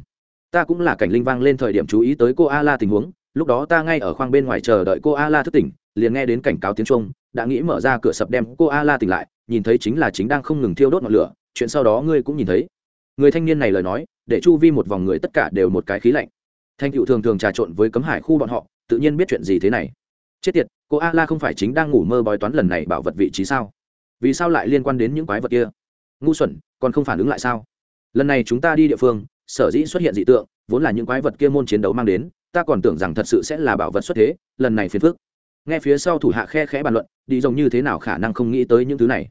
A: ta cũng là cảnh linh vang lên thời điểm chú ý tới cô a la tình huống, lúc đó ta ngay ở khoang bên ngoài chờ đợi cô a la thức tỉnh, liền nghe đến cảnh cáo tiếng trung, đã nghĩ mở ra cửa sập đem cô a la tỉnh lại, nhìn thấy chính là chính đang không ngừng thiêu đốt ngọn lửa, chuyện sau đó ngươi cũng nhìn thấy. Người thanh niên này lời nói, để chu vi một vòng người tất cả đều một cái khí lạnh. Thanh cựu thường thường trà trộn với cấm hải khu bọn họ, tự nhiên biết chuyện gì thế này. Chết tiệt, cô a la không phải chính đang ngủ mơ bói toán lần này bảo vật vị trí sao? Vì sao lại liên quan đến những quái vật kia? Ngu xuẩn, còn không phản ứng lại sao? Lần này chúng ta đi địa phương, sở dĩ xuất hiện dị tượng, vốn là những quái vật kia môn chiến đấu mang đến, ta còn tưởng rằng thật sự sẽ là bảo vật xuất thế, lần này phiền phức. Nghe phía sau thủ hạ khe khẽ bàn luận, đi rồng như thế nào khả năng không nghĩ tới những thứ này.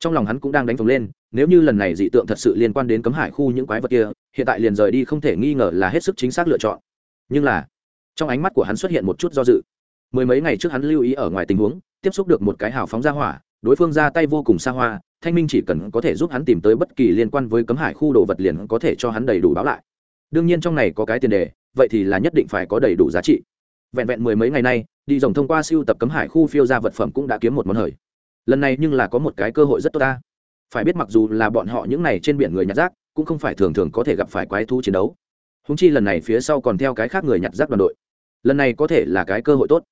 A: Trong lòng hắn cũng đang đánh phồng lên, nếu như lần này dị tượng thật sự liên quan đến cấm hải khu những quái vật kia, hiện tại liền rời đi không thể nghi ngờ là hết sức chính xác lựa chọn. Nhưng là, trong ánh mắt của hắn xuất hiện một chút do dự. Mười mấy ngày trước hắn lưu ý ở ngoài tình huống, tiếp xúc được một cái hào phóng ra hỏa, đối phương ra tay vô cùng xa hoa thanh minh chỉ cần có thể giúp hắn tìm tới bất kỳ liên quan với cấm hải khu đồ vật liền có thể cho hắn đầy đủ báo lại. Đương nhiên trong này có cái tiền đề, vậy thì là nhất định phải có đầy đủ giá trị. Vẹn vẹn mười mấy ngày nay, đi rồng thông qua siêu tập cấm hải khu phiêu ra vật phẩm cũng đã kiếm một món hời. Lần này nhưng là có một cái cơ hội rất tốt ta. Phải biết mặc dù là bọn họ những này trên biển người nhặt rác, cũng không phải thường thường có thể gặp phải quái thú chiến đấu. Húng chi lần này phía sau còn theo cái khác người nhặt rác đoàn đội. Lần này có thể là cái cơ hội tốt.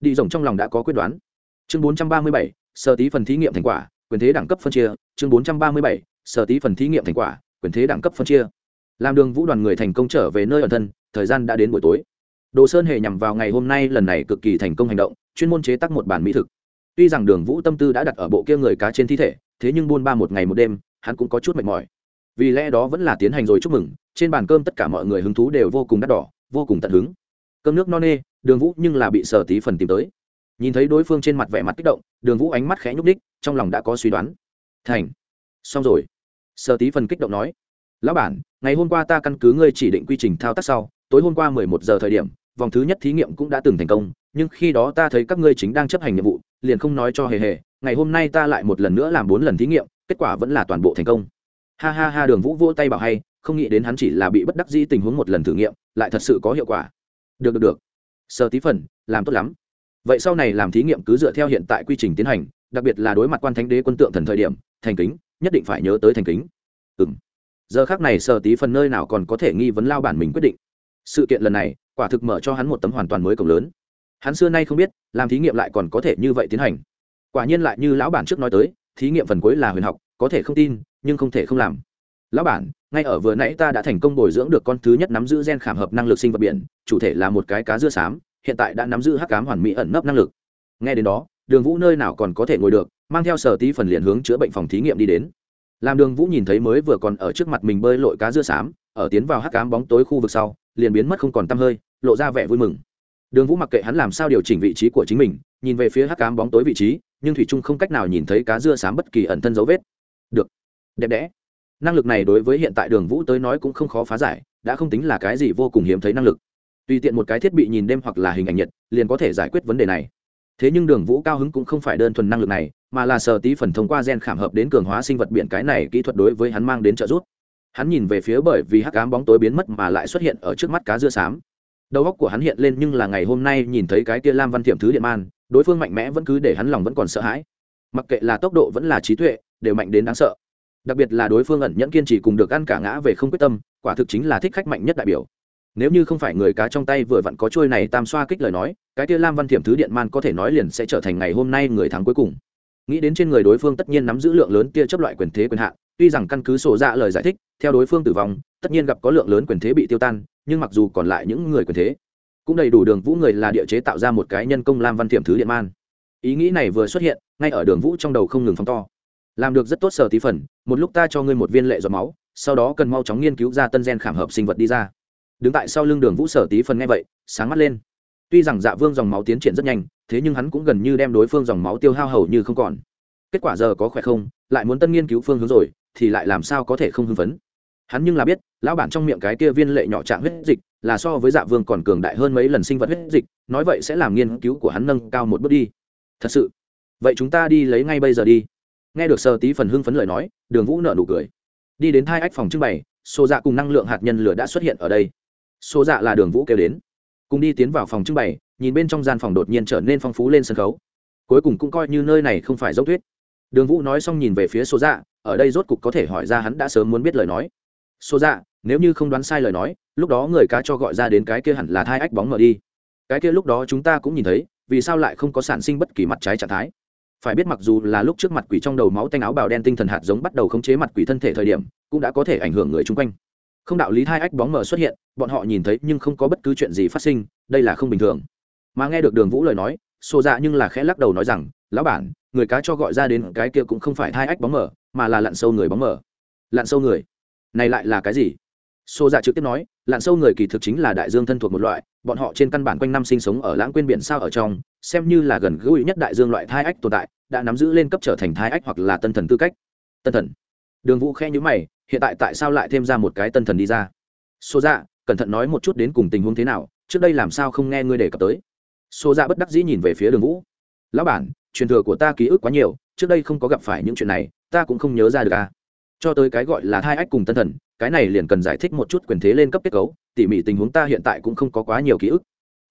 A: Đi rồng trong lòng đã có quyết đoán. Chương bốn trăm ba mươi bảy sơ tí phần thí nghiệm thành quả quyền thế đẳng cấp phân chia, chương bốn trăm ba mươi bảy, sở tí phần thí nghiệm thành quả, quyền thế đẳng cấp phân chia. Làm đường vũ đoàn người thành công trở về nơi ẩn thân, thời gian đã đến buổi tối. Đồ sơn hề nhằm vào ngày hôm nay lần này cực kỳ thành công hành động, chuyên môn chế tác một bản mỹ thực. Tuy rằng đường vũ tâm tư đã đặt ở bộ kia người cá trên thi thể, thế nhưng buôn ba một ngày một đêm, hắn cũng có chút mệt mỏi. Vì lẽ đó vẫn là tiến hành rồi chúc mừng, trên bàn cơm tất cả mọi người hứng thú đều vô cùng đắt đỏ, vô cùng tận hứng. Cơm nước no nê, đường vũ nhưng là bị sở tí phần tìm tới nhìn thấy đối phương trên mặt vẻ mặt kích động, đường vũ ánh mắt khẽ nhúc đích trong lòng đã có suy đoán. Thành. Xong rồi. Sở tí phần kích động nói. Lão bản, ngày hôm qua ta căn cứ ngươi chỉ định quy trình thao tác sau, tối hôm qua mười một giờ thời điểm, vòng thứ nhất thí nghiệm cũng đã từng thành công, nhưng khi đó ta thấy các ngươi chính đang chấp hành nhiệm vụ, liền không nói cho hề hề, ngày hôm nay ta lại một lần nữa làm bốn lần thí nghiệm, kết quả vẫn là toàn bộ thành công. Ha ha ha, đường vũ vỗ tay bảo hay, không nghĩ đến hắn chỉ là bị bất đắc dĩ tình huống một lần thử nghiệm, lại thật sự có hiệu quả. Được được được. Sơ tí phần, làm tốt lắm vậy sau này làm thí nghiệm cứ dựa theo hiện tại quy trình tiến hành, đặc biệt là đối mặt quan thánh đế quân tượng thần thời điểm, thành kính, nhất định phải nhớ tới thành kính. Ừ m giờ khác này sơ tí phần nơi nào còn có thể nghi vấn lao bản mình quyết định. Sự kiện lần này, quả thực mở cho hắn một tấm hoàn toàn mới cổng lớn. Hắn xưa nay không biết, làm thí nghiệm lại còn có thể như vậy tiến hành. Quả nhiên lại như lão bản trước nói tới, thí nghiệm phần cuối là huyền học, có thể không tin, nhưng không thể không làm. Lão bản, ngay ở vừa nãy ta đã thành công bồi dưỡng được con thứ nhất nắm giữ gen khảm hợp năng lực sinh vật biển, chủ thể là một cái cá dưa xám hiện tại đã nắm giữ hắc cám hoàn mỹ ẩn nấp năng lực. Nghe đến đó, đường vũ nơi nào còn có thể ngồi được, mang theo sở tí phần liền hướng chữa bệnh phòng thí nghiệm đi đến. Làm đường vũ nhìn thấy mới vừa còn ở trước mặt mình bơi lội cá dưa xám ở tiến vào hắc cám bóng tối khu vực sau, liền biến mất không còn tăm hơi, lộ ra vẻ vui mừng. Đường vũ mặc kệ hắn làm sao điều chỉnh vị trí của chính mình, nhìn về phía hắc cám bóng tối vị trí, nhưng thủy trung không cách nào nhìn thấy cá dưa xám bất kỳ ẩn thân dấu vết. Được. Đẹp đẽ. Năng lực này đối với hiện tại đường vũ tới nói cũng không khó phá giải, đã không tính là cái gì vô cùng hiếm thấy năng lực tùy tiện một cái thiết bị nhìn đêm hoặc là hình ảnh nhiệt, liền có thể giải quyết vấn đề này. Thế nhưng đường vũ cao hứng cũng không phải đơn thuần năng lực này, mà là sờ tí phần thông qua gen khảm hợp đến cường hóa sinh vật biển cái này kỹ thuật đối với hắn mang đến trợ giúp. Hắn nhìn về phía bởi vì hắc cám bóng tối biến mất mà lại xuất hiện ở trước mắt cá dưa xám. Đầu óc của hắn hiện lên nhưng là ngày hôm nay nhìn thấy cái kia lam văn thiểm thứ điện man, đối phương mạnh mẽ vẫn cứ để hắn lòng vẫn còn sợ hãi. Mặc kệ là tốc độ vẫn là trí tuệ, đều mạnh đến đáng sợ. Đặc biệt là đối phương ẩn nhẫn kiên trì cùng được ăn cả ngã về không quyết tâm, quả thực chính là thích khách mạnh nhất đại biểu nếu như không phải người cá trong tay vừa vặn có trôi này tam xoa kích lời nói, cái kia lam văn thiểm thứ điện man có thể nói liền sẽ trở thành ngày hôm nay người thắng cuối cùng. Nghĩ đến trên người đối phương tất nhiên nắm giữ lượng lớn kia chấp loại quyền thế quyền hạn, tuy rằng căn cứ sổ ra lời giải thích, theo đối phương tử vong, tất nhiên gặp có lượng lớn quyền thế bị tiêu tan, nhưng mặc dù còn lại những người quyền thế, cũng đầy đủ đường vũ người là địa chế tạo ra một cái nhân công lam văn thiểm thứ điện man. Ý nghĩ này vừa xuất hiện, ngay ở đường vũ trong đầu không ngừng phóng to. Làm được rất tốt sở tí phần, một lúc ta cho ngươi một viên lệ giọt máu, sau đó cần mau chóng nghiên cứu ra tân gen khảm hợp sinh vật đi ra đứng tại sau lưng đường vũ sở tí phần nghe vậy, sáng mắt lên. Tuy rằng dạ vương dòng máu tiến triển rất nhanh, thế nhưng hắn cũng gần như đem đối phương dòng máu tiêu hao hầu như không còn. Kết quả giờ có khỏe không, lại muốn tân nghiên cứu phương hướng rồi, thì lại làm sao có thể không hưng phấn. Hắn nhưng là biết, lão bản trong miệng cái kia viên lệ nhỏ trạng huyết dịch là so với dạ vương còn cường đại hơn mấy lần sinh vật huyết dịch, nói vậy sẽ làm nghiên cứu của hắn nâng cao một bước đi. Thật sự. Vậy chúng ta đi lấy ngay bây giờ đi. Nghe được sơ tí phần hưng phấn lời nói, đường vũ nợ nụ cười. Đi đến thai ách phòng trưng bày xô dạ cùng năng lượng hạt nhân lửa đã xuất hiện ở đây số dạ là đường vũ kêu đến. Cùng đi tiến vào phòng trưng bày, nhìn bên trong gian phòng đột nhiên trở nên phong phú lên sân khấu. Cuối cùng cũng coi như nơi này không phải dốc thuyết. Đường vũ nói xong nhìn về phía số dạ ở đây rốt cục có thể hỏi ra hắn đã sớm muốn biết lời nói. Số dạ nếu như không đoán sai lời nói, lúc đó người cá cho gọi ra đến cái kia hẳn là thai ách bóng mở đi. Cái kia lúc đó chúng ta cũng nhìn thấy, vì sao lại không có sản sinh bất kỳ mặt trái trạng thái? Phải biết mặc dù là lúc trước mặt quỷ trong đầu máu tanh áo bào đen tinh thần hạt giống bắt đầu khống chế mặt quỷ thân thể thời điểm, cũng đã có thể ảnh hưởng người chung quanh không đạo lý hai ách bóng mờ xuất hiện, bọn họ nhìn thấy nhưng không có bất cứ chuyện gì phát sinh, đây là không bình thường. Mà nghe được đường vũ lời nói xô dạ nhưng là khẽ lắc đầu nói rằng, lão bản, người cá cho gọi ra đến cái kia cũng không phải hai ách bóng mờ, mà là lặn sâu người bóng mờ. Lặn sâu người? Này lại là cái gì? Xô dạ trực tiếp nói, lặn sâu người kỳ thực chính là đại dương thân thuộc một loại, bọn họ trên căn bản quanh năm sinh sống ở lãng quên biển sao ở trong, xem như là gần gũi nhất đại dương loại thai ách tồn tại, đã nắm giữ lên cấp trở thành thai ách hoặc là tân thần tư cách. Tân thần? Đường vũ khe nhữ mày hiện tại tại sao lại thêm ra một cái tân thần đi ra? Xô dạ cẩn thận nói một chút đến cùng tình huống thế nào, trước đây làm sao không nghe ngươi đề cập tới? Xô dạ bất đắc dĩ nhìn về phía đường vũ. Lão bản, truyền thừa của ta ký ức quá nhiều, trước đây không có gặp phải những chuyện này, ta cũng không nhớ ra được à? Cho tới cái gọi là thai ách cùng tân thần, cái này liền cần giải thích một chút quyền thế lên cấp kết cấu, tỉ mỉ tình huống ta hiện tại cũng không có quá nhiều ký ức.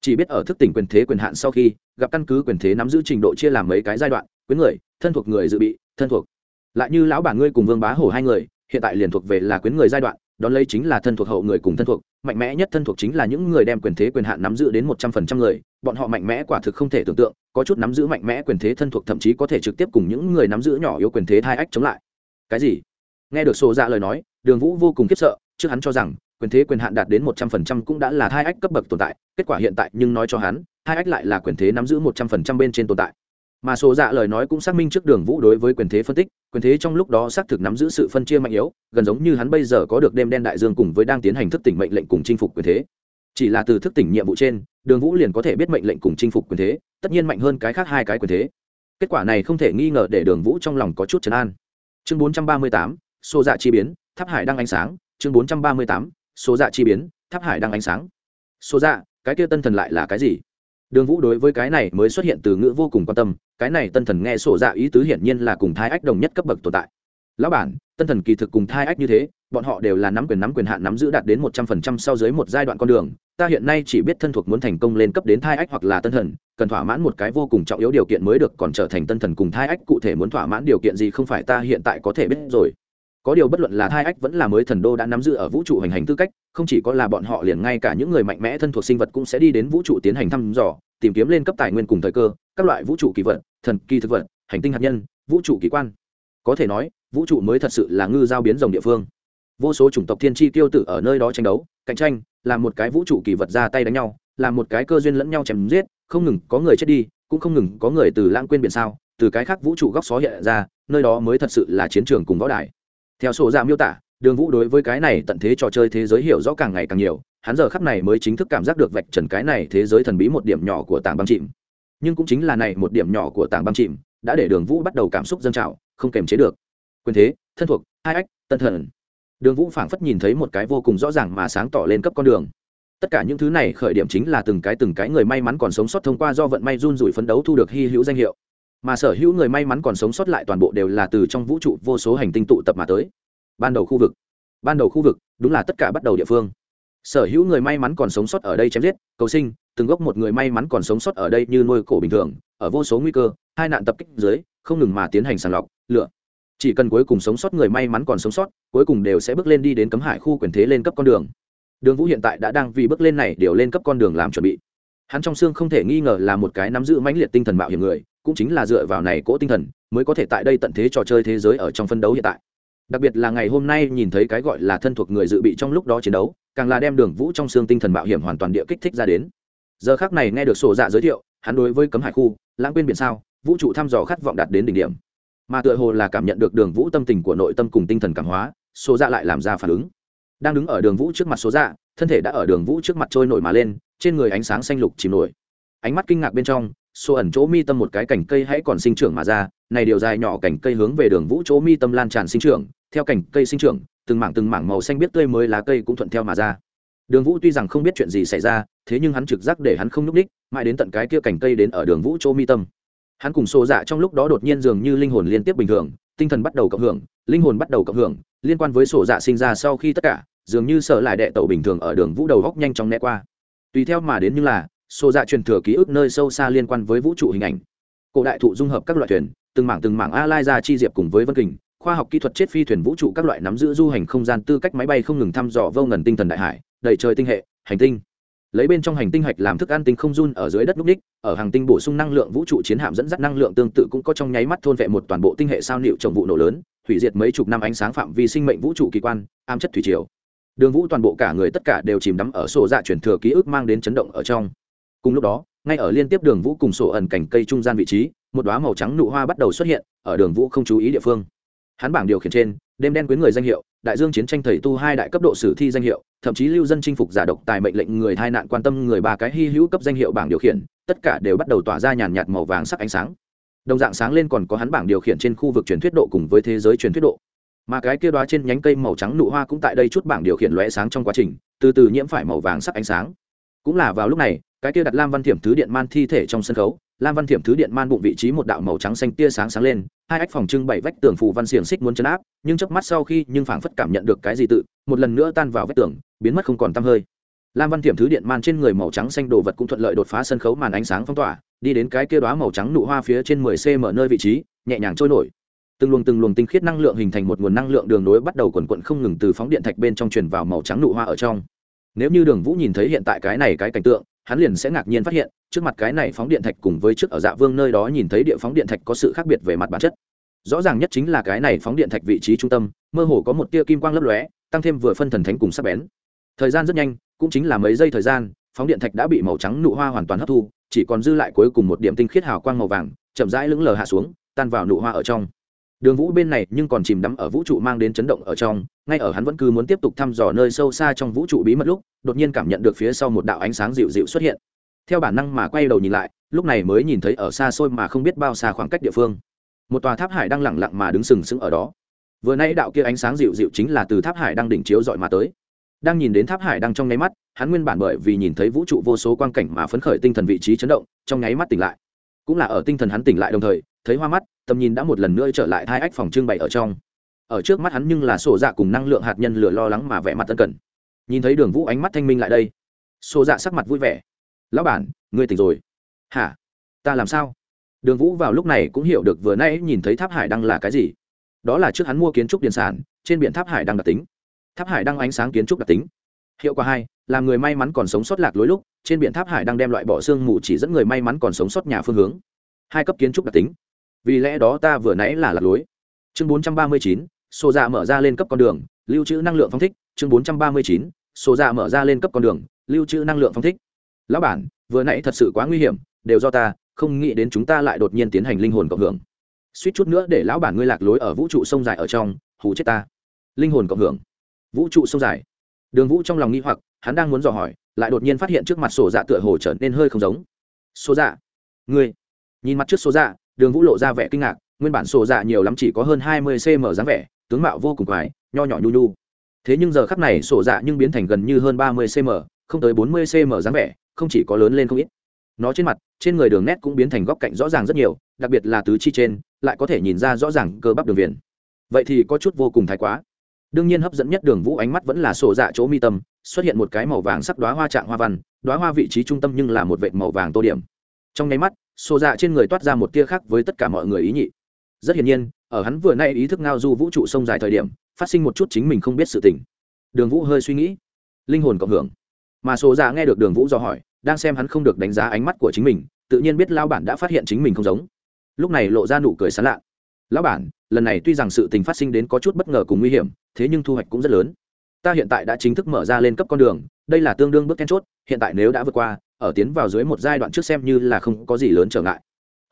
A: Chỉ biết ở thức tỉnh quyền thế quyền hạn sau khi, gặp căn cứ quyền thế nắm giữ trình độ chia làm mấy cái giai đoạn quyến người, thân thuộc người dự bị, thân thuộc. Lại như lão bản ngươi cùng vương bá hổ hai người hiện tại liền thuộc về là quyến người giai đoạn, đón lấy chính là thân thuộc hậu người cùng thân thuộc, mạnh mẽ nhất thân thuộc chính là những người đem quyền thế quyền hạn nắm giữ đến một trăm phần trăm người, bọn họ mạnh mẽ quả thực không thể tưởng tượng, có chút nắm giữ mạnh mẽ quyền thế thân thuộc thậm chí có thể trực tiếp cùng những người nắm giữ nhỏ yếu quyền thế hai ách chống lại. Cái gì? Nghe được sổ ra dạ lời nói, đường vũ vô cùng khiếp sợ, trước hắn cho rằng, quyền thế quyền hạn đạt đến một trăm phần trăm cũng đã là hai ách cấp bậc tồn tại, kết quả hiện tại nhưng nói cho hắn hai ách lại là quyền thế nắm giữ một trăm phần trăm bên trên tồn tại mà số dạ lời nói cũng xác minh trước đường vũ đối với quyền thế phân tích, quyền thế trong lúc đó xác thực nắm giữ sự phân chia mạnh yếu, gần giống như hắn bây giờ có được đêm đen đại dương cùng với đang tiến hành thức tỉnh mệnh lệnh cùng chinh phục quyền thế. Chỉ là từ thức tỉnh nhiệm vụ trên, đường vũ liền có thể biết mệnh lệnh cùng chinh phục quyền thế, tất nhiên mạnh hơn cái khác hai cái quyền thế. Kết quả này không thể nghi ngờ để đường vũ trong lòng có chút chấn an. Chương bốn trăm ba mươi tám xô dạ chi biến, tháp hải đang ánh sáng. Chương bốn trăm ba mươi tám số dạ chi biến, tháp hải đang ánh sáng. Số dạ cái kia tân thần lại là cái gì? Đường vũ đối với cái này mới xuất hiện từ ngữ vô cùng quan tâm, cái này tân thần nghe sổ dạ ý tứ hiển nhiên là cùng thai ách đồng nhất cấp bậc tồn tại. Lão bản, tân thần kỳ thực cùng thai ách như thế, bọn họ đều là nắm quyền nắm quyền hạn nắm giữ đạt đến một trăm phần trăm sau dưới một giai đoạn con đường. Ta hiện nay chỉ biết thân thuộc muốn thành công lên cấp đến thai ách hoặc là tân thần, cần thỏa mãn một cái vô cùng trọng yếu điều kiện mới được còn trở thành tân thần cùng thai ách cụ thể muốn thỏa mãn điều kiện gì không phải ta hiện tại có thể biết rồi có điều bất luận là hai ách vẫn là mới thần đô đã nắm giữ ở vũ trụ hành hành tư cách, không chỉ có là bọn họ liền ngay cả những người mạnh mẽ thân thuộc sinh vật cũng sẽ đi đến vũ trụ tiến hành thăm dò, tìm kiếm lên cấp tài nguyên cùng thời cơ, các loại vũ trụ kỳ vật, thần kỳ thực vật, hành tinh hạt nhân, vũ trụ kỳ quan. Có thể nói, vũ trụ mới thật sự là ngư giao biến rồng địa phương. Vô số chủng tộc thiên tri tiêu tử ở nơi đó tranh đấu, cạnh tranh, làm một cái vũ trụ kỳ vật ra tay đánh nhau, làm một cái cơ duyên lẫn nhau chém giết, không ngừng có người chết đi, cũng không ngừng có người từ lãng quên biển sao, từ cái khác vũ trụ góc xó hiện ra, nơi đó mới thật sự là chiến trường cùng võ đài theo sổ ra miêu tả, đường vũ đối với cái này tận thế trò chơi thế giới hiểu rõ càng ngày càng nhiều, hắn giờ khắp này mới chính thức cảm giác được vạch trần cái này thế giới thần bí một điểm nhỏ của tảng băng chìm. Nhưng cũng chính là này một điểm nhỏ của tảng băng chìm đã để đường vũ bắt đầu cảm xúc dâng trào, không kềm chế được. Quyền thế, thân thuộc, hai ách, tân thần. Đường vũ phảng phất nhìn thấy một cái vô cùng rõ ràng mà sáng tỏ lên cấp con đường. Tất cả những thứ này khởi điểm chính là từng cái từng cái người may mắn còn sống sót thông qua do vận may run rủi phấn đấu thu được hy hữu danh hiệu mà sở hữu người may mắn còn sống sót lại toàn bộ đều là từ trong vũ trụ vô số hành tinh tụ tập mà tới. Ban đầu khu vực, ban đầu khu vực, đúng là tất cả bắt đầu địa phương. Sở hữu người may mắn còn sống sót ở đây chém giết, cầu sinh, từng gốc một người may mắn còn sống sót ở đây như nuôi cổ bình thường, ở vô số nguy cơ, hai nạn tập kích dưới, không ngừng mà tiến hành sàng lọc, lựa. Chỉ cần cuối cùng sống sót người may mắn còn sống sót, cuối cùng đều sẽ bước lên đi đến cấm hải khu quyền thế lên cấp con đường. Đường vũ hiện tại đã đang vì bước lên này đều lên cấp con đường làm chuẩn bị. Hắn trong xương không thể nghi ngờ là một cái nắm giữ mãnh liệt tinh thần mạo hiểm người cũng chính là dựa vào này cỗ tinh thần mới có thể tại đây tận thế trò chơi thế giới ở trong phân đấu hiện tại. Đặc biệt là ngày hôm nay nhìn thấy cái gọi là thân thuộc người dự bị trong lúc đó chiến đấu, càng là đem đường vũ trong xương tinh thần mạo hiểm hoàn toàn địa kích thích ra đến. Giờ khác này nghe được sổ dạ giới thiệu, hắn đối với cấm hải khu, lãng quên biển sao, vũ trụ thăm dò khát vọng đạt đến đỉnh điểm. Mà tựa hồ là cảm nhận được đường vũ tâm tình của nội tâm cùng tinh thần cảm hóa, sổ dạ lại làm ra phản ứng. Đang đứng ở đường vũ trước mặt số dạ thân thể đã ở đường vũ trước mặt trôi nổi mà lên, trên người ánh sáng xanh lục chìm nổi. Ánh mắt kinh ngạc bên trong xô ẩn chỗ mi tâm một cái cành cây hãy còn sinh trưởng mà ra, này điều dài nhỏ cành cây hướng về đường vũ chỗ mi tâm lan tràn sinh trưởng, theo cành cây sinh trưởng, từng mảng từng mảng màu xanh biết tươi mới lá cây cũng thuận theo mà ra. Đường vũ tuy rằng không biết chuyện gì xảy ra, thế nhưng hắn trực giác để hắn không nhúc ních mãi đến tận cái kia cành cây đến ở đường vũ chỗ mi tâm. Hắn cùng xô dạ trong lúc đó đột nhiên dường như linh hồn liên tiếp bình thường, tinh thần bắt đầu cộng hưởng, linh hồn bắt đầu cộng hưởng, liên quan với sổ dạ sinh ra sau khi tất cả, dường như sợ lại đệ tẩu bình thường ở đường vũ đầu góc nhanh chóng né qua. Tùy theo mà đến như là xô dạ truyền thừa ký ức nơi sâu xa liên quan với vũ trụ hình ảnh. Cổ đại thụ dung hợp các loại thuyền, từng mảng từng mảng a lai ra chi diệp cùng với vân kình, khoa học kỹ thuật chết phi thuyền vũ trụ các loại nắm giữ du hành không gian tư cách máy bay không ngừng thăm dò vô ngần tinh thần đại hải, đầy trời tinh hệ, hành tinh. Lấy bên trong hành tinh hạch làm thức ăn tinh không run ở dưới đất núc ních, ở hàng tinh bổ sung năng lượng vũ trụ chiến hạm dẫn dắt năng lượng tương tự cũng có trong nháy mắt thôn vệ một toàn bộ tinh hệ sao liệu trồng vụ nổ lớn, hủy diệt mấy chục năm ánh sáng phạm vi sinh mệnh vũ trụ kỳ quan am chất thủy triều. Đường vũ toàn bộ cả người tất cả đều chìm đắm ở sổ dạ chuyển thừa ký ức mang đến chấn động ở trong cùng lúc đó, ngay ở liên tiếp đường vũ cùng sổ ẩn cảnh cây trung gian vị trí, một đoá màu trắng nụ hoa bắt đầu xuất hiện, ở đường vũ không chú ý địa phương. Hắn bảng điều khiển trên, đêm đen quyến người danh hiệu, đại dương chiến tranh thầy tu hai đại cấp độ sử thi danh hiệu, thậm chí lưu dân chinh phục giả độc tài mệnh lệnh người thai nạn quan tâm người ba cái hy hữu cấp danh hiệu bảng điều khiển, tất cả đều bắt đầu tỏa ra nhàn nhạt màu vàng sắc ánh sáng. Đồng dạng sáng lên còn có hắn bảng điều khiển trên khu vực truyền thuyết độ cùng với thế giới truyền thuyết độ. Mà cái kia đoá trên nhánh cây màu trắng nụ hoa cũng tại đây chút bảng điều khiển lóe sáng trong quá trình, từ từ nhiễm phải màu vàng sắc ánh sáng. Cũng là vào lúc này cái kia đặt lam văn thiểm thứ điện man thi thể trong sân khấu, lam văn thiểm thứ điện man bụng vị trí một đạo màu trắng xanh tia sáng sáng lên, hai ách phòng trưng bảy vách tường phù văn xiềng xích muốn chấn áp, nhưng chớp mắt sau khi nhưng phảng phất cảm nhận được cái gì tự, một lần nữa tan vào vách tường, biến mất không còn tăm hơi. Lam văn thiểm thứ điện man trên người màu trắng xanh đồ vật cũng thuận lợi đột phá sân khấu màn ánh sáng phong tỏa, đi đến cái kia đóa màu trắng nụ hoa phía trên 10 cm nơi vị trí, nhẹ nhàng trôi nổi. Từng luồng từng luồng tinh khiết năng lượng hình thành một nguồn năng lượng đường nối bắt đầu quần quận không ngừng từ phóng điện thạch bên trong truyền vào màu trắng nụ hoa ở trong. Nếu như đường vũ nhìn thấy hiện tại cái này cái cảnh tượng hắn liền sẽ ngạc nhiên phát hiện, trước mặt cái này phóng điện thạch cùng với trước ở dạ vương nơi đó nhìn thấy địa phóng điện thạch có sự khác biệt về mặt bản chất. Rõ ràng nhất chính là cái này phóng điện thạch vị trí trung tâm, mơ hồ có một tia kim quang lấp lóe, tăng thêm vừa phân thần thánh cùng sắc bén. Thời gian rất nhanh, cũng chính là mấy giây thời gian, phóng điện thạch đã bị màu trắng nụ hoa hoàn toàn hấp thu, chỉ còn dư lại cuối cùng một điểm tinh khiết hào quang màu vàng, chậm rãi lững lờ hạ xuống, tan vào nụ hoa ở trong đường vũ bên này nhưng còn chìm đắm ở vũ trụ mang đến chấn động ở trong, ngay ở hắn vẫn cứ muốn tiếp tục thăm dò nơi sâu xa trong vũ trụ bí mật lúc, đột nhiên cảm nhận được phía sau một đạo ánh sáng dịu dịu xuất hiện. Theo bản năng mà quay đầu nhìn lại, lúc này mới nhìn thấy ở xa xôi mà không biết bao xa khoảng cách địa phương. Một tòa tháp hải đang lẳng lặng mà đứng sừng sững ở đó. Vừa nay đạo kia ánh sáng dịu dịu chính là từ tháp hải đang đỉnh chiếu dọi mà tới. Đang nhìn đến tháp hải đang trong nháy mắt, hắn nguyên bản bởi vì nhìn thấy vũ trụ vô số quang cảnh mà phấn khởi tinh thần vị trí chấn động, trong nháy mắt tỉnh lại. Cũng là ở tinh thần hắn tỉnh lại đồng thời thấy hoa mắt, tầm nhìn đã một lần nữa trở lại hai ách phòng trưng bày ở trong. Ở trước mắt hắn nhưng là sổ dạ cùng năng lượng hạt nhân lửa lo lắng mà vẻ mặt tân cần. Nhìn thấy đường vũ ánh mắt thanh minh lại đây. Sổ dạ sắc mặt vui vẻ. Lão bản, ngươi tỉnh rồi. Hả? Ta làm sao? Đường vũ vào lúc này cũng hiểu được vừa nay nhìn thấy tháp hải đăng là cái gì. Đó là trước hắn mua kiến trúc điện sản, trên biển tháp hải đăng đặc tính. Tháp hải đăng ánh sáng kiến trúc đặc tính. Hiệu quả hai, làm người may mắn còn sống sót lạc lối lúc, trên biển tháp hải đăng đem loại bỏ xương mù chỉ dẫn người may mắn còn sống sót nhà phương hướng. Hai cấp kiến trúc đặc tính vì lẽ đó ta vừa nãy là lạc lối. Chương bốn trăm ba mươi chín sổ dạ mở ra lên cấp con đường, lưu trữ năng lượng phong thích. Chương bốn trăm ba mươi chín sổ dạ mở ra lên cấp con đường, lưu trữ năng lượng phong thích. Lão bản, vừa nãy thật sự quá nguy hiểm, đều do ta, không nghĩ đến chúng ta lại đột nhiên tiến hành linh hồn cộng hưởng. Suýt chút nữa để lão bản ngươi lạc lối ở vũ trụ sông dài ở trong, hù chết ta. Linh hồn cộng hưởng. Vũ trụ sông dài. Đường vũ trong lòng nghi hoặc, hắn đang muốn dò hỏi, lại đột nhiên phát hiện trước mặt sổ dạ tựa hồ trở nên hơi không giống. Số dạ ngươi, nhìn mặt trước số dạ đường vũ lộ ra vẻ kinh ngạc, nguyên bản sổ dạ nhiều lắm chỉ có hơn hai mươi cm dáng vẻ, tướng mạo vô cùng quái, nho nhỏ nhu nhu. Thế nhưng giờ khắp này sổ dạ nhưng biến thành gần như hơn ba mươi cm không tới bốn mươi cm dáng vẻ, không chỉ có lớn lên không ít. Nó trên mặt, trên người đường nét cũng biến thành góc cạnh rõ ràng rất nhiều, đặc biệt là tứ chi trên, lại có thể nhìn ra rõ ràng cơ bắp đường viền. Vậy thì có chút vô cùng thái quá. Đương nhiên hấp dẫn nhất đường vũ ánh mắt vẫn là sổ dạ chỗ mi tâm, xuất hiện một cái màu vàng sắc đoá hoa trạng hoa văn đoá hoa vị trí trung tâm nhưng là một vệ màu vàng tô điểm. Trong nháy mắt sổ dạ trên người toát ra một tia khác với tất cả mọi người ý nhị. Rất hiển nhiên, ở hắn vừa nay ý thức ngao du vũ trụ sông dài thời điểm, phát sinh một chút chính mình không biết sự tình. Đường vũ hơi suy nghĩ. Linh hồn cộng hưởng. Mà sổ dạ nghe được đường vũ do hỏi, đang xem hắn không được đánh giá ánh mắt của chính mình, tự nhiên biết lao bản đã phát hiện chính mình không giống. Lúc này lộ ra nụ cười sán lạ. Lão bản, lần này tuy rằng sự tình phát sinh đến có chút bất ngờ cùng nguy hiểm, thế nhưng thu hoạch cũng rất lớn. Ta hiện tại đã chính thức mở ra lên cấp con đường, đây là tương đương bước then chốt, hiện tại nếu đã vượt qua ở tiến vào dưới một giai đoạn trước xem như là không có gì lớn trở ngại.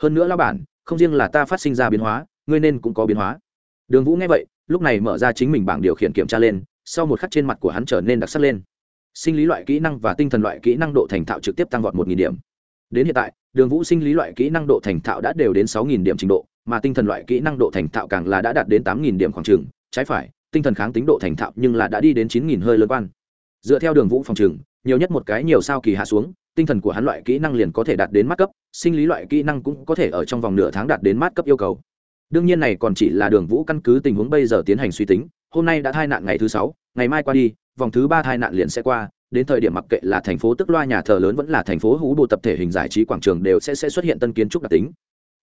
A: Hơn nữa lão bản, không riêng là ta phát sinh ra biến hóa, ngươi nên cũng có biến hóa. Đường vũ nghe vậy, lúc này mở ra chính mình bảng điều khiển kiểm tra lên, sau một khắc trên mặt của hắn trở nên đặc sắc lên. Sinh lý loại kỹ năng và tinh thần loại kỹ năng độ thành thạo trực tiếp tăng vọt một điểm. Đến hiện tại, đường vũ sinh lý loại kỹ năng độ thành thạo đã đều đến sáu điểm trình độ, mà tinh thần loại kỹ năng độ thành thạo càng là đã đạt đến tám điểm khoảng trường trái phải, tinh thần kháng tính độ thành thạo nhưng là đã đi đến chín hơi lớn quan. Dựa theo đường vũ phòng trường, nhiều nhất một cái nhiều sao kỳ hạ xuống tinh thần của hắn loại kỹ năng liền có thể đạt đến mắt cấp sinh lý loại kỹ năng cũng có thể ở trong vòng nửa tháng đạt đến mát cấp yêu cầu. Đương nhiên này còn chỉ là đường vũ căn cứ tình huống bây giờ tiến hành suy tính hôm nay đã thai nạn ngày thứ sáu ngày mai qua đi vòng thứ ba thai nạn liền sẽ qua đến thời điểm mặc kệ là thành phố tức loa nhà thờ lớn vẫn là thành phố hú bộ tập thể hình giải trí quảng trường đều sẽ, sẽ xuất hiện tân kiến trúc đặc tính.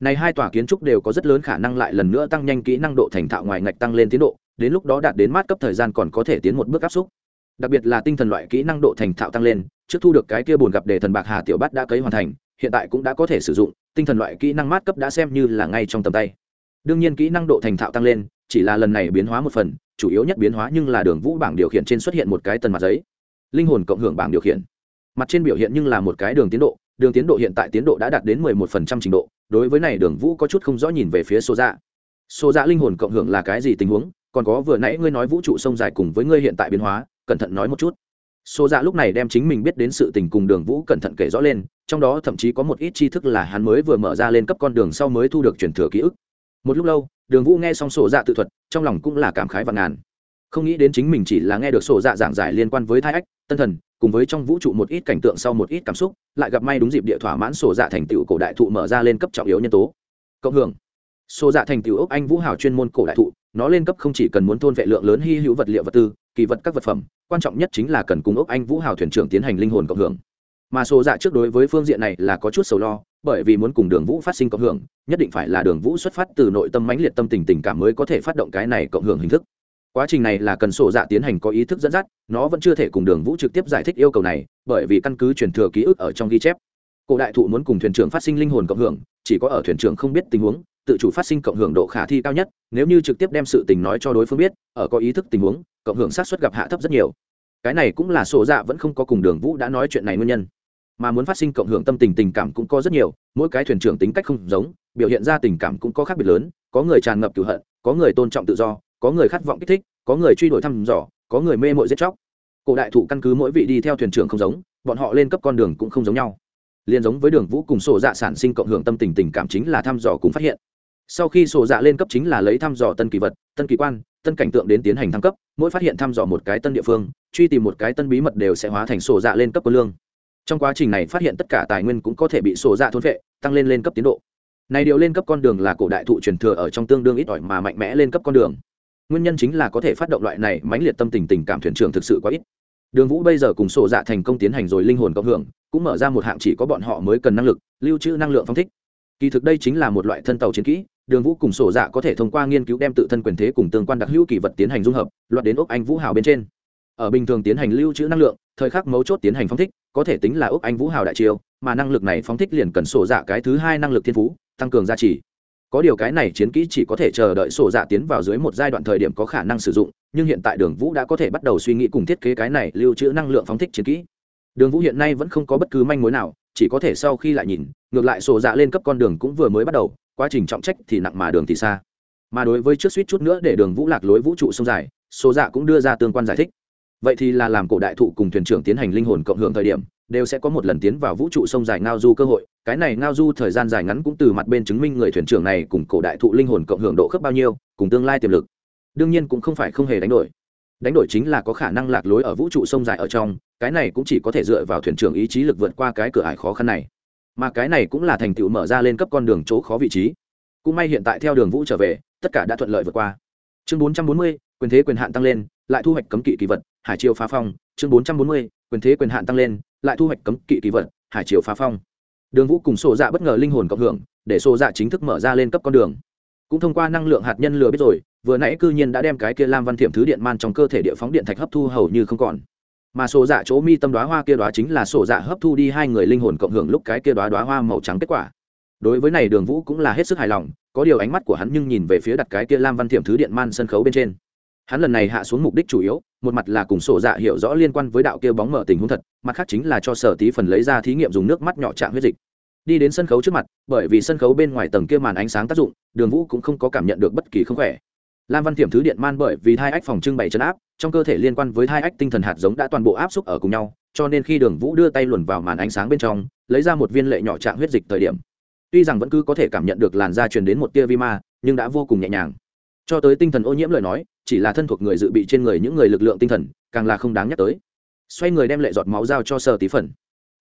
A: Này hai tòa kiến trúc đều có rất lớn khả năng lại lần nữa tăng nhanh kỹ năng độ thành thạo ngoài ngạch tăng lên tiến độ đến lúc đó đạt đến mát cấp thời gian còn có thể tiến một bước áp xúc đặc biệt là tinh thần loại kỹ năng độ thành thạo tăng lên trước thu được cái kia buồn gặp đề thần bạc hà tiểu bát đã cấy hoàn thành, hiện tại cũng đã có thể sử dụng, tinh thần loại kỹ năng mát cấp đã xem như là ngay trong tầm tay. Đương nhiên kỹ năng độ thành thạo tăng lên, chỉ là lần này biến hóa một phần, chủ yếu nhất biến hóa nhưng là đường vũ bảng điều khiển trên xuất hiện một cái tần mặt giấy. Linh hồn cộng hưởng bảng điều khiển. Mặt trên biểu hiện nhưng là một cái đường tiến độ, đường tiến độ hiện tại tiến độ đã đạt đến mười một phần trăm trình độ, đối với này đường vũ có chút không rõ nhìn về phía số dạ. Số dạ linh hồn cộng hưởng là cái gì tình huống, còn có vừa nãy ngươi nói vũ trụ sông dài cùng với ngươi hiện tại biến hóa, cẩn thận nói một chút số dạ lúc này đem chính mình biết đến sự tình cùng đường vũ cẩn thận kể rõ lên, trong đó thậm chí có một ít tri thức là hắn mới vừa mở ra lên cấp con đường sau mới thu được truyền thừa ký ức. Một lúc lâu, đường vũ nghe xong sổ dạ tự thuật, trong lòng cũng là cảm khái và ngàn. Không nghĩ đến chính mình chỉ là nghe được sổ dạ giảng giải liên quan với thai ách, tân thần, cùng với trong vũ trụ một ít cảnh tượng sau một ít cảm xúc, lại gặp may đúng dịp địa thỏa mãn sổ dạ thành tựu cổ đại thụ mở ra lên cấp trọng yếu nhân tố. Cộng hưởng. Sổ dạ thành tựu ốc anh vũ hào chuyên môn cổ đại thụ, nó lên cấp không chỉ cần muốn thôn vệ lượng lớn hy hữu vật liệu vật tư kỳ vật các vật phẩm, quan trọng nhất chính là cần cùng ốc anh vũ hào thuyền trưởng tiến hành linh hồn cộng hưởng. Mà sổ dạ trước đối với phương diện này là có chút sầu lo, bởi vì muốn cùng đường vũ phát sinh cộng hưởng, nhất định phải là đường vũ xuất phát từ nội tâm mãnh liệt tâm tình tình cảm mới có thể phát động cái này cộng hưởng hình thức. Quá trình này là cần sổ dạ tiến hành có ý thức dẫn dắt, nó vẫn chưa thể cùng đường vũ trực tiếp giải thích yêu cầu này, bởi vì căn cứ truyền thừa ký ức ở trong ghi chép. Cổ đại thụ muốn cùng thuyền trưởng phát sinh linh hồn cộng hưởng, chỉ có ở thuyền trưởng không biết tình huống tự chủ phát sinh cộng hưởng độ khả thi cao nhất, nếu như trực tiếp đem sự tình nói cho đối phương biết, ở có ý thức tình huống, cộng hưởng sát xuất gặp hạ thấp rất nhiều. Cái này cũng là sổ dạ vẫn không có cùng đường vũ đã nói chuyện này nguyên nhân. Mà muốn phát sinh cộng hưởng tâm tình tình cảm cũng có rất nhiều, mỗi cái thuyền trưởng tính cách không giống, biểu hiện ra tình cảm cũng có khác biệt lớn, có người tràn ngập cửu hận, có người tôn trọng tự do, có người khát vọng kích thích, có người truy đuổi thăm dò, có người mê mội giết chóc. Cổ đại thụ căn cứ mỗi vị đi theo thuyền trưởng không giống, bọn họ lên cấp con đường cũng không giống nhau. Liền giống với đường vũ cùng sổ dạ sản sinh cộng hưởng tâm tình tình cảm chính là thăm dò cùng phát hiện sau khi sổ dạ lên cấp chính là lấy thăm dò tân kỳ vật, tân kỳ quan, tân cảnh tượng đến tiến hành thăng cấp, mỗi phát hiện thăm dò một cái tân địa phương, truy tìm một cái tân bí mật đều sẽ hóa thành sổ dạ lên cấp quân lương. Trong quá trình này phát hiện tất cả tài nguyên cũng có thể bị sổ dạ thôn vệ, tăng lên lên cấp tiến độ. Này điều lên cấp con đường là cổ đại thụ truyền thừa ở trong tương đương ít ỏi mà mạnh mẽ lên cấp con đường. Nguyên nhân chính là có thể phát động loại này mãnh liệt tâm tình tình cảm thuyền trưởng thực sự quá ít. Đường vũ bây giờ cùng sổ dạ thành công tiến hành rồi linh hồn cộng hưởng, cũng mở ra một hạng chỉ có bọn họ mới cần năng lực, lưu trữ năng lượng phong thích. Kỳ thực đây chính là một loại thân tàu chiến kỹ đường vũ cùng sổ dạ có thể thông qua nghiên cứu đem tự thân quyền thế cùng tương quan đặc hữu kỳ vật tiến hành dung hợp, loạt đến ốc anh vũ hào bên trên. Ở bình thường tiến hành lưu trữ năng lượng, thời khắc mấu chốt tiến hành phóng thích, có thể tính là ốc anh vũ hào đại chiêu, mà năng lực này phóng thích liền cần sổ dạ cái thứ hai năng lực thiên phú, tăng cường gia trì. Có điều cái này chiến kỹ chỉ có thể chờ đợi sổ dạ tiến vào dưới một giai đoạn thời điểm có khả năng sử dụng, nhưng hiện tại đường vũ đã có thể bắt đầu suy nghĩ cùng thiết kế cái này lưu trữ năng lượng phóng thích chiến kỹ. Đường vũ hiện nay vẫn không có bất cứ manh mối nào, chỉ có thể sau khi lại nhìn, ngược lại sổ dạ lên cấp con đường cũng vừa mới bắt đầu quá trình trọng trách thì nặng mà đường thì xa. Mà đối với trước suýt chút nữa để đường vũ lạc lối vũ trụ sông dài số dạ cũng đưa ra tương quan giải thích. Vậy thì là làm cổ đại thụ cùng thuyền trưởng tiến hành linh hồn cộng hưởng thời điểm, đều sẽ có một lần tiến vào vũ trụ sông dài ngao du cơ hội. Cái này ngao du thời gian dài ngắn cũng từ mặt bên chứng minh người thuyền trưởng này cùng cổ đại thụ linh hồn cộng hưởng độ khớp bao nhiêu, cùng tương lai tiềm lực. Đương nhiên cũng không phải không hề đánh đổi. Đánh đổi chính là có khả năng lạc lối ở vũ trụ sông dài ở trong, cái này cũng chỉ có thể dựa vào thuyền trưởng ý chí lực vượt qua cái cửa ải khó khăn này mà cái này cũng là thành tựu mở ra lên cấp con đường chỗ khó vị trí. Cũng may hiện tại theo đường vũ trở về, tất cả đã thuận lợi vượt qua. Chương bốn trăm bốn mươi, quyền thế quyền hạn tăng lên, lại thu hoạch cấm kỵ kỳ vật, hải triều phá phong. Chương bốn trăm bốn mươi, quyền thế quyền hạn tăng lên, lại thu hoạch cấm kỵ kỳ vật, hải triều phá phong. Đường vũ cùng sổ dạ bất ngờ linh hồn cộng hưởng, để sổ dạ chính thức mở ra lên cấp con đường. Cũng thông qua năng lượng hạt nhân lừa biết rồi, vừa nãy cư nhiên đã đem cái kia lam văn thiểm thứ điện man trong cơ thể địa phóng điện thạch hấp thu hầu như không còn mà sổ dạ chỗ mi tâm đoá hoa kia đoá chính là sổ dạ hấp thu đi hai người linh hồn cộng hưởng lúc cái kia đoá đoá hoa màu trắng kết quả. Đối với này đường vũ cũng là hết sức hài lòng, có điều ánh mắt của hắn nhưng nhìn về phía đặt cái kia lam văn thiểm thứ điện man sân khấu bên trên. Hắn lần này hạ xuống mục đích chủ yếu, một mặt là cùng sổ dạ hiểu rõ liên quan với đạo kia bóng mở tình huống thật, mặt khác chính là cho sở tí phần lấy ra thí nghiệm dùng nước mắt nhỏ chạm huyết dịch. Đi đến sân khấu trước mặt, bởi vì sân khấu bên ngoài tầng kia màn ánh sáng tác dụng, đường vũ cũng không có cảm nhận được bất kỳ không khỏe lam văn thiểm thứ điện man bởi vì hai ách phòng trưng bày chấn áp, trong cơ thể liên quan với hai ách tinh thần hạt giống đã toàn bộ áp xúc ở cùng nhau, cho nên khi đường vũ đưa tay luồn vào màn ánh sáng bên trong, lấy ra một viên lệ nhỏ trạng huyết dịch thời điểm. Tuy rằng vẫn cứ có thể cảm nhận được làn da truyền đến một tia vi ma, nhưng đã vô cùng nhẹ nhàng. Cho tới tinh thần ô nhiễm lời nói, chỉ là thân thuộc người dự bị trên người những người lực lượng tinh thần, càng là không đáng nhắc tới. Xoay người đem lệ giọt máu giao cho sơ tí phần.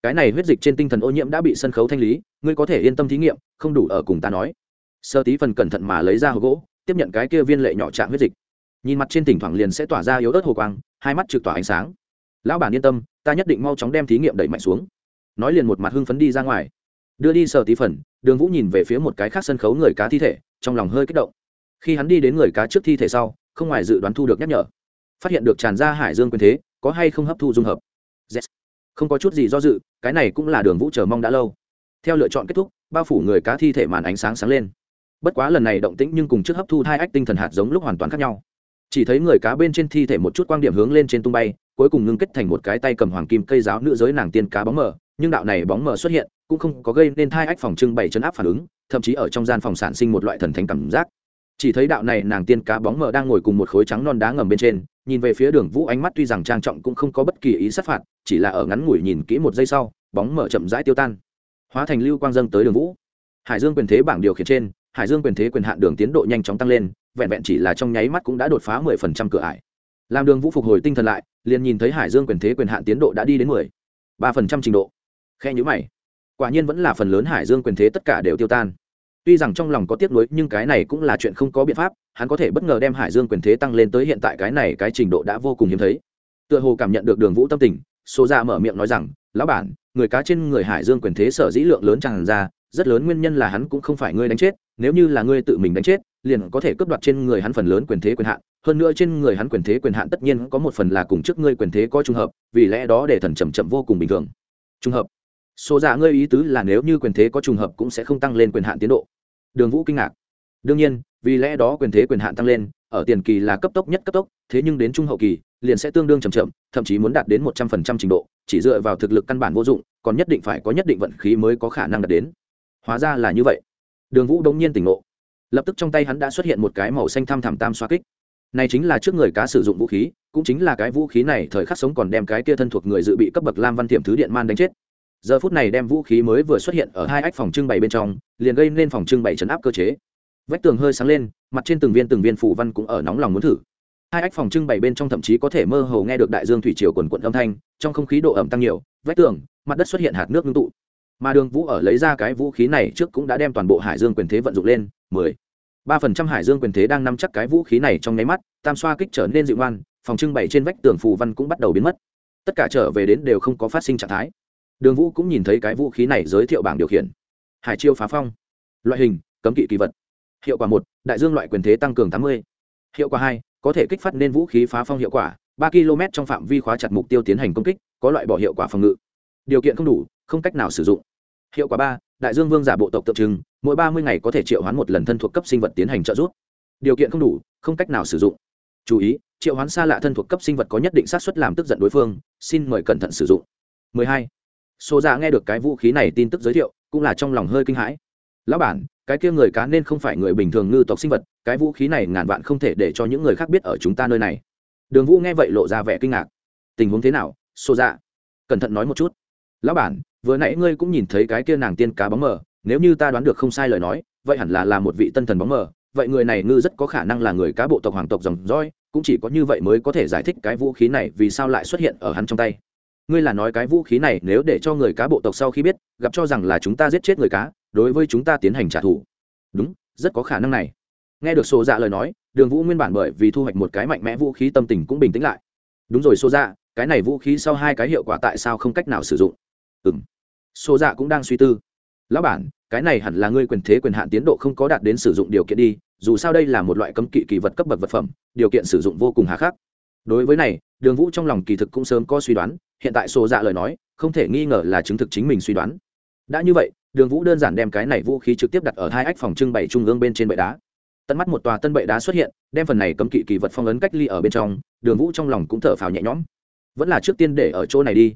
A: Cái này huyết dịch trên tinh thần ô nhiễm đã bị sân khấu thanh lý, ngươi có thể yên tâm thí nghiệm, không đủ ở cùng ta nói. Sơ tí phần cẩn thận mà lấy ra hộp gỗ tiếp nhận cái kia viên lệ nhỏ chạm huyết dịch. Nhìn mặt trên thỉnh thoảng liền sẽ tỏa ra yếu ớt hồ quang, hai mắt trực tỏa ánh sáng. Lão bản yên tâm, ta nhất định mau chóng đem thí nghiệm đẩy mạnh xuống. Nói liền một mặt hưng phấn đi ra ngoài. Đưa đi sờ tí phần, đường vũ nhìn về phía một cái khác sân khấu người cá thi thể, trong lòng hơi kích động. Khi hắn đi đến người cá trước thi thể sau, không ngoài dự đoán thu được nhắc nhở. Phát hiện được tràn ra hải dương quyền thế, có hay không hấp thu dung hợp? Yes. không có chút gì do dự, cái này cũng là đường vũ chờ mong đã lâu. Theo lựa chọn kết thúc, bao phủ người cá thi thể màn ánh sáng sáng lên bất quá lần này động tĩnh nhưng cùng trước hấp thu hai ách tinh thần hạt giống lúc hoàn toàn khác nhau. Chỉ thấy người cá bên trên thi thể một chút quang điểm hướng lên trên tung bay, cuối cùng ngưng kết thành một cái tay cầm hoàng kim cây giáo nữ giới nàng tiên cá bóng mờ, nhưng đạo này bóng mờ xuất hiện, cũng không có gây nên thai ách phòng trưng bày chấn áp phản ứng, thậm chí ở trong gian phòng sản sinh một loại thần thánh cảm giác. Chỉ thấy đạo này nàng tiên cá bóng mờ đang ngồi cùng một khối trắng non đá ngầm bên trên, nhìn về phía đường vũ ánh mắt tuy rằng trang trọng cũng không có bất kỳ ý sát phạt, chỉ là ở ngắn ngủi nhìn kỹ một giây sau, bóng mờ chậm rãi tiêu tan. Hóa thành lưu quang dâng tới đường vũ. Hải dương quyền thế bảng điều khiển trên hải dương quyền thế quyền hạn đường tiến độ nhanh chóng tăng lên, vẹn vẹn chỉ là trong nháy mắt cũng đã đột phá mười phần trăm cửa ải. Làm đường vũ phục hồi tinh thần lại, liền nhìn thấy hải dương quyền thế quyền hạn tiến độ đã đi đến mười ba phần trăm trình độ. Khe nhữ mày. Quả nhiên vẫn là phần lớn hải dương quyền thế tất cả đều tiêu tan. Tuy rằng trong lòng có tiếc nuối, nhưng cái này cũng là chuyện không có biện pháp, hắn có thể bất ngờ đem hải dương quyền thế tăng lên tới hiện tại cái này cái trình độ đã vô cùng hiếm thấy. Tựa hồ cảm nhận được đường vũ tâm tình số ra dạ mở miệng nói rằng, lão bản, người cá trên người hải dương quyền thế sở dĩ lượng lớn tràn ra, rất lớn nguyên nhân là hắn cũng không phải ngươi đánh chết nếu như là ngươi tự mình đánh chết, liền có thể cướp đoạt trên người hắn phần lớn quyền thế quyền hạn, hơn nữa trên người hắn quyền thế quyền hạn tất nhiên có một phần là cùng trước ngươi quyền thế có trùng hợp, vì lẽ đó để thần chậm chậm vô cùng bình thường. Trùng hợp. Số giả ngươi ý tứ là nếu như quyền thế có trùng hợp cũng sẽ không tăng lên quyền hạn tiến độ. Đường vũ kinh ngạc. Đương nhiên, vì lẽ đó quyền thế quyền hạn tăng lên, ở tiền kỳ là cấp tốc nhất cấp tốc, thế nhưng đến trung hậu kỳ, liền sẽ tương đương chậm chậm, thậm chí muốn đạt đến một trăm phần trăm trình độ, chỉ dựa vào thực lực căn bản vô dụng, còn nhất định phải có nhất định vận khí mới có khả năng đạt đến. Hóa ra là như vậy đường vũ đông nhiên tỉnh ngộ. Lập tức trong tay hắn đã xuất hiện một cái màu xanh thăm thẳm tam xoa kích. Này chính là trước người cá sử dụng vũ khí, cũng chính là cái vũ khí này thời khắc sống còn đem cái kia thân thuộc người dự bị cấp bậc lam văn tiệm thứ điện man đánh chết. Giờ phút này đem vũ khí mới vừa xuất hiện ở hai ách phòng trưng bày bên trong, liền gây nên phòng trưng bày chấn áp cơ chế. Vách tường hơi sáng lên, mặt trên từng viên từng viên phủ văn cũng ở nóng lòng muốn thử. Hai ách phòng trưng bày bên trong thậm chí có thể mơ hồ nghe được đại dương thủy triều quần quận âm thanh, trong không khí độ ẩm tăng nhiều, vách tường, mặt đất xuất hiện hạt nước ngưng tụ mà đường vũ ở lấy ra cái vũ khí này trước cũng đã đem toàn bộ hải dương quyền thế vận dụng lên, mười ba phần trăm hải dương quyền thế đang nắm chắc cái vũ khí này trong nháy mắt, tam xoa kích trở nên dịu ngoan phòng trưng bày trên vách tường phù văn cũng bắt đầu biến mất. Tất cả trở về đến đều không có phát sinh trạng thái. Đường vũ cũng nhìn thấy cái vũ khí này giới thiệu bảng điều khiển. Hải chiêu phá phong. Loại hình, cấm kỵ kỳ vật. Hiệu quả một, đại dương loại quyền thế tăng cường tám mươi. Hiệu quả hai, có thể kích phát nên vũ khí phá phong hiệu quả, ba km trong phạm vi khóa chặt mục tiêu tiến hành công kích, có loại bỏ hiệu quả phòng ngự. Điều kiện không đủ không cách nào sử dụng. Hiệu quả ba, đại dương vương giả bộ tộc tượng trưng, mỗi ba mươi ngày có thể triệu hoán một lần thân thuộc cấp sinh vật tiến hành trợ giúp. Điều kiện không đủ, không cách nào sử dụng. Chú ý, triệu hoán xa lạ thân thuộc cấp sinh vật có nhất định xác suất làm tức giận đối phương, xin mời cẩn thận sử dụng. 12. số Dạ nghe được cái vũ khí này tin tức giới thiệu, cũng là trong lòng hơi kinh hãi. Lão bản, cái kia người cá nên không phải người bình thường ngư tộc sinh vật, cái vũ khí này ngàn vạn không thể để cho những người khác biết ở chúng ta nơi này. Đường vũ nghe vậy lộ ra vẻ kinh ngạc. Tình huống thế nào, Sô dạ? Cẩn thận nói một chút. Lão bản vừa nãy ngươi cũng nhìn thấy cái kia nàng tiên cá bóng mờ, nếu như ta đoán được không sai lời nói, vậy hẳn là là một vị tân thần bóng mờ. Vậy người này ngư rất có khả năng là người cá bộ tộc hoàng tộc dòng roi cũng chỉ có như vậy mới có thể giải thích cái vũ khí này vì sao lại xuất hiện ở hắn trong tay. Ngươi là nói cái vũ khí này nếu để cho người cá bộ tộc sau khi biết, gặp cho rằng là chúng ta giết chết người cá, đối với chúng ta tiến hành trả thù. Đúng, rất có khả năng này. Nghe được xô dạ lời nói, đường vũ nguyên bản bởi vì thu hoạch một cái mạnh mẽ vũ khí tâm tình cũng bình tĩnh lại. Đúng rồi xô dạ cái này vũ khí sau hai cái hiệu quả tại sao không cách nào sử dụng? Ừ m xô dạ cũng đang suy tư. Lão bản, cái này hẳn là ngươi quyền thế quyền hạn tiến độ không có đạt đến sử dụng điều kiện đi, dù sao đây là một loại cấm kỵ kỳ vật cấp bậc vật phẩm, điều kiện sử dụng vô cùng hà khắc. Đối với này, đường vũ trong lòng kỳ thực cũng sớm có suy đoán, hiện tại xô dạ lời nói, không thể nghi ngờ là chứng thực chính mình suy đoán. Đã như vậy, đường vũ đơn giản đem cái này vũ khí trực tiếp đặt ở hai ách phòng trưng bày trung ương bên trên bệ đá. Tận mắt một tòa tân bệ đá xuất hiện, đem phần này cấm kỵ kỳ vật phong ấn cách ly ở bên trong, đường vũ trong lòng cũng thở phào nhẹ nhõm. Vẫn là trước tiên để ở chỗ này đi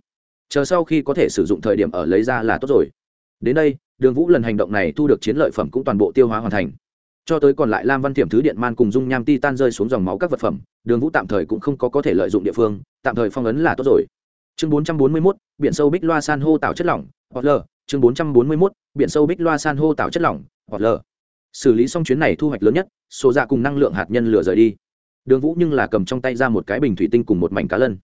A: chờ sau khi có thể sử dụng thời điểm ở lấy ra là tốt rồi. Đến đây, đường vũ lần hành động này thu được chiến lợi phẩm cũng toàn bộ tiêu hóa hoàn thành. Cho tới còn lại lam văn thiểm, thứ điện man cùng dung nham ti tan rơi xuống dòng máu các vật phẩm, đường vũ tạm thời cũng không có có thể lợi dụng địa phương, tạm thời phong ấn là tốt rồi. Chương bốn trăm bốn mươi mốt, biển sâu bích loa san hô tạo chất lỏng hoặc lờ chương bốn trăm bốn mươi mốt, biển sâu bích loa san hô tạo chất lỏng hoặc lờ xử lý xong chuyến này thu hoạch lớn nhất, số ra cùng năng lượng hạt nhân lửa rời đi. Đường vũ nhưng là cầm trong tay ra một cái bình thủy tinh cùng một mảnh cá lân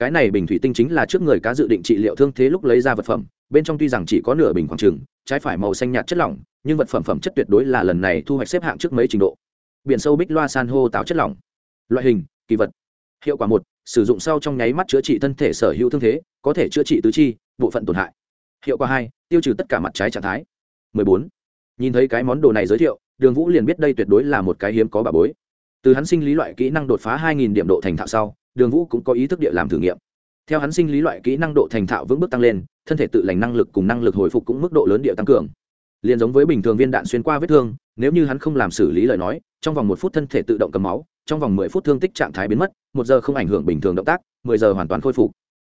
A: cái này bình thủy tinh chính là trước người cá dự định trị liệu thương thế lúc lấy ra vật phẩm, bên trong tuy rằng chỉ có nửa bình khoảng trừng trái phải màu xanh nhạt chất lỏng, nhưng vật phẩm phẩm chất tuyệt đối là lần này thu hoạch xếp hạng trước mấy trình độ. Biển sâu bích loa san hô tạo chất lỏng. Loại hình, kỳ vật. Hiệu quả một, sử dụng sau trong nháy mắt chữa trị thân thể sở hữu thương thế, có thể chữa trị tứ chi, bộ phận tổn hại. Hiệu quả hai, tiêu trừ tất cả mặt trái trạng thái. 14. nhìn thấy cái món đồ này giới thiệu, đường vũ liền biết đây tuyệt đối là một cái hiếm có bà bối. Từ hắn sinh lý loại kỹ năng đột phá 2.000 điểm độ thành thạo sau đường vũ cũng có ý thức địa làm thử nghiệm. Theo hắn sinh lý loại kỹ năng độ thành thạo vững bước tăng lên, thân thể tự lành năng lực cùng năng lực hồi phục cũng mức độ lớn địa tăng cường. Liền giống với bình thường viên đạn xuyên qua vết thương, nếu như hắn không làm xử lý lời nói, trong vòng một phút thân thể tự động cầm máu, trong vòng mười phút thương tích trạng thái biến mất, một giờ không ảnh hưởng bình thường động tác, mười giờ hoàn toàn khôi phục.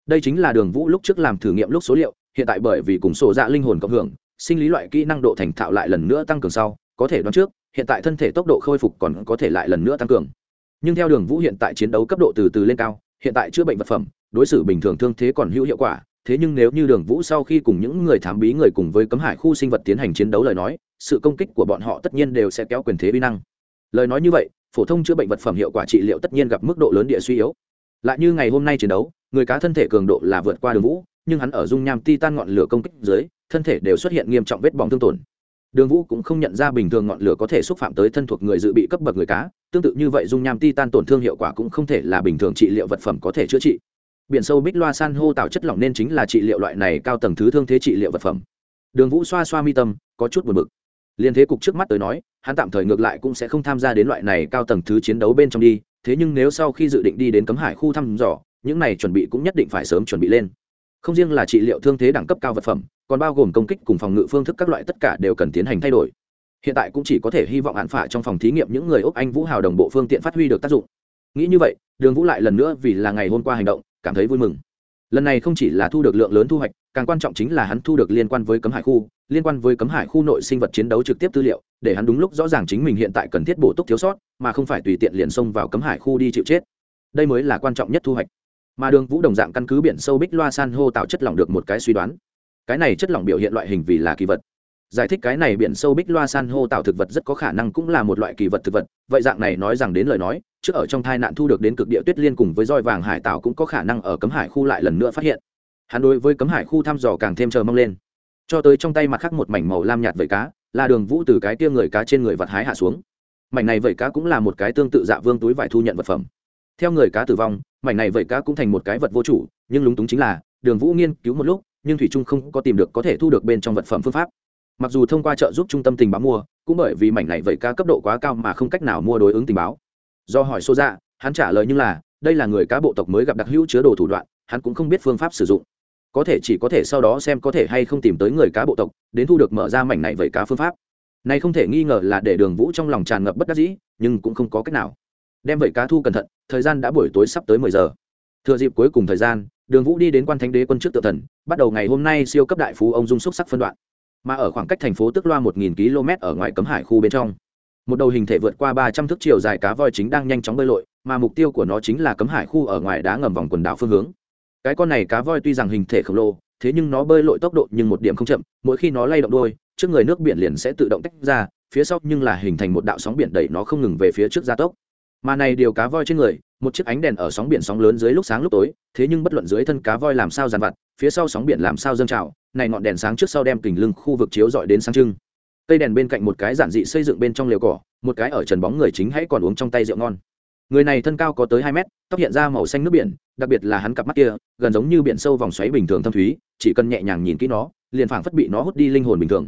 A: Đây chính là đường vũ lúc trước làm thử nghiệm lúc số liệu, hiện tại bởi vì cùng sổ dạ linh hồn cộng hưởng, sinh lý loại kỹ năng độ thành thạo lại lần nữa tăng cường sau, có thể đoán trước, hiện tại thân thể tốc độ khôi phục còn có thể lại lần nữa tăng cường nhưng theo đường vũ hiện tại chiến đấu cấp độ từ từ lên cao, hiện tại chữa bệnh vật phẩm, đối xử bình thường thương thế còn hữu hiệu quả, thế nhưng nếu như đường vũ sau khi cùng những người thám bí người cùng với cấm hải khu sinh vật tiến hành chiến đấu lời nói, sự công kích của bọn họ tất nhiên đều sẽ kéo quyền thế vi năng. Lời nói như vậy, phổ thông chữa bệnh vật phẩm hiệu quả trị liệu tất nhiên gặp mức độ lớn địa suy yếu. Lại như ngày hôm nay chiến đấu, người cá thân thể cường độ là vượt qua đường vũ, nhưng hắn ở dung nham ti tan ngọn lửa công kích dưới, thân thể đều xuất hiện nghiêm trọng vết bỏng thương tổn đường vũ cũng không nhận ra bình thường ngọn lửa có thể xúc phạm tới thân thuộc người dự bị cấp bậc người cá, tương tự như vậy dung nham ti tan tổn thương hiệu quả cũng không thể là bình thường trị liệu vật phẩm có thể chữa trị. Biển sâu bích loa san hô tạo chất lỏng nên chính là trị liệu loại này cao tầng thứ thương thế trị liệu vật phẩm. Đường vũ xoa xoa mi tâm, có chút buồn bực. Liên thế cục trước mắt tới nói, hắn tạm thời ngược lại cũng sẽ không tham gia đến loại này cao tầng thứ chiến đấu bên trong đi, thế nhưng nếu sau khi dự định đi đến cấm hải khu thăm dò, những này chuẩn bị cũng nhất định phải sớm chuẩn bị lên. Không riêng là trị liệu thương thế đẳng cấp cao vật phẩm còn bao gồm công kích cùng phòng ngự phương thức các loại tất cả đều cần tiến hành thay đổi. Hiện tại cũng chỉ có thể hy vọng hạn phả trong phòng thí nghiệm những người úc anh vũ hào đồng bộ phương tiện phát huy được tác dụng. Nghĩ như vậy, đường vũ lại lần nữa vì là ngày hôm qua hành động, cảm thấy vui mừng. Lần này không chỉ là thu được lượng lớn thu hoạch, càng quan trọng chính là hắn thu được liên quan với cấm hải khu, liên quan với cấm hải khu nội sinh vật chiến đấu trực tiếp tư liệu, để hắn đúng lúc rõ ràng chính mình hiện tại cần thiết bổ túc thiếu sót, mà không phải tùy tiện liền xông vào cấm hải khu đi chịu chết. Đây mới là quan trọng nhất thu hoạch. Mà đường vũ đồng dạng căn cứ biển sâu bích loa san hô tạo chất lỏng được một cái suy đoán cái này chất lỏng biểu hiện loại hình vì là kỳ vật. Giải thích cái này biển sâu bích loa san hô tạo thực vật rất có khả năng cũng là một loại kỳ vật thực vật, vậy dạng này nói rằng đến lời nói, trước ở trong thai nạn thu được đến cực địa tuyết liên cùng với roi vàng hải tạo cũng có khả năng ở cấm hải khu lại lần nữa phát hiện. Hắn đối với cấm hải khu thăm dò càng thêm chờ mong lên. Cho tới trong tay mặt khác một mảnh màu lam nhạt vẩy cá là đường vũ từ cái tia người cá trên người vật hái hạ xuống. Mảnh này vẩy cá cũng là một cái tương tự dạ vương túi vải thu nhận vật phẩm. Theo người cá tử vong, mảnh này vẩy cá cũng thành một cái vật vô chủ, nhưng lúng túng chính là, đường vũ nghiên cứu một lúc nhưng thủy trung không có tìm được có thể thu được bên trong vật phẩm phương pháp. Mặc dù thông qua trợ giúp trung tâm tình báo mua, cũng bởi vì mảnh này vẩy cá cấp độ quá cao mà không cách nào mua đối ứng tình báo. Do hỏi xô ra dạ, hắn trả lời như là, đây là người cá bộ tộc mới gặp đặc hữu chứa đồ thủ đoạn, hắn cũng không biết phương pháp sử dụng. Có thể chỉ có thể sau đó xem có thể hay không tìm tới người cá bộ tộc, đến thu được mở ra mảnh này vẩy cá phương pháp. Này không thể nghi ngờ là để đường vũ trong lòng tràn ngập bất đắc dĩ, nhưng cũng không có cách nào. Đem vẩy cá thu cẩn thận, thời gian đã buổi tối sắp tới mười giờ. Thừa dịp cuối cùng thời gian đường vũ đi đến quan thánh đế quân trước tự thần, bắt đầu ngày hôm nay siêu cấp đại phú ông dung xúc sắc phân đoạn. Mà ở khoảng cách thành phố tức loa một nghìn km ở ngoài cấm hải khu bên trong. Một đầu hình thể vượt qua ba trăm thước chiều dài cá voi chính đang nhanh chóng bơi lội, mà mục tiêu của nó chính là cấm hải khu ở ngoài đá ngầm vòng quần đảo phương hướng. Cái con này cá voi tuy rằng hình thể khổng lồ, thế nhưng nó bơi lội tốc độ nhưng một điểm không chậm, mỗi khi nó lay động đôi, trước người nước biển liền sẽ tự động tách ra, phía sau nhưng là hình thành một đạo sóng biển đẩy nó không ngừng về phía trước gia tốc mà này điều cá voi trên người một chiếc ánh đèn ở sóng biển sóng lớn dưới lúc sáng lúc tối thế nhưng bất luận dưới thân cá voi làm sao dàn vặt phía sau sóng biển làm sao dâng trào này ngọn đèn sáng trước sau đem kình lưng khu vực chiếu dọi đến sáng trưng. Cây đèn bên cạnh một cái giản dị xây dựng bên trong liều cỏ một cái ở trần bóng người chính hãy còn uống trong tay rượu ngon. Người này thân cao có tới hai mét tóc hiện ra màu xanh nước biển đặc biệt là hắn cặp mắt kia gần giống như biển sâu vòng xoáy bình thường thâm thúy chỉ cần nhẹ nhàng nhìn kỹ nó liền phảng phất bị nó hút đi linh hồn bình thường.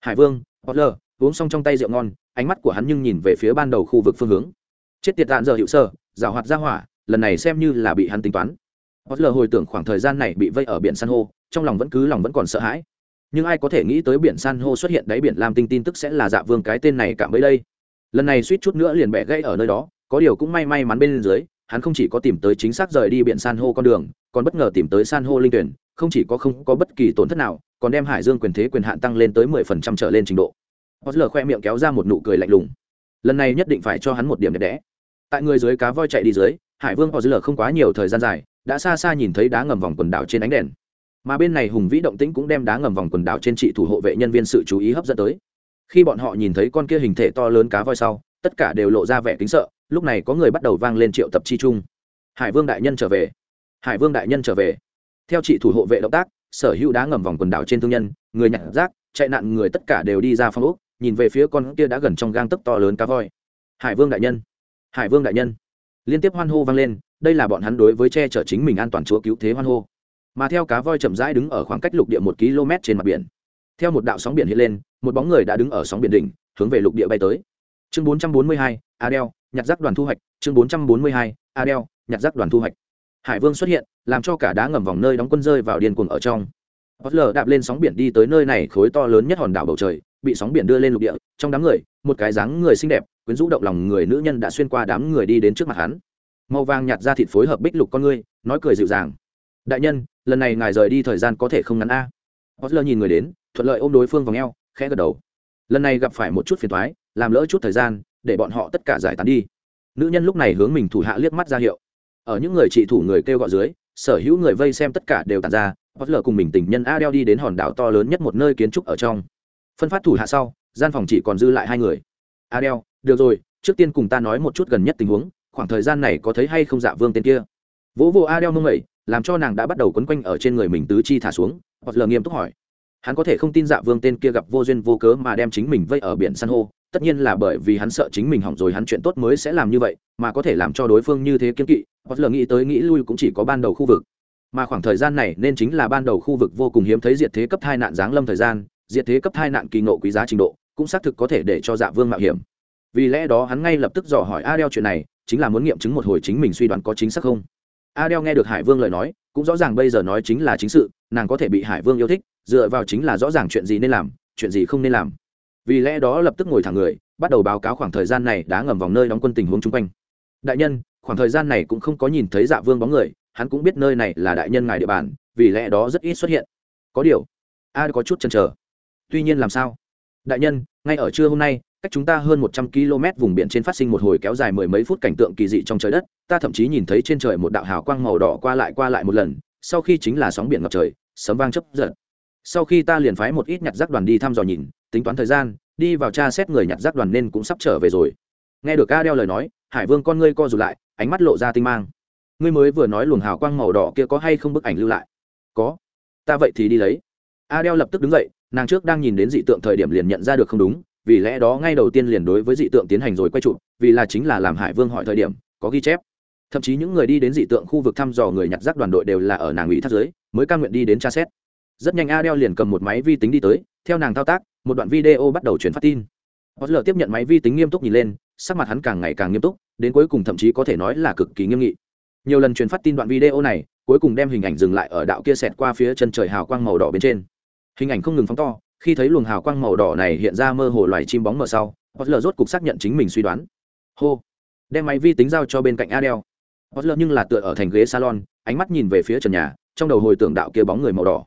A: Hải vương Butler, uống xong trong tay rượu ngon ánh mắt của hắn nhưng nhìn về phía ban đầu khu vực phương hướng chết tiệt tạn giờ hiệu sơ giảo hoạt ra hỏa, lần này xem như là bị hắn tính toán. Butler hồi tưởng khoảng thời gian này bị vây ở biển san hô, trong lòng vẫn cứ lòng vẫn còn sợ hãi. Nhưng ai có thể nghĩ tới biển san hô xuất hiện đáy biển lam tinh tin tức sẽ là dạ vương cái tên này cảm mới đây. Lần này suýt chút nữa liền bẻ gãy ở nơi đó, có điều cũng may may mắn bên dưới, hắn không chỉ có tìm tới chính xác rời đi biển san hô con đường, còn bất ngờ tìm tới san hô linh tuyển, không chỉ có không có bất kỳ tổn thất nào, còn đem hải dương quyền thế quyền hạn tăng lên tới mười phần trăm trở lên trình độ. Osler khoe miệng kéo ra một nụ cười lạnh lùng. Lần này nhất định phải cho hắn một điểm đẹp đẽ tại người dưới cá voi chạy đi dưới, hải vương Osler không quá nhiều thời gian dài, đã xa xa nhìn thấy đá ngầm vòng quần đảo trên ánh đèn. Mà bên này hùng vĩ động tĩnh cũng đem đá ngầm vòng quần đảo trên trị thủ hộ vệ nhân viên sự chú ý hấp dẫn tới. Khi bọn họ nhìn thấy con kia hình thể to lớn cá voi sau, tất cả đều lộ ra vẻ kính sợ, lúc này có người bắt đầu vang lên triệu tập chi chung. Hải vương đại nhân trở về. Hải vương đại nhân trở về. Theo chị thủ hộ vệ động tác, sở hữu đá ngầm vòng quần đảo trên thương nhân, người nhặt rác, chạy nạn người tất cả đều đi ra phong úc nhìn về phía con kia đã gần trong gang tấc to lớn cá voi. Hải vương đại nhân hải vương đại nhân. Liên tiếp hoan hô vang lên đây là bọn hắn đối với che chở chính mình an toàn chúa cứu thế hoan hô. Mà theo cá voi chậm rãi đứng ở khoảng cách lục địa một km trên mặt biển. Theo một đạo sóng biển hiện lên một bóng người đã đứng ở sóng biển đỉnh hướng về lục địa bay tới. Chương 442, adel nhặt rác đoàn thu hoạch. Chương 442, adel nhặt rác đoàn thu hoạch. Hải vương xuất hiện làm cho cả đá ngầm vòng nơi đóng quân rơi vào điên cuồng ở trong. Hotler đạp lên sóng biển đi tới nơi này khối to lớn nhất hòn đảo bầu trời, bị sóng biển đưa lên lục địa, trong đám người, một cái dáng người xinh đẹp, quyến rũ động lòng người nữ nhân đã xuyên qua đám người đi đến trước mặt hắn. Màu vàng nhạt ra thịt phối hợp bích lục con ngươi, nói cười dịu dàng. "Đại nhân, lần này ngài rời đi thời gian có thể không ngắn a?" Hotler nhìn người đến, thuận lợi ôm đối phương vào eo, khẽ gật đầu. Lần này gặp phải một chút phiền toái, làm lỡ chút thời gian, để bọn họ tất cả giải tán đi. Nữ nhân lúc này hướng mình thủ hạ liếc mắt ra hiệu. Ở những người trị thủ người kêu gọi dưới, sở hữu người vây xem tất cả đều tản ra, Butler cùng mình tình nhân Adele đi đến hòn đảo to lớn nhất một nơi kiến trúc ở trong. Phân phát thủ hạ sau, gian phòng chỉ còn dư lại hai người. Adele, được rồi, trước tiên cùng ta nói một chút gần nhất tình huống, khoảng thời gian này có thấy hay không dạ vương tên kia. Vỗ vỗ Adele mông ẩy làm cho nàng đã bắt đầu quấn quanh ở trên người mình tứ chi thả xuống, Butler nghiêm túc hỏi. Hắn có thể không tin dạ vương tên kia gặp vô duyên vô cớ mà đem chính mình vây ở biển san hô, tất nhiên là bởi vì hắn sợ chính mình hỏng rồi hắn chuyện tốt mới sẽ làm như vậy, mà có thể làm cho đối phương như thế kiên kỵ, Butler nghĩ tới nghĩ lui cũng chỉ có ban đầu khu vực mà khoảng thời gian này nên chính là ban đầu khu vực vô cùng hiếm thấy diệt thế cấp hai nạn giáng lâm thời gian, diệt thế cấp hai nạn kỳ nộ quý giá trình độ, cũng xác thực có thể để cho dạ vương mạo hiểm. Vì lẽ đó hắn ngay lập tức dò hỏi adel chuyện này, chính là muốn nghiệm chứng một hồi chính mình suy đoán có chính xác không. Adel nghe được hải vương lời nói, cũng rõ ràng bây giờ nói chính là chính sự, nàng có thể bị hải vương yêu thích, dựa vào chính là rõ ràng chuyện gì nên làm, chuyện gì không nên làm. Vì lẽ đó lập tức ngồi thẳng người, bắt đầu báo cáo khoảng thời gian này đã ngầm vòng nơi đóng quân tình huống chung quanh. Đại nhân, khoảng thời gian này cũng không có nhìn thấy dạ vương bóng người hắn cũng biết nơi này là đại nhân ngài địa bàn, vì lẽ đó rất ít xuất hiện. Có điều, a có chút chần chờ. Tuy nhiên làm sao? Đại nhân, ngay ở trưa hôm nay, cách chúng ta hơn một trăm km vùng biển trên phát sinh một hồi kéo dài mười mấy phút cảnh tượng kỳ dị trong trời đất, ta thậm chí nhìn thấy trên trời một đạo hào quang màu đỏ qua lại qua lại một lần, sau khi chính là sóng biển ngập trời, sấm vang chấp giật. Sau khi ta liền phái một ít nhặt rác đoàn đi thăm dò nhìn, tính toán thời gian, đi vào tra xét người nhặt rác đoàn nên cũng sắp trở về rồi. Nghe được a đeo lời nói, hải vương con ngươi co rụt lại, ánh mắt lộ ra tinh mang ngươi mới vừa nói luồng hào quang màu đỏ kia có hay không bức ảnh lưu lại? Có. Ta vậy thì đi lấy. Adel lập tức đứng dậy, nàng trước đang nhìn đến dị tượng thời điểm liền nhận ra được không đúng, vì lẽ đó ngay đầu tiên liền đối với dị tượng tiến hành rồi quay chụp, vì là chính là làm hải vương hỏi thời điểm, có ghi chép. Thậm chí những người đi đến dị tượng khu vực thăm dò người nhặt rác đoàn đội đều là ở nàng ủy thác giới mới ca nguyện đi đến tra xét. Rất nhanh adel liền cầm một máy vi tính đi tới, theo nàng thao tác, một đoạn video bắt đầu chuyển phát tin. Hotler tiếp nhận máy vi tính nghiêm túc nhìn lên, sắc mặt hắn càng ngày càng nghiêm túc, đến cuối cùng thậm chí có thể nói là cực kỳ nghiêm nghị nhiều lần truyền phát tin đoạn video này, cuối cùng đem hình ảnh dừng lại ở đạo kia xẹt qua phía chân trời hào quang màu đỏ bên trên. Hình ảnh không ngừng phóng to, khi thấy luồng hào quang màu đỏ này hiện ra mơ hồ loài chim bóng mờ sau Hotler rốt cục xác nhận chính mình suy đoán. Hô! Đem máy vi tính giao cho bên cạnh Adele. Hotler nhưng là tựa ở thành ghế salon, ánh mắt nhìn về phía trần nhà, trong đầu hồi tưởng đạo kia bóng người màu đỏ.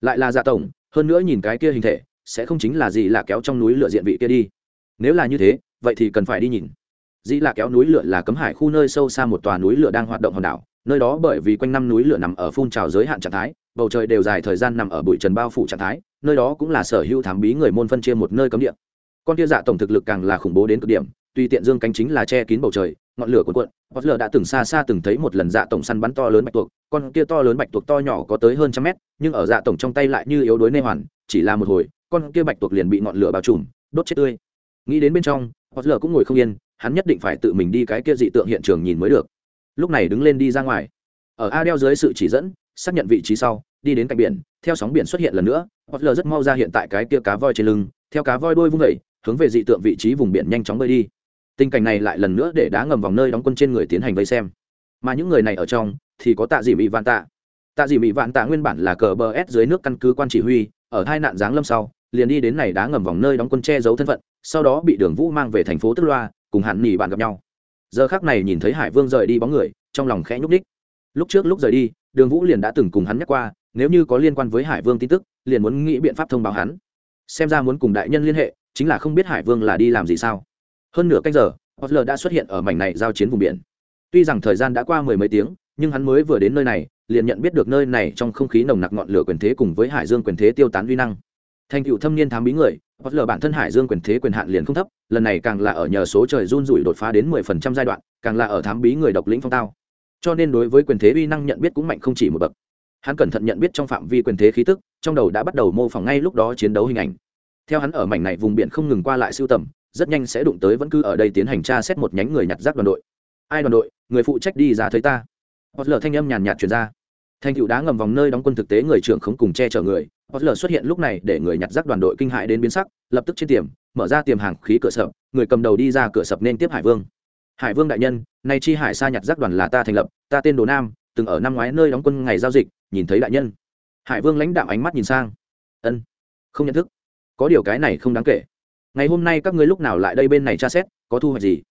A: Lại là dạ tổng, hơn nữa nhìn cái kia hình thể, sẽ không chính là gì là kéo trong núi lửa diện vị kia đi. Nếu là như thế, vậy thì cần phải đi nhìn dĩ là kéo núi lửa là cấm hải khu nơi sâu xa một tòa núi lửa đang hoạt động hòn đảo, nơi đó bởi vì quanh năm núi lửa nằm ở phun trào giới hạn trạng thái, bầu trời đều dài thời gian nằm ở bụi trần bao phủ trạng thái, nơi đó cũng là sở hữu thám bí người môn phân chia một nơi cấm địa. Con tia dạ tổng thực lực càng là khủng bố đến cực điểm, tuy tiện dương cánh chính là che kín bầu trời, ngọn lửa cuộn cuộn hot lửa đã từng xa xa từng thấy một lần dạ tổng săn bắn to lớn bạch tuộc, con kia to lớn bạch tuộc to nhỏ có tới hơn trăm mét, nhưng ở dạ tổng trong tay lại như yếu đuối nê hoàn, chỉ là một hồi, con kia bạch tuộc liền bị ngọn lửa bao trùm, đốt chết tươi. Nghĩ đến bên trong hot lửa cũng ngồi không yên hắn nhất định phải tự mình đi cái kia dị tượng hiện trường nhìn mới được. Lúc này đứng lên đi ra ngoài. Ở a đeo dưới sự chỉ dẫn, xác nhận vị trí sau, đi đến cạnh biển, theo sóng biển xuất hiện lần nữa hoặc lờ rất mau ra hiện tại cái kia cá voi trên lưng, theo cá voi đôi vung vẩy hướng về dị tượng vị trí vùng biển nhanh chóng bơi đi. Tình cảnh này lại lần nữa để đá ngầm vòng nơi đóng quân trên người tiến hành vây xem. Mà những người này ở trong, thì có tạ dị mỹ vạn tạ. Tạ dị mỹ vạn tạ nguyên bản là cờ bờ s dưới nước căn cứ quan chỉ huy, ở hai nạn giáng lâm sau, liền đi đến này đá ngầm vòng nơi đóng quân che giấu thân phận, sau đó bị đường vũ mang về thành phố tức loa cùng hạn nỉ bạn gặp nhau. Giờ khác này nhìn thấy hải vương rời đi bóng người, trong lòng khẽ nhúc ních lúc trước lúc rời đi, đường vũ liền đã từng cùng hắn nhắc qua, nếu như có liên quan với hải vương tin tức, liền muốn nghĩ biện pháp thông báo hắn. Xem ra muốn cùng đại nhân liên hệ, chính là không biết hải vương là đi làm gì sao. Hơn nửa canh giờ hotler đã xuất hiện ở mảnh này giao chiến vùng biển. Tuy rằng thời gian đã qua mười mấy tiếng, nhưng hắn mới vừa đến nơi này, liền nhận biết được nơi này trong không khí nồng nặc ngọn lửa quyền thế cùng với hải dương quyền thế tiêu tán uy năng thành cựu thâm niên thám bí người bất lờ bản thân hải dương quyền thế quyền hạn liền không thấp, lần này càng là ở nhờ số trời run rủi đột phá đến mười phần trăm giai đoạn, càng là ở thám bí người độc lĩnh phong tao. Cho nên đối với quyền thế uy năng nhận biết cũng mạnh không chỉ một bậc. Hắn cẩn thận nhận biết trong phạm vi quyền thế khí tức, trong đầu đã bắt đầu mô phỏng ngay lúc đó chiến đấu hình ảnh. Theo hắn ở mảnh này vùng biển không ngừng qua lại siêu tầm, rất nhanh sẽ đụng tới vẫn cứ ở đây tiến hành tra xét một nhánh người nhặt rác đoàn đội. Ai đoàn đội? Người phụ trách đi ra thấy ta. Hoặc lờ thanh âm nhàn nhạt truyền ra. Thành cựu đá ngầm vòng nơi đóng quân thực tế người trưởng không cùng che chở người Hotler xuất hiện lúc này để người nhặt rác đoàn đội kinh hại đến biến sắc, lập tức trên tiềm, mở ra tiềm hàng khí cửa sập, người cầm đầu đi ra cửa sập nên tiếp Hải Vương. Hải Vương đại nhân, nay chi Hải Sa nhặt rác đoàn là ta thành lập, ta tên Đồ Nam, từng ở năm ngoái nơi đóng quân ngày giao dịch, nhìn thấy đại nhân. Hải Vương lãnh đạm ánh mắt nhìn sang. Ân, không nhận thức. Có điều cái này không đáng kể. Ngày hôm nay các ngươi lúc nào lại đây bên này tra xét, có thu hoạch gì?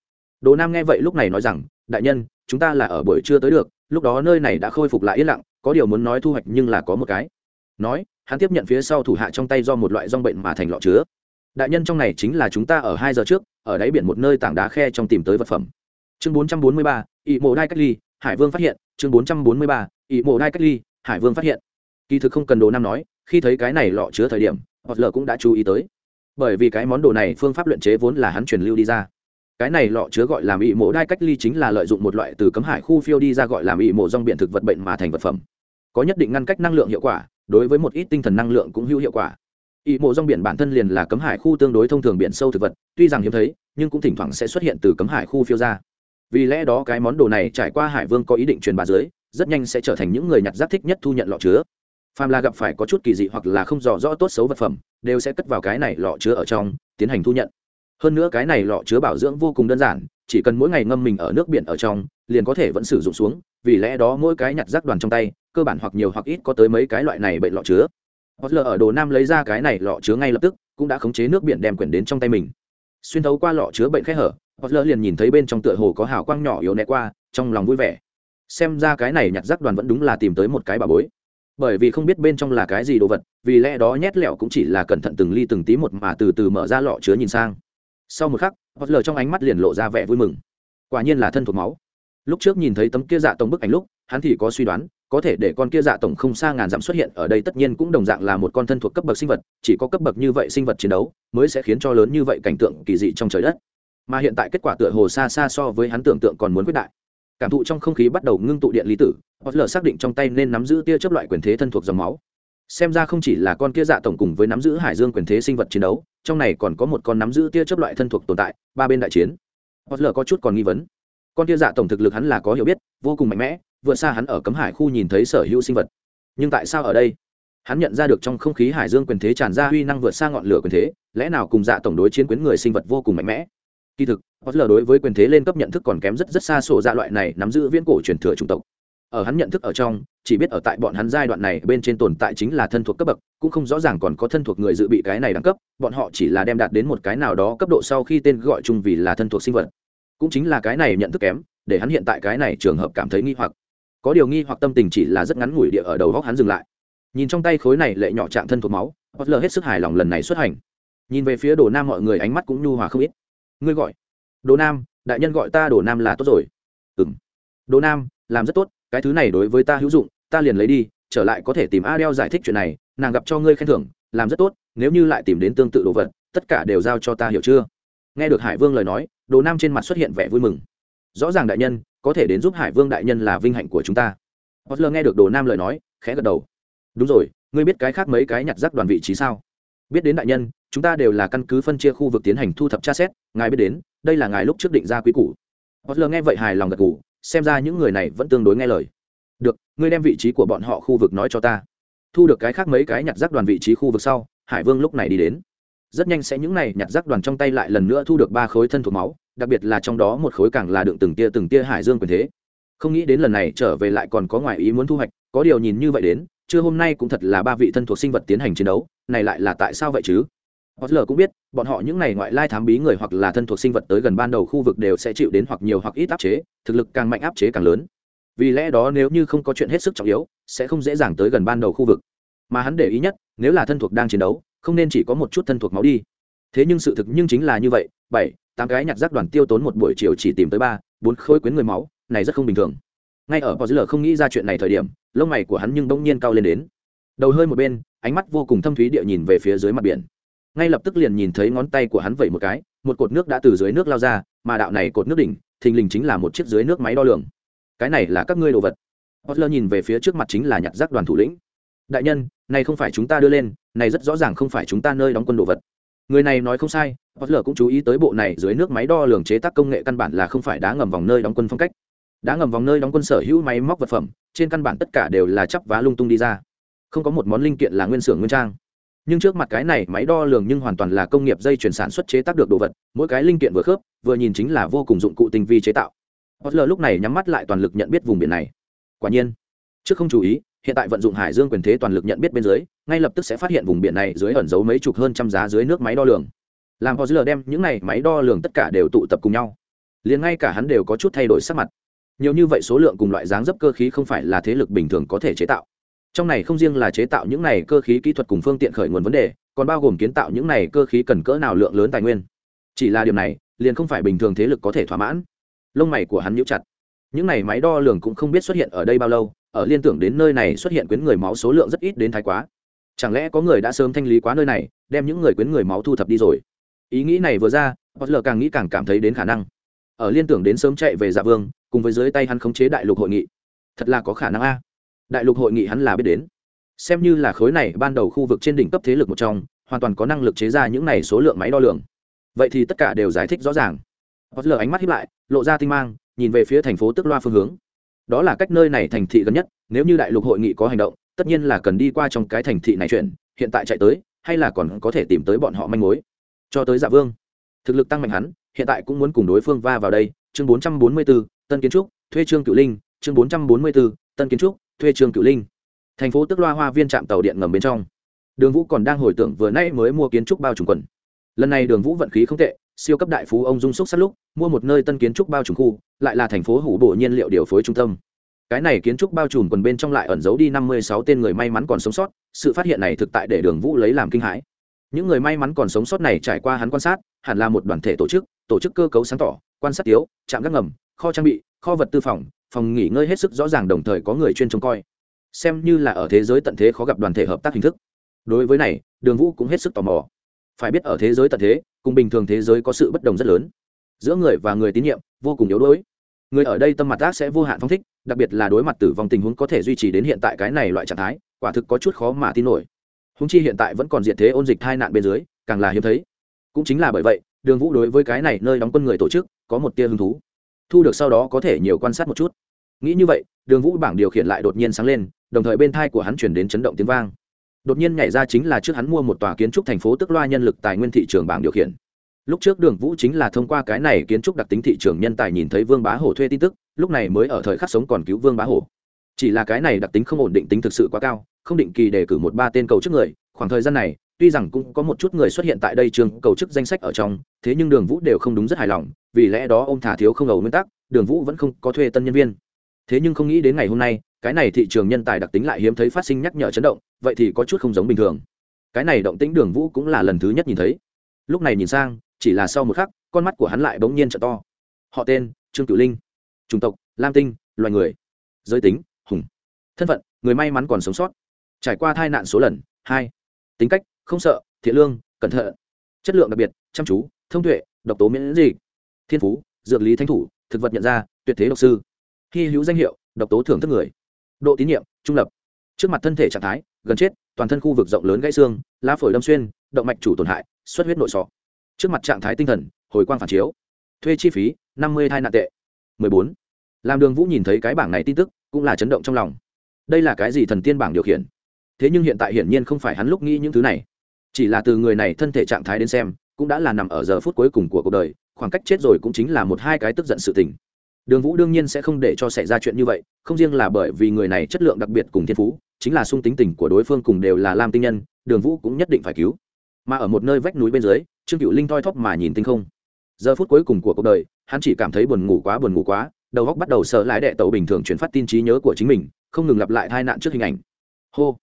A: Đồ Nam nghe vậy lúc này nói rằng, đại nhân, chúng ta là ở buổi trưa tới được, lúc đó nơi này đã khôi phục lại yên lặng, có điều muốn nói thu hoạch nhưng là có một cái. Nói, hắn tiếp nhận phía sau thủ hạ trong tay do một loại rong bệnh mà thành lọ chứa. Đại nhân trong này chính là chúng ta ở hai giờ trước, ở đáy biển một nơi tảng đá khe trong tìm tới vật phẩm. Chương bốn trăm bốn mươi ba ỵ mộ đai cách ly, hải vương phát hiện. Chương bốn trăm bốn mươi ba ỵ mộ đai cách ly, hải vương phát hiện. Kỳ thực không cần đồ nam nói, khi thấy cái này lọ chứa thời điểm hoặc lờ cũng đã chú ý tới. Bởi vì cái món đồ này phương pháp luyện chế vốn là hắn truyền lưu đi ra. Cái này lọ chứa gọi là ỵ mộ đai cách ly chính là lợi dụng một loại từ cấm hải khu phiêu đi ra gọi là ỵ mộ rong biển thực vật bệnh mà thành vật phẩm có nhất định ngăn cách năng lượng hiệu quả, đối với một ít tinh thần năng lượng cũng hữu hiệu quả. Ỵ mộ rong biển bản thân liền là cấm hải khu tương đối thông thường biển sâu thực vật, tuy rằng hiếm thấy, nhưng cũng thỉnh thoảng sẽ xuất hiện từ cấm hải khu phiêu ra. Vì lẽ đó cái món đồ này trải qua hải vương có ý định truyền bá dưới, rất nhanh sẽ trở thành những người nhặt rác thích nhất thu nhận lọ chứa. Phàm là gặp phải có chút kỳ dị hoặc là không rõ rõ tốt xấu vật phẩm, đều sẽ cất vào cái này lọ chứa ở trong, tiến hành thu nhận. Hơn nữa cái này lọ chứa bảo dưỡng vô cùng đơn giản chỉ cần mỗi ngày ngâm mình ở nước biển ở trong, liền có thể vẫn sử dụng xuống, vì lẽ đó mỗi cái nhặt rác đoàn trong tay, cơ bản hoặc nhiều hoặc ít có tới mấy cái loại này bệnh lọ chứa. Hotler ở đồ nam lấy ra cái này lọ chứa ngay lập tức, cũng đã khống chế nước biển đem quyển đến trong tay mình. Xuyên thấu qua lọ chứa bệnh khẽ hở Hotler liền nhìn thấy bên trong tựa hồ có hào quang nhỏ yếu né qua, trong lòng vui vẻ. Xem ra cái này nhặt rác đoàn vẫn đúng là tìm tới một cái bà bối. Bởi vì không biết bên trong là cái gì đồ vật, vì lẽ đó nhét lẹo cũng chỉ là cẩn thận từng ly từng tí một mà từ từ mở ra lọ chứa nhìn sang. Sau một khắc Hotler trong ánh mắt liền lộ ra vẻ vui mừng. Quả nhiên là thân thuộc máu. Lúc trước nhìn thấy tấm kia dạ tổng bức ảnh lúc, hắn thì có suy đoán, có thể để con kia dạ tổng không xa ngàn dặm xuất hiện ở đây tất nhiên cũng đồng dạng là một con thân thuộc cấp bậc sinh vật, chỉ có cấp bậc như vậy sinh vật chiến đấu mới sẽ khiến cho lớn như vậy cảnh tượng kỳ dị trong trời đất. Mà hiện tại kết quả tựa hồ xa xa so với hắn tưởng tượng còn muốn quyết đại. Cảm thụ trong không khí bắt đầu ngưng tụ điện lý tử hoặc lờ xác định trong tay nên nắm giữ tia chấp loại quyền thế thân thuộc dòng máu xem ra không chỉ là con kia dạ tổng cùng với nắm giữ hải dương quyền thế sinh vật chiến đấu, trong này còn có một con nắm giữ tia chấp loại thân thuộc tồn tại, ba bên đại chiến. Hoặc lờ có chút còn nghi vấn. Con kia dạ tổng thực lực hắn là có hiểu biết, vô cùng mạnh mẽ vượt xa hắn ở cấm hải khu nhìn thấy sở hữu sinh vật. Nhưng tại sao ở đây? Hắn nhận ra được trong không khí hải dương quyền thế tràn ra huy năng vượt xa ngọn lửa quyền thế, lẽ nào cùng dạ tổng đối chiến quyến người sinh vật vô cùng mạnh mẽ? Kỳ thực lờ đối với quyền thế lên cấp nhận thức còn kém rất rất xa sổ dạ loại này nắm giữ viễn cổ truyền thừa chủng tộc ở hắn nhận thức ở trong, chỉ biết ở tại bọn hắn giai đoạn này bên trên tồn tại chính là thân thuộc cấp bậc, cũng không rõ ràng còn có thân thuộc người dự bị cái này đẳng cấp, bọn họ chỉ là đem đạt đến một cái nào đó cấp độ sau khi tên gọi chung vì là thân thuộc sinh vật. Cũng chính là cái này nhận thức kém, để hắn hiện tại cái này trường hợp cảm thấy nghi hoặc. Có điều nghi hoặc tâm tình chỉ là rất ngắn ngủi địa ở đầu góc hắn dừng lại. Nhìn trong tay khối này lệ nhỏ trạng thân thuộc máu hoặc lờ hết sức hài lòng lần này xuất hành. Nhìn về phía đồ nam mọi người ánh mắt cũng nhu hòa không ít. Ngươi gọi. Đồ nam, đại nhân gọi ta đồ nam là tốt rồi. Ừ m đồ nam, làm rất tốt cái thứ này đối với ta hữu dụng, ta liền lấy đi, trở lại có thể tìm a đeo giải thích chuyện này, nàng gặp cho ngươi khen thưởng, làm rất tốt, nếu như lại tìm đến tương tự đồ vật, tất cả đều giao cho ta hiểu chưa? Nghe được hải vương lời nói, đồ nam trên mặt xuất hiện vẻ vui mừng. Rõ ràng đại nhân, có thể đến giúp hải vương đại nhân là vinh hạnh của chúng ta. Hotler nghe được đồ nam lời nói, khẽ gật đầu. Đúng rồi, ngươi biết cái khác mấy cái nhặt rác đoàn vị trí sao? Biết đến đại nhân, chúng ta đều là căn cứ phân chia khu vực tiến hành thu thập tra xét, ngài biết đến, đây là ngài lúc trước định ra quý củ. Hotler nghe vậy hài lòng gật củ xem ra những người này vẫn tương đối nghe lời. Được, ngươi đem vị trí của bọn họ khu vực nói cho ta. Thu được cái khác mấy cái nhặt rác đoàn vị trí khu vực sau, hải vương lúc này đi đến. Rất nhanh sẽ những này nhặt rác đoàn trong tay lại lần nữa thu được ba khối thân thuộc máu, đặc biệt là trong đó một khối càng là đựng từng tia từng tia hải dương quyền thế. Không nghĩ đến lần này trở về lại còn có ngoại ý muốn thu hoạch, có điều nhìn như vậy đến chưa hôm nay cũng thật là ba vị thân thuộc sinh vật tiến hành chiến đấu, này lại là tại sao vậy chứ? Hotler cũng biết, bọn họ những này ngoại lai thám bí người hoặc là thân thuộc sinh vật tới gần ban đầu khu vực đều sẽ chịu đến hoặc nhiều hoặc ít áp chế, thực lực càng mạnh áp chế càng lớn. Vì lẽ đó nếu như không có chuyện hết sức trọng yếu, sẽ không dễ dàng tới gần ban đầu khu vực. Mà hắn để ý nhất, nếu là thân thuộc đang chiến đấu, không nên chỉ có một chút thân thuộc máu đi. Thế nhưng sự thực nhưng chính là như vậy, bảy, tám cái nhặt rác đoàn tiêu tốn một buổi chiều chỉ tìm tới ba bốn khối quyến người máu này rất không bình thường ngay ở bao không nghĩ ra chuyện này thời điểm lông mày của hắn nhưng bỗng nhiên cao lên đến đầu hơi một bên ánh mắt vô cùng thâm thúy địa nhìn về phía dưới mặt biển ngay lập tức liền nhìn thấy ngón tay của hắn vẩy một cái, một cột nước đã từ dưới nước lao ra, mà đạo này cột nước đỉnh, thình lình chính là một chiếc dưới nước máy đo lường. Cái này là các ngươi đồ vật. Hotler nhìn về phía trước mặt chính là nhặt rác đoàn thủ lĩnh. Đại nhân, này không phải chúng ta đưa lên, này rất rõ ràng không phải chúng ta nơi đóng quân đồ vật. Người này nói không sai Hotler cũng chú ý tới bộ này dưới nước máy đo lường chế tác công nghệ căn bản là không phải đá ngầm vòng nơi đóng quân phong cách. Đá ngầm vòng nơi đóng quân sở hữu máy móc vật phẩm, trên căn bản tất cả đều là chắp vá lung tung đi ra. Không có một món linh kiện là nguyên xưởng nguyên trang nhưng trước mặt cái này máy đo lường nhưng hoàn toàn là công nghiệp dây chuyển sản xuất chế tác được đồ vật, mỗi cái linh kiện vừa khớp, vừa nhìn chính là vô cùng dụng cụ tinh vi chế tạo. Hotler lúc này nhắm mắt lại toàn lực nhận biết vùng biển này. Quả nhiên, trước không chú ý, hiện tại vận dụng hải dương quyền thế toàn lực nhận biết bên dưới, ngay lập tức sẽ phát hiện vùng biển này dưới ẩn giấu mấy chục hơn trăm giá dưới nước máy đo lường. Làm Hotler đem những này máy đo lường tất cả đều tụ tập cùng nhau. Liền ngay cả hắn đều có chút thay đổi sắc mặt. Nhiều như vậy số lượng cùng loại dáng dấp cơ khí không phải là thế lực bình thường có thể chế tạo trong này không riêng là chế tạo những này cơ khí kỹ thuật cùng phương tiện khởi nguồn vấn đề, còn bao gồm kiến tạo những này cơ khí cần cỡ nào lượng lớn tài nguyên. Chỉ là điểm này, liền không phải bình thường thế lực có thể thỏa mãn. Lông mày của hắn nhíu chặt. Những này máy đo lường cũng không biết xuất hiện ở đây bao lâu, ở liên tưởng đến nơi này xuất hiện quyến người máu số lượng rất ít đến thái quá. Chẳng lẽ có người đã sớm thanh lý quá nơi này, đem những người quyến người máu thu thập đi rồi? Ý nghĩ này vừa ra bất lờ càng nghĩ càng cảm thấy đến khả năng. Ở liên tưởng đến sớm chạy về dạ vương, cùng với dưới tay hắn khống chế đại lục hội nghị. Thật là có khả năng a đại lục hội nghị hắn là biết đến. Xem như là khối này ban đầu khu vực trên đỉnh cấp thế lực một trong hoàn toàn có năng lực chế ra những này số lượng máy đo lường. Vậy thì tất cả đều giải thích rõ ràng. Hot lờ ánh mắt hiếp lại lộ ra tinh mang nhìn về phía thành phố tức loa phương hướng. Đó là cách nơi này thành thị gần nhất nếu như đại lục hội nghị có hành động tất nhiên là cần đi qua trong cái thành thị này chuyển hiện tại chạy tới hay là còn có thể tìm tới bọn họ manh mối. Cho tới dạ vương. Thực lực tăng mạnh hắn hiện tại cũng muốn cùng đối phương va vào đây. Chương 444, tân kiến trúc thuê trương cựu linh. Chương 444, tân kiến trúc thuê trương cựu linh thành phố tức loa hoa viên trạm tàu điện ngầm bên trong đường vũ còn đang hồi tưởng vừa nay mới mua kiến trúc bao trùm quần lần này đường vũ vận khí không tệ siêu cấp đại phú ông dung xúc sát lúc mua một nơi tân kiến trúc bao trùm khu lại là thành phố hủ bộ nhiên liệu điều phối trung tâm cái này kiến trúc bao trùm quần bên trong lại ẩn giấu đi năm mươi sáu tên người may mắn còn sống sót sự phát hiện này thực tại để đường vũ lấy làm kinh hãi những người may mắn còn sống sót này trải qua hắn quan sát hẳn là một đoàn thể tổ chức tổ chức cơ cấu sáng tỏ quan sát tiếu trạm gác ngầm kho trang bị kho vật tư phòng phòng nghỉ ngơi hết sức rõ ràng đồng thời có người chuyên trông coi. Xem như là ở thế giới tận thế khó gặp đoàn thể hợp tác hình thức. Đối với này, đường vũ cũng hết sức tò mò. Phải biết ở thế giới tận thế, cùng bình thường thế giới có sự bất đồng rất lớn. Giữa người và người tín nhiệm, vô cùng yếu đuối. Người ở đây tâm mặt ác sẽ vô hạn phong thích, đặc biệt là đối mặt tử vong tình huống có thể duy trì đến hiện tại cái này loại trạng thái, quả thực có chút khó mà tin nổi. Húng chi hiện tại vẫn còn diện thế ôn dịch tai nạn bên dưới, càng là hiếm thấy. Cũng chính là bởi vậy, đường vũ đối với cái này nơi đóng quân người tổ chức, có một tia hứng thú. Thu được sau đó có thể nhiều quan sát một chút nghĩ như vậy, đường vũ bảng điều khiển lại đột nhiên sáng lên, đồng thời bên thai của hắn chuyển đến chấn động tiếng vang. Đột nhiên nhảy ra chính là trước hắn mua một tòa kiến trúc thành phố tức loa nhân lực tài nguyên thị trường bảng điều khiển. Lúc trước đường vũ chính là thông qua cái này kiến trúc đặc tính thị trường nhân tài nhìn thấy vương bá hổ thuê tin tức, lúc này mới ở thời khắc sống còn cứu vương bá hổ. Chỉ là cái này đặc tính không ổn định tính thực sự quá cao, không định kỳ đề cử một ba tên cầu trước người, khoảng thời gian này, tuy rằng cũng có một chút người xuất hiện tại đây trường cầu chức danh sách ở trong, thế nhưng đường vũ đều không đúng rất hài lòng, vì lẽ đó ông thả thiếu không ầu nguyên tắc, đường vũ vẫn không có thuê tân nhân viên thế nhưng không nghĩ đến ngày hôm nay, cái này thị trường nhân tài đặc tính lại hiếm thấy phát sinh nhắc nhở chấn động, vậy thì có chút không giống bình thường. Cái này động tĩnh đường vũ cũng là lần thứ nhất nhìn thấy. Lúc này nhìn sang, chỉ là sau một khắc, con mắt của hắn lại bỗng nhiên t to. Họ tên, trương cửu linh. Chủng tộc, lam tinh, loài người. Giới tính, hùng. Thân phận, người may mắn còn sống sót. Trải qua tai nạn số lần, hai. Tính cách, không sợ, thiện lương, cẩn thận. Chất lượng đặc biệt, chăm chú, thông tuệ, độc tố miễn dịch. Thiên phú, dược lý thánh thủ, thực vật nhận ra, tuyệt thế độc sư hy hữu danh hiệu, độc tố thưởng thức người. Độ tín nhiệm, trung lập. Trước mặt thân thể trạng thái, gần chết, toàn thân khu vực rộng lớn gãy xương, lá phổi đâm xuyên, động mạch chủ tổn hại, xuất huyết nội sọ. Trước mặt trạng thái tinh thần, hồi quang phản chiếu. Thuê chi phí, năm mươi hai nạn tệ. mười bốn. Làm đường vũ nhìn thấy cái bảng này tin tức, cũng là chấn động trong lòng. Đây là cái gì thần tiên bảng điều khiển? Thế nhưng hiện tại hiển nhiên không phải hắn lúc nghĩ những thứ này. Chỉ là từ người này thân thể trạng thái đến xem, cũng đã là nằm ở giờ phút cuối cùng của cuộc đời, khoảng cách chết rồi cũng chính là một hai cái tức giận sự tình đường vũ đương nhiên sẽ không để cho xảy ra chuyện như vậy, không riêng là bởi vì người này chất lượng đặc biệt cùng thiên phú, chính là sung tính tình của đối phương cùng đều là lam tinh nhân, đường vũ cũng nhất định phải cứu. Mà ở một nơi vách núi bên dưới, trương cựu linh thoi thóp mà nhìn tinh không. Giờ phút cuối cùng của cuộc đời, hắn chỉ cảm thấy buồn ngủ quá, buồn ngủ quá, đầu góc bắt đầu sợ lái đệ tàu bình thường chuyển phát tin trí nhớ của chính mình, không ngừng lặp lại tai nạn trước hình ảnh. Hô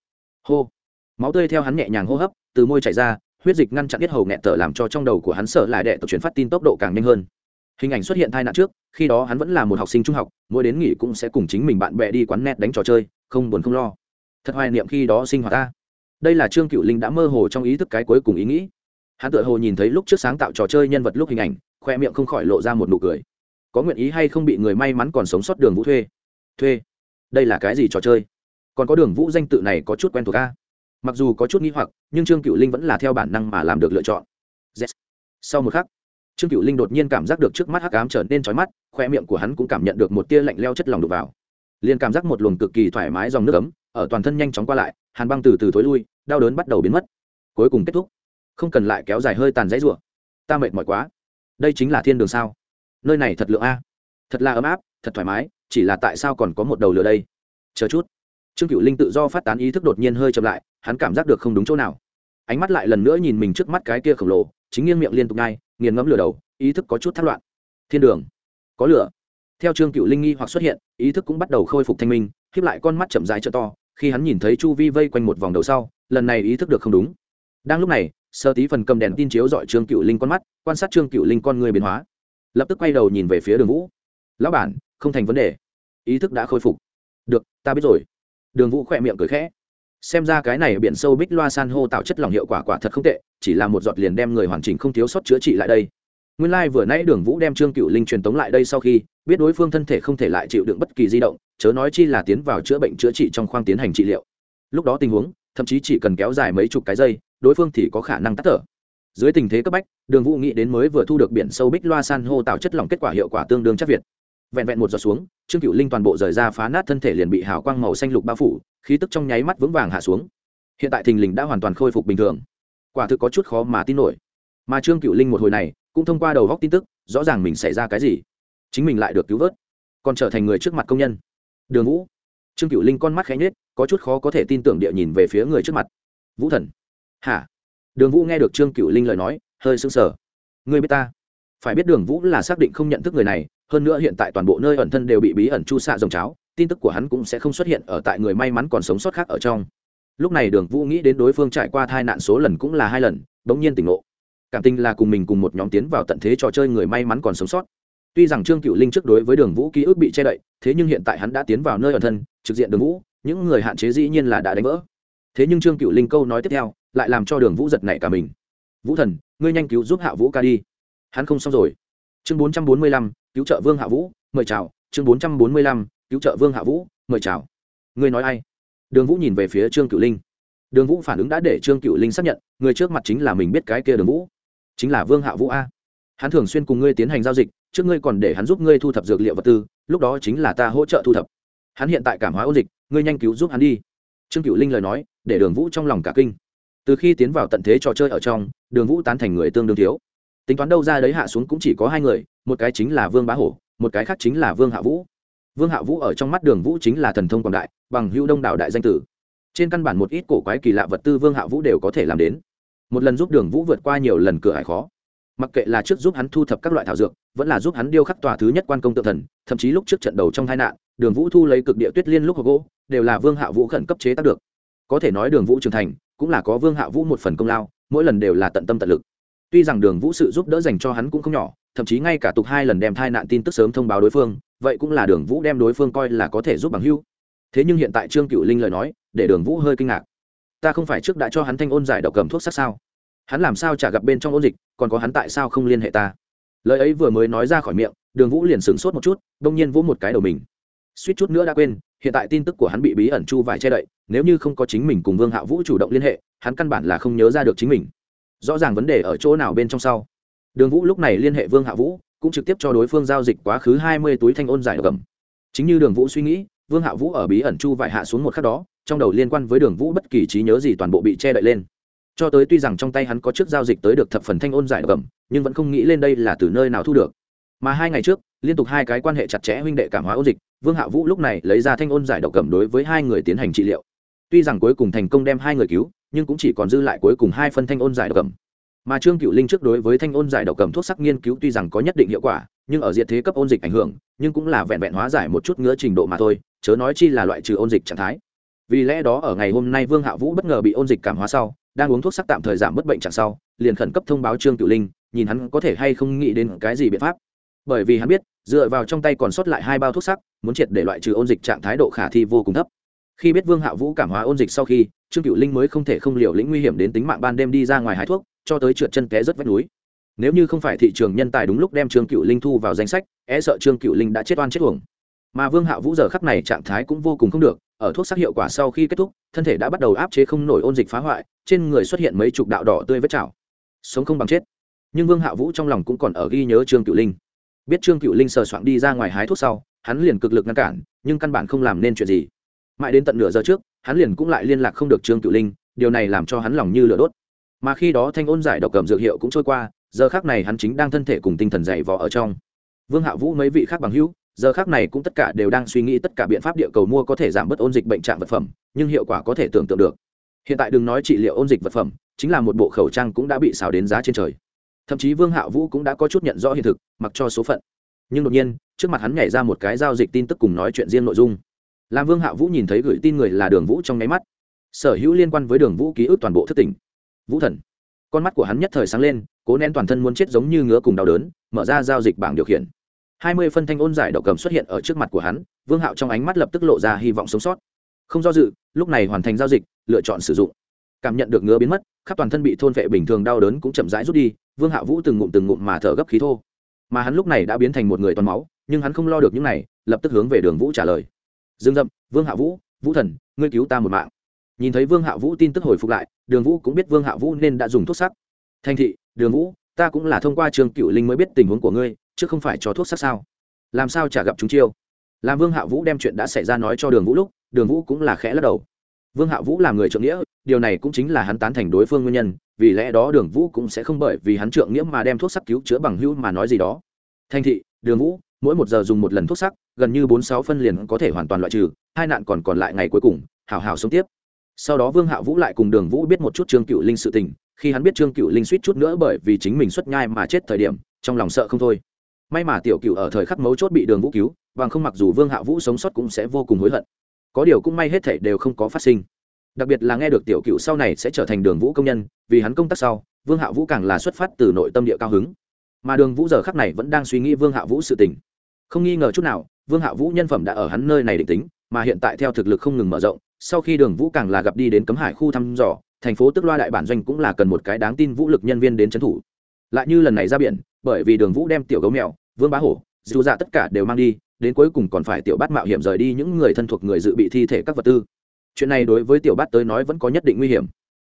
A: hô. Máu tươi theo hắn nhẹ nhàng hô hấp, từ môi chảy ra, huyết dịch ngăn chặn biết hầu nghẹt tở làm cho trong đầu của hắn sợ lại đệ tàu chuyển phát tin tốc độ càng nhanh hơn hình ảnh xuất hiện tai nạn trước, khi đó hắn vẫn là một học sinh trung học, mỗi đến nghỉ cũng sẽ cùng chính mình bạn bè đi quán net đánh trò chơi, không buồn không lo. Thật hoài niệm khi đó sinh hoạt ta. Đây là trương cựu linh đã mơ hồ trong ý thức cái cuối cùng ý nghĩ. Hắn tự hồ nhìn thấy lúc trước sáng tạo trò chơi nhân vật lúc hình ảnh, khoe miệng không khỏi lộ ra một nụ cười. Có nguyện ý hay không bị người may mắn còn sống sót đường vũ thuê? Thuê? Đây là cái gì trò chơi? Còn có đường vũ danh tự này có chút quen thuộc ca mặc dù có chút nghi hoặc, nhưng trương cựu linh vẫn là theo bản năng mà làm được lựa chọn. Yes. sau một khắc trương cựu linh đột nhiên cảm giác được trước mắt hắc ám trở nên trói mắt khoe miệng của hắn cũng cảm nhận được một tia lạnh leo chất lòng đục vào. Liền cảm giác một luồng cực kỳ thoải mái dòng nước ấm, ở toàn thân nhanh chóng qua lại, hàn băng từ từ thối lui, đau đớn bắt đầu biến mất. Cuối cùng kết thúc. Không cần lại kéo dài hơi tàn dãy rủa. Ta mệt mỏi quá. Đây chính là thiên đường sao? Nơi này thật lượng a. Thật là ấm áp, thật thoải mái, chỉ là tại sao còn có một đầu lửa đây? Chờ chút. Trương cựu linh tự do phát tán ý thức đột nhiên hơi chậm lại, hắn cảm giác được không đúng chỗ nào. Ánh mắt lại lần nữa nhìn mình trước mắt cái kia khổng lồ chính nghiêng miệng liên tục ngay nghiền ngẫm lửa đầu, ý thức có chút thắt loạn. Thiên đường, có lửa. Theo trương cựu linh nghi hoặc xuất hiện, ý thức cũng bắt đầu khôi phục thanh minh, khiếp lại con mắt chậm dài trợ to, khi hắn nhìn thấy chu vi vây quanh một vòng đầu sau, lần này ý thức được không đúng. Đang lúc này, sơ tí phần cầm đèn tin chiếu dọi trương cựu linh con mắt, quan sát trương cựu linh con người biến hóa. Lập tức quay đầu nhìn về phía đường vũ. Lão bản, không thành vấn đề. Ý thức đã khôi phục. Được, ta biết rồi. Đường vũ khỏe miệng cười khẽ xem ra cái này biển sâu bích loa san hô tạo chất lỏng hiệu quả quả thật không tệ, chỉ là một giọt liền đem người hoàn chỉnh không thiếu sót chữa trị lại đây. Nguyên lai、like、vừa nãy đường vũ đem trương cựu linh truyền tống lại đây sau khi, biết đối phương thân thể không thể lại chịu đựng bất kỳ di động, chớ nói chi là tiến vào chữa bệnh chữa trị trong khoang tiến hành trị liệu. Lúc đó tình huống, thậm chí chỉ cần kéo dài mấy chục cái giây, đối phương thì có khả năng tắt thở. Dưới tình thế cấp bách, đường vũ nghĩ đến mới vừa thu được biển sâu bích loa san hô tạo chất lỏng kết quả hiệu quả tương đương chắc việt vẹn vẹn một giọt xuống, trương cựu linh toàn bộ rời ra phá nát thân thể liền bị hào quang màu xanh lục bao phủ, khí tức trong nháy mắt vững vàng hạ xuống. Hiện tại thình lình đã hoàn toàn khôi phục bình thường. Quả thực có chút khó mà tin nổi. Mà trương cựu linh một hồi này, cũng thông qua đầu góc tin tức, rõ ràng mình xảy ra cái gì. Chính mình lại được cứu vớt. Còn trở thành người trước mặt công nhân. Đường vũ. Trương cựu linh con mắt khẽ nhết có chút khó có thể tin tưởng địa nhìn về phía người trước mặt. Vũ thần. Hả? Đường vũ nghe được trương cựu linh lời nói, hơi sững sờ. Người biết ta. Phải biết đường vũ là xác định không nhận thức người này hơn nữa hiện tại toàn bộ nơi ẩn thân đều bị bí ẩn chu xạ dòng cháo, tin tức của hắn cũng sẽ không xuất hiện ở tại người may mắn còn sống sót khác ở trong. Lúc này đường vũ nghĩ đến đối phương trải qua tai nạn số lần cũng là hai lần, bỗng nhiên tỉnh ngộ. Cảm tình là cùng mình cùng một nhóm tiến vào tận thế trò chơi người may mắn còn sống sót. Tuy rằng trương cựu linh trước đối với đường vũ ký ức bị che đậy, thế nhưng hiện tại hắn đã tiến vào nơi ẩn thân, trực diện đường vũ, những người hạn chế dĩ nhiên là đã đánh vỡ. Thế nhưng trương cựu linh câu nói tiếp theo, lại làm cho đường vũ giật nảy cả mình. Vũ thần, ngươi nhanh cứu giúp hạ vũ ca đi. Hắn không xong rồi chương bốn trăm bốn mươi lăm, cứu trợ vương hạ vũ, mời chào. chương bốn trăm bốn mươi lăm, cứu trợ vương hạ vũ, mời chào. Ngươi nói ai? Đường vũ nhìn về phía trương cựu linh. Đường vũ phản ứng đã để trương cựu linh xác nhận, người trước mặt chính là mình biết cái kia đường vũ. Chính là vương hạ vũ a. Hắn thường xuyên cùng ngươi tiến hành giao dịch, trước ngươi còn để hắn giúp ngươi thu thập dược liệu vật tư, lúc đó chính là ta hỗ trợ thu thập. Hắn hiện tại cảm hóa ô dịch, ngươi nhanh cứu giúp hắn đi. Trương cựu linh lời nói, để đường vũ trong lòng cả kinh. Từ khi tiến vào tận thế trò chơi ở trong, đường vũ tán thành người tương đương thiếu tính toán đâu ra đấy hạ xuống cũng chỉ có hai người, một cái chính là vương bá hổ, một cái khác chính là vương hạ vũ. Vương hạ vũ ở trong mắt đường vũ chính là thần thông quảng đại, bằng hữu đông đảo đại danh tử. Trên căn bản một ít cổ quái kỳ lạ vật tư vương hạ vũ đều có thể làm đến. Một lần giúp đường vũ vượt qua nhiều lần cửa hải khó. Mặc kệ là trước giúp hắn thu thập các loại thảo dược, vẫn là giúp hắn điêu khắc tòa thứ nhất quan công tự thần, thậm chí lúc trước trận đầu trong tai nạn, đường vũ thu lấy cực địa tuyết liên lúc hộp gỗ, đều là vương hạ vũ khẩn cấp chế tác được. Có thể nói đường vũ trưởng thành, cũng là có vương hạ vũ một phần công lao, mỗi lần đều là tận tâm tận lực tuy rằng đường vũ sự giúp đỡ dành cho hắn cũng không nhỏ, thậm chí ngay cả tục hai lần đem thai nạn tin tức sớm thông báo đối phương, vậy cũng là đường vũ đem đối phương coi là có thể giúp bằng hưu thế nhưng hiện tại trương cựu linh lời nói, để đường vũ hơi kinh ngạc. Ta không phải trước đã cho hắn thanh ôn giải độc cầm thuốc sắc sao? Hắn làm sao chả gặp bên trong ôn dịch, còn có hắn tại sao không liên hệ ta? Lời ấy vừa mới nói ra khỏi miệng, đường vũ liền sửng sốt một chút đông nhiên vỗ một cái đầu mình. Suýt chút nữa đã quên, hiện tại tin tức của hắn bị bí ẩn chu vải che đậy, nếu như không có chính mình cùng vương hạ vũ chủ động liên hệ, hắn căn bản là không nhớ ra được chính mình rõ ràng vấn đề ở chỗ nào bên trong sau. Đường vũ lúc này liên hệ vương hạ vũ, cũng trực tiếp cho đối phương giao dịch quá khứ hai mươi túi thanh ôn giải gầm chính như đường vũ suy nghĩ, vương hạ vũ ở bí ẩn chu vải hạ xuống một khắc đó, trong đầu liên quan với đường vũ bất kỳ trí nhớ gì toàn bộ bị che đậy lên. Cho tới tuy rằng trong tay hắn có trước giao dịch tới được thập phần thanh ôn giải gầm nhưng vẫn không nghĩ lên đây là từ nơi nào thu được. Mà hai ngày trước, liên tục hai cái quan hệ chặt chẽ huynh đệ cảm hóa ô dịch, vương hạ vũ lúc này lấy ra thanh ôn giải độc cầm đối với hai người tiến hành trị liệu. Tuy rằng cuối cùng thành công đem hai người cứu nhưng cũng chỉ còn dư lại cuối cùng hai phân thanh ôn giải độc cầm. Mà trương cựu linh trước đối với thanh ôn giải độc cầm thuốc sắc nghiên cứu tuy rằng có nhất định hiệu quả, nhưng ở diện thế cấp ôn dịch ảnh hưởng, nhưng cũng là vẹn vẹn hóa giải một chút ngứa trình độ mà thôi, chớ nói chi là loại trừ ôn dịch trạng thái. Vì lẽ đó ở ngày hôm nay vương hạ vũ bất ngờ bị ôn dịch cảm hóa sau, đang uống thuốc sắc tạm thời giảm mất bệnh chẳng sau, liền khẩn cấp thông báo trương cựu linh, nhìn hắn có thể hay không nghĩ đến cái gì biện pháp. Bởi vì hắn biết, dựa vào trong tay còn sót lại hai bao thuốc sắc, muốn triệt để loại trừ ôn dịch trạng thái độ khả thi vô cùng thấp khi biết vương hạ vũ cảm hóa ôn dịch sau khi, trương cựu linh mới không thể không liều lĩnh nguy hiểm đến tính mạng ban đêm đi ra ngoài hái thuốc, cho tới trượt chân té rất vách núi. Nếu như không phải thị trường nhân tài đúng lúc đem trương cựu linh thu vào danh sách e sợ trương cựu linh đã chết oan chết uổng. Mà vương hạ vũ giờ khắc này trạng thái cũng vô cùng không được, ở thuốc sắc hiệu quả sau khi kết thúc, thân thể đã bắt đầu áp chế không nổi ôn dịch phá hoại, trên người xuất hiện mấy chục đạo đỏ tươi vết chảo. Sống không bằng chết. Nhưng vương hạ vũ trong lòng cũng còn ở ghi nhớ trương cựu linh. Biết trương cựu linh sờ soạn đi ra ngoài hái thuốc sau, hắn liền cực lực ngăn cản, nhưng căn bản không làm nên chuyện gì mãi đến tận nửa giờ trước, hắn liền cũng lại liên lạc không được trương cựu linh, điều này làm cho hắn lòng như lửa đốt. Mà khi đó thanh ôn giải độc cầm dược hiệu cũng trôi qua, giờ khác này hắn chính đang thân thể cùng tinh thần dày vò ở trong. Vương hạ vũ mấy vị khác bằng hữu, giờ khác này cũng tất cả đều đang suy nghĩ tất cả biện pháp địa cầu mua có thể giảm bớt ôn dịch bệnh trạng vật phẩm, nhưng hiệu quả có thể tưởng tượng được. Hiện tại đừng nói trị liệu ôn dịch vật phẩm, chính là một bộ khẩu trang cũng đã bị xào đến giá trên trời. Thậm chí vương hạ vũ cũng đã có chút nhận rõ hiện thực, mặc cho số phận. Nhưng đột nhiên, trước mặt hắn nhảy ra một cái giao dịch tin tức cùng nói chuyện riêng nội dung làm vương hạ vũ nhìn thấy gửi tin người là đường vũ trong nháy mắt. Sở hữu liên quan với đường vũ ký ức toàn bộ thất tỉnh vũ thần, con mắt của hắn nhất thời sáng lên, cố nén toàn thân muốn chết giống như ngứa cùng đau đớn, mở ra giao dịch bảng điều khiển. Hai mươi phân thanh ôn giải đậu cầm xuất hiện ở trước mặt của hắn, vương hạo trong ánh mắt lập tức lộ ra hy vọng sống sót. Không do dự, lúc này hoàn thành giao dịch, lựa chọn sử dụng. Cảm nhận được ngứa biến mất, khắp toàn thân bị thôn vệ bình thường đau đớn cũng chậm rãi rút đi, vương hạ vũ từng ngụm từng ngụm mà thở gấp khí thô. Mà hắn lúc này đã biến thành một người toàn máu, nhưng hắn không lo được những này, lập tức hướng về đường vũ trả lời dương dậm, vương hạ vũ vũ thần, ngươi cứu ta một mạng. Nhìn thấy vương hạ vũ tin tức hồi phục lại, đường vũ cũng biết vương hạ vũ nên đã dùng thuốc sắc. Thành thị, đường vũ, ta cũng là thông qua trường cựu linh mới biết tình huống của ngươi, chứ không phải cho thuốc sắc sao? Làm sao chả gặp chúng chiêu? Làm vương hạ vũ đem chuyện đã xảy ra nói cho đường vũ lúc, đường vũ cũng là khẽ lắc đầu. Vương hạ vũ là người trượng nghĩa, điều này cũng chính là hắn tán thành đối phương nguyên nhân, vì lẽ đó đường vũ cũng sẽ không bởi vì hắn trượng nghĩa mà đem thuốc sắc cứu chữa bằng hữu mà nói gì đó. Thành thị, đường vũ mỗi một giờ dùng một lần thuốc sắc, gần như bốn sáu phân liền có thể hoàn toàn loại trừ, hai nạn còn còn lại ngày cuối cùng hào hào sống tiếp. Sau đó vương hạ vũ lại cùng đường vũ biết một chút trương cựu linh sự tình, khi hắn biết trương cựu linh suýt chút nữa bởi vì chính mình xuất nhai mà chết thời điểm, trong lòng sợ không thôi. May mà tiểu cựu ở thời khắc mấu chốt bị đường vũ cứu, bằng không mặc dù vương hạ vũ sống sót cũng sẽ vô cùng hối hận. Có điều cũng may hết thể đều không có phát sinh. Đặc biệt là nghe được tiểu cựu sau này sẽ trở thành đường vũ công nhân, vì hắn công tác sau, vương hạ vũ càng là xuất phát từ nội tâm địa cao hứng. Mà đường vũ giờ khắc này vẫn đang suy nghĩ vương hạ vũ sự tình không nghi ngờ chút nào, vương hạ vũ nhân phẩm đã ở hắn nơi này định tính, mà hiện tại theo thực lực không ngừng mở rộng, sau khi đường vũ càng là gặp đi đến cấm hải khu thăm dò, thành phố tức loa đại bản doanh cũng là cần một cái đáng tin vũ lực nhân viên đến trấn thủ. Lại như lần này ra biển, bởi vì đường vũ đem tiểu gấu mèo, vương bá hổ, dù dạ tất cả đều mang đi, đến cuối cùng còn phải tiểu bát mạo hiểm rời đi những người thân thuộc người dự bị thi thể các vật tư. Chuyện này đối với tiểu bát tới nói vẫn có nhất định nguy hiểm.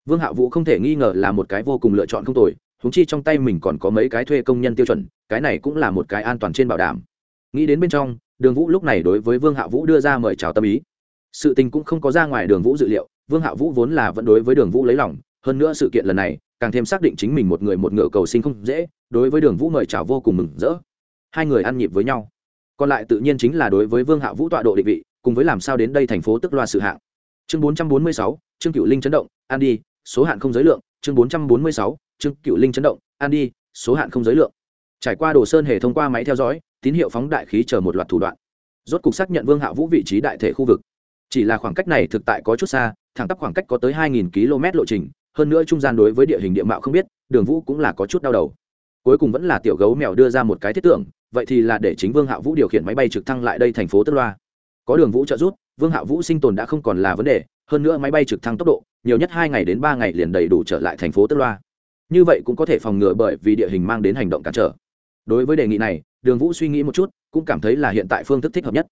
A: Vương hạ vũ không thể nghi ngờ là một cái vô cùng lựa chọn không tồi húng chi trong tay mình còn có mấy cái thuê công nhân tiêu chuẩn, cái này cũng là một cái an toàn trên bảo đảm nghĩ đến bên trong, đường vũ lúc này đối với vương hạ vũ đưa ra mời chào tâm ý. Sự tình cũng không có ra ngoài đường vũ dự liệu, vương hạ vũ vốn là vẫn đối với đường vũ lấy lòng, hơn nữa sự kiện lần này, càng thêm xác định chính mình một người một ngựa cầu sinh không dễ, đối với đường vũ mời chào vô cùng mừng rỡ. Hai người ăn nhịp với nhau. Còn lại tự nhiên chính là đối với vương hạ vũ tọa độ định vị, cùng với làm sao đến đây thành phố tức loa sự hạng. Chương bốn trăm bốn mươi sáu chương cựu linh chấn động an đi, số hạn không giới lượng. Chương bốn trăm bốn mươi sáu chương cựu linh chấn động an đi, số hạn không giới lượng. Trải qua đồ sơn hề thông qua máy theo dõi tín hiệu phóng đại khí chờ một loạt thủ đoạn. Rốt cục xác nhận vương hạ vũ vị trí đại thể khu vực. Chỉ là khoảng cách này thực tại có chút xa, thẳng tắp khoảng cách có tới 2.000 km lộ trình, hơn nữa trung gian đối với địa hình địa mạo không biết, đường vũ cũng là có chút đau đầu. Cuối cùng vẫn là tiểu gấu mèo đưa ra một cái thiết tưởng, vậy thì là để chính vương hạ vũ điều khiển máy bay trực thăng lại đây thành phố tức loa. Có đường vũ trợ giúp, vương hạ vũ sinh tồn đã không còn là vấn đề, hơn nữa máy bay trực thăng tốc độ, nhiều nhất hai ngày đến ba ngày liền đầy đủ trở lại thành phố tức loa. Như vậy cũng có thể phòng ngừa bởi vì địa hình mang đến hành động cản trở đối với đề nghị này, đường vũ suy nghĩ một chút, cũng cảm thấy là hiện tại phương thức thích hợp nhất.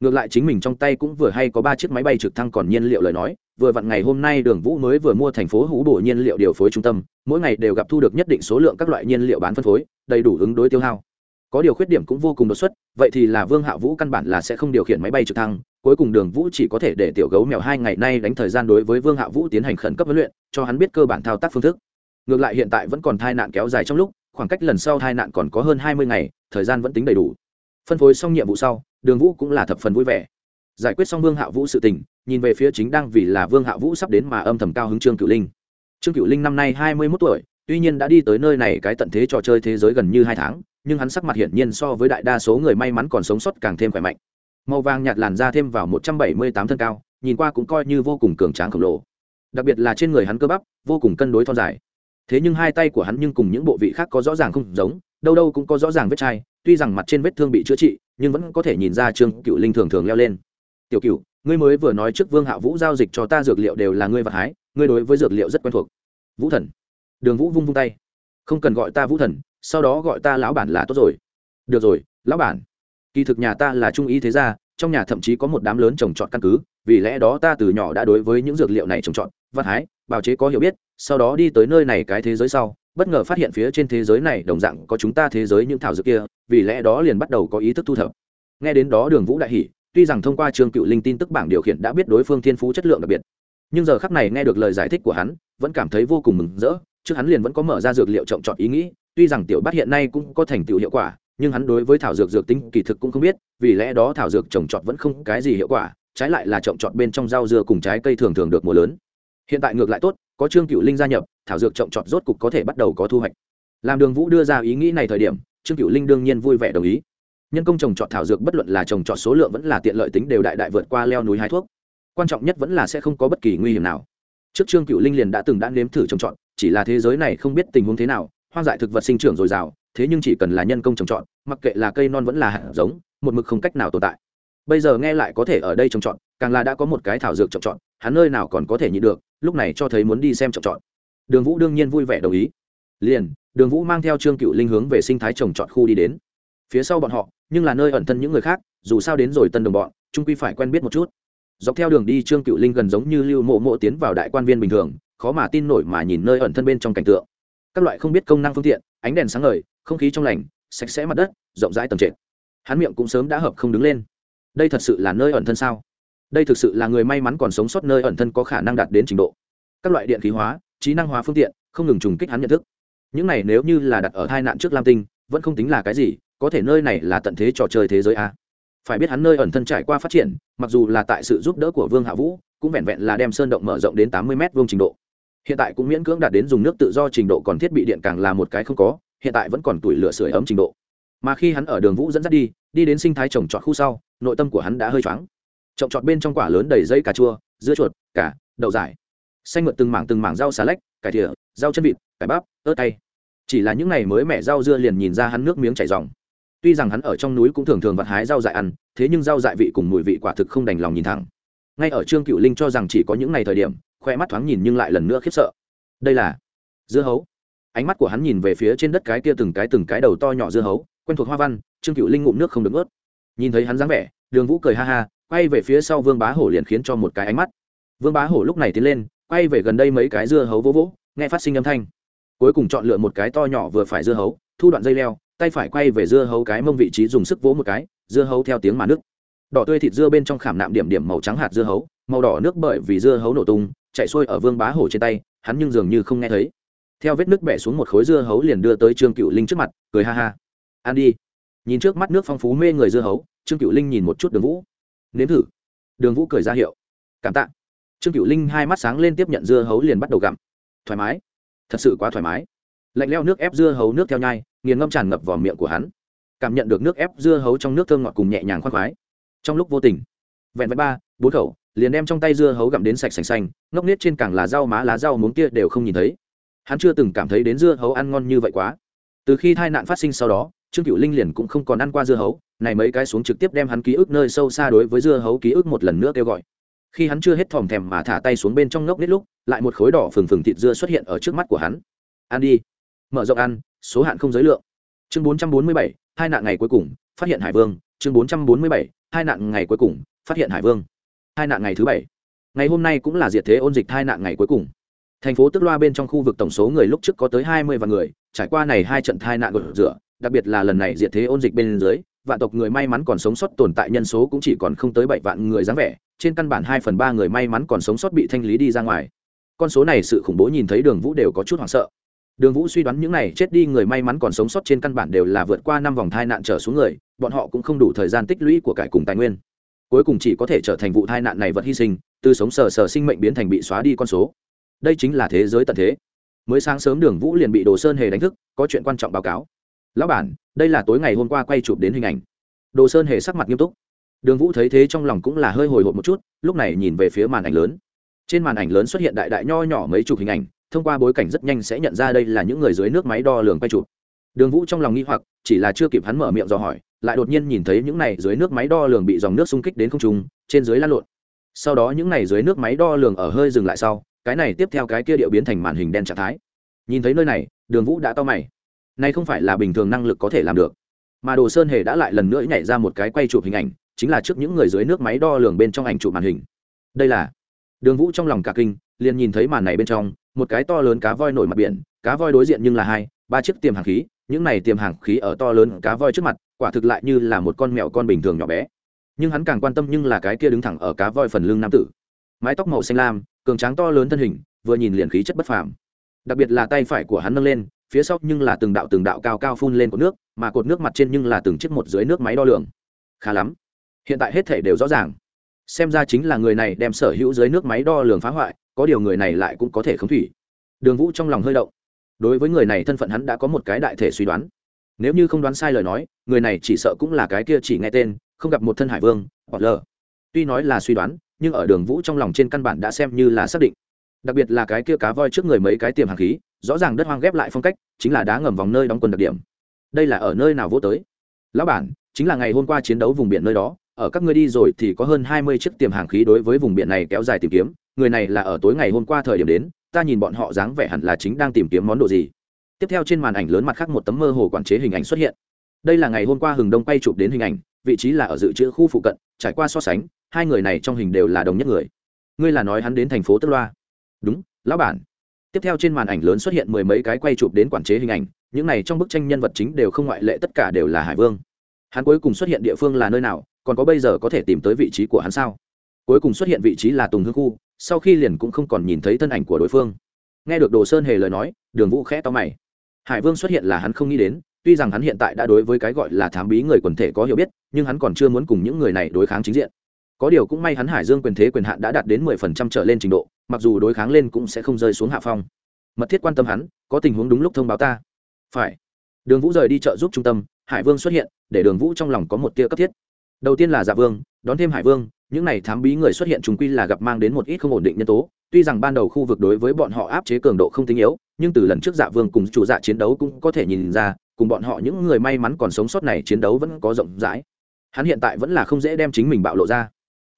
A: Ngược lại chính mình trong tay cũng vừa hay có ba chiếc máy bay trực thăng còn nhiên liệu lời nói, vừa vặn ngày hôm nay đường vũ mới vừa mua thành phố hũ bổ nhiên liệu điều phối trung tâm, mỗi ngày đều gặp thu được nhất định số lượng các loại nhiên liệu bán phân phối, đầy đủ ứng đối tiêu hao. Có điều khuyết điểm cũng vô cùng đột xuất, vậy thì là vương hạ vũ căn bản là sẽ không điều khiển máy bay trực thăng, cuối cùng đường vũ chỉ có thể để tiểu gấu mèo hai ngày nay đánh thời gian đối với vương hạ vũ tiến hành khẩn cấp huấn luyện, cho hắn biết cơ bản thao tác phương thức. Ngược lại hiện tại vẫn còn thai nạn kéo dài trong lúc khoảng cách lần sau tai nạn còn có hơn hai mươi ngày, thời gian vẫn tính đầy đủ. Phân phối xong nhiệm vụ sau, đường vũ cũng là thập phần vui vẻ. Giải quyết xong vương hạ vũ sự tình, nhìn về phía chính đang vì là vương hạ vũ sắp đến mà âm thầm cao hứng trương cựu linh. Trương cựu linh năm nay hai mươi mốt tuổi, tuy nhiên đã đi tới nơi này cái tận thế trò chơi thế giới gần như hai tháng, nhưng hắn sắc mặt hiển nhiên so với đại đa số người may mắn còn sống sót càng thêm khỏe mạnh. Màu vàng nhạt làn da thêm vào một trăm bảy mươi tám thân cao, nhìn qua cũng coi như vô cùng cường tráng khổng lồ. Đặc biệt là trên người hắn cơ bắp, vô cùng cân đối thon dài thế nhưng hai tay của hắn nhưng cùng những bộ vị khác có rõ ràng không giống, đâu đâu cũng có rõ ràng vết chai, tuy rằng mặt trên vết thương bị chữa trị, nhưng vẫn có thể nhìn ra trương cựu linh thường thường leo lên. Tiểu cựu ngươi mới vừa nói trước vương hạ vũ giao dịch cho ta dược liệu đều là ngươi vật hái ngươi đối với dược liệu rất quen thuộc. Vũ thần. Đường vũ vung vung tay. Không cần gọi ta vũ thần, sau đó gọi ta lão bản là tốt rồi. Được rồi, lão bản. Kỳ thực nhà ta là trung ý thế gia, trong nhà thậm chí có một đám lớn trồng trọt căn cứ vì lẽ đó ta từ nhỏ đã đối với những dược liệu này trồng trọt, văn hái, bào chế có hiểu biết, sau đó đi tới nơi này cái thế giới sau, bất ngờ phát hiện phía trên thế giới này đồng dạng có chúng ta thế giới những thảo dược kia, vì lẽ đó liền bắt đầu có ý thức thu thập. Nghe đến đó đường vũ đại hỷ tuy rằng thông qua trương cựu linh tin tức bảng điều khiển đã biết đối phương thiên phú chất lượng đặc biệt, nhưng giờ khắc này nghe được lời giải thích của hắn, vẫn cảm thấy vô cùng mừng rỡ, trước hắn liền vẫn có mở ra dược liệu trọng chọn ý nghĩ, tuy rằng tiểu bát hiện nay cũng có thành tựu hiệu quả, nhưng hắn đối với thảo dược dược tính kỳ thực cũng không biết, vì lẽ đó thảo dược trồng trọt vẫn không cái gì hiệu quả trái lại là trồng trọt bên trong rau dưa cùng trái cây thường thường được mùa lớn. Hiện tại ngược lại tốt, có trương cựu linh gia nhập, thảo dược trồng trọt rốt cục có thể bắt đầu có thu hoạch. Làm đường vũ đưa ra ý nghĩ này thời điểm, trương cựu linh đương nhiên vui vẻ đồng ý. Nhân công trồng trọt thảo dược bất luận là trồng trọt số lượng vẫn là tiện lợi tính đều đại đại vượt qua leo núi hái thuốc. Quan trọng nhất vẫn là sẽ không có bất kỳ nguy hiểm nào. Trước trương cựu linh liền đã từng đã nếm thử trồng trọt, chỉ là thế giới này không biết tình huống thế nào, hoang dại thực vật sinh trưởng dồi dào, thế nhưng chỉ cần là nhân công trồng trọt, mặc kệ là cây non vẫn là hạt giống, một mực không cách nào tồn tại bây giờ nghe lại có thể ở đây trồng trọt, càng là đã có một cái thảo dược trồng trọt, hắn nơi nào còn có thể nhịn được, lúc này cho thấy muốn đi xem trồng trọt. Đường vũ đương nhiên vui vẻ đồng ý. Liền, đường vũ mang theo trương cựu linh hướng về sinh thái trồng trọt khu đi đến. Phía sau bọn họ, nhưng là nơi ẩn thân những người khác, dù sao đến rồi tân đồng bọn trung quy phải quen biết một chút. Dọc theo đường đi, trương cựu linh gần giống như lưu mộ mộ tiến vào đại quan viên bình thường, khó mà tin nổi mà nhìn nơi ẩn thân bên trong cảnh tượng. Các loại không biết công năng phương tiện, ánh đèn sáng ngời, không khí trong lành, sạch sẽ mặt đất, rộng rãi tầm trệt. Hắn miệng cũng sớm đã hợp không đứng lên đây thật sự là nơi ẩn thân sao? Đây thực sự là người may mắn còn sống sót nơi ẩn thân có khả năng đạt đến trình độ. Các loại điện khí hóa, trí năng hóa phương tiện, không ngừng trùng kích hắn nhận thức. Những này nếu như là đặt ở hai nạn trước lam tinh, vẫn không tính là cái gì, có thể nơi này là tận thế trò chơi thế giới a. Phải biết hắn nơi ẩn thân trải qua phát triển, mặc dù là tại sự giúp đỡ của vương hạ vũ, cũng vẹn vẹn là đem sơn động mở rộng đến tám mươi m vuông trình độ. Hiện tại cũng miễn cưỡng đạt đến dùng nước tự do trình độ còn thiết bị điện càng là một cái không có, hiện tại vẫn còn tuổi lửa sưởi ấm trình độ. Mà khi hắn ở đường vũ dẫn dắt đi đi đến sinh thái trồng trọt khu sau nội tâm của hắn đã hơi choáng. Trọng trọt bên trong quả lớn đầy dây cà chua, dưa chuột cả đậu giải xanh mượt từng mảng từng mảng rau xà lách, cải thìa, rau chân vịt, cải bắp, ớt tay chỉ là những ngày mới mẻ rau dưa liền nhìn ra hắn nước miếng chảy ròng. tuy rằng hắn ở trong núi cũng thường thường vặt hái rau dại ăn, thế nhưng rau dại vị cùng mùi vị quả thực không đành lòng nhìn thẳng. Ngay ở trương cựu linh cho rằng chỉ có những ngày thời điểm, khoe mắt thoáng nhìn nhưng lại lần nữa khiếp sợ. Đây là dưa hấu. Ánh mắt của hắn nhìn về phía trên đất cái kia từng cái từng cái đầu to nhỏ dưa hấu, quen thuộc hoa văn, trương cựu linh ngụm nước không được ướt nhìn thấy hắn dáng vẻ, đường vũ cười ha ha, quay về phía sau vương bá hổ liền khiến cho một cái ánh mắt. Vương bá hổ lúc này tiến lên, quay về gần đây mấy cái dưa hấu vỗ vỗ, nghe phát sinh âm thanh. Cuối cùng chọn lựa một cái to nhỏ vừa phải dưa hấu, thu đoạn dây leo, tay phải quay về dưa hấu cái mông vị trí dùng sức vỗ một cái, dưa hấu theo tiếng mà nước đỏ tươi thịt dưa bên trong khảm nạm điểm điểm màu trắng hạt dưa hấu, màu đỏ nước bởi vì dưa hấu nổ tung, chạy xuôi ở vương bá hổ trên tay, hắn nhưng dường như không nghe thấy. Theo vết nước bẻ xuống một khối dưa hấu liền đưa tới trương cựu linh trước mặt, cười ha ha. Ăn đi nhìn trước mắt nước phong phú mê người dưa hấu, trương cựu linh nhìn một chút đường vũ. Nếm thử. Đường vũ cười ra hiệu. Cảm tạ. Trương cựu linh hai mắt sáng lên tiếp nhận dưa hấu liền bắt đầu gặm. Thoải mái. Thật sự quá thoải mái. Lạnh leo nước ép dưa hấu nước theo nhai, nghiền ngâm tràn ngập vào miệng của hắn. Cảm nhận được nước ép dưa hấu trong nước thơm ngọt cùng nhẹ nhàng khoan khoái. Trong lúc vô tình, vẹn vẹn ba, bốn khẩu, liền đem trong tay dưa hấu gặm đến sạch sành xanh, ngốc nết trên càng là rau má lá rau muống kia đều không nhìn thấy. Hắn chưa từng cảm thấy đến dưa hấu ăn ngon như vậy quá. Từ khi tai nạn phát sinh sau đó trương cựu linh liền cũng không còn ăn qua dưa hấu, này mấy cái xuống trực tiếp đem hắn ký ức nơi sâu xa đối với dưa hấu ký ức một lần nữa kêu gọi. Khi hắn chưa hết thòm thèm mà thả tay xuống bên trong ngốc nít lúc, lại một khối đỏ phừng phừng thịt dưa xuất hiện ở trước mắt của hắn. Ăn đi. Mở rộng ăn, số hạn không giới lượng. Chương bốn trăm bốn mươi bảy, hai nạn ngày cuối cùng, phát hiện hải vương. Chương bốn trăm bốn mươi bảy, hai nạn ngày cuối cùng, phát hiện hải vương. Hai nạn ngày thứ bảy. Ngày hôm nay cũng là diệt thế ôn dịch hai nạn ngày cuối cùng. Thành phố tức loa bên trong khu vực tổng số người lúc trước có tới hai mươi vạn người, trải qua này hai trận thai nạn gột rửa đặc biệt là lần này diệt thế ôn dịch bên dưới, vạn tộc người may mắn còn sống sót tồn tại nhân số cũng chỉ còn không tới bảy vạn người dáng vẻ, trên căn bản hai phần ba người may mắn còn sống sót bị thanh lý đi ra ngoài. Con số này sự khủng bố nhìn thấy đường vũ đều có chút hoảng sợ. Đường vũ suy đoán những này chết đi người may mắn còn sống sót trên căn bản đều là vượt qua năm vòng thai nạn trở xuống người, bọn họ cũng không đủ thời gian tích lũy của cải cùng tài nguyên. Cuối cùng chỉ có thể trở thành vụ thai nạn này vật hy sinh, từ sống sờ sờ sinh mệnh biến thành bị xóa đi con số. Đây chính là thế giới tận thế. Mới sáng sớm đường vũ liền bị đồ sơn hề đánh thức, có chuyện quan trọng báo cáo lão bản, đây là tối ngày hôm qua quay chụp đến hình ảnh. Đồ sơn hề sắc mặt nghiêm túc. Đường vũ thấy thế trong lòng cũng là hơi hồi hộp một chút, lúc này nhìn về phía màn ảnh lớn. Trên màn ảnh lớn xuất hiện đại đại nho nhỏ mấy chục hình ảnh, thông qua bối cảnh rất nhanh sẽ nhận ra đây là những người dưới nước máy đo lường quay chụp. Đường vũ trong lòng nghi hoặc, chỉ là chưa kịp hắn mở miệng dò hỏi, lại đột nhiên nhìn thấy những này dưới nước máy đo lường bị dòng nước xung kích đến không trung, trên dưới lan lộn. Sau đó những này dưới nước máy đo lường ở hơi dừng lại sau, cái này tiếp theo cái kia điệu biến thành màn hình đen trạng thái. Nhìn thấy nơi này, đường vũ đã to mày này không phải là bình thường năng lực có thể làm được. Mà đồ sơn hề đã lại lần nữa nhảy ra một cái quay chụp hình ảnh, chính là trước những người dưới nước máy đo lường bên trong ảnh chụp màn hình. Đây là đường vũ trong lòng cả kinh, liền nhìn thấy màn này bên trong, một cái to lớn cá voi nổi mặt biển, cá voi đối diện nhưng là hai, ba chiếc tiềm hàng khí, những này tiềm hàng khí ở to lớn cá voi trước mặt, quả thực lại như là một con mèo con bình thường nhỏ bé. Nhưng hắn càng quan tâm nhưng là cái kia đứng thẳng ở cá voi phần lưng nam tử. Mái tóc màu xanh lam, cường tráng to lớn thân hình, vừa nhìn liền khí chất bất phàm. Đặc biệt là tay phải của hắn nâng lên phía sau nhưng là từng đạo từng đạo cao cao phun lên cột nước, mà cột nước mặt trên nhưng là từng chiếc một dưới nước máy đo lường. Khá lắm. Hiện tại hết thể đều rõ ràng. Xem ra chính là người này đem sở hữu dưới nước máy đo lường phá hoại, có điều người này lại cũng có thể khống thủy. Đường vũ trong lòng hơi động. Đối với người này thân phận hắn đã có một cái đại thể suy đoán. Nếu như không đoán sai lời nói, người này chỉ sợ cũng là cái kia chỉ nghe tên, không gặp một thân hải vương, hoặc lờ. Tuy nói là suy đoán, nhưng ở đường vũ trong lòng trên căn bản đã xem như là xác định. Đặc biệt là cái kia cá voi trước người mấy cái tiềm hàng khí rõ ràng đất hoang ghép lại phong cách, chính là đá ngầm vòng nơi đóng quân đặc điểm. Đây là ở nơi nào vô tới? Lão bản, chính là ngày hôm qua chiến đấu vùng biển nơi đó, ở các ngươi đi rồi thì có hơn hai mươi chiếc tiềm hàng khí đối với vùng biển này kéo dài tìm kiếm, người này là ở tối ngày hôm qua thời điểm đến, ta nhìn bọn họ dáng vẻ hẳn là chính đang tìm kiếm món đồ gì. Tiếp theo trên màn ảnh lớn mặt khác một tấm mơ hồ quản chế hình ảnh xuất hiện. Đây là ngày hôm qua hừng đông quay chụp đến hình ảnh, vị trí là ở dự trữ khu phụ cận, trải qua so sánh, hai người này trong hình đều là đồng nhất người. Ngươi là nói hắn đến thành phố tức loa. Đúng, lão bản tiếp theo trên màn ảnh lớn xuất hiện mười mấy cái quay chụp đến quản chế hình ảnh, những này trong bức tranh nhân vật chính đều không ngoại lệ, tất cả đều là hải vương. Hắn cuối cùng xuất hiện địa phương là nơi nào, còn có bây giờ có thể tìm tới vị trí của hắn sao? Cuối cùng xuất hiện vị trí là tùng hương khu, sau khi liền cũng không còn nhìn thấy thân ảnh của đối phương. Nghe được đồ sơn hề lời nói, đường vũ khẽ to mày. Hải vương xuất hiện là hắn không nghĩ đến, tuy rằng hắn hiện tại đã đối với cái gọi là thám bí người quần thể có hiểu biết, nhưng hắn còn chưa muốn cùng những người này đối kháng chính diện có điều cũng may hắn hải dương quyền thế quyền hạn đã đạt đến mười phần trăm trở lên trình độ, mặc dù đối kháng lên cũng sẽ không rơi xuống hạ phong. Mật thiết quan tâm hắn, có tình huống đúng lúc thông báo ta. Phải. Đường vũ rời đi chợ giúp trung tâm, hải vương xuất hiện, để đường vũ trong lòng có một tia cấp thiết. Đầu tiên là dạ vương, đón thêm hải vương, những này thám bí người xuất hiện chúng quy là gặp mang đến một ít không ổn định nhân tố. Tuy rằng ban đầu khu vực đối với bọn họ áp chế cường độ không tinh yếu, nhưng từ lần trước dạ vương cùng chủ dạ chiến đấu cũng có thể nhìn ra, cùng bọn họ những người may mắn còn sống sót này chiến đấu vẫn có rộng rãi. Hắn hiện tại vẫn là không dễ đem chính mình bạo lộ ra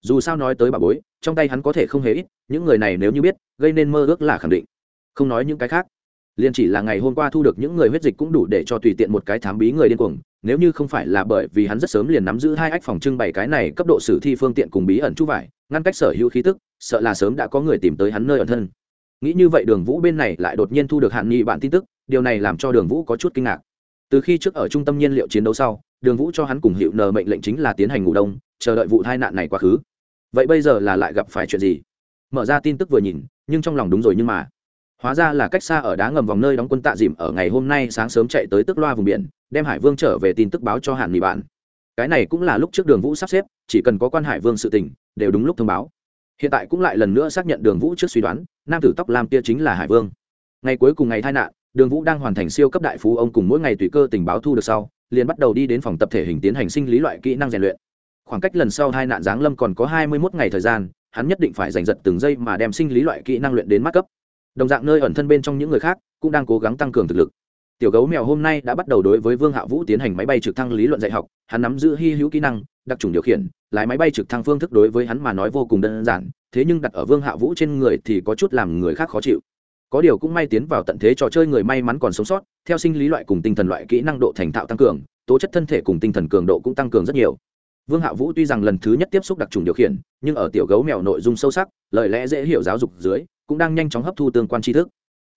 A: dù sao nói tới bà bối, trong tay hắn có thể không hề ít, những người này nếu như biết, gây nên mơ ước là khẳng định. Không nói những cái khác. Liền chỉ là ngày hôm qua thu được những người huyết dịch cũng đủ để cho tùy tiện một cái thám bí người điên cuồng, nếu như không phải là bởi vì hắn rất sớm liền nắm giữ hai ách phòng trưng bày cái này cấp độ sử thi phương tiện cùng bí ẩn chú vải, ngăn cách sở hữu khí tức, sợ là sớm đã có người tìm tới hắn nơi ẩn thân. Nghĩ như vậy đường vũ bên này lại đột nhiên thu được hạn nghị bản tin tức, điều này làm cho đường vũ có chút kinh ngạc từ khi trước ở trung tâm nhiên liệu chiến đấu sau, đường vũ cho hắn cùng hiệu nờ mệnh lệnh chính là tiến hành ngủ đông, chờ đợi vụ tai nạn này quá khứ. Vậy bây giờ là lại gặp phải chuyện gì? Mở ra tin tức vừa nhìn, nhưng trong lòng đúng rồi nhưng mà. Hóa ra là cách xa ở đá ngầm vòng nơi đóng quân tạ dìm ở ngày hôm nay sáng sớm chạy tới tức loa vùng biển, đem hải vương trở về tin tức báo cho hàn nghị bạn. Cái này cũng là lúc trước đường vũ sắp xếp, chỉ cần có quan hải vương sự tình, đều đúng lúc thông báo. Hiện tại cũng lại lần nữa xác nhận đường vũ trước suy đoán, nam tử tóc lam kia chính là hải vương. Ngày cuối cùng ngày tai nạn đường vũ đang hoàn thành siêu cấp đại phú ông cùng mỗi ngày tùy cơ tình báo thu được sau, liền bắt đầu đi đến phòng tập thể hình tiến hành sinh lý loại kỹ năng rèn luyện. Khoảng cách lần sau hai nạn giáng lâm còn có hai mươi mốt ngày thời gian, hắn nhất định phải giành giật từng giây mà đem sinh lý loại kỹ năng luyện đến mắt cấp đồng dạng nơi ẩn thân bên trong những người khác cũng đang cố gắng tăng cường thực lực. Tiểu gấu mèo hôm nay đã bắt đầu đối với vương hạ vũ tiến hành máy bay trực thăng lý luận dạy học, hắn nắm giữ hy hữu kỹ năng, đặc trùng điều khiển, lái máy bay trực thăng phương thức đối với hắn mà nói vô cùng đơn giản, thế nhưng đặt ở vương hạ vũ trên người thì có chút làm người khác khó chịu có điều cũng may tiến vào tận thế trò chơi người may mắn còn sống sót, theo sinh lý loại cùng tinh thần loại kỹ năng độ thành thạo tăng cường, tố chất thân thể cùng tinh thần cường độ cũng tăng cường rất nhiều. Vương hạ vũ tuy rằng lần thứ nhất tiếp xúc đặc trùng điều khiển, nhưng ở tiểu gấu mèo nội dung sâu sắc, lời lẽ dễ hiểu giáo dục dưới, cũng đang nhanh chóng hấp thu tương quan tri thức.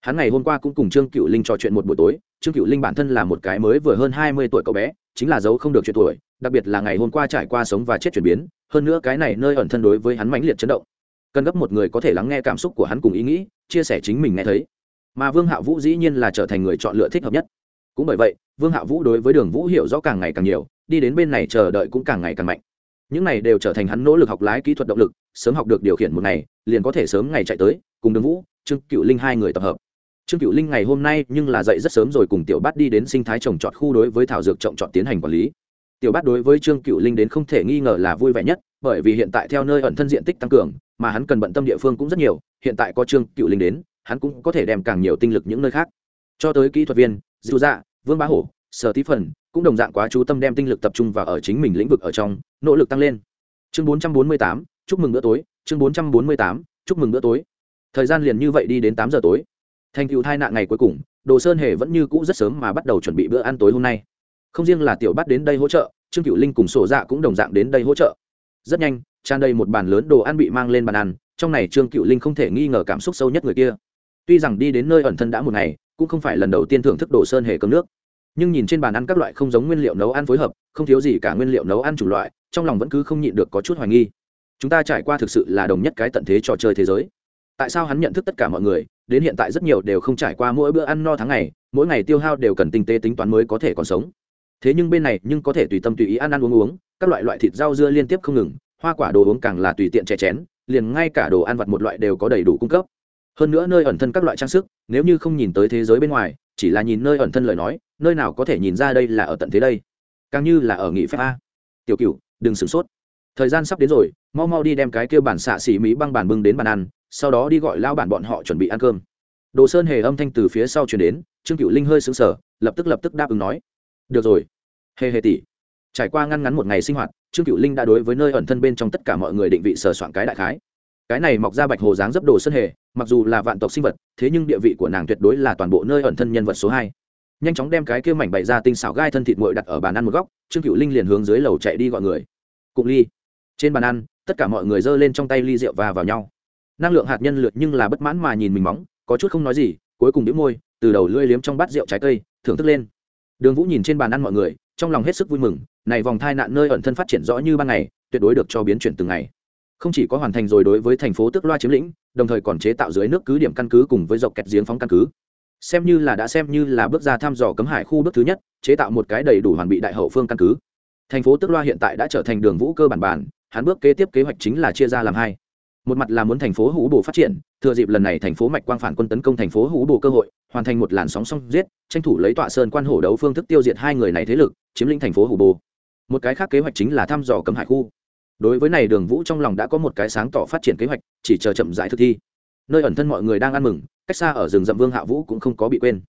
A: Hắn ngày hôm qua cũng cùng trương cựu linh trò chuyện một buổi tối, trương cựu linh bản thân là một cái mới vừa hơn hai mươi tuổi cậu bé, chính là dấu không được chuyện tuổi, đặc biệt là ngày hôm qua trải qua sống và chết chuyển biến, hơn nữa cái này nơi ẩn thân đối với hắn mãnh liệt chấn động. Cần gấp một người có thể lắng nghe cảm xúc của hắn cùng ý nghĩ chia sẻ chính mình nghe thấy. Mà vương hạ vũ dĩ nhiên là trở thành người chọn lựa thích hợp nhất. Cũng bởi vậy, vương hạ vũ đối với đường vũ hiểu rõ càng ngày càng nhiều, đi đến bên này chờ đợi cũng càng ngày càng mạnh. Những này đều trở thành hắn nỗ lực học lái kỹ thuật động lực, sớm học được điều khiển một ngày, liền có thể sớm ngày chạy tới, cùng đường vũ, trương cựu linh hai người tập hợp. Trương cựu linh ngày hôm nay nhưng là dậy rất sớm rồi cùng tiểu bát đi đến sinh thái trồng trọt khu đối với thảo dược trồng trọt tiến hành quản lý. Tiểu bát đối với trương cựu linh đến không thể nghi ngờ là vui vẻ nhất, bởi vì hiện tại theo nơi ẩn thân diện tích tăng cường mà hắn cần bận tâm địa phương cũng rất nhiều hiện tại có trương cựu linh đến hắn cũng có thể đem càng nhiều tinh lực những nơi khác. Cho tới kỹ thuật viên dịu dạ vương bá hổ sở tí phần cũng đồng dạng quá chú tâm đem tinh lực tập trung vào ở chính mình lĩnh vực ở trong nỗ lực tăng lên. Chương 448, chúc mừng bữa tối chương 448, chúc mừng bữa tối. Thời gian liền như vậy đi đến tám giờ tối. Thành cựu hai nạn ngày cuối cùng đồ sơn hề vẫn như cũ rất sớm mà bắt đầu chuẩn bị bữa ăn tối hôm nay. Không riêng là tiểu bắt đến đây hỗ trợ trương cựu linh cùng sổ dạ cũng đồng dạng đến đây hỗ trợ. Rất nhanh tràn đầy một bàn lớn đồ ăn bị mang lên bàn ăn, trong này trương cựu linh không thể nghi ngờ cảm xúc sâu nhất người kia. Tuy rằng đi đến nơi ẩn thân đã một ngày, cũng không phải lần đầu tiên thưởng thức đồ sơn hề cơm nước. Nhưng nhìn trên bàn ăn các loại không giống nguyên liệu nấu ăn phối hợp, không thiếu gì cả nguyên liệu nấu ăn chủng loại, trong lòng vẫn cứ không nhịn được có chút hoài nghi. Chúng ta trải qua thực sự là đồng nhất cái tận thế trò chơi thế giới. Tại sao hắn nhận thức tất cả mọi người, đến hiện tại rất nhiều đều không trải qua mỗi bữa ăn no tháng ngày, mỗi ngày tiêu hao đều cần tinh tế tính toán mới có thể còn sống. Thế nhưng bên này nhưng có thể tùy tâm tùy ý ăn ăn uống uống, các loại loại thịt rau dưa liên tiếp không ngừng hoa quả đồ uống càng là tùy tiện chè chén, liền ngay cả đồ ăn vặt một loại đều có đầy đủ cung cấp. Hơn nữa nơi ẩn thân các loại trang sức, nếu như không nhìn tới thế giới bên ngoài, chỉ là nhìn nơi ẩn thân lời nói, nơi nào có thể nhìn ra đây là ở tận thế đây? Càng như là ở nghị phép a. Tiểu cựu đừng sửng sốt. Thời gian sắp đến rồi, mau mau đi đem cái kêu bản xạ xỉ mỹ băng bản bưng đến bàn ăn, sau đó đi gọi lao bản bọn họ chuẩn bị ăn cơm. Đồ sơn hề âm thanh từ phía sau chuyển đến, trương cựu linh hơi xứng sở lập tức lập tức đáp ứng nói. Được rồi. Hề hề tỷ trải qua ngăn ngắn một ngày sinh hoạt, trương cựu linh đã đối với nơi ẩn thân bên trong tất cả mọi người định vị sờ soạn cái đại khái. Cái này mọc ra bạch hồ dáng dấp đồ sơn hề, mặc dù là vạn tộc sinh vật, thế nhưng địa vị của nàng tuyệt đối là toàn bộ nơi ẩn thân nhân vật số hai. Nhanh chóng đem cái kia mảnh bày ra tinh xảo gai thân thịt nguội đặt ở bàn ăn một góc, trương cựu linh liền hướng dưới lầu chạy đi gọi người. Cụng ly. Trên bàn ăn, tất cả mọi người giơ lên trong tay ly rượu và vào nhau. Năng lượng hạt nhân lượt nhưng là bất mãn mà nhìn mình móng, có chút không nói gì, cuối cùng đĩu môi, từ đầu lưỡi liếm trong bát rượu trái cây, thưởng thức lên. Đường vũ nhìn trên bàn ăn mọi người trong lòng hết sức vui mừng, này vòng thai nạn nơi ẩn thân phát triển rõ như ban ngày, tuyệt đối được cho biến chuyển từng ngày. Không chỉ có hoàn thành rồi đối với thành phố tức loa chiếm lĩnh, đồng thời còn chế tạo dưới nước cứ điểm căn cứ cùng với dọc kẹt giếng phóng căn cứ. Xem như là đã xem như là bước ra thăm dò cấm hải khu bước thứ nhất, chế tạo một cái đầy đủ hoàn bị đại hậu phương căn cứ. Thành phố tức loa hiện tại đã trở thành đường vũ cơ bản bản, hắn bước kế tiếp kế hoạch chính là chia ra làm hai. Một mặt là muốn thành phố hữu bồ phát triển, thừa dịp lần này thành phố mạch quang phản quân tấn công thành phố hữu bồ cơ hội hoàn thành một làn sóng song giết, tranh thủ lấy tọa sơn quan hổ đấu phương thức tiêu diệt hai người này thế lực, chiếm lĩnh thành phố hủ bồ. Một cái khác kế hoạch chính là thăm dò cấm hải khu. Đối với này đường vũ trong lòng đã có một cái sáng tỏ phát triển kế hoạch, chỉ chờ chậm giải thực thi. Nơi ẩn thân mọi người đang ăn mừng, cách xa ở rừng rậm vương hạ vũ cũng không có bị quên.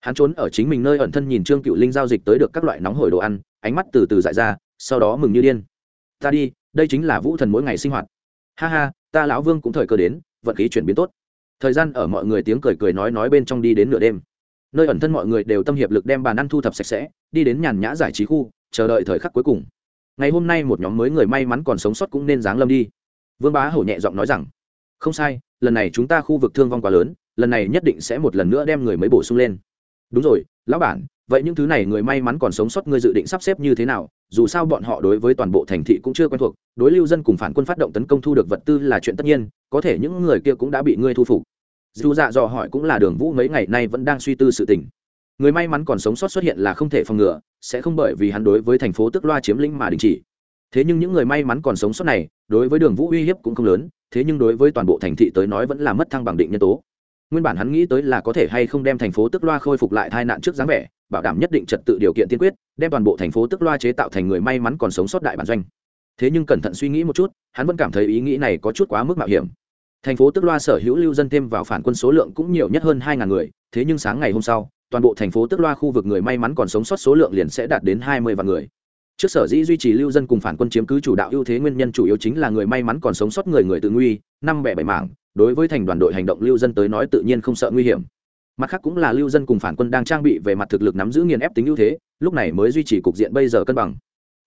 A: Hắn trốn ở chính mình nơi ẩn thân nhìn trương cựu linh giao dịch tới được các loại nóng hổi đồ ăn, ánh mắt từ từ dại ra, sau đó mừng như điên. Ta đi, đây chính là vũ thần mỗi ngày sinh hoạt. Ha ha, ta lão vương cũng thời cơ đến, vận khí chuyển biến tốt thời gian ở mọi người tiếng cười cười nói nói bên trong đi đến nửa đêm. Nơi ẩn thân mọi người đều tâm hiệp lực đem bàn ăn thu thập sạch sẽ, đi đến nhàn nhã giải trí khu, chờ đợi thời khắc cuối cùng. Ngày hôm nay một nhóm mới người may mắn còn sống sót cũng nên giáng lâm đi. Vương bá hổ nhẹ giọng nói rằng, không sai, lần này chúng ta khu vực thương vong quá lớn, lần này nhất định sẽ một lần nữa đem người mới bổ sung lên. Đúng rồi, lão bản vậy những thứ này người may mắn còn sống sót ngươi dự định sắp xếp như thế nào? Dù sao bọn họ đối với toàn bộ thành thị cũng chưa quen thuộc, đối lưu dân cùng phản quân phát động tấn công thu được vật tư là chuyện tất nhiên, có thể những người kia cũng đã bị ngươi thu phục. Dù dạ dò hỏi cũng là đường vũ mấy ngày nay vẫn đang suy tư sự tình. Người may mắn còn sống sót xuất hiện là không thể phòng ngừa, sẽ không bởi vì hắn đối với thành phố tức loa chiếm lĩnh mà đình chỉ. Thế nhưng những người may mắn còn sống sót này, đối với đường vũ uy hiếp cũng không lớn, thế nhưng đối với toàn bộ thành thị tới nói vẫn là mất thăng bằng định nhân tố. Nguyên bản hắn nghĩ tới là có thể hay không đem thành phố tức loa khôi phục lại tai nạn trước dáng vẻ bảo đảm nhất định trật tự điều kiện tiên quyết, đem toàn bộ thành phố tức loa chế tạo thành người may mắn còn sống sót đại bản doanh. Thế nhưng cẩn thận suy nghĩ một chút, hắn vẫn cảm thấy ý nghĩ này có chút quá mức mạo hiểm. Thành phố tức loa sở hữu lưu dân thêm vào phản quân số lượng cũng nhiều nhất hơn hai ngàn người, thế nhưng sáng ngày hôm sau, toàn bộ thành phố tức loa khu vực người may mắn còn sống sót số lượng liền sẽ đạt đến hai mươi vạn người. Trước sở dĩ duy trì lưu dân cùng phản quân chiếm cứ chủ đạo ưu thế nguyên nhân chủ yếu chính là người may mắn còn sống sót người người tự nguy, năm bẻ bảy mảng, đối với thành đoàn đội hành động lưu dân tới nói tự nhiên không sợ nguy hiểm mặt khác cũng là lưu dân cùng phản quân đang trang bị về mặt thực lực nắm giữ nghiền ép tính ưu thế, lúc này mới duy trì cục diện bây giờ cân bằng.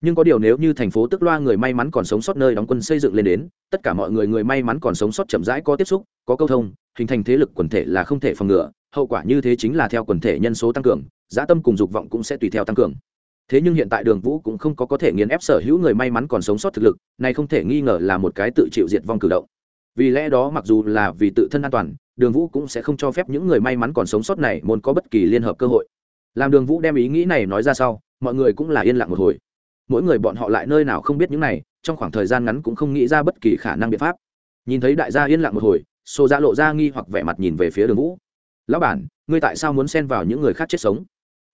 A: Nhưng có điều nếu như thành phố tức loa người may mắn còn sống sót nơi đóng quân xây dựng lên đến, tất cả mọi người người may mắn còn sống sót chậm rãi có tiếp xúc, có câu thông, hình thành thế lực quần thể là không thể phòng ngừa, hậu quả như thế chính là theo quần thể nhân số tăng cường, giá tâm cùng dục vọng cũng sẽ tùy theo tăng cường. Thế nhưng hiện tại đường vũ cũng không có có thể nghiền ép sở hữu người may mắn còn sống sót thực lực, này không thể nghi ngờ là một cái tự chịu diệt vong cử động vì lẽ đó mặc dù là vì tự thân an toàn, đường vũ cũng sẽ không cho phép những người may mắn còn sống sót này muốn có bất kỳ liên hợp cơ hội. Làm đường vũ đem ý nghĩ này nói ra sau, mọi người cũng là yên lặng một hồi. Mỗi người bọn họ lại nơi nào không biết những này, trong khoảng thời gian ngắn cũng không nghĩ ra bất kỳ khả năng biện pháp. Nhìn thấy đại gia yên lặng một hồi xô ra dạ lộ ra nghi hoặc vẻ mặt nhìn về phía đường vũ. Lão bản, ngươi tại sao muốn xen vào những người khác chết sống?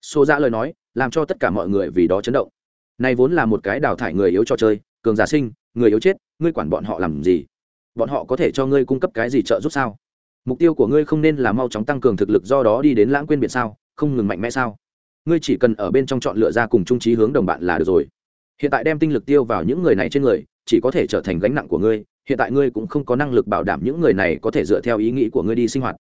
A: Xô ra dạ lời nói, làm cho tất cả mọi người vì đó chấn động. Nay vốn là một cái đào thải người yếu cho chơi, cường giả sinh, người yếu chết, ngươi quản bọn họ làm gì? Bọn họ có thể cho ngươi cung cấp cái gì trợ giúp sao? Mục tiêu của ngươi không nên là mau chóng tăng cường thực lực do đó đi đến lãng quên biển sao? Không ngừng mạnh mẽ sao? Ngươi chỉ cần ở bên trong chọn lựa ra cùng trung trí hướng đồng bạn là được rồi. Hiện tại đem tinh lực tiêu vào những người này trên người, chỉ có thể trở thành gánh nặng của ngươi. Hiện tại ngươi cũng không có năng lực bảo đảm những người này có thể dựa theo ý nghĩ của ngươi đi sinh hoạt.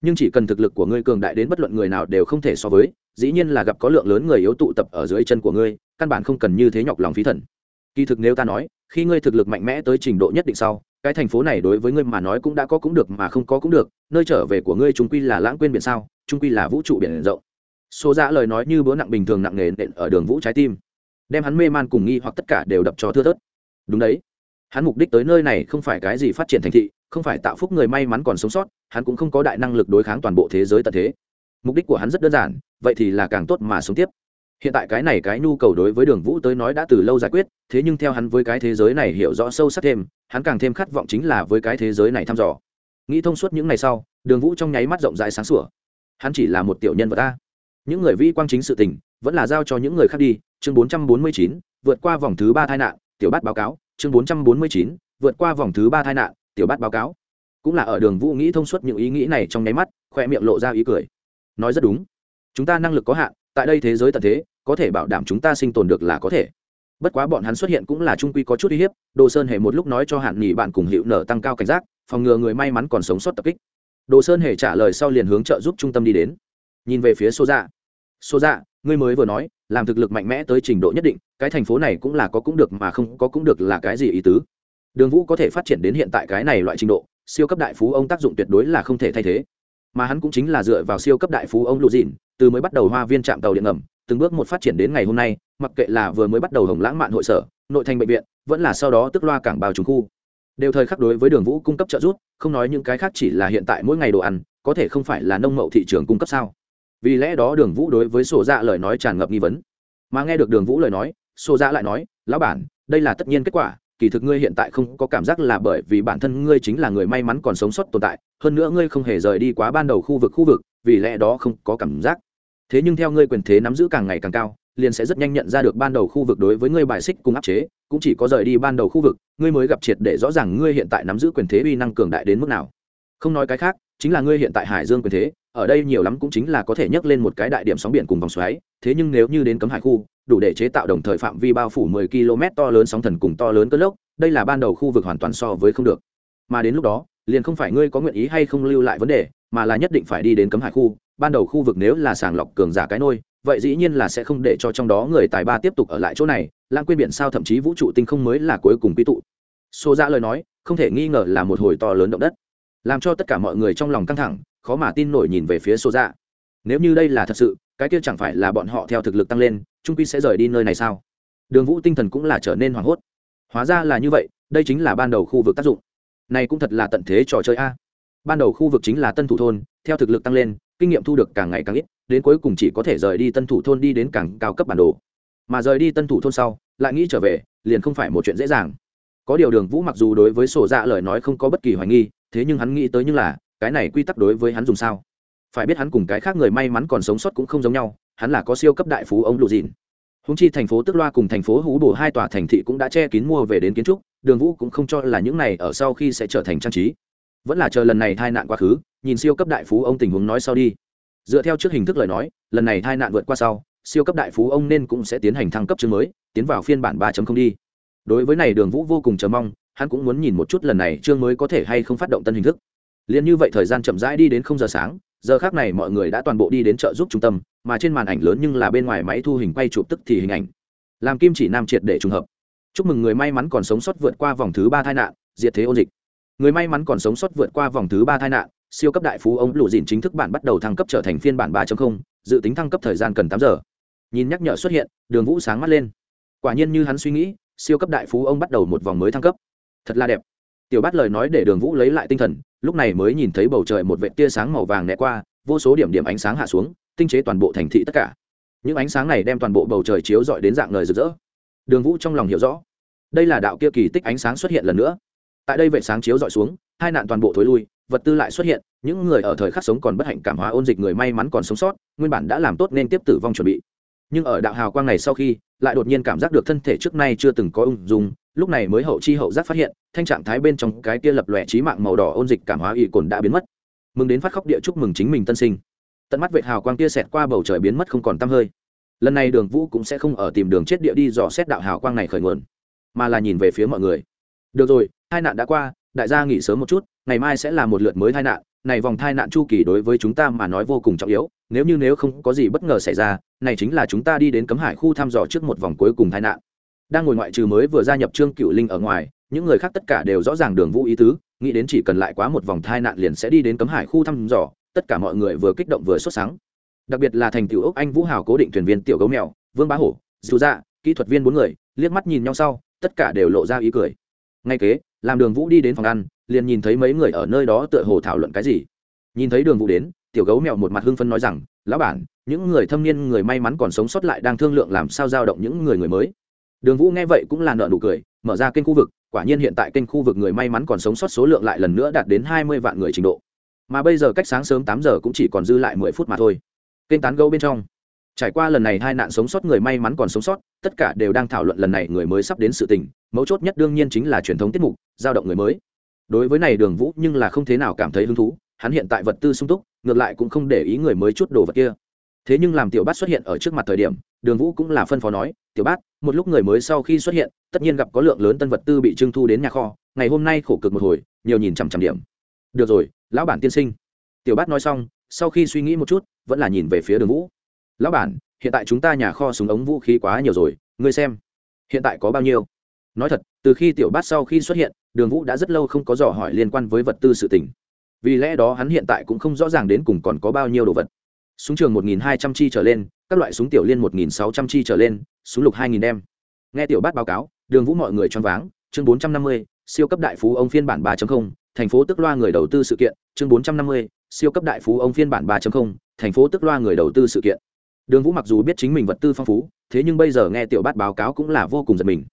A: Nhưng chỉ cần thực lực của ngươi cường đại đến bất luận người nào đều không thể so với, dĩ nhiên là gặp có lượng lớn người yếu tụ tập ở dưới chân của ngươi, căn bản không cần như thế nhọc lòng phí thần. Kỳ thực nếu ta nói, khi ngươi thực lực mạnh mẽ tới trình độ nhất định sau cái thành phố này đối với ngươi mà nói cũng đã có cũng được mà không có cũng được, nơi trở về của ngươi trung quy là lãng quên biển sao, trung quy là vũ trụ biển rộng. Số ra dạ lời nói như bữa nặng bình thường nặng nề nện ở đường vũ trái tim, đem hắn mê man cùng nghi hoặc tất cả đều đập cho thưa thớt. Đúng đấy, hắn mục đích tới nơi này không phải cái gì phát triển thành thị, không phải tạo phúc người may mắn còn sống sót, hắn cũng không có đại năng lực đối kháng toàn bộ thế giới tận thế. Mục đích của hắn rất đơn giản, vậy thì là càng tốt mà sống tiếp. Hiện tại cái này cái nhu cầu đối với đường vũ tới nói đã từ lâu giải quyết, thế nhưng theo hắn với cái thế giới này hiểu rõ sâu sắc thêm hắn càng thêm khát vọng chính là với cái thế giới này thăm dò. Nghĩ thông suốt những ngày sau, đường vũ trong nháy mắt rộng rãi sáng sủa. Hắn chỉ là một tiểu nhân vật ta. Những người vĩ quang chính sự tình, vẫn là giao cho những người khác đi. Chương bốn trăm bốn mươi chín, vượt qua vòng thứ ba tai nạn, tiểu bát báo cáo. Chương bốn trăm bốn mươi chín, vượt qua vòng thứ ba tai nạn, tiểu bát báo cáo. Cũng là ở đường vũ nghĩ thông suốt những ý nghĩ này trong nháy mắt khoe miệng lộ ra ý cười. Nói rất đúng. Chúng ta năng lực có hạn, tại đây thế giới tận thế, có thể bảo đảm chúng ta sinh tồn được là có thể bất quá bọn hắn xuất hiện cũng là trung quy có chút uy hiếp, đồ sơn hề một lúc nói cho hạn nghỉ bạn cùng hiệu nở tăng cao cảnh giác, phòng ngừa người may mắn còn sống sót tập kích. Đồ sơn hề trả lời sau liền hướng trợ giúp trung tâm đi đến. Nhìn về phía xô dạ xô dạ ngươi mới vừa nói, làm thực lực mạnh mẽ tới trình độ nhất định, cái thành phố này cũng là có cũng được mà không có cũng được là cái gì ý tứ? Đường vũ có thể phát triển đến hiện tại cái này loại trình độ, siêu cấp đại phú ông tác dụng tuyệt đối là không thể thay thế. Mà hắn cũng chính là dựa vào siêu cấp đại phú ông lụ dịn, từ mới bắt đầu hoa viên trạm tàu điện ngầm từng bước một phát triển đến ngày hôm nay, mặc kệ là vừa mới bắt đầu hồng lãng mạn hội sở, nội thành bệnh viện, vẫn là sau đó tức loa cảng bao trùng khu. Đều thời khắc đối với đường vũ cung cấp trợ giúp, không nói những cái khác chỉ là hiện tại mỗi ngày đồ ăn, có thể không phải là nông mậu thị trường cung cấp sao? Vì lẽ đó đường vũ đối với sổ dạ lời nói tràn ngập nghi vấn. Mà nghe được đường vũ lời nói sổ dạ lại nói, lão bản, đây là tất nhiên kết quả, kỳ thực ngươi hiện tại không có cảm giác là bởi vì bản thân ngươi chính là người may mắn còn sống sót tồn tại, hơn nữa ngươi không hề rời đi quá ban đầu khu vực khu vực, vì lẽ đó không có cảm giác thế nhưng theo ngươi quyền thế nắm giữ càng ngày càng cao, liền sẽ rất nhanh nhận ra được ban đầu khu vực đối với ngươi bài xích cùng áp chế, cũng chỉ có rời đi ban đầu khu vực, ngươi mới gặp triệt để rõ ràng ngươi hiện tại nắm giữ quyền thế uy năng cường đại đến mức nào. Không nói cái khác, chính là ngươi hiện tại hải dương quyền thế, ở đây nhiều lắm cũng chính là có thể nhấc lên một cái đại điểm sóng biển cùng vòng xoáy, thế nhưng nếu như đến cấm hải khu, đủ để chế tạo đồng thời phạm vi bao phủ 10 km to lớn sóng thần cùng to lớn cơn lốc, đây là ban đầu khu vực hoàn toàn so với không được. Mà đến lúc đó, liền không phải ngươi có nguyện ý hay không lưu lại vấn đề, mà là nhất định phải đi đến cấm hải khu ban đầu khu vực nếu là sàng lọc cường giả cái nôi, vậy dĩ nhiên là sẽ không để cho trong đó người tài ba tiếp tục ở lại chỗ này, lãng quên biển sao thậm chí vũ trụ tinh không mới là cuối cùng quy tụ. Xô ra dạ lời nói, không thể nghi ngờ là một hồi to lớn động đất, làm cho tất cả mọi người trong lòng căng thẳng, khó mà tin nổi nhìn về phía xô ra dạ. nếu như đây là thật sự, cái kia chẳng phải là bọn họ theo thực lực tăng lên, trung quy sẽ rời đi nơi này sao? Đường vũ tinh thần cũng là trở nên hoảng hốt. Hóa ra là như vậy, đây chính là ban đầu khu vực tác dụng. Này cũng thật là tận thế trò chơi a. Ban đầu khu vực chính là tân thủ thôn, theo thực lực tăng lên kinh nghiệm thu được càng ngày càng ít, đến cuối cùng chỉ có thể rời đi tân thủ thôn đi đến càng cao cấp bản đồ. Mà rời đi tân thủ thôn sau, lại nghĩ trở về, liền không phải một chuyện dễ dàng. Có điều đường vũ mặc dù đối với sổ dạ lời nói không có bất kỳ hoài nghi, thế nhưng hắn nghĩ tới như là, cái này quy tắc đối với hắn dùng sao? Phải biết hắn cùng cái khác người may mắn còn sống sót cũng không giống nhau, hắn là có siêu cấp đại phú ông lụ dìn. Húng chi thành phố tức loa cùng thành phố hú bồ hai tòa thành thị cũng đã che kín mua về đến kiến trúc, đường vũ cũng không cho là những này ở sau khi sẽ trở thành trang trí vẫn là chờ lần này tai nạn quá khứ, nhìn siêu cấp đại phú ông tình huống nói sau đi. Dựa theo trước hình thức lời nói, lần này tai nạn vượt qua sau, siêu cấp đại phú ông nên cũng sẽ tiến hành thăng cấp chương mới, tiến vào phiên bản 3 không đi. Đối với này đường vũ vô cùng chờ mong, hắn cũng muốn nhìn một chút lần này chương mới có thể hay không phát động tân hình thức. Liền như vậy thời gian chậm rãi đi đến không giờ sáng, giờ khác này mọi người đã toàn bộ đi đến chợ giúp trung tâm, mà trên màn ảnh lớn nhưng là bên ngoài máy thu hình quay chụp tức thì hình ảnh. Làm kim chỉ nam triệt để trùng hợp. Chúc mừng người may mắn còn sống sót vượt qua vòng thứ ba tai nạn, diệt thế ôn dịch người may mắn còn sống sót vượt qua vòng thứ ba tai nạn, siêu cấp đại phú ông lụ dìn chính thức bản bắt đầu thăng cấp trở thành phiên bản 3 dự tính thăng cấp thời gian cần tám giờ. Nhìn nhắc nhở xuất hiện, đường vũ sáng mắt lên. Quả nhiên như hắn suy nghĩ, siêu cấp đại phú ông bắt đầu một vòng mới thăng cấp. Thật là đẹp. Tiểu bát lời nói để đường vũ lấy lại tinh thần, lúc này mới nhìn thấy bầu trời một vệ tia sáng màu vàng né qua, vô số điểm điểm ánh sáng hạ xuống, tinh chế toàn bộ thành thị tất cả. Những ánh sáng này đem toàn bộ bầu trời chiếu rọi đến dạng ngời rực rỡ. Đường vũ trong lòng hiểu rõ. Đây là đạo kia kỳ tích ánh sáng xuất hiện lần nữa tại đây vệ sáng chiếu dọi xuống, hai nạn toàn bộ thối lui, vật tư lại xuất hiện, những người ở thời khắc sống còn bất hạnh cảm hóa ôn dịch người may mắn còn sống sót, nguyên bản đã làm tốt nên tiếp tử vong chuẩn bị. Nhưng ở đạo hào quang này sau khi, lại đột nhiên cảm giác được thân thể trước nay chưa từng có ung dung, lúc này mới hậu chi hậu giác phát hiện, thanh trạng thái bên trong cái kia lập lòe trí mạng màu đỏ ôn dịch cảm hóa y cồn đã biến mất. Mừng đến phát khóc địa chúc mừng chính mình tân sinh. Tận mắt vệ hào quang kia xẹt qua bầu trời biến mất không còn t hơi. Lần này đường vũ cũng sẽ không ở tìm đường chết địa đi dò xét đạo hào quang này khởi nguồn, mà là nhìn về phía mọi người được rồi, hai nạn đã qua, đại gia nghỉ sớm một chút, ngày mai sẽ là một lượt mới tai nạn. Này vòng tai nạn chu kỳ đối với chúng ta mà nói vô cùng trọng yếu, nếu như nếu không có gì bất ngờ xảy ra, này chính là chúng ta đi đến cấm hải khu thăm dò trước một vòng cuối cùng tai nạn. Đang ngồi ngoại trừ mới vừa gia nhập trương cựu linh ở ngoài, những người khác tất cả đều rõ ràng đường vũ ý tứ, nghĩ đến chỉ cần lại quá một vòng tai nạn liền sẽ đi đến cấm hải khu thăm dò, tất cả mọi người vừa kích động vừa sốt sáng. Đặc biệt là thành tiểu ốc anh vũ hào cố định thuyền viên tiểu gấu mèo, vương bá hổ, dù dạ kỹ thuật viên bốn người, liếc mắt nhìn nhau sau, tất cả đều lộ ra ý cười ngay kế, làm đường vũ đi đến phòng ăn, liền nhìn thấy mấy người ở nơi đó tựa hồ thảo luận cái gì. Nhìn thấy đường vũ đến, tiểu gấu mèo một mặt hưng phân nói rằng, lão bản, những người thâm niên người may mắn còn sống sót lại đang thương lượng làm sao giao động những người người mới. Đường vũ nghe vậy cũng là nợ nụ cười, mở ra kênh khu vực, quả nhiên hiện tại kênh khu vực người may mắn còn sống sót số lượng lại lần nữa đạt đến hai mươi vạn người trình độ. Mà bây giờ cách sáng sớm tám giờ cũng chỉ còn dư lại mười phút mà thôi. Kênh tán gấu bên trong trải qua lần này hai nạn sống sót, người may mắn còn sống sót, tất cả đều đang thảo luận lần này người mới sắp đến sự tình. Mấu chốt nhất đương nhiên chính là truyền thống tiết mục, giao động người mới. Đối với này đường vũ nhưng là không thế nào cảm thấy hứng thú, hắn hiện tại vật tư sung túc, ngược lại cũng không để ý người mới chút đồ vật kia. Thế nhưng làm tiểu bát xuất hiện ở trước mặt thời điểm, đường vũ cũng là phân phó nói, tiểu bát, một lúc người mới sau khi xuất hiện, tất nhiên gặp có lượng lớn tân vật tư bị trưng thu đến nhà kho, ngày hôm nay khổ cực một hồi, nhiều nhìn chằm chằm điểm. Được rồi, lão bản tiên sinh. Tiểu bát nói xong, sau khi suy nghĩ một chút, vẫn là nhìn về phía đường vũ lão bản hiện tại chúng ta nhà kho súng ống vũ khí quá nhiều rồi ngươi xem hiện tại có bao nhiêu? Nói thật từ khi tiểu bát sau khi xuất hiện đường vũ đã rất lâu không có dò hỏi liên quan với vật tư sự tình, vì lẽ đó hắn hiện tại cũng không rõ ràng đến cùng còn có bao nhiêu đồ vật. Súng trường 1.200 chi trở lên các loại súng tiểu liên 1.600 chi trở lên súng lục 2.000 đem. Nghe tiểu bát báo cáo đường vũ mọi người choáng váng chương 450, siêu cấp đại phú ông phiên bản 3.0, thành phố tức loa người đầu tư sự kiện chương 450, siêu cấp đại phú ông phiên bản 3.0, thành phố tức loa người đầu tư sự kiện đường vũ mặc dù biết chính mình vật tư phong phú, thế nhưng bây giờ nghe tiểu bát báo cáo cũng là vô cùng giật mình.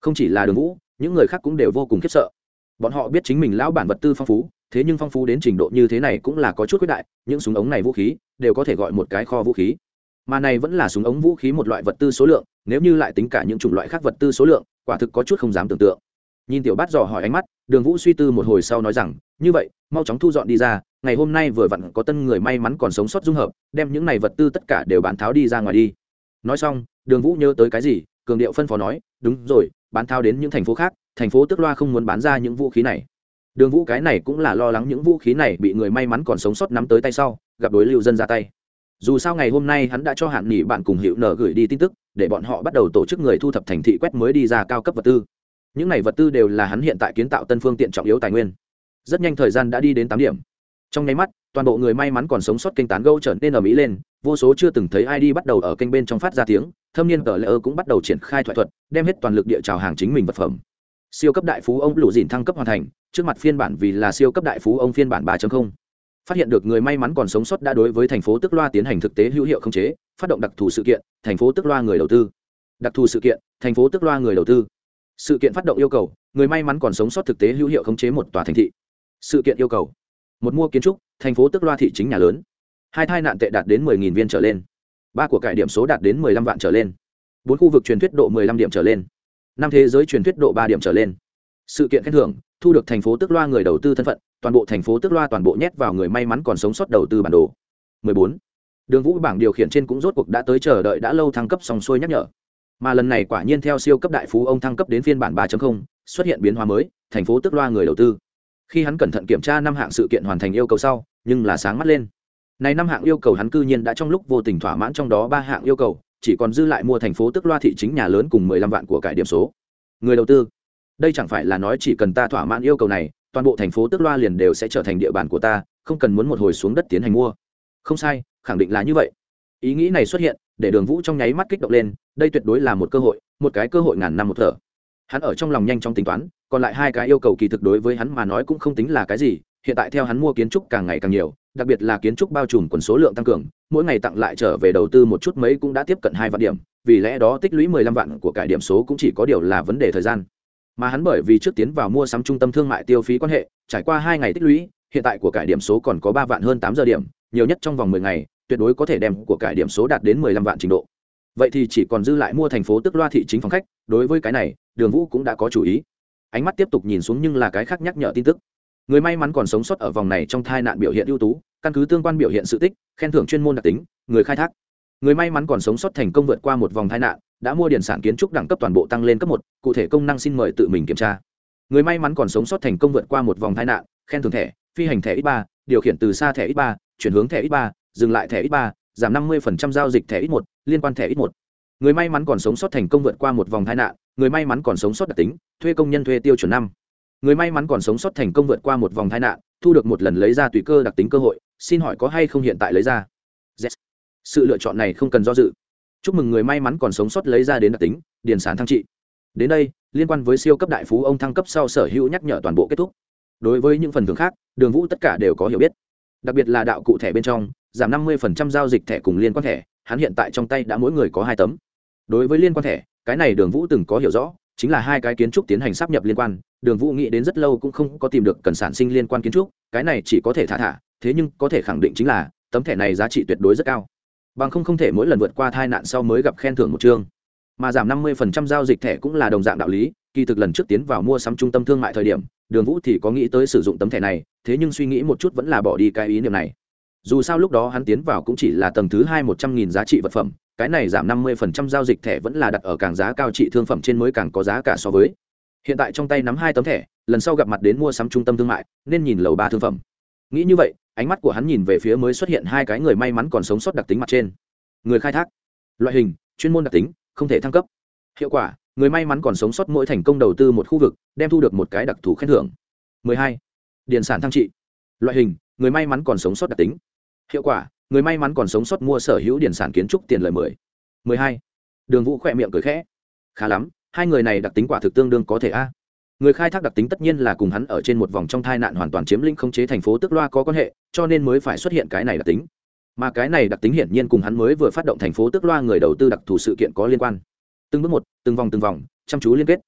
A: Không chỉ là đường vũ, những người khác cũng đều vô cùng khiếp sợ. Bọn họ biết chính mình lão bản vật tư phong phú, thế nhưng phong phú đến trình độ như thế này cũng là có chút quyết đại, những súng ống này vũ khí đều có thể gọi một cái kho vũ khí. Mà này vẫn là súng ống vũ khí một loại vật tư số lượng, nếu như lại tính cả những chủng loại khác vật tư số lượng, quả thực có chút không dám tưởng tượng. Nhìn tiểu bát dò hỏi ánh mắt, đường vũ suy tư một hồi sau nói rằng, như vậy, mau chóng thu dọn đi ra ngày hôm nay vừa vặn có tân người may mắn còn sống sót dung hợp, đem những này vật tư tất cả đều bán tháo đi ra ngoài đi. Nói xong, đường vũ nhớ tới cái gì, cường điệu phân phó nói, đúng rồi, bán tháo đến những thành phố khác, thành phố tức loa không muốn bán ra những vũ khí này. Đường vũ cái này cũng là lo lắng những vũ khí này bị người may mắn còn sống sót nắm tới tay sau, gặp đối lưu dân ra tay. Dù sao ngày hôm nay hắn đã cho hạn nghỉ bạn cùng hiệu nở gửi đi tin tức, để bọn họ bắt đầu tổ chức người thu thập thành thị quét mới đi ra cao cấp vật tư. Những này vật tư đều là hắn hiện tại kiến tạo tân phương tiện trọng yếu tài nguyên. Rất nhanh thời gian đã đi đến tám điểm trong nháy mắt, toàn bộ người may mắn còn sống sót kênh tán gâu trở nên ở mỹ lên, vô số chưa từng thấy ai đi bắt đầu ở kênh bên trong phát ra tiếng, thâm niên tờ lễ ơ cũng bắt đầu triển khai thoại thuật, đem hết toàn lực địa trào hàng chính mình vật phẩm. Siêu cấp đại phú ông lũ dìn thăng cấp hoàn thành, trước mặt phiên bản vì là siêu cấp đại phú ông phiên bản 3 phát hiện được người may mắn còn sống sót đã đối với thành phố tức loa tiến hành thực tế hữu hiệu không chế, phát động đặc thù sự kiện, thành phố tức loa người đầu tư. Đặc thù sự kiện, thành phố tức loa người đầu tư. Sự kiện phát động yêu cầu, người may mắn còn sống sót thực tế hữu hiệu khống chế một tòa thành thị. Sự kiện yêu cầu một mua kiến trúc thành phố tức loa thị chính nhà lớn. Hai thai nạn tệ đạt đến 10.000 viên trở lên. Ba của cải điểm số đạt đến 15 vạn trở lên. Bốn khu vực truyền thuyết độ 15 điểm trở lên. Năm thế giới truyền thuyết độ ba điểm trở lên. Sự kiện khen thưởng thu được thành phố tức loa người đầu tư thân phận toàn bộ thành phố tức loa toàn bộ nhét vào người may mắn còn sống sót đầu tư bản đồ. 14. đường vũ bảng điều khiển trên cũng rốt cuộc đã tới chờ đợi đã lâu thăng cấp xong xuôi nhắc nhở. Mà lần này quả nhiên theo siêu cấp đại phú ông thăng cấp đến phiên bản 3.0, xuất hiện biến hóa mới thành phố tức loa người đầu tư khi hắn cẩn thận kiểm tra năm hạng sự kiện hoàn thành yêu cầu sau, nhưng là sáng mắt lên. Này năm hạng yêu cầu hắn cư nhiên đã trong lúc vô tình thỏa mãn trong đó ba hạng yêu cầu, chỉ còn dư lại mua thành phố tức loa thị chính nhà lớn cùng 15 vạn của cải điểm số. Người đầu tư, đây chẳng phải là nói chỉ cần ta thỏa mãn yêu cầu này, toàn bộ thành phố tức loa liền đều sẽ trở thành địa bàn của ta, không cần muốn một hồi xuống đất tiến hành mua. Không sai, khẳng định là như vậy. Ý nghĩ này xuất hiện, để đường vũ trong nháy mắt kích động lên, đây tuyệt đối là một cơ hội, một cái cơ hội ngàn năm một thở. Hắn ở trong lòng nhanh chóng tính toán còn lại hai cái yêu cầu kỳ thực đối với hắn mà nói cũng không tính là cái gì, hiện tại theo hắn mua kiến trúc càng ngày càng nhiều, đặc biệt là kiến trúc bao trùm quần số lượng tăng cường, mỗi ngày tặng lại trở về đầu tư một chút mấy cũng đã tiếp cận hai vạn điểm, vì lẽ đó tích lũy mười lăm vạn của cải điểm số cũng chỉ có điều là vấn đề thời gian. Mà hắn bởi vì trước tiến vào mua sắm trung tâm thương mại tiêu phí quan hệ, trải qua hai ngày tích lũy, hiện tại của cải điểm số còn có ba vạn hơn tám giờ điểm, nhiều nhất trong vòng mười ngày, tuyệt đối có thể đem của cải điểm số đạt đến mười lăm vạn trình độ. Vậy thì chỉ còn dư lại mua thành phố tức loa thị chính phòng khách, đối với cái này, đường vũ cũng đã có chủ ý ánh mắt tiếp tục nhìn xuống nhưng là cái khác nhắc nhở tin tức. Người may mắn còn sống sót ở vòng này trong thai nạn biểu hiện ưu tú, căn cứ tương quan biểu hiện sự tích, khen thưởng chuyên môn đặc tính, người khai thác. Người may mắn còn sống sót thành công vượt qua một vòng thai nạn, đã mua điện sản kiến trúc đẳng cấp toàn bộ tăng lên cấp một, cụ thể công năng xin mời tự mình kiểm tra. Người may mắn còn sống sót thành công vượt qua một vòng tai nạn, khen thưởng thẻ, phi hành thẻ ít ba, điều khiển từ xa thẻ ít ba, chuyển hướng thẻ ít ba, dừng lại thẻ ít ba, giảm năm mươi giao dịch thẻ ít một, liên quan thẻ ít một người may mắn còn sống sót thành công vượt qua một vòng tai nạn, người may mắn còn sống sót đặc tính, thuê công nhân thuê tiêu chuẩn năm. Người may mắn còn sống sót thành công vượt qua một vòng tai nạn, thu được một lần lấy ra tùy cơ đặc tính cơ hội, xin hỏi có hay không hiện tại lấy ra? Yes. sự lựa chọn này không cần do dự. Chúc mừng người may mắn còn sống sót lấy ra đến đặc tính, điền sản thăng trị. Đến đây, liên quan với siêu cấp đại phú ông thăng cấp sau sở hữu nhắc nhở toàn bộ kết thúc. Đối với những phần thưởng khác, đường vũ tất cả đều có hiểu biết. Đặc biệt là đạo cụ thẻ bên trong, giảm năm mươi giao dịch thẻ cùng liên quan thẻ, hắn hiện tại trong tay đã mỗi người có hai tấm đối với liên quan thẻ, cái này đường vũ từng có hiểu rõ, chính là hai cái kiến trúc tiến hành sắp nhập liên quan. Đường vũ nghĩ đến rất lâu cũng không có tìm được cần sản sinh liên quan kiến trúc, cái này chỉ có thể thả thả, thế nhưng có thể khẳng định chính là, tấm thẻ này giá trị tuyệt đối rất cao. Bằng không không thể mỗi lần vượt qua tai nạn sau mới gặp khen thưởng một chương. Mà giảm 50% giao dịch thẻ cũng là đồng dạng đạo lý, kỳ thực lần trước tiến vào mua sắm trung tâm thương mại thời điểm, đường vũ thì có nghĩ tới sử dụng tấm thẻ này, thế nhưng suy nghĩ một chút vẫn là bỏ đi cái ý niệm này. Dù sao lúc đó hắn tiến vào cũng chỉ là tầng thứ hai một trăm nghìn giá trị vật phẩm cái này giảm 50% giao dịch thẻ vẫn là đặt ở càng giá cao trị thương phẩm trên mới càng có giá cả so với. Hiện tại trong tay nắm hai tấm thẻ, lần sau gặp mặt đến mua sắm trung tâm thương mại, nên nhìn lầu ba thương phẩm. Nghĩ như vậy, ánh mắt của hắn nhìn về phía mới xuất hiện hai cái người may mắn còn sống sót đặc tính mặt trên. Người khai thác. Loại hình, chuyên môn đặc tính, không thể thăng cấp. Hiệu quả, người may mắn còn sống sót mỗi thành công đầu tư một khu vực, đem thu được một cái đặc thù khen thưởng. 12. điện sản thăng trị. Loại hình, người may mắn còn sống sót đặc tính. Hiệu quả người may mắn còn sống sót mua sở hữu điển sản kiến trúc tiền lời 10. 12. đường vũ khỏe miệng cười khẽ. Khá lắm, hai người này đặc tính quả thực tương đương có thể a. Người khai thác đặc tính tất nhiên là cùng hắn ở trên một vòng trong tai nạn hoàn toàn chiếm lĩnh không chế thành phố tức loa có quan hệ, cho nên mới phải xuất hiện cái này đặc tính. Mà cái này đặc tính hiển nhiên cùng hắn mới vừa phát động thành phố tức loa người đầu tư đặc thù sự kiện có liên quan. Từng bước một, từng vòng từng vòng, chăm chú liên kết.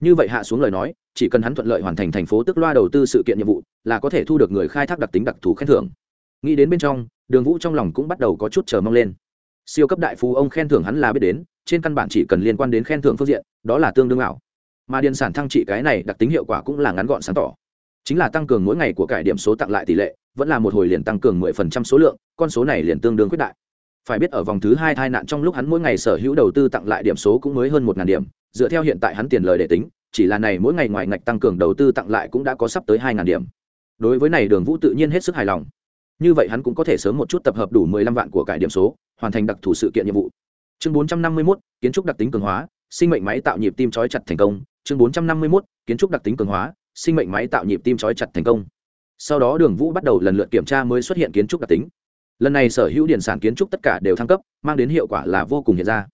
A: Như vậy hạ xuống lời nói, chỉ cần hắn thuận lợi hoàn thành thành phố tức loa đầu tư sự kiện nhiệm vụ, là có thể thu được người khai thác đặc tính đặc thù khen thưởng nghĩ đến bên trong, đường vũ trong lòng cũng bắt đầu có chút chờ mong lên. Siêu cấp đại phú ông khen thưởng hắn là biết đến, trên căn bản chỉ cần liên quan đến khen thưởng phương diện, đó là tương đương ảo. Mà điện sản thăng trị cái này đặc tính hiệu quả cũng là ngắn gọn sáng tỏ. Chính là tăng cường mỗi ngày của cải điểm số tặng lại tỷ lệ, vẫn là một hồi liền tăng cường 10% số lượng, con số này liền tương đương quyết đại. Phải biết ở vòng thứ hai tai nạn trong lúc hắn mỗi ngày sở hữu đầu tư tặng lại điểm số cũng mới hơn một ngàn điểm, dựa theo hiện tại hắn tiền lời để tính, chỉ là này mỗi ngày ngoài ngạch tăng cường đầu tư tặng lại cũng đã có sắp tới hai ngàn điểm. Đối với này đường vũ tự nhiên hết sức hài lòng như vậy hắn cũng có thể sớm một chút tập hợp đủ mười lăm vạn của cải điểm số hoàn thành đặc thù sự kiện nhiệm vụ. Chương bốn trăm năm mươi 451, kiến trúc đặc tính cường hóa sinh mệnh máy tạo nhịp tim trói chặt thành công. Chương bốn trăm năm mươi 451, kiến trúc đặc tính cường hóa sinh mệnh máy tạo nhịp tim trói chặt thành công. Sau đó đường vũ bắt đầu lần lượt kiểm tra mới xuất hiện kiến trúc đặc tính. Lần này sở hữu điện sản kiến trúc tất cả đều thăng cấp mang đến hiệu quả là vô cùng hiện ra.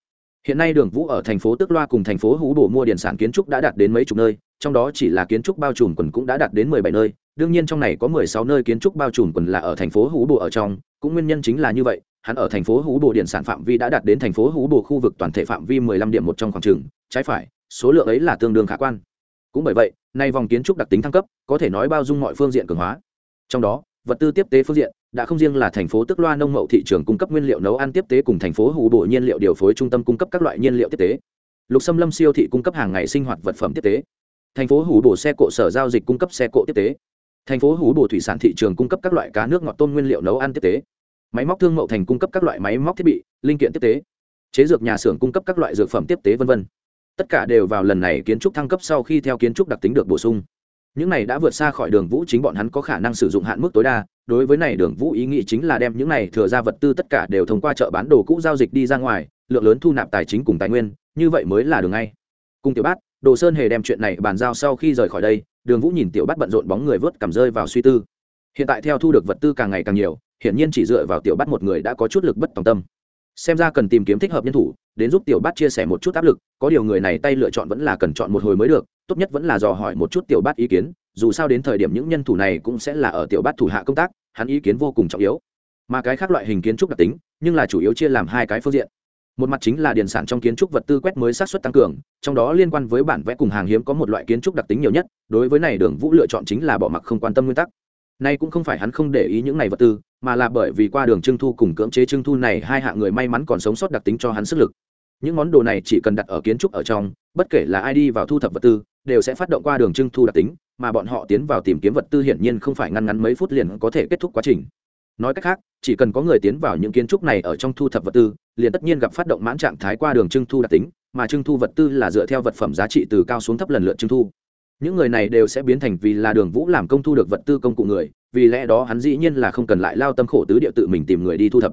A: Hiện nay đường vũ ở thành phố tước loa cùng thành phố hú bổ mua điện sản kiến trúc đã đạt đến mấy chục nơi trong đó chỉ là kiến trúc bao trùm quần cũng đã đạt đến mười bảy nơi, đương nhiên trong này có mười sáu nơi kiến trúc bao trùm quần là ở thành phố hú bộ ở trong, cũng nguyên nhân chính là như vậy, hắn ở thành phố hú bộ điện sản phạm vi đã đạt đến thành phố hú bộ khu vực toàn thể phạm vi mười lăm điểm một trong khoảng trường, trái phải, số lượng ấy là tương đương khả quan. Cũng bởi vậy, nay vòng kiến trúc đặc tính thăng cấp, có thể nói bao dung mọi phương diện cường hóa. Trong đó, vật tư tiếp tế phương diện, đã không riêng là thành phố tức loa nông mậu thị trường cung cấp nguyên liệu nấu ăn tiếp tế cùng thành phố hủ bộ nhiên liệu điều phối trung tâm cung cấp các loại nhiên liệu tiếp tế. Lục xâm lâm siêu thị cung cấp hàng ngày sinh hoạt vật phẩm tiếp tế thành phố hủ bổ xe cộ sở giao dịch cung cấp xe cộ tiếp tế. Thành phố hủ bổ thủy sản thị trường cung cấp các loại cá nước ngọt tôm nguyên liệu nấu ăn tiếp tế. Máy móc thương mậu thành cung cấp các loại máy móc thiết bị, linh kiện tiếp tế. Chế dược nhà xưởng cung cấp các loại dược phẩm tiếp tế v v tất cả đều vào lần này kiến trúc thăng cấp sau khi theo kiến trúc đặc tính được bổ sung. Những này đã vượt xa khỏi đường vũ chính bọn hắn có khả năng sử dụng hạn mức tối đa, đối với này đường vũ ý nghĩ chính là đem những này thừa ra vật tư tất cả đều thông qua chợ bán đồ cũ giao dịch đi ra ngoài, lượng lớn thu nạp tài chính cùng tài nguyên, như vậy mới là đường ngay. Cùng tiểu bát đồ sơn hề đem chuyện này bàn giao sau khi rời khỏi đây, đường vũ nhìn tiểu bát bận rộn bóng người vớt cảm rơi vào suy tư. Hiện tại theo thu được vật tư càng ngày càng nhiều, hiển nhiên chỉ dựa vào tiểu bát một người đã có chút lực bất tòng tâm. Xem ra cần tìm kiếm thích hợp nhân thủ, đến giúp tiểu bát chia sẻ một chút áp lực, có điều người này tay lựa chọn vẫn là cần chọn một hồi mới được, tốt nhất vẫn là dò hỏi một chút tiểu bát ý kiến, dù sao đến thời điểm những nhân thủ này cũng sẽ là ở tiểu bát thủ hạ công tác, hắn ý kiến vô cùng trọng yếu. Mà cái khác loại hình kiến trúc đặc tính, nhưng là chủ yếu chia làm hai cái phương diện một mặt chính là điền sản trong kiến trúc vật tư quét mới sát xuất tăng cường, trong đó liên quan với bản vẽ cùng hàng hiếm có một loại kiến trúc đặc tính nhiều nhất, đối với này đường vũ lựa chọn chính là bỏ mặc không quan tâm nguyên tắc. Nay cũng không phải hắn không để ý những này vật tư, mà là bởi vì qua đường trưng thu cùng cưỡng chế trưng thu này hai hạng người may mắn còn sống sót đặc tính cho hắn sức lực. Những món đồ này chỉ cần đặt ở kiến trúc ở trong, bất kể là ai đi vào thu thập vật tư, đều sẽ phát động qua đường trưng thu đặc tính, mà bọn họ tiến vào tìm kiếm vật tư hiển nhiên không phải ngăn ngắn mấy phút liền có thể kết thúc quá trình nói cách khác, chỉ cần có người tiến vào những kiến trúc này ở trong thu thập vật tư, liền tất nhiên gặp phát động mãn trạng thái qua đường trưng thu đặc tính, mà trưng thu vật tư là dựa theo vật phẩm giá trị từ cao xuống thấp lần lượt trưng thu. Những người này đều sẽ biến thành vì là đường vũ làm công thu được vật tư công cụ người, vì lẽ đó hắn dĩ nhiên là không cần lại lao tâm khổ tứ địa tự mình tìm người đi thu thập.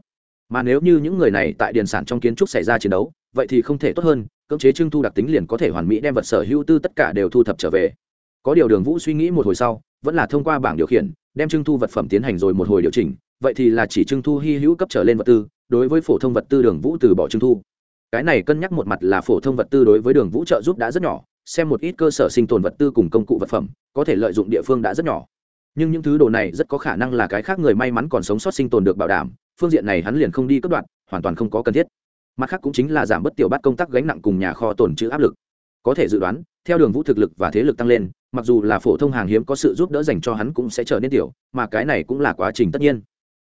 A: Mà nếu như những người này tại điền sản trong kiến trúc xảy ra chiến đấu, vậy thì không thể tốt hơn, cưỡng chế trưng thu đặc tính liền có thể hoàn mỹ đem vật sở hữu tư tất cả đều thu thập trở về. Có điều đường vũ suy nghĩ một hồi sau, vẫn là thông qua bảng điều khiển, đem trưng thu vật phẩm tiến hành rồi một hồi điều chỉnh vậy thì là chỉ trưng thu hy hữu cấp trở lên vật tư, đối với phổ thông vật tư đường vũ từ bỏ trưng thu. Cái này cân nhắc một mặt là phổ thông vật tư đối với đường vũ trợ giúp đã rất nhỏ, xem một ít cơ sở sinh tồn vật tư cùng công cụ vật phẩm, có thể lợi dụng địa phương đã rất nhỏ. Nhưng những thứ đồ này rất có khả năng là cái khác người may mắn còn sống sót sinh tồn được bảo đảm, phương diện này hắn liền không đi cất đoạn hoàn toàn không có cần thiết. Mặt khác cũng chính là giảm bớt tiểu bắt công tác gánh nặng cùng nhà kho tồn trữ áp lực. Có thể dự đoán, theo đường vũ thực lực và thế lực tăng lên, mặc dù là phổ thông hàng hiếm có sự giúp đỡ dành cho hắn cũng sẽ trở nên tiểu, mà cái này cũng là quá trình tất nhiên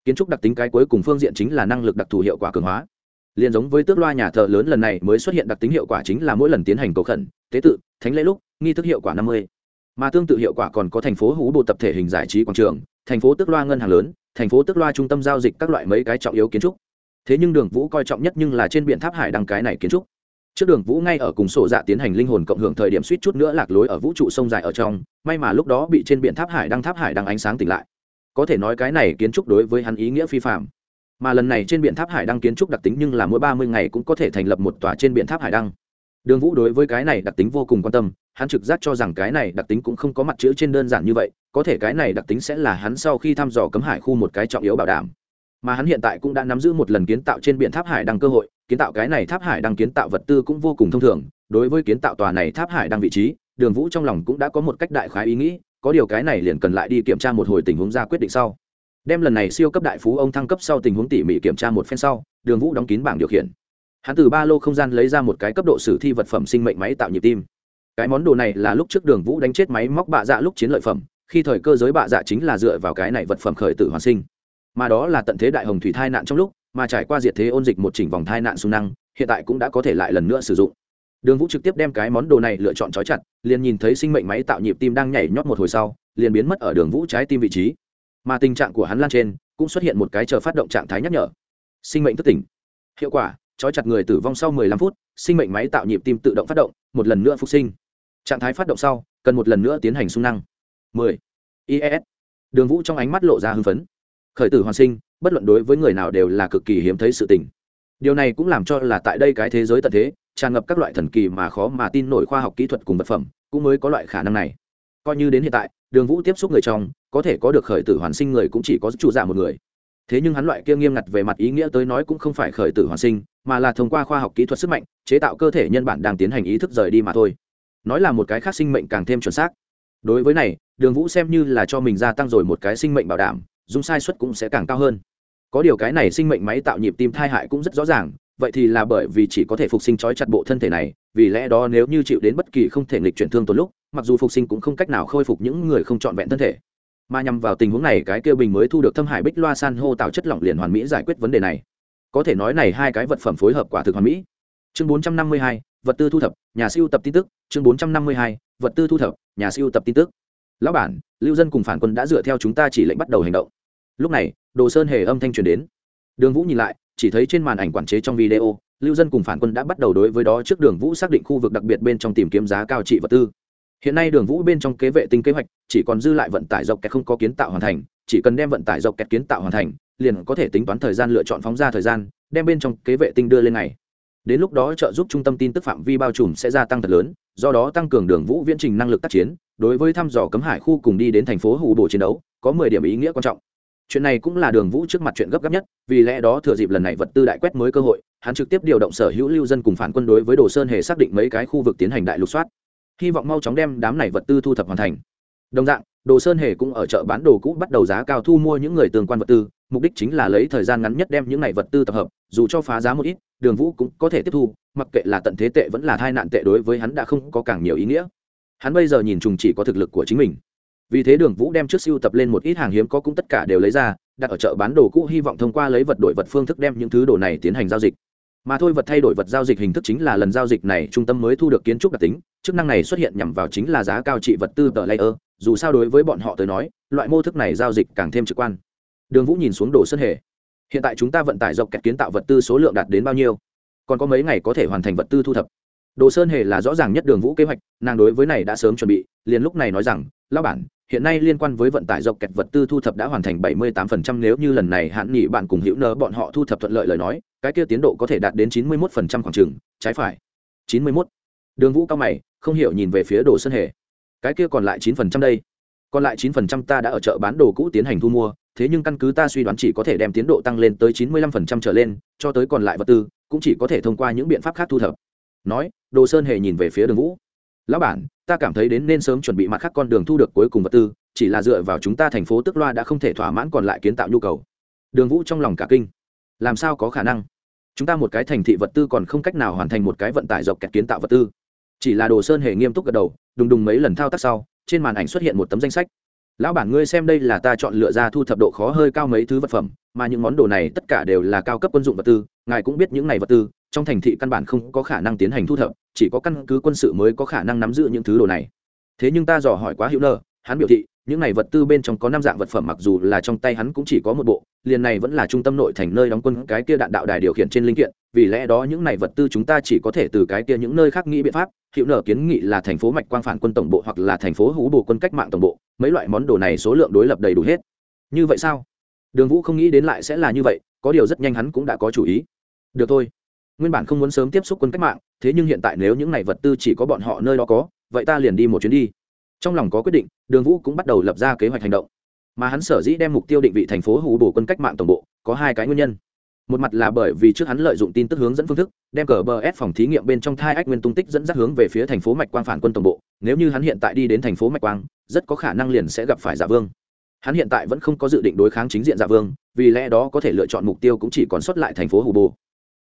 A: kiến trúc đặc tính cái cuối cùng phương diện chính là năng lực đặc thù hiệu quả cường hóa. Liền giống với tước loa nhà thờ lớn lần này mới xuất hiện đặc tính hiệu quả chính là mỗi lần tiến hành cầu khẩn, tế tự, thánh lễ lúc, nghi thức hiệu quả năm mươi. Mà tương tự hiệu quả còn có thành phố hú bộ tập thể hình giải trí quảng trường, thành phố tước loa ngân hàng lớn, thành phố tước loa trung tâm giao dịch các loại mấy cái trọng yếu kiến trúc. Thế nhưng đường vũ coi trọng nhất nhưng là trên biển tháp hải đăng cái này kiến trúc. Trước đường vũ ngay ở cùng sổ dạ tiến hành linh hồn cộng hưởng thời điểm suýt chút nữa lạc lối ở vũ trụ sông dài ở trong, may mà lúc đó bị trên biển tháp hải đăng tháp hải đăng ánh sáng tỉnh lại có thể nói cái này kiến trúc đối với hắn ý nghĩa phi phạm. Mà lần này trên biển tháp hải đăng kiến trúc đặc tính nhưng là mỗi ba mươi ngày cũng có thể thành lập một tòa trên biển tháp hải đăng. Đường vũ đối với cái này đặc tính vô cùng quan tâm, hắn trực giác cho rằng cái này đặc tính cũng không có mặt chữ trên đơn giản như vậy, có thể cái này đặc tính sẽ là hắn sau khi thăm dò cấm hải khu một cái trọng yếu bảo đảm. Mà hắn hiện tại cũng đã nắm giữ một lần kiến tạo trên biển tháp hải đăng cơ hội, kiến tạo cái này tháp hải đăng kiến tạo vật tư cũng vô cùng thông thường. Đối với kiến tạo tòa này tháp hải đăng vị trí, đường vũ trong lòng cũng đã có một cách đại khái ý nghĩ có điều cái này liền cần lại đi kiểm tra một hồi tình huống ra quyết định sau. Đem lần này siêu cấp đại phú ông thăng cấp sau tình huống tỉ mỉ kiểm tra một phen sau, đường vũ đóng kín bảng điều khiển. Hắn từ ba lô không gian lấy ra một cái cấp độ sử thi vật phẩm sinh mệnh máy tạo nhịp tim. Cái món đồ này là lúc trước đường vũ đánh chết máy móc bạ dạ lúc chiến lợi phẩm, khi thời cơ giới bạ dạ chính là dựa vào cái này vật phẩm khởi tử hoàn sinh. Mà đó là tận thế đại hồng thủy thai nạn trong lúc, mà trải qua diệt thế ôn dịch một chỉnh vòng thai nạn xung năng, hiện tại cũng đã có thể lại lần nữa sử dụng đường vũ trực tiếp đem cái món đồ này lựa chọn trói chặt, liền nhìn thấy sinh mệnh máy tạo nhịp tim đang nhảy nhót một hồi sau, liền biến mất ở đường vũ trái tim vị trí. Mà tình trạng của hắn lan trên, cũng xuất hiện một cái chờ phát động trạng thái nhắc nhở. Sinh mệnh thức tỉnh. Hiệu quả, trói chặt người tử vong sau 15 phút, sinh mệnh máy tạo nhịp tim tự động phát động, một lần nữa phục sinh. Trạng thái phát động sau, cần một lần nữa tiến hành xung năng. 10. IES. đường vũ trong ánh mắt lộ ra hưng phấn. Khởi tử hoàn sinh, bất luận đối với người nào đều là cực kỳ hiếm thấy sự tình. Điều này cũng làm cho là tại đây cái thế giới tận thế tràn ngập các loại thần kỳ mà khó mà tin nổi khoa học kỹ thuật cùng vật phẩm, cũng mới có loại khả năng này. Coi như đến hiện tại, đường vũ tiếp xúc người trong, có thể có được khởi tử hoàn sinh người cũng chỉ có chủ giả một người. Thế nhưng hắn loại kia nghiêm ngặt về mặt ý nghĩa tới nói cũng không phải khởi tử hoàn sinh, mà là thông qua khoa học kỹ thuật sức mạnh, chế tạo cơ thể nhân bản đang tiến hành ý thức rời đi mà thôi. Nói là một cái khác sinh mệnh càng thêm chuẩn xác. Đối với này, đường vũ xem như là cho mình gia tăng rồi một cái sinh mệnh bảo đảm dùng sai suất cũng sẽ càng cao hơn. Có điều cái này sinh mệnh máy tạo nhịp tim thai hại cũng rất rõ ràng vậy thì là bởi vì chỉ có thể phục sinh trói chặt bộ thân thể này vì lẽ đó nếu như chịu đến bất kỳ không thể nghịch chuyển thương tốn lúc mặc dù phục sinh cũng không cách nào khôi phục những người không trọn vẹn thân thể. Mà nhằm vào tình huống này cái kia bình mới thu được thâm hải bích loa san hô tạo chất lỏng liền hoàn mỹ giải quyết vấn đề này. Có thể nói này hai cái vật phẩm phối hợp quả thực hoàn mỹ. Chương 452, vật tư thu thập nhà siêu tập tin tức. Chương 452, vật tư thu thập nhà siêu tập tin tức. Lão bản lưu dân cùng phản quân đã dựa theo chúng ta chỉ lệnh bắt đầu hành động. Lúc này đồ sơn hề âm thanh truyền đến. Đường vũ nhìn lại chỉ thấy trên màn ảnh quản chế trong video, lưu dân cùng phản quân đã bắt đầu đối với đó trước đường vũ xác định khu vực đặc biệt bên trong tìm kiếm giá cao trị vật tư. Hiện nay đường vũ bên trong kế vệ tinh kế hoạch chỉ còn dư lại vận tải dọc kẹt không có kiến tạo hoàn thành, chỉ cần đem vận tải dọc kẹt kiến tạo hoàn thành, liền có thể tính toán thời gian lựa chọn phóng ra thời gian, đem bên trong kế vệ tinh đưa lên này đến lúc đó trợ giúp trung tâm tin tức phạm vi bao trùm sẽ gia tăng thật lớn, do đó tăng cường đường vũ viễn trình năng lực tác chiến, đối với thăm dò cấm hải khu cùng đi đến thành phố hủ bồ chiến đấu, có mười điểm ý nghĩa quan trọng chuyện này cũng là đường vũ trước mặt chuyện gấp gáp nhất, vì lẽ đó thừa dịp lần này vật tư đại quét mới cơ hội, hắn trực tiếp điều động sở hữu lưu dân cùng phản quân đối với đồ sơn hề xác định mấy cái khu vực tiến hành đại lục soát. Hy vọng mau chóng đem đám này vật tư thu thập hoàn thành. Đồng dạng, đồ sơn hề cũng ở chợ bán đồ cũ bắt đầu giá cao thu mua những người tương quan vật tư, mục đích chính là lấy thời gian ngắn nhất đem những này vật tư tập hợp, dù cho phá giá một ít, đường vũ cũng có thể tiếp thu, mặc kệ là tận thế tệ vẫn là thai nạn tệ đối với hắn đã không có càng nhiều ý nghĩa. Hắn bây giờ nhìn trùng chỉ có thực lực của chính mình vì thế đường vũ đem trước siêu tập lên một ít hàng hiếm có cũng tất cả đều lấy ra, đặt ở chợ bán đồ cũ, hy vọng thông qua lấy vật đổi vật phương thức đem những thứ đồ này tiến hành giao dịch. Mà thôi vật thay đổi vật giao dịch hình thức chính là lần giao dịch này trung tâm mới thu được kiến trúc đặc tính, chức năng này xuất hiện nhằm vào chính là giá cao trị vật tư tờ layer, dù sao đối với bọn họ tới nói, loại mô thức này giao dịch càng thêm trực quan. Đường vũ nhìn xuống đồ sân hề hiện tại chúng ta vận tải dọc kẹt kiến tạo vật tư số lượng đạt đến bao nhiêu? Còn có mấy ngày có thể hoàn thành vật tư thu thập. Đồ sơn hề là rõ ràng nhất đường vũ kế hoạch, nàng đối với này đã sớm chuẩn bị, liền lúc này nói rằng lao bản hiện nay liên quan với vận tải dọc kẹt vật tư thu thập đã hoàn thành 78% nếu như lần này hạn nghị bạn cùng hữu nơ bọn họ thu thập thuận lợi lời nói, cái kia tiến độ có thể đạt đến 91% khoảng chừng, trái phải. 91. Đường Vũ cao mày, không hiểu nhìn về phía Đồ Sơn Hề. Cái kia còn lại 9% đây. Còn lại 9% ta đã ở chợ bán đồ cũ tiến hành thu mua, thế nhưng căn cứ ta suy đoán chỉ có thể đem tiến độ tăng lên tới chín mươi lăm phần trăm trở lên cho tới còn lại vật tư cũng chỉ có thể thông qua những biện pháp khác thu thập nói đồ sơn hề nhìn về phía đường vũ lão bản ta cảm thấy đến nên sớm chuẩn bị mặt khác con đường thu được cuối cùng vật tư, chỉ là dựa vào chúng ta thành phố tức loa đã không thể thỏa mãn còn lại kiến tạo nhu cầu. Đường vũ trong lòng cả kinh. Làm sao có khả năng? Chúng ta một cái thành thị vật tư còn không cách nào hoàn thành một cái vận tải dọc kẹt kiến tạo vật tư. Chỉ là đồ sơn hề nghiêm túc gật đầu, đùng đùng mấy lần thao tác sau, trên màn ảnh xuất hiện một tấm danh sách. Lão bản ngươi xem đây là ta chọn lựa ra thu thập độ khó hơi cao mấy thứ vật phẩm, mà những món đồ này tất cả đều là cao cấp quân dụng vật tư, ngài cũng biết những này vật tư trong thành thị căn bản không có khả năng tiến hành thu thập, chỉ có căn cứ quân sự mới có khả năng nắm giữ những thứ đồ này. Thế nhưng ta dò hỏi quá hữu nơ, hắn biểu thị, những này vật tư bên trong có năm dạng vật phẩm mặc dù là trong tay hắn cũng chỉ có một bộ, liền này vẫn là trung tâm nội thành nơi đóng quân cái kia đạn đạo đài điều khiển trên linh kiện, vì lẽ đó những này vật tư chúng ta chỉ có thể từ cái kia những nơi khác nghĩ biện pháp. Hiệu nở kiến nghị là thành phố mạch quang phản quân tổng bộ hoặc là thành phố hú bồ quân cách mạng tổng bộ, mấy loại món đồ này số lượng đối lập đầy đủ hết. Như vậy sao? Đường vũ không nghĩ đến lại sẽ là như vậy, có điều rất nhanh hắn cũng đã có chủ ý. Được thôi nguyên bản không muốn sớm tiếp xúc quân cách mạng, thế nhưng hiện tại nếu những này vật tư chỉ có bọn họ nơi đó có, vậy ta liền đi một chuyến đi. Trong lòng có quyết định, đường vũ cũng bắt đầu lập ra kế hoạch hành động. Mà hắn sở dĩ đem mục tiêu định vị thành phố hủ bổ quân cách mạng tổng bộ, có hai cái nguyên nhân. Một mặt là bởi vì trước hắn lợi dụng tin tức hướng dẫn phương thức, đem cờ bờ ép phòng thí nghiệm bên trong thai ách nguyên tung tích dẫn dắt hướng về phía thành phố mạch quang phản quân tổng bộ. Nếu như hắn hiện tại đi đến thành phố mạch quang, rất có khả năng liền sẽ gặp phải giả dạ vương. Hắn hiện tại vẫn không có dự định đối kháng chính diện giả dạ vương, vì lẽ đó có thể lựa chọn mục tiêu cũng chỉ còn xuất lại thành phố hủ bồ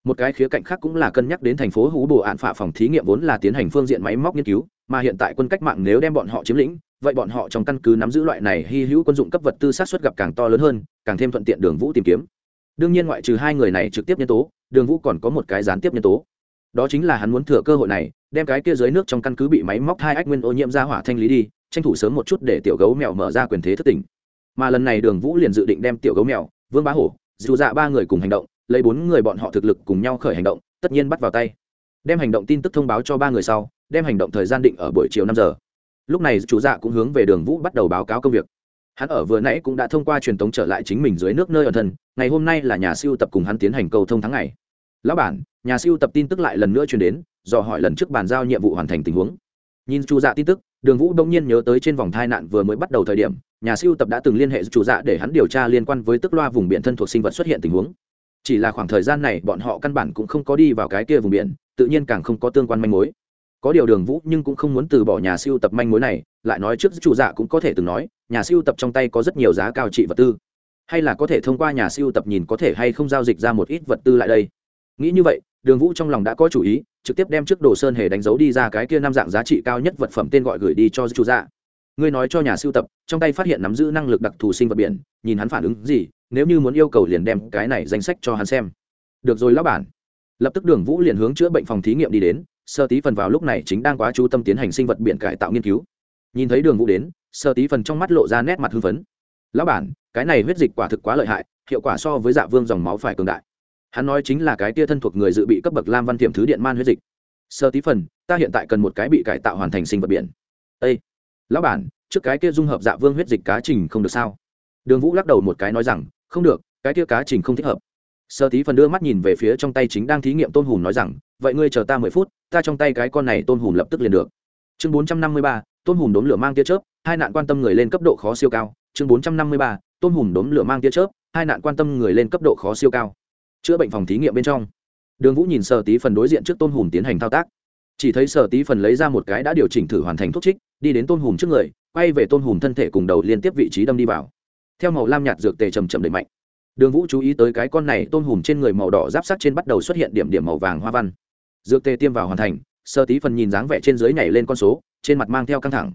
A: một cái khía cạnh khác cũng là cân nhắc đến thành phố hú bồ ạn phạ phòng thí nghiệm vốn là tiến hành phương diện máy móc nghiên cứu, mà hiện tại quân cách mạng nếu đem bọn họ chiếm lĩnh, vậy bọn họ trong căn cứ nắm giữ loại này hy hữu quân dụng cấp vật tư sát xuất gặp càng to lớn hơn, càng thêm thuận tiện đường vũ tìm kiếm. Đương nhiên ngoại trừ hai người này trực tiếp nhân tố, đường vũ còn có một cái gián tiếp nhân tố. Đó chính là hắn muốn thừa cơ hội này, đem cái kia dưới nước trong căn cứ bị máy móc hai ách nguyên ô nhiễm ra hỏa thanh lý đi, tranh thủ sớm một chút để tiểu gấu mèo mở ra quyền thế thất tỉnh. Mà lần này đường vũ liền dự định đem tiểu gấu mèo, vương bá hổ dù dạ ba người cùng hành động lấy bốn người bọn họ thực lực cùng nhau khởi hành động, tất nhiên bắt vào tay. Đem hành động tin tức thông báo cho ba người sau, đem hành động thời gian định ở buổi chiều năm giờ. Lúc này chủ dạ cũng hướng về đường vũ bắt đầu báo cáo công việc. Hắn ở vừa nãy cũng đã thông qua truyền tống trở lại chính mình dưới nước nơi ở thân, ngày hôm nay là nhà siêu tập cùng hắn tiến hành cầu thông tháng ngày. Lão bản, nhà siêu tập tin tức lại lần nữa truyền đến, do hỏi lần trước bàn giao nhiệm vụ hoàn thành tình huống. Nhìn chủ dạ tin tức, đường vũ đông nhiên nhớ tới trên vòng thai nạn vừa mới bắt đầu thời điểm, nhà siêu tập đã từng liên hệ chủ dạ để hắn điều tra liên quan với tức loa vùng biển thân thuộc sinh vật xuất hiện tình huống chỉ là khoảng thời gian này bọn họ căn bản cũng không có đi vào cái kia vùng biển, tự nhiên càng không có tương quan manh mối. Có điều đường vũ nhưng cũng không muốn từ bỏ nhà siêu tập manh mối này, lại nói trước chủ dạ cũng có thể từng nói, nhà siêu tập trong tay có rất nhiều giá cao trị vật tư. Hay là có thể thông qua nhà siêu tập nhìn có thể hay không giao dịch ra một ít vật tư lại đây. Nghĩ như vậy, đường vũ trong lòng đã có chủ ý, trực tiếp đem trước đồ sơn hề đánh dấu đi ra cái kia năm dạng giá trị cao nhất vật phẩm tên gọi gửi đi cho chủ dạ ngươi nói cho nhà sưu tập, trong tay phát hiện nắm giữ năng lực đặc thù sinh vật biển, nhìn hắn phản ứng gì, nếu như muốn yêu cầu liền đem cái này danh sách cho hắn xem. Được rồi lão bản. Lập tức đường vũ liền hướng chữa bệnh phòng thí nghiệm đi đến, sơ tí phần vào lúc này chính đang quá chú tâm tiến hành sinh vật biển cải tạo nghiên cứu. Nhìn thấy đường vũ đến, sơ tí phần trong mắt lộ ra nét mặt hưng phấn. Lão bản, cái này huyết dịch quả thực quá lợi hại, hiệu quả so với dạ vương dòng máu phải cường đại. Hắn nói chính là cái tia thân thuộc người dự bị cấp bậc lam văn tiệm thứ điện man huyết dịch. Sơ tí phần, ta hiện tại cần một cái bị cải tạo hoàn thành sinh vật biển. Ây lão bản, trước cái kia dung hợp dạ vương huyết dịch cá trình không được sao? Đường vũ lắc đầu một cái nói rằng, không được, cái kia cá trình không thích hợp. Sơ tí phần đưa mắt nhìn về phía trong tay chính đang thí nghiệm tôn hùm nói rằng, vậy ngươi chờ ta mười phút, ta trong tay cái con này tôn hùm lập tức liền được. Chương bốn trăm năm mươi ba, tôn hùm đốn lửa mang tia chớp, hai nạn quan tâm người lên cấp độ khó siêu cao. Chương bốn trăm năm mươi ba, tôn hùm đốn lửa mang tia chớp, hai nạn quan tâm người lên cấp độ khó siêu cao. Chữa bệnh phòng thí nghiệm bên trong. Đường vũ nhìn sơ tí phần đối diện trước tôn hùm tiến hành thao tác. Chỉ thấy sở tí phần lấy ra một cái đã điều chỉnh thử hoàn thành thuốc trích đi đến tôn hùm trước người, quay về tôn hùm thân thể cùng đầu liên tiếp vị trí đâm đi vào. Theo màu lam nhạt dược tề chầm chậm đẩy mạnh. Đường vũ chú ý tới cái con này, tôn hùm trên người màu đỏ giáp sát trên bắt đầu xuất hiện điểm điểm màu vàng hoa văn. Dược tề tiêm vào hoàn thành, sơ tí phần nhìn dáng vẻ trên dưới nhảy lên con số, trên mặt mang theo căng thẳng.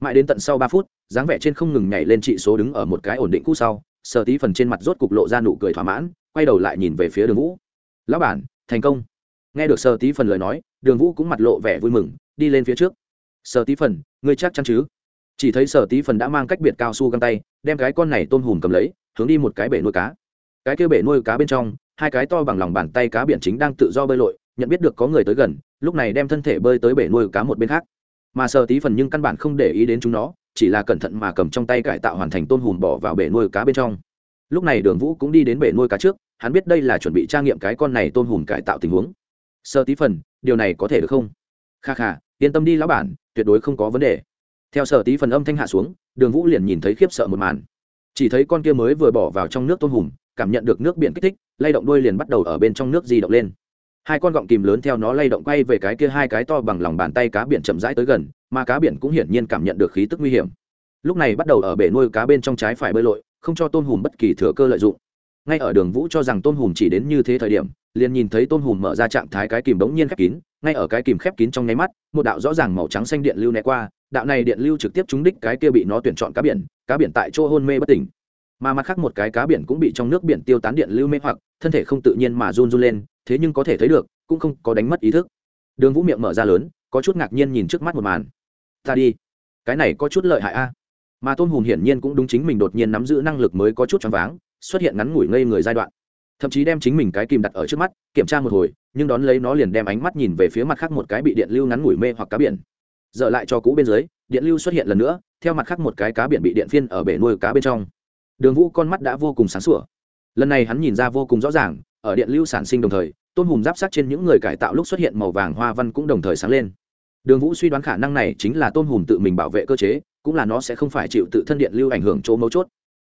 A: Mãi đến tận sau ba phút, dáng vẻ trên không ngừng nhảy lên trị số đứng ở một cái ổn định cũ sau, sơ tí phần trên mặt rốt cục lộ ra nụ cười thỏa mãn, quay đầu lại nhìn về phía đường vũ. Lão bản, thành công. Nghe được sơ tí phần lời nói, đường vũ cũng mặt lộ vẻ vui mừng, đi lên phía trước. Sở tí phần, ngươi chắc chắn chứ? Chỉ thấy sở tí phần đã mang cách biệt cao su găng tay, đem cái con này tôm hùm cầm lấy, hướng đi một cái bể nuôi cá. Cái kia bể nuôi cá bên trong, hai cái to bằng lòng bàn tay cá biển chính đang tự do bơi lội, nhận biết được có người tới gần, lúc này đem thân thể bơi tới bể nuôi cá một bên khác. Mà sở tí phần nhưng căn bản không để ý đến chúng nó, chỉ là cẩn thận mà cầm trong tay cải tạo hoàn thành tôm hùm bỏ vào bể nuôi cá bên trong. Lúc này đường vũ cũng đi đến bể nuôi cá trước, hắn biết đây là chuẩn bị trang nghiệm cái con này tôm hùm cải tạo tình huống. Sơ tí phần, điều này có thể được không? Kha kha, yên tâm đi lão bản tuyệt đối không có vấn đề. Theo sở tí phần âm thanh hạ xuống, đường vũ liền nhìn thấy khiếp sợ một màn. Chỉ thấy con kia mới vừa bỏ vào trong nước tôm hùm, cảm nhận được nước biển kích thích, lay động đuôi liền bắt đầu ở bên trong nước di động lên. Hai con gọng kìm lớn theo nó lay động quay về cái kia hai cái to bằng lòng bàn tay cá biển chậm rãi tới gần, mà cá biển cũng hiển nhiên cảm nhận được khí tức nguy hiểm. Lúc này bắt đầu ở bể nuôi cá bên trong trái phải bơi lội, không cho tôm hùm bất kỳ thừa cơ lợi dụng. Ngay ở đường vũ cho rằng tôm hùm chỉ đến như thế thời điểm, liền nhìn thấy tôm hùm mở ra trạng thái cái kìm bỗng nhiên khép kín ngay ở cái kìm khép kín trong nháy mắt, một đạo rõ ràng màu trắng xanh điện lưu né qua, đạo này điện lưu trực tiếp trúng đích cái kia bị nó tuyển chọn cá biển cá biển tại chỗ hôn mê bất tỉnh. Mà mặt khác một cái cá biển cũng bị trong nước biển tiêu tán điện lưu mê hoặc, thân thể không tự nhiên mà run run lên, thế nhưng có thể thấy được, cũng không có đánh mất ý thức. Đường vũ miệng mở ra lớn, có chút ngạc nhiên nhìn trước mắt một màn. Ta đi. Cái này có chút lợi hại a. Mà tôn hùng hiển nhiên cũng đúng chính mình đột nhiên nắm giữ năng lực mới có chút choáng váng, xuất hiện ngắn ngủi ngây người giai đoạn. Thậm chí đem chính mình cái kìm đặt ở trước mắt, kiểm tra một hồi nhưng đón lấy nó liền đem ánh mắt nhìn về phía mặt khác một cái bị điện lưu ngắn ngủi mê hoặc cá biển. Dở lại cho cũ bên dưới, điện lưu xuất hiện lần nữa, theo mặt khác một cái cá biển bị điện phiên ở bể nuôi cá bên trong. Đường vũ con mắt đã vô cùng sáng sủa. Lần này hắn nhìn ra vô cùng rõ ràng, ở điện lưu sản sinh đồng thời tôn hùm giáp sát trên những người cải tạo lúc xuất hiện màu vàng hoa văn cũng đồng thời sáng lên. Đường vũ suy đoán khả năng này chính là tôn hùm tự mình bảo vệ cơ chế, cũng là nó sẽ không phải chịu tự thân điện lưu ảnh hưởng chỗ mấu chốt.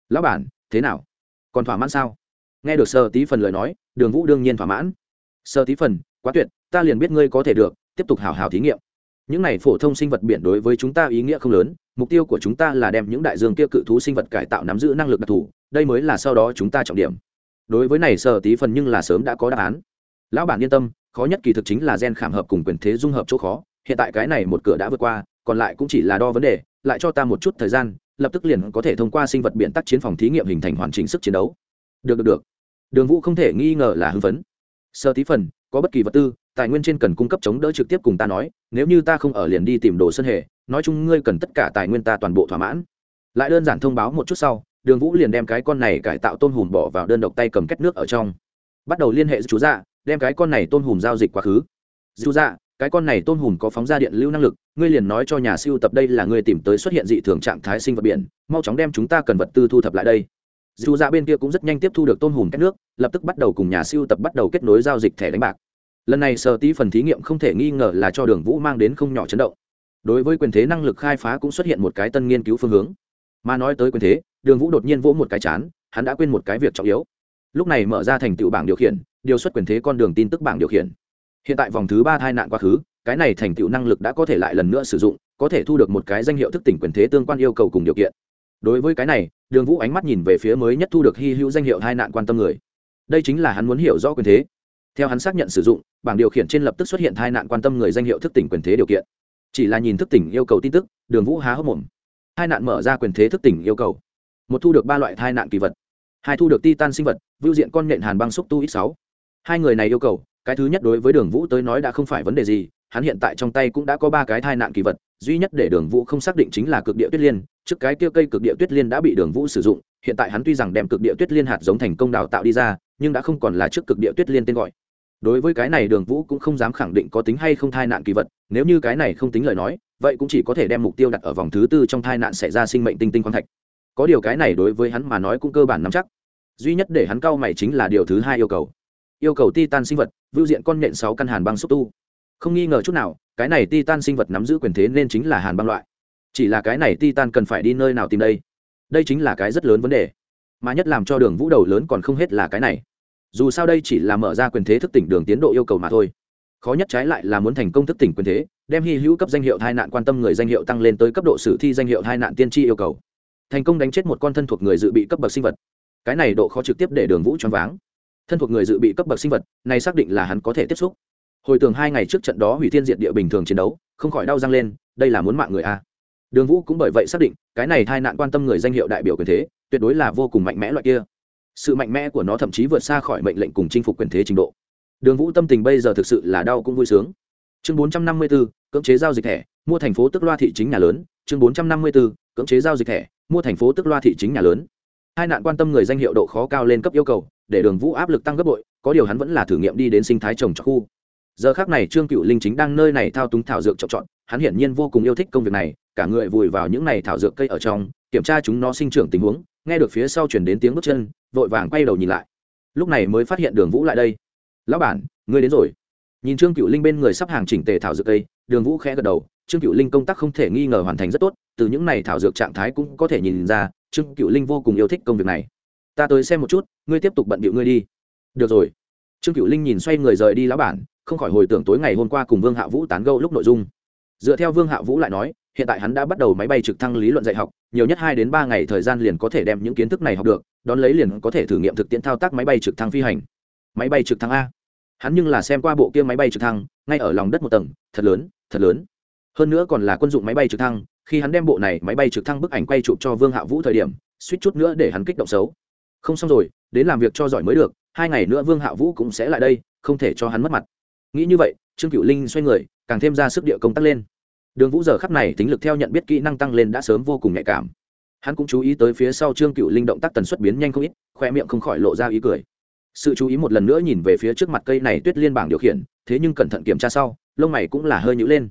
A: Lão bản, thế nào? Còn thỏa mãn sao? Nghe được sơ tí phần lời nói, đường vũ đương nhiên thỏa mãn sơ tí phần, quá tuyệt, ta liền biết ngươi có thể được, tiếp tục hào hào thí nghiệm. Những này phổ thông sinh vật biển đối với chúng ta ý nghĩa không lớn, mục tiêu của chúng ta là đem những đại dương kia cự thú sinh vật cải tạo nắm giữ năng lực đặc thù, đây mới là sau đó chúng ta trọng điểm. Đối với này sơ tí phần nhưng là sớm đã có đáp án. Lão bản yên tâm, khó nhất kỳ thực chính là gen khảm hợp cùng quyền thế dung hợp chỗ khó, hiện tại cái này một cửa đã vượt qua, còn lại cũng chỉ là đo vấn đề, lại cho ta một chút thời gian, lập tức liền có thể thông qua sinh vật biển tắc chiến phòng thí nghiệm hình thành hoàn chỉnh sức chiến đấu. Được được được. Đường vũ không thể nghi ngờ là hưng phấn sơ tí phần, có bất kỳ vật tư, tài nguyên trên cần cung cấp chống đỡ trực tiếp cùng ta nói, nếu như ta không ở liền đi tìm đồ sân hệ nói chung ngươi cần tất cả tài nguyên ta toàn bộ thỏa mãn. Lại đơn giản thông báo một chút sau, đường vũ liền đem cái con này cải tạo tôn hùm bỏ vào đơn độc tay cầm kết nước ở trong. Bắt đầu liên hệ chú dạ đem cái con này tôn hùm giao dịch quá khứ. Chú dạ cái con này tôn hùm có phóng ra điện lưu năng lực, ngươi liền nói cho nhà siêu tập đây là ngươi tìm tới xuất hiện dị thường trạng thái sinh vật biển, mau chóng đem chúng ta cần vật tư thu thập lại đây dù ra bên kia cũng rất nhanh tiếp thu được tôn hùm các nước, lập tức bắt đầu cùng nhà siêu tập bắt đầu kết nối giao dịch thẻ đánh bạc. Lần này sở tí phần thí nghiệm không thể nghi ngờ là cho đường vũ mang đến không nhỏ chấn động. Đối với quyền thế năng lực khai phá cũng xuất hiện một cái tân nghiên cứu phương hướng. Mà nói tới quyền thế, đường vũ đột nhiên vỗ một cái chán, hắn đã quên một cái việc trọng yếu. Lúc này mở ra thành tựu bảng điều khiển, điều xuất quyền thế con đường tin tức bảng điều khiển. Hiện tại vòng thứ ba tai nạn quá khứ, cái này thành tựu năng lực đã có thể lại lần nữa sử dụng, có thể thu được một cái danh hiệu thức tỉnh quyền thế tương quan yêu cầu cùng điều kiện. Đối với cái này đường vũ ánh mắt nhìn về phía mới nhất thu được hy hữu danh hiệu hai nạn quan tâm người. Đây chính là hắn muốn hiểu rõ quyền thế. Theo hắn xác nhận sử dụng, bảng điều khiển trên lập tức xuất hiện hai nạn quan tâm người danh hiệu thức tỉnh quyền thế điều kiện. Chỉ là nhìn thức tỉnh yêu cầu tin tức, đường vũ há hốc mồm. Hai nạn mở ra quyền thế thức tỉnh yêu cầu. Một thu được ba loại thai nạn kỳ vật. Hai thu được titan sinh vật, vưu diện con nện hàn băng xúc tu x sáu. Hai người này yêu cầu, cái thứ nhất đối với đường vũ tới nói đã không phải vấn đề gì, hắn hiện tại trong tay cũng đã có ba cái thai nạn kỳ vật, duy nhất để đường vũ không xác định chính là cực địa tuyết liên trước cái kia cây cực địa tuyết liên đã bị đường vũ sử dụng, hiện tại hắn tuy rằng đem cực địa tuyết liên hạt giống thành công đào tạo đi ra, nhưng đã không còn là trước cực địa tuyết liên tên gọi. Đối với cái này đường vũ cũng không dám khẳng định có tính hay không thai nạn kỳ vật, nếu như cái này không tính lời nói, vậy cũng chỉ có thể đem mục tiêu đặt ở vòng thứ tư trong thai nạn xảy ra sinh mệnh tinh tinh khoáng thạch. Có điều cái này đối với hắn mà nói cũng cơ bản nắm chắc. Duy nhất để hắn cau mày chính là điều thứ hai yêu cầu. Yêu cầu titan sinh vật, vưu diện con nhện sáu căn hàn băng xúc tu. Không nghi ngờ chút nào, cái này titan sinh vật nắm giữ quyền thế nên chính là hàn băng loại chỉ là cái này titan cần phải đi nơi nào tìm đây? Đây chính là cái rất lớn vấn đề. Mà nhất làm cho đường vũ đầu lớn còn không hết là cái này. Dù sao đây chỉ là mở ra quyền thế thức tỉnh đường tiến độ yêu cầu mà thôi. Khó nhất trái lại là muốn thành công thức tỉnh quyền thế, đem hy hữu cấp danh hiệu tai nạn quan tâm người danh hiệu tăng lên tới cấp độ sử thi danh hiệu tai nạn tiên tri yêu cầu. Thành công đánh chết một con thân thuộc người dự bị cấp bậc sinh vật. Cái này độ khó trực tiếp để đường vũ choáng váng. Thân thuộc người dự bị cấp bậc sinh vật, này xác định là hắn có thể tiếp xúc. Hồi tưởng hai ngày trước trận đó hủy thiên diệt địa bình thường chiến đấu, không khỏi đau răng lên, đây là muốn mạng người a đường vũ cũng bởi vậy xác định cái này hai nạn quan tâm người danh hiệu đại biểu quyền thế tuyệt đối là vô cùng mạnh mẽ loại kia. Sự mạnh mẽ của nó thậm chí vượt xa khỏi mệnh lệnh cùng chinh phục quyền thế trình độ. Đường vũ tâm tình bây giờ thực sự là đau cũng vui sướng. Chương bốn trăm năm mươi 454, cưỡng chế giao dịch thẻ mua thành phố tức loa thị chính nhà lớn. Chương bốn trăm năm mươi 454, cưỡng chế giao dịch thẻ mua thành phố tức loa thị chính nhà lớn. Hai nạn quan tâm người danh hiệu độ khó cao lên cấp yêu cầu để đường vũ áp lực tăng gấp bội có điều hắn vẫn là thử nghiệm đi đến sinh thái trồng trọt khu. Giờ khác này trương cựu linh chính đang nơi này thao túng thảo dược trồng trọt hắn hiển nhiên vô cùng yêu thích công việc này cả người vùi vào những này thảo dược cây ở trong, kiểm tra chúng nó sinh trưởng tình huống, nghe được phía sau chuyển đến tiếng bước chân, vội vàng quay đầu nhìn lại. Lúc này mới phát hiện đường vũ lại đây. Lão bản, ngươi đến rồi. Nhìn trương cựu linh bên người sắp hàng chỉnh tề thảo dược cây, đường vũ khẽ gật đầu. Trương cựu linh công tác không thể nghi ngờ hoàn thành rất tốt, từ những này thảo dược trạng thái cũng có thể nhìn ra, trương cựu linh vô cùng yêu thích công việc này. Ta tới xem một chút, ngươi tiếp tục bận bịu ngươi đi. Được rồi. Trương cựu linh nhìn xoay người rời đi, lão bản, không khỏi hồi tưởng tối ngày hôm qua cùng vương hạ vũ tán gẫu lúc nội dung. Dựa theo vương hạ vũ lại nói hiện tại hắn đã bắt đầu máy bay trực thăng lý luận dạy học, nhiều nhất hai đến ba ngày thời gian liền có thể đem những kiến thức này học được, đón lấy liền có thể thử nghiệm thực tiễn thao tác máy bay trực thăng phi hành. Máy bay trực thăng a. Hắn nhưng là xem qua bộ kia máy bay trực thăng, ngay ở lòng đất một tầng, thật lớn thật lớn. Hơn nữa còn là quân dụng máy bay trực thăng, khi hắn đem bộ này máy bay trực thăng bức ảnh quay chụp cho vương hạ vũ thời điểm, suýt chút nữa để hắn kích động xấu. Không xong rồi, đến làm việc cho giỏi mới được, hai ngày nữa vương hạ vũ cũng sẽ lại đây, không thể cho hắn mất mặt. Nghĩ như vậy, trương cựu linh xoay người, càng thêm ra sức địa công tác lên đường vũ giờ khắp này tính lực theo nhận biết kỹ năng tăng lên đã sớm vô cùng nhạy cảm. Hắn cũng chú ý tới phía sau trương cựu linh động tác tần suất biến nhanh không ít, khoe miệng không khỏi lộ ra ý cười. Sự chú ý một lần nữa nhìn về phía trước mặt cây này tuyết liên bảng điều khiển, thế nhưng cẩn thận kiểm tra sau, lông mày cũng là hơi nhữ lên.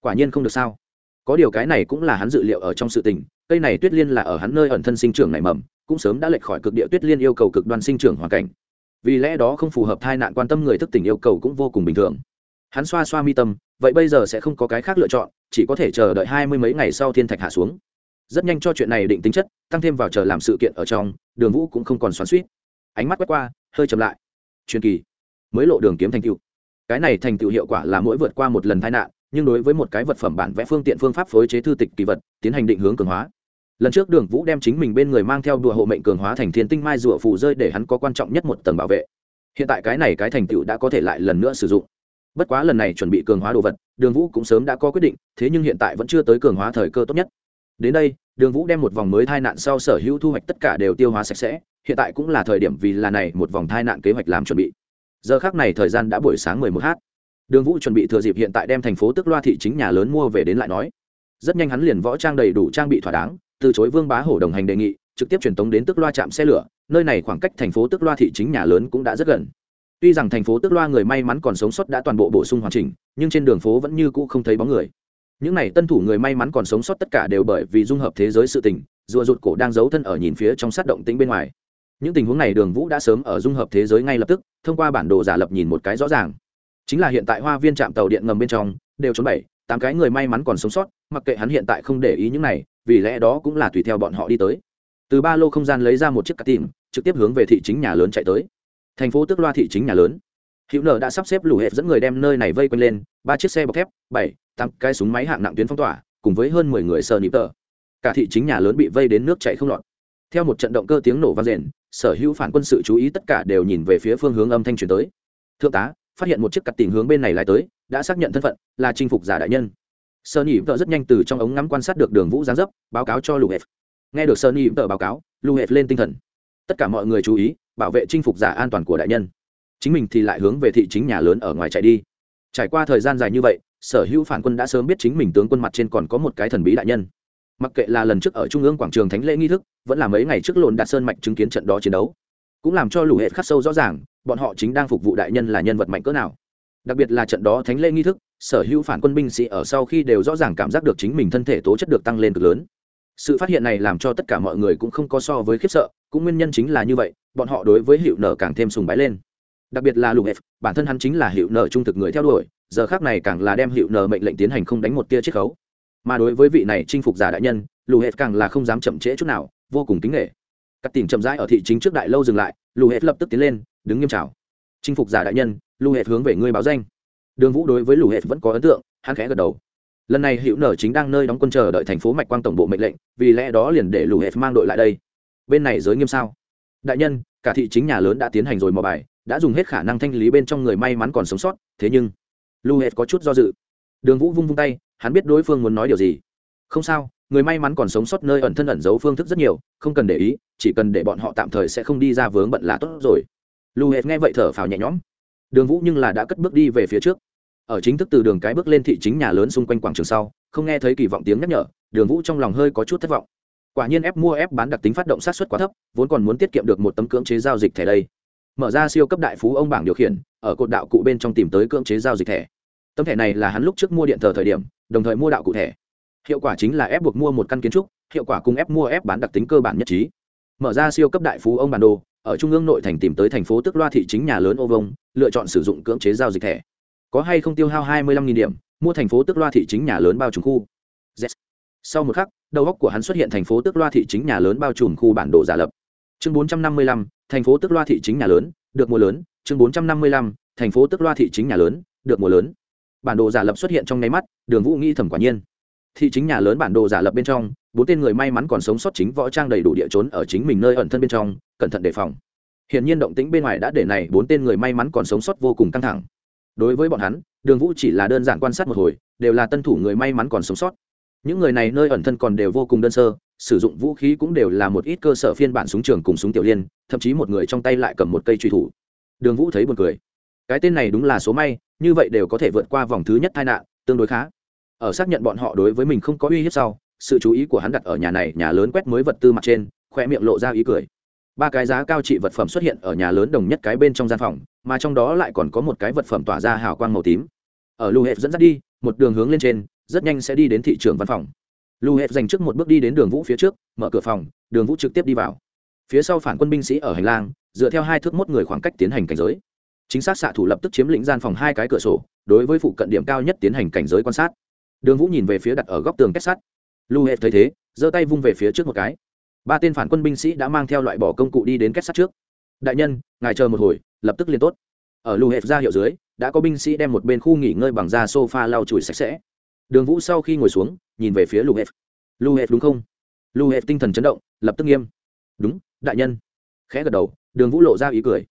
A: Quả nhiên không được sao. Có điều cái này cũng là hắn dự liệu ở trong sự tình, cây này tuyết liên là ở hắn nơi ẩn thân sinh trưởng nảy mầm, cũng sớm đã lệch khỏi cực địa tuyết liên yêu cầu cực đoan sinh trưởng hoàn cảnh. Vì lẽ đó không phù hợp thai nạn quan tâm người thức tỉnh yêu cầu cũng vô cùng bình thường hắn xoa xoa mi tâm, vậy bây giờ sẽ không có cái khác lựa chọn, chỉ có thể chờ đợi hai mươi mấy ngày sau thiên thạch hạ xuống. Rất nhanh cho chuyện này định tính chất, tăng thêm vào chờ làm sự kiện ở trong, đường vũ cũng không còn xoắn suýt ánh mắt quét qua, hơi chậm lại. Truyền kỳ. Mới lộ đường kiếm thành tựu. Cái này thành tựu hiệu quả là mỗi vượt qua một lần tai nạn, nhưng đối với một cái vật phẩm bản vẽ phương tiện phương pháp phối chế thư tịch kỳ vật, tiến hành định hướng cường hóa. Lần trước đường vũ đem chính mình bên người mang theo đùa hộ mệnh cường hóa thành thiên tinh mai rùa phù rơi để hắn có quan trọng nhất một tầng bảo vệ. Hiện tại cái này cái thành tựu đã có thể lại lần nữa sử dụng bất quá lần này chuẩn bị cường hóa đồ vật, đường vũ cũng sớm đã có quyết định, thế nhưng hiện tại vẫn chưa tới cường hóa thời cơ tốt nhất. Đến đây, đường vũ đem một vòng mới thai nạn sau sở hữu thu hoạch tất cả đều tiêu hóa sạch sẽ, hiện tại cũng là thời điểm vì là này một vòng thai nạn kế hoạch làm chuẩn bị. Giờ khác này thời gian đã buổi sáng 11 h. Đường vũ chuẩn bị thừa dịp hiện tại đem thành phố tức loa thị chính nhà lớn mua về đến lại nói. Rất nhanh hắn liền võ trang đầy đủ trang bị thỏa đáng, từ chối vương bá hổ đồng hành đề nghị, trực tiếp truyền tống đến tức loa trạm xe lửa, nơi này khoảng cách thành phố tức loa thị chính nhà lớn cũng đã rất gần tuy rằng thành phố tức loa người may mắn còn sống sót đã toàn bộ bổ sung hoàn chỉnh, nhưng trên đường phố vẫn như cũ không thấy bóng người. Những n à y tân thủ người may mắn còn sống sót tất cả đều bởi vì dung hợp thế giới sự tình, rùa rụt cổ đang giấu thân ở nhìn phía trong sát động tĩnh bên ngoài. Những tình huống này đường vũ đã sớm ở dung hợp thế giới ngay lập tức, thông qua bản đồ giả lập nhìn một cái rõ ràng. Chính là hiện tại hoa viên trạm tàu điện ngầm bên trong, đều trốn bảy, tám cái người may mắn còn sống sót, mặc kệ hắn hiện tại không để ý những này, vì lẽ đó cũng là tùy theo bọn họ đi tới. Từ ba lô không gian lấy ra một chiếc cắt tìm, trực tiếp hướng về thị chính nhà lớn chạy tới thành phố tức loa thị chính nhà lớn. Hữu nở đã sắp xếp lũ hệ dẫn người đem nơi này vây quanh lên, ba chiếc xe bọc thép, bảy, tám cái súng máy hạng nặng tuyến phong tỏa, cùng với hơn mười người sờ nịp tờ. Cả thị chính nhà lớn bị vây đến nước chạy không lọt. Theo một trận động cơ tiếng nổ vang rền sở hữu phản quân sự chú ý tất cả đều nhìn về phía phương hướng âm thanh truyền tới. Thượng tá, phát hiện một chiếc cặt tình hướng bên này lại tới, đã xác nhận thân phận, là chinh phục giả đại nhân. Sơ nhị vợ rất nhanh từ trong ống ngắm quan sát được đường vũ giáng dấp, báo cáo cho lù hẹp nghe được sơ nhị vợ báo cáo lù hẹp lên tinh thần. Tất cả mọi người chú ý bảo vệ chinh phục giả an toàn của đại nhân. Chính mình thì lại hướng về thị chính nhà lớn ở ngoài chạy đi. Trải qua thời gian dài như vậy, sở hữu phản quân đã sớm biết chính mình tướng quân mặt trên còn có một cái thần bí đại nhân. Mặc kệ là lần trước ở trung ương quảng trường thánh lễ nghi thức, vẫn là mấy ngày trước lộn đạt sơn mạnh chứng kiến trận đó chiến đấu, cũng làm cho lũ hệ khắc sâu rõ ràng, bọn họ chính đang phục vụ đại nhân là nhân vật mạnh cỡ nào. Đặc biệt là trận đó thánh lễ nghi thức, sở hữu phản quân binh sĩ ở sau khi đều rõ ràng cảm giác được chính mình thân thể tố chất được tăng lên cực lớn. Sự phát hiện này làm cho tất cả mọi người cũng không có so với khiếp sợ, cũng nguyên nhân chính là như vậy bọn họ đối với hiệu nở càng thêm sùng bái lên. Đặc biệt là lục f bản thân hắn chính là hiệu nở trung thực người theo đuổi, giờ khác này càng là đem hiệu nở mệnh lệnh tiến hành không đánh một tia chiết khấu. Mà đối với vị này chinh phục giả đại nhân lù hệt càng là không dám chậm trễ chút nào, vô cùng kính nghệ các tỉnh chậm rãi ở thị chính trước đại lâu dừng lại lù hệt lập tức tiến lên, đứng nghiêm trào chinh phục giả đại nhân lù hệt hướng về ngươi báo danh. Đường vũ đối với lù hệt vẫn có ấn tượng, hắn khẽ gật đầu. Lần này hữu nở chính đang nơi đóng quân chờ đợi thành phố mạch quang tổng bộ mệnh lệnh, vì lẽ đó liền để lù hệt mang đội lại đây. Bên này giới nghiêm sao? Đại nhân, cả thị chính nhà lớn đã tiến hành rồi mò bài, đã dùng hết khả năng thanh lý bên trong người may mắn còn sống sót, thế nhưng, lu hệt có chút do dự. Đường vũ vung vung tay, hắn biết đối phương muốn nói điều gì. Không sao, người may mắn còn sống sót nơi ẩn thân ẩn giấu phương thức rất nhiều, không cần để ý, chỉ cần để bọn họ tạm thời sẽ không đi ra vướng bận là tốt rồi. Lu hệt nghe vậy thở phào nhẹ nhõm. Đường vũ nhưng là đã cất bước đi về phía trước. Ở chính thức từ đường cái bước lên thị chính nhà lớn xung quanh quảng trường sau, không nghe thấy kỳ vọng tiếng nhắc nhở, đường vũ trong lòng hơi có chút thất vọng quả nhiên ép mua ép bán đặc tính phát động sát xuất quá thấp, vốn còn muốn tiết kiệm được một tấm cưỡng chế giao dịch thẻ đây. Mở ra siêu cấp đại phú ông bảng điều khiển, ở cột đạo cụ bên trong tìm tới cưỡng chế giao dịch thẻ. Tấm thẻ này là hắn lúc trước mua điện thờ thời điểm, đồng thời mua đạo cụ thẻ. Hiệu quả chính là ép buộc mua một căn kiến trúc, hiệu quả cùng ép mua ép bán đặc tính cơ bản nhất trí. Mở ra siêu cấp đại phú ông bản đồ, ở trung ương nội thành tìm tới thành phố tức loa thị chính nhà lớn ô vông, lựa chọn sử dụng cưỡng chế giao dịch thẻ. Có hay không tiêu hao hai mươi lăm điểm, mua thành phố tức loa thị chính nhà lớn bao trùm khu. Yes. sau một khắc đầu góc của hắn xuất hiện thành phố tức loa thị chính nhà lớn bao trùm khu bản đồ giả lập. Chương 455, thành phố tức loa thị chính nhà lớn được mùa lớn. Chương 455, thành phố tức loa thị chính nhà lớn được mùa lớn. Bản đồ giả lập xuất hiện trong nháy mắt đường vũ nghĩ thầm quả nhiên. Thị chính nhà lớn bản đồ giả lập bên trong bốn tên người may mắn còn sống sót chính võ trang đầy đủ địa trốn ở chính mình nơi ẩn thân bên trong cẩn thận đề phòng. Hiện nhiên động tĩnh bên ngoài đã để này bốn tên người may mắn còn sống sót vô cùng căng thẳng. Đối với bọn hắn đường vũ chỉ là đơn giản quan sát một hồi đều là tân thủ người may mắn còn sống sót những người này nơi ẩn thân còn đều vô cùng đơn sơ, sử dụng vũ khí cũng đều là một ít cơ sở phiên bản súng trường cùng súng tiểu liên, thậm chí một người trong tay lại cầm một cây truy thủ. Đường vũ thấy buồn cười. Cái tên này đúng là số may, như vậy đều có thể vượt qua vòng thứ nhất tai nạn, tương đối khá. Ở xác nhận bọn họ đối với mình không có uy hiếp sau, sự chú ý của hắn đặt ở nhà này, nhà lớn quét mới vật tư mặt trên khoe miệng lộ ra ý cười. Ba cái giá cao trị vật phẩm xuất hiện ở nhà lớn đồng nhất cái bên trong gian phòng, mà trong đó lại còn có một cái vật phẩm tỏa ra hào quang màu tím. Ở lưu hệ dẫn dắt đi, một đường hướng lên trên rất nhanh sẽ đi đến thị trường văn phòng. Lưu hẹp dành trước một bước đi đến đường vũ phía trước, mở cửa phòng, đường vũ trực tiếp đi vào. Phía sau phản quân binh sĩ ở hành lang, dựa theo hai thước mốt người khoảng cách tiến hành cảnh giới. Chính xác xạ thủ lập tức chiếm lĩnh gian phòng hai cái cửa sổ, đối với phụ cận điểm cao nhất tiến hành cảnh giới quan sát. Đường vũ nhìn về phía đặt ở góc tường kết sắt. Lưu hệ thấy thế, giơ tay vung về phía trước một cái. Ba tên phản quân binh sĩ đã mang theo loại bỏ công cụ đi đến kết sắt trước. Đại nhân, ngài chờ một hồi, lập tức liên tốt. Ở lưu hệ ra hiệu dưới, đã có binh sĩ đem một bên khu nghỉ ngơi bằng da sofa lau chùi sạch sẽ đường vũ sau khi ngồi xuống, nhìn về phía lưu hệ lưu hệ đúng không? Lưu hệ tinh thần chấn động, lập tức nghiêm. Đúng, đại nhân. Khẽ gật đầu, đường vũ lộ ra ý cười.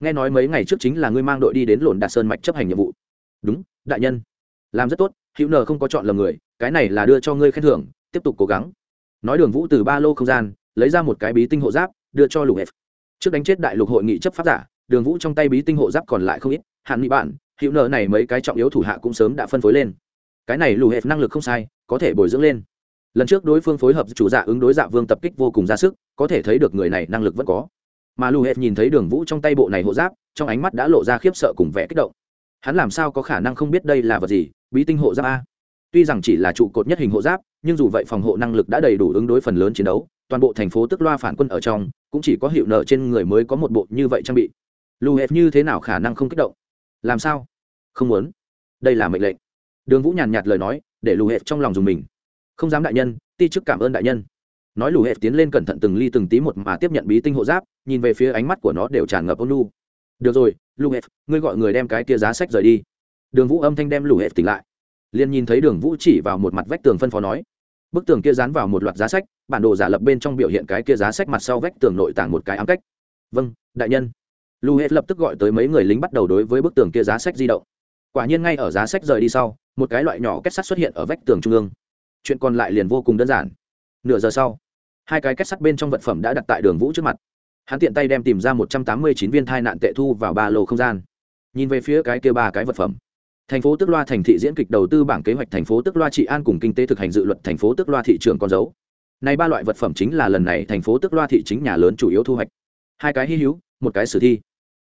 A: Nghe nói mấy ngày trước chính là ngươi mang đội đi đến lộn đạt sơn mạch chấp hành nhiệm vụ. Đúng, đại nhân. Làm rất tốt, hữu nờ không có chọn lầm người, cái này là đưa cho ngươi khen thưởng, tiếp tục cố gắng. Nói đường vũ từ ba lô không gian, lấy ra một cái bí tinh hộ giáp, đưa cho lục hẹp trước đánh chết đại lục hội nghị chấp pháp giả, đường vũ trong tay bí tinh hộ giáp còn lại không ít, hạn nghị bạn hữu nợ này mấy cái trọng yếu thủ hạ cũng sớm đã phân phối lên cái này lù hẹp năng lực không sai, có thể bồi dưỡng lên. Lần trước đối phương phối hợp chủ dạ ứng đối dạ vương tập kích vô cùng ra sức, có thể thấy được người này năng lực vẫn có. Mà lù hẹp nhìn thấy đường vũ trong tay bộ này hộ giáp, trong ánh mắt đã lộ ra khiếp sợ cùng vẻ kích động. Hắn làm sao có khả năng không biết đây là vật gì, bí tinh hộ giáp a. Tuy rằng chỉ là trụ cột nhất hình hộ giáp, nhưng dù vậy phòng hộ năng lực đã đầy đủ ứng đối phần lớn chiến đấu, toàn bộ thành phố tức loa phản quân ở trong, cũng chỉ có hiệu nợ trên người mới có một bộ như vậy trang bị. Lù hẹp như thế nào khả năng không kích động? Làm sao? Không muốn. Đây là mệnh lệnh đường vũ nhàn nhạt lời nói để lù hệt trong lòng dùng mình. Không dám đại nhân ti chức cảm ơn đại nhân. Nói lù hệt tiến lên cẩn thận từng ly từng tí một mà tiếp nhận bí tinh hộ giáp nhìn về phía ánh mắt của nó đều tràn ngập ôn lu được rồi lù hệt, ngươi gọi người đem cái kia giá sách rời đi. Đường vũ âm thanh đem lù hệt tỉnh lại. Liền nhìn thấy đường vũ chỉ vào một mặt vách tường phân phó nói. Bức tường kia dán vào một loạt giá sách bản đồ giả lập bên trong biểu hiện cái kia giá sách mặt sau vách tường nội tảng một cái ám cách. Vâng đại nhân. Lù hết lập tức gọi tới mấy người lính bắt đầu đối với bức tường kia giá sách di động. Quả nhiên ngay ở giá sách rời đi sau một cái loại nhỏ kết sắt xuất hiện ở vách tường trung ương. Chuyện còn lại liền vô cùng đơn giản. Nửa giờ sau, hai cái kết sắt bên trong vật phẩm đã đặt tại đường vũ trước mặt. Hắn tiện tay đem tìm ra một trăm tám mươi chín viên thai nạn tệ thu vào ba lô không gian. Nhìn về phía cái kia ba cái vật phẩm. Thành phố tức loa thành thị diễn kịch đầu tư bảng kế hoạch thành phố tức loa trị an cùng kinh tế thực hành dự luật thành phố tức loa thị trường con dấu. Này ba loại vật phẩm chính là lần này thành phố tức loa thị chính nhà lớn chủ yếu thu hoạch. Hai cái hy hữu, một cái sử thi.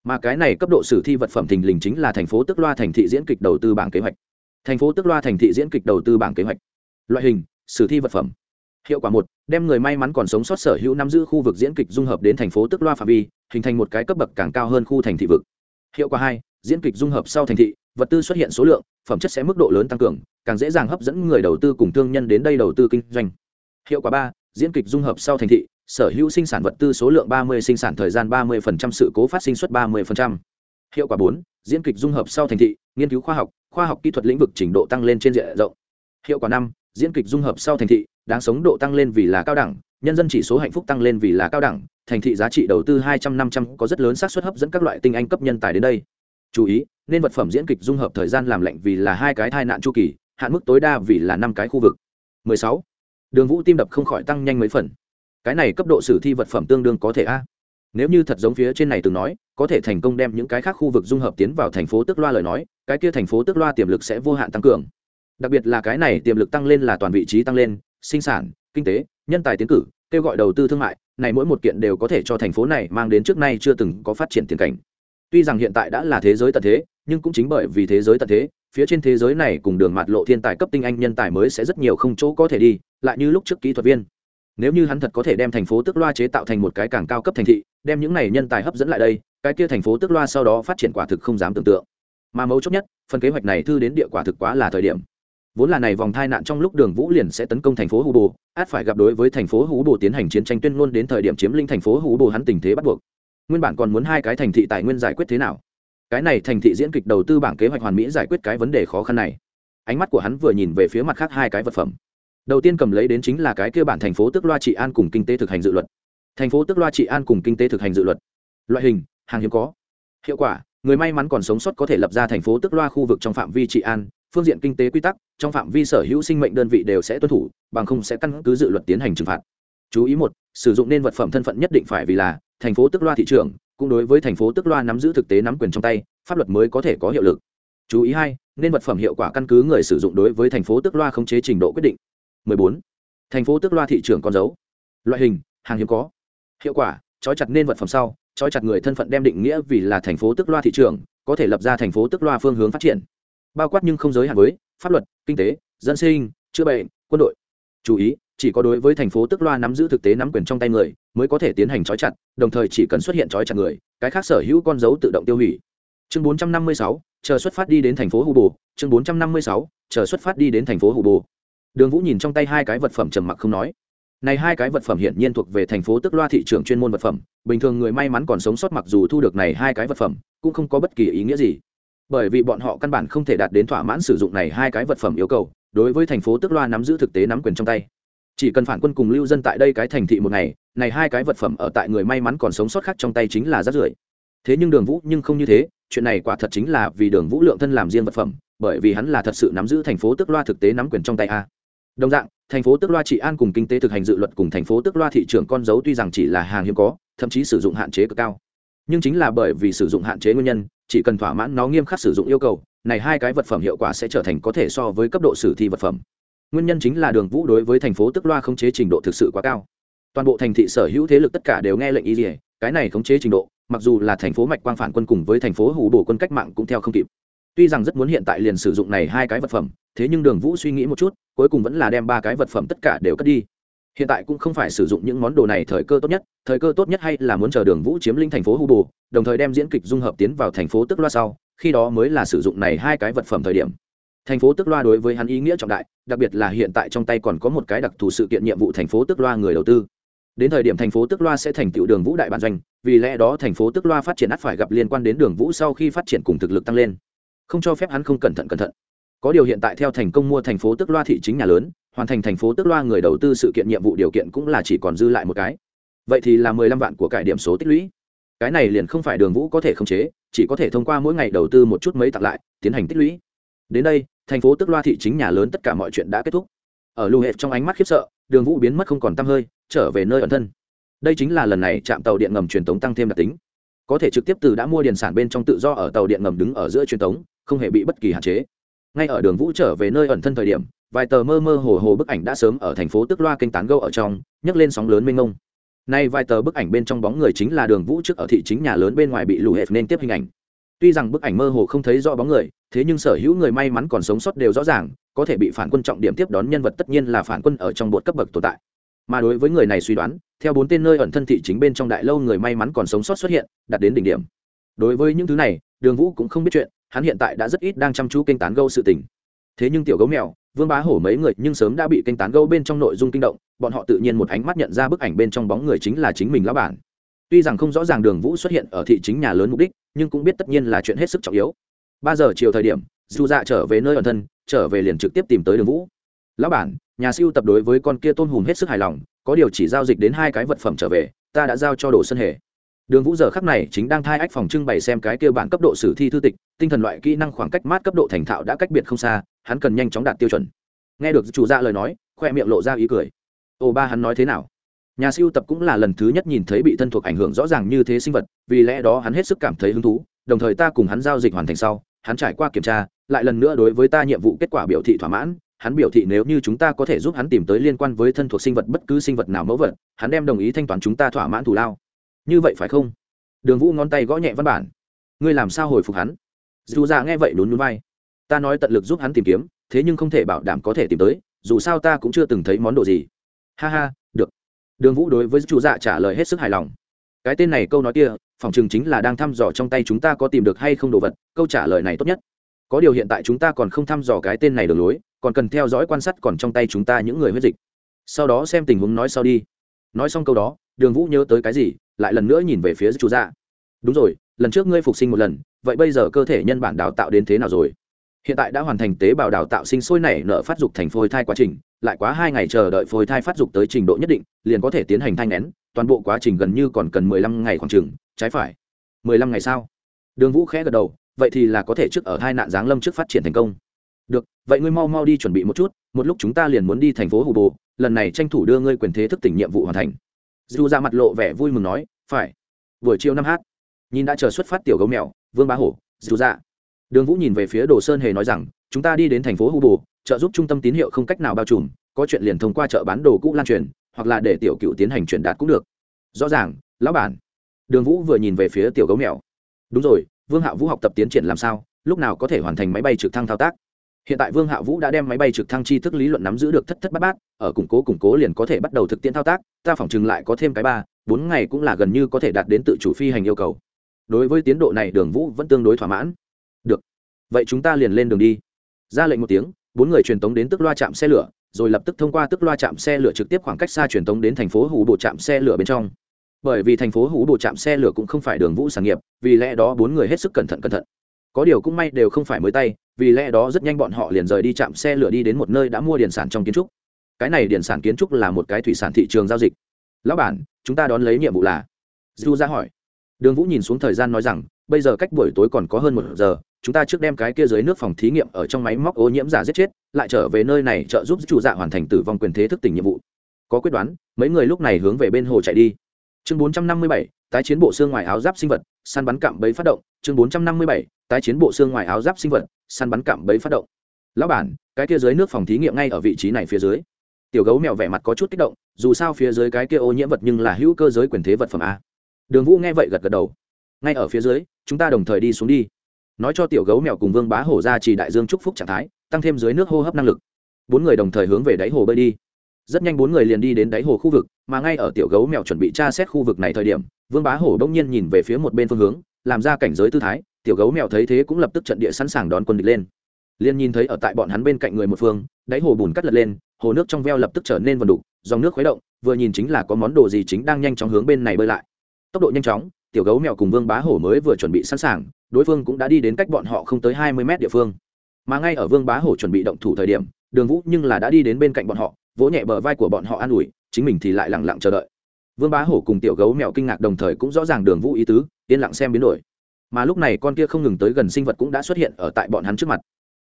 A: Mà cái này cấp độ sử thi vật phẩm thình lình chính là thành phố tức loa thành thị diễn kịch đầu tư bảng kế hoạch thành phố tức loa thành thị diễn kịch đầu tư bảng kế hoạch. Loại hình, sử thi vật phẩm. Hiệu quả một, đem người may mắn còn sống sót sở hữu nắm giữ khu vực diễn kịch dung hợp đến thành phố tức loa phạm vi, hình thành một cái cấp bậc càng cao hơn khu thành thị vực. Hiệu quả hai, diễn kịch dung hợp sau thành thị, vật tư xuất hiện số lượng, phẩm chất sẽ mức độ lớn tăng cường, càng dễ dàng hấp dẫn người đầu tư cùng thương nhân đến đây đầu tư kinh doanh. Hiệu quả ba, diễn kịch dung hợp sau thành thị, sở hữu sinh sản vật tư số lượng ba mươi, sinh sản thời gian ba mươi sự cố phát sinh suất ba mươi hiệu quả bốn, diễn kịch dung hợp sau thành thị, nghiên cứu khoa học khoa học kỹ thuật lĩnh vực trình độ tăng lên trên diện rộng. Hiệu quả năm, diễn kịch dung hợp sau thành thị, đáng sống độ tăng lên vì là cao đẳng, nhân dân chỉ số hạnh phúc tăng lên vì là cao đẳng, thành thị giá trị đầu tư hai trăm năm trăm, có rất lớn xác suất hấp dẫn các loại tinh anh cấp nhân tài đến đây. Chú ý, nên vật phẩm diễn kịch dung hợp thời gian làm lệnh vì là hai cái thai nạn chu kỳ, hạn mức tối đa vì là năm cái khu vực. 16. đường vũ tim đập không khỏi tăng nhanh mấy phần. Cái này cấp độ sử thi vật phẩm tương đương có thể a nếu như thật giống phía trên này từng nói, có thể thành công đem những cái khác khu vực dung hợp tiến vào thành phố tức loa lời nói, cái kia thành phố tức loa tiềm lực sẽ vô hạn tăng cường. Đặc biệt là cái này tiềm lực tăng lên là toàn vị trí tăng lên, sinh sản, kinh tế, nhân tài tiến cử, kêu gọi đầu tư thương mại, này mỗi một kiện đều có thể cho thành phố này mang đến trước nay chưa từng có phát triển tiền cảnh. Tuy rằng hiện tại đã là thế giới tận thế, nhưng cũng chính bởi vì thế giới tận thế, phía trên thế giới này cùng đường mạt lộ thiên tài cấp tinh anh nhân tài mới sẽ rất nhiều không chỗ có thể đi, lại như lúc trước kỹ thuật viên nếu như hắn thật có thể đem thành phố tức loa chế tạo thành một cái càng cao cấp thành thị, đem những này nhân tài hấp dẫn lại đây, cái kia thành phố tức loa sau đó phát triển quả thực không dám tưởng tượng. Mà mấu chốt nhất, phần kế hoạch này thư đến địa quả thực quá là thời điểm. Vốn là này vòng thai nạn trong lúc đường vũ liền sẽ tấn công thành phố Hú bồ át phải gặp đối với thành phố Hú bồ tiến hành chiến tranh tuyên ngôn đến thời điểm chiếm lĩnh thành phố Hú bồ hắn tình thế bắt buộc. Nguyên bản còn muốn hai cái thành thị tài nguyên giải quyết thế nào? Cái này thành thị diễn kịch đầu tư bảng kế hoạch hoàn mỹ giải quyết cái vấn đề khó khăn này. Ánh mắt của hắn vừa nhìn về phía mặt khác hai cái vật phẩm đầu tiên cầm lấy đến chính là cái kia bản thành phố tức loa trị an cùng kinh tế thực hành dự luật. Thành phố tức loa trị an cùng kinh tế thực hành dự luật. Loại hình, hàng hiếm có. Hiệu quả, người may mắn còn sống sót có thể lập ra thành phố tức loa khu vực trong phạm vi trị an, phương diện kinh tế quy tắc, trong phạm vi sở hữu sinh mệnh đơn vị đều sẽ tuân thủ, bằng không sẽ căn cứ dự luật tiến hành trừng phạt. Chú ý một, sử dụng nên vật phẩm thân phận nhất định phải vì là, thành phố tức loa thị trường cũng đối với thành phố tức loa nắm giữ thực tế nắm quyền trong tay, pháp luật mới có thể có hiệu lực. Chú ý hai, nên vật phẩm hiệu quả căn cứ người sử dụng đối với thành phố tức loa khống chế trình độ quyết định. 14. thành phố tức loa thị trường con dấu. Loại hình hàng hiếm có. Hiệu quả trói chặt nên vật phẩm sau trói chặt người thân phận đem định nghĩa vì là thành phố tức loa thị trường có thể lập ra thành phố tức loa phương hướng phát triển. Bao quát nhưng không giới hạn với pháp luật kinh tế dân sinh chữa bệnh quân đội. Chú ý chỉ có đối với thành phố tức loa nắm giữ thực tế nắm quyền trong tay người mới có thể tiến hành trói chặt đồng thời chỉ cần xuất hiện trói chặt người cái khác sở hữu con dấu tự động tiêu hủy. Chương 456, chờ xuất phát đi đến thành phố hù bồ chương 456, chờ xuất phát đi đến thành phố hù bồ đường vũ nhìn trong tay hai cái vật phẩm trầm mặc không nói. Này hai cái vật phẩm hiển nhiên thuộc về thành phố tức loa thị trường chuyên môn vật phẩm, bình thường người may mắn còn sống sót mặc dù thu được này hai cái vật phẩm, cũng không có bất kỳ ý nghĩa gì. Bởi vì bọn họ căn bản không thể đạt đến thỏa mãn sử dụng này hai cái vật phẩm yêu cầu, đối với thành phố tức loa nắm giữ thực tế nắm quyền trong tay. Chỉ cần phản quân cùng lưu dân tại đây cái thành thị một ngày, này hai cái vật phẩm ở tại người may mắn còn sống sót khác trong tay chính là rác rưởi. Thế nhưng đường vũ nhưng không như thế, chuyện này quả thật chính là vì đường vũ lượng thân làm riêng vật phẩm, bởi vì hắn là thật sự nắm giữ thành phố tức loa thực tế nắm quyền trong tay a đồng dạng, thành phố tức loa trị an cùng kinh tế thực hành dự luật cùng thành phố tức loa thị trường con dấu tuy rằng chỉ là hàng hiếm có, thậm chí sử dụng hạn chế cực cao. Nhưng chính là bởi vì sử dụng hạn chế nguyên nhân, chỉ cần thỏa mãn nó nghiêm khắc sử dụng yêu cầu, này hai cái vật phẩm hiệu quả sẽ trở thành có thể so với cấp độ sử thi vật phẩm. Nguyên nhân chính là đường vũ đối với thành phố tức loa khống chế trình độ thực sự quá cao. Toàn bộ thành thị sở hữu thế lực tất cả đều nghe lệnh ý gì cái này khống chế trình độ, mặc dù là thành phố mạch quang phản quân cùng với thành phố hủ bổ quân cách mạng cũng theo không kịp. Tuy rằng rất muốn hiện tại liền sử dụng này hai cái vật phẩm, thế nhưng đường vũ suy nghĩ một chút cuối cùng vẫn là đem ba cái vật phẩm tất cả đều cất đi. Hiện tại cũng không phải sử dụng những món đồ này thời cơ tốt nhất, thời cơ tốt nhất hay là muốn chờ đường vũ chiếm lĩnh thành phố Hu bồ đồng thời đem diễn kịch dung hợp tiến vào thành phố tức loa sau, khi đó mới là sử dụng này hai cái vật phẩm thời điểm. Thành phố tức loa đối với hắn ý nghĩa trọng đại, đặc biệt là hiện tại trong tay còn có một cái đặc thù sự kiện nhiệm vụ thành phố tức loa người đầu tư. Đến thời điểm thành phố tức loa sẽ thành tựu đường vũ đại bản doanh, vì lẽ đó thành phố tức loa phát triển ắt phải gặp liên quan đến đường vũ sau khi phát triển cùng thực lực tăng lên. Không cho phép hắn không cẩn thận cẩn thận có điều hiện tại theo thành công mua thành phố tức loa thị chính nhà lớn, hoàn thành thành phố tức loa người đầu tư sự kiện nhiệm vụ điều kiện cũng là chỉ còn dư lại một cái. Vậy thì là mười lăm vạn của cải điểm số tích lũy. Cái này liền không phải đường vũ có thể khống chế, chỉ có thể thông qua mỗi ngày đầu tư một chút mấy tặng lại, tiến hành tích lũy. Đến đây, thành phố tức loa thị chính nhà lớn tất cả mọi chuyện đã kết thúc. Ở lưu hệ trong ánh mắt khiếp sợ, đường vũ biến mất không còn t hơi, trở về nơi ẩn thân. Đây chính là lần này trạm tàu điện ngầm truyền tống tăng thêm đặc tính. Có thể trực tiếp từ đã mua điền sản bên trong tự do ở tàu điện ngầm đứng ở giữa truyền tống, không hề bị bất kỳ hạn chế ngay ở đường vũ trở về nơi ẩn thân thời điểm, vài tờ mơ mơ hồ hồ bức ảnh đã sớm ở thành phố tức loa kênh tán gâu ở trong, nhấc lên sóng lớn mênh mông. Nay vài tờ bức ảnh bên trong bóng người chính là đường vũ trước ở thị chính nhà lớn bên ngoài bị lù hệt nên tiếp hình ảnh. Tuy rằng bức ảnh mơ hồ không thấy rõ bóng người, thế nhưng sở hữu người may mắn còn sống sót đều rõ ràng, có thể bị phản quân trọng điểm tiếp đón nhân vật tất nhiên là phản quân ở trong bột cấp bậc tồn tại. Mà đối với người này suy đoán, theo bốn tên nơi ẩn thân thị chính bên trong đại lâu người may mắn còn sống sót xuất hiện, đạt đến đỉnh điểm. Đối với những thứ này, đường vũ cũng không biết chuyện hắn hiện tại đã rất ít đang chăm chú kênh tán gâu sự tình. Thế nhưng tiểu gấu mèo, vương bá hổ mấy người nhưng sớm đã bị kênh tán gâu bên trong nội dung kinh động, bọn họ tự nhiên một ánh mắt nhận ra bức ảnh bên trong bóng người chính là chính mình lão bản. Tuy rằng không rõ ràng đường vũ xuất hiện ở thị chính nhà lớn mục đích, nhưng cũng biết tất nhiên là chuyện hết sức trọng yếu. Ba giờ chiều thời điểm, dù dạ trở về nơi ẩn thân, trở về liền trực tiếp tìm tới đường vũ. Lão bản, nhà siêu tập đối với con kia tôn hùm hết sức hài lòng, có điều chỉ giao dịch đến hai cái vật phẩm trở về, ta đã giao cho đồ sân hề đường vũ giờ khắc này chính đang thai ách phòng trưng bày xem cái kia bản cấp độ sử thi thư tịch, tinh thần loại kỹ năng khoảng cách mát cấp độ thành thạo đã cách biệt không xa, hắn cần nhanh chóng đạt tiêu chuẩn. Nghe được chủ dạ lời nói, khoe miệng lộ ra ý cười. Ồ ba hắn nói thế nào? Nhà siêu tập cũng là lần thứ nhất nhìn thấy bị thân thuộc ảnh hưởng rõ ràng như thế sinh vật, vì lẽ đó hắn hết sức cảm thấy hứng thú, đồng thời ta cùng hắn giao dịch hoàn thành sau, hắn trải qua kiểm tra, lại lần nữa đối với ta nhiệm vụ kết quả biểu thị thỏa mãn, hắn biểu thị nếu như chúng ta có thể giúp hắn tìm tới liên quan với thân thuộc sinh vật bất cứ sinh vật nào mẫu vật, hắn đem đồng ý thanh toán chúng ta thỏa mãn thù lao như vậy phải không? Đường vũ ngón tay gõ nhẹ văn bản. Ngươi làm sao hồi phục hắn? Dù ra nghe vậy lún núi vai. Ta nói tận lực giúp hắn tìm kiếm, thế nhưng không thể bảo đảm có thể tìm tới, dù sao ta cũng chưa từng thấy món đồ gì. Ha ha, được. Đường vũ đối với chủ dạ trả lời hết sức hài lòng. Cái tên này câu nói kia, phòng chừng chính là đang thăm dò trong tay chúng ta có tìm được hay không đồ vật, câu trả lời này tốt nhất. Có điều hiện tại chúng ta còn không thăm dò cái tên này đường lối, còn cần theo dõi quan sát còn trong tay chúng ta những người huyết dịch. Sau đó xem tình huống nói sau đi. Nói xong câu đó, đường vũ nhớ tới cái gì lại lần nữa nhìn về phía chu dạ. Đúng rồi, lần trước ngươi phục sinh một lần, vậy bây giờ cơ thể nhân bản đào tạo đến thế nào rồi? Hiện tại đã hoàn thành tế bào đào tạo sinh sôi nảy nở phát dục thành phôi thai quá trình, lại quá hai ngày chờ đợi phôi thai phát dục tới trình độ nhất định, liền có thể tiến hành thai nén toàn bộ quá trình gần như còn cần mười lăm ngày khoảng chừng, trái phải. Mười lăm ngày sau đường vũ khẽ gật đầu, vậy thì là có thể trước ở hai nạn giáng lâm trước phát triển thành công. Được, vậy ngươi mau mau đi chuẩn bị một chút, một lúc chúng ta liền muốn đi thành phố hù bồ, lần này tranh thủ đưa ngươi quyền thế thức tỉnh nhiệm vụ hoàn thành dù ra dạ mặt lộ vẻ vui mừng nói, phải. Buổi chiều năm h nhìn đã chờ xuất phát tiểu gấu mèo, vương bá hổ dù ra dạ. đường vũ nhìn về phía đồ sơn hề nói rằng, chúng ta đi đến thành phố hu bù trợ giúp trung tâm tín hiệu không cách nào bao trùm, có chuyện liền thông qua chợ bán đồ cũ lan truyền, hoặc là để tiểu cựu tiến hành truyền đạt cũng được. Rõ ràng, lão bản. Đường vũ vừa nhìn về phía tiểu gấu mèo. Đúng rồi, vương hạ vũ học tập tiến triển làm sao, lúc nào có thể hoàn thành máy bay trực thăng thao tác? Hiện tại vương hạ vũ đã đem máy bay trực thăng chi thức lý luận nắm giữ được thất thất bát bát, ở củng cố củng cố liền có thể bắt đầu thực tiễn thao tác, ta phỏng chừng lại có thêm cái ba, bốn ngày cũng là gần như có thể đạt đến tự chủ phi hành yêu cầu. Đối với tiến độ này đường vũ vẫn tương đối thỏa mãn. Được. Vậy chúng ta liền lên đường đi. Ra lệnh một tiếng, bốn người truyền tống đến tức loa chạm xe lửa, rồi lập tức thông qua tức loa chạm xe lửa trực tiếp khoảng cách xa truyền tống đến thành phố hủ bộ chạm xe lửa bên trong. Bởi vì thành phố hủ bộ chạm xe lửa cũng không phải đường vũ sản nghiệp, vì lẽ đó bốn người hết sức cẩn thận cẩn thận. Có điều cũng may đều không phải mới tay vì lẽ đó rất nhanh bọn họ liền rời đi chạm xe lửa đi đến một nơi đã mua điển sản trong kiến trúc. Cái này điển sản kiến trúc là một cái thủy sản thị trường giao dịch. Lão bản chúng ta đón lấy nhiệm vụ là? Du ra hỏi. Đường vũ nhìn xuống thời gian nói rằng bây giờ cách buổi tối còn có hơn một giờ chúng ta trước đem cái kia dưới nước phòng thí nghiệm ở trong máy móc ô nhiễm giả giết chết lại trở về nơi này trợ giúp chủ dạ hoàn thành tử vong quyền thế thức tỉnh nhiệm vụ. Có quyết đoán mấy người lúc này hướng về bên hồ chạy đi. Chương 457, tái chiến bộ xương ngoài áo giáp sinh vật săn bắn cạm bẫy phát động. Chương 457, tái chiến bộ xương ngoài áo giáp sinh vật săn bắn cạm bẫy phát động. Lão bản, cái kia dưới nước phòng thí nghiệm ngay ở vị trí này phía dưới. Tiểu gấu mèo vẻ mặt có chút kích động, dù sao phía dưới cái kia ô nhiễm vật nhưng là hữu cơ giới quyền thế vật phẩm a. Đường vũ nghe vậy gật gật đầu. Ngay ở phía dưới, chúng ta đồng thời đi xuống đi. Nói cho tiểu gấu mèo cùng vương bá hổ ra chỉ đại dương chúc phúc trạng thái, tăng thêm dưới nước hô hấp năng lực. Bốn người đồng thời hướng về đáy hồ bơi đi. Rất nhanh bốn người liền đi đến đáy hồ khu vực, mà ngay ở tiểu gấu mèo chuẩn bị tra xét khu vực này thời điểm, vương bá hổ bỗng nhiên nhìn về phía một bên phương hướng, làm ra cảnh giới tư thái tiểu gấu mèo thấy thế cũng lập tức trận địa sẵn sàng đón quân địch lên. Liên nhìn thấy ở tại bọn hắn bên cạnh người một phương, đáy hồ bùn cắt lật lên, hồ nước trong veo lập tức trở nên vần đục, dòng nước khuấy động, vừa nhìn chính là có món đồ gì chính đang nhanh chóng hướng bên này bơi lại. Tốc độ nhanh chóng, tiểu gấu mèo cùng vương bá hổ mới vừa chuẩn bị sẵn sàng, đối phương cũng đã đi đến cách bọn họ không tới hai mươi mét địa phương. Mà ngay ở vương bá hổ chuẩn bị động thủ thời điểm, đường vũ nhưng là đã đi đến bên cạnh bọn họ, vỗ nhẹ bờ vai của bọn họ an ủi, chính mình thì lại lẳng lặng chờ đợi. Vương bá hổ cùng tiểu gấu mèo kinh ngạc đồng thời cũng rõ ràng đường vũ ý tứ, yên lặng xem biến đổi mà lúc này con kia không ngừng tới gần sinh vật cũng đã xuất hiện ở tại bọn hắn trước mặt.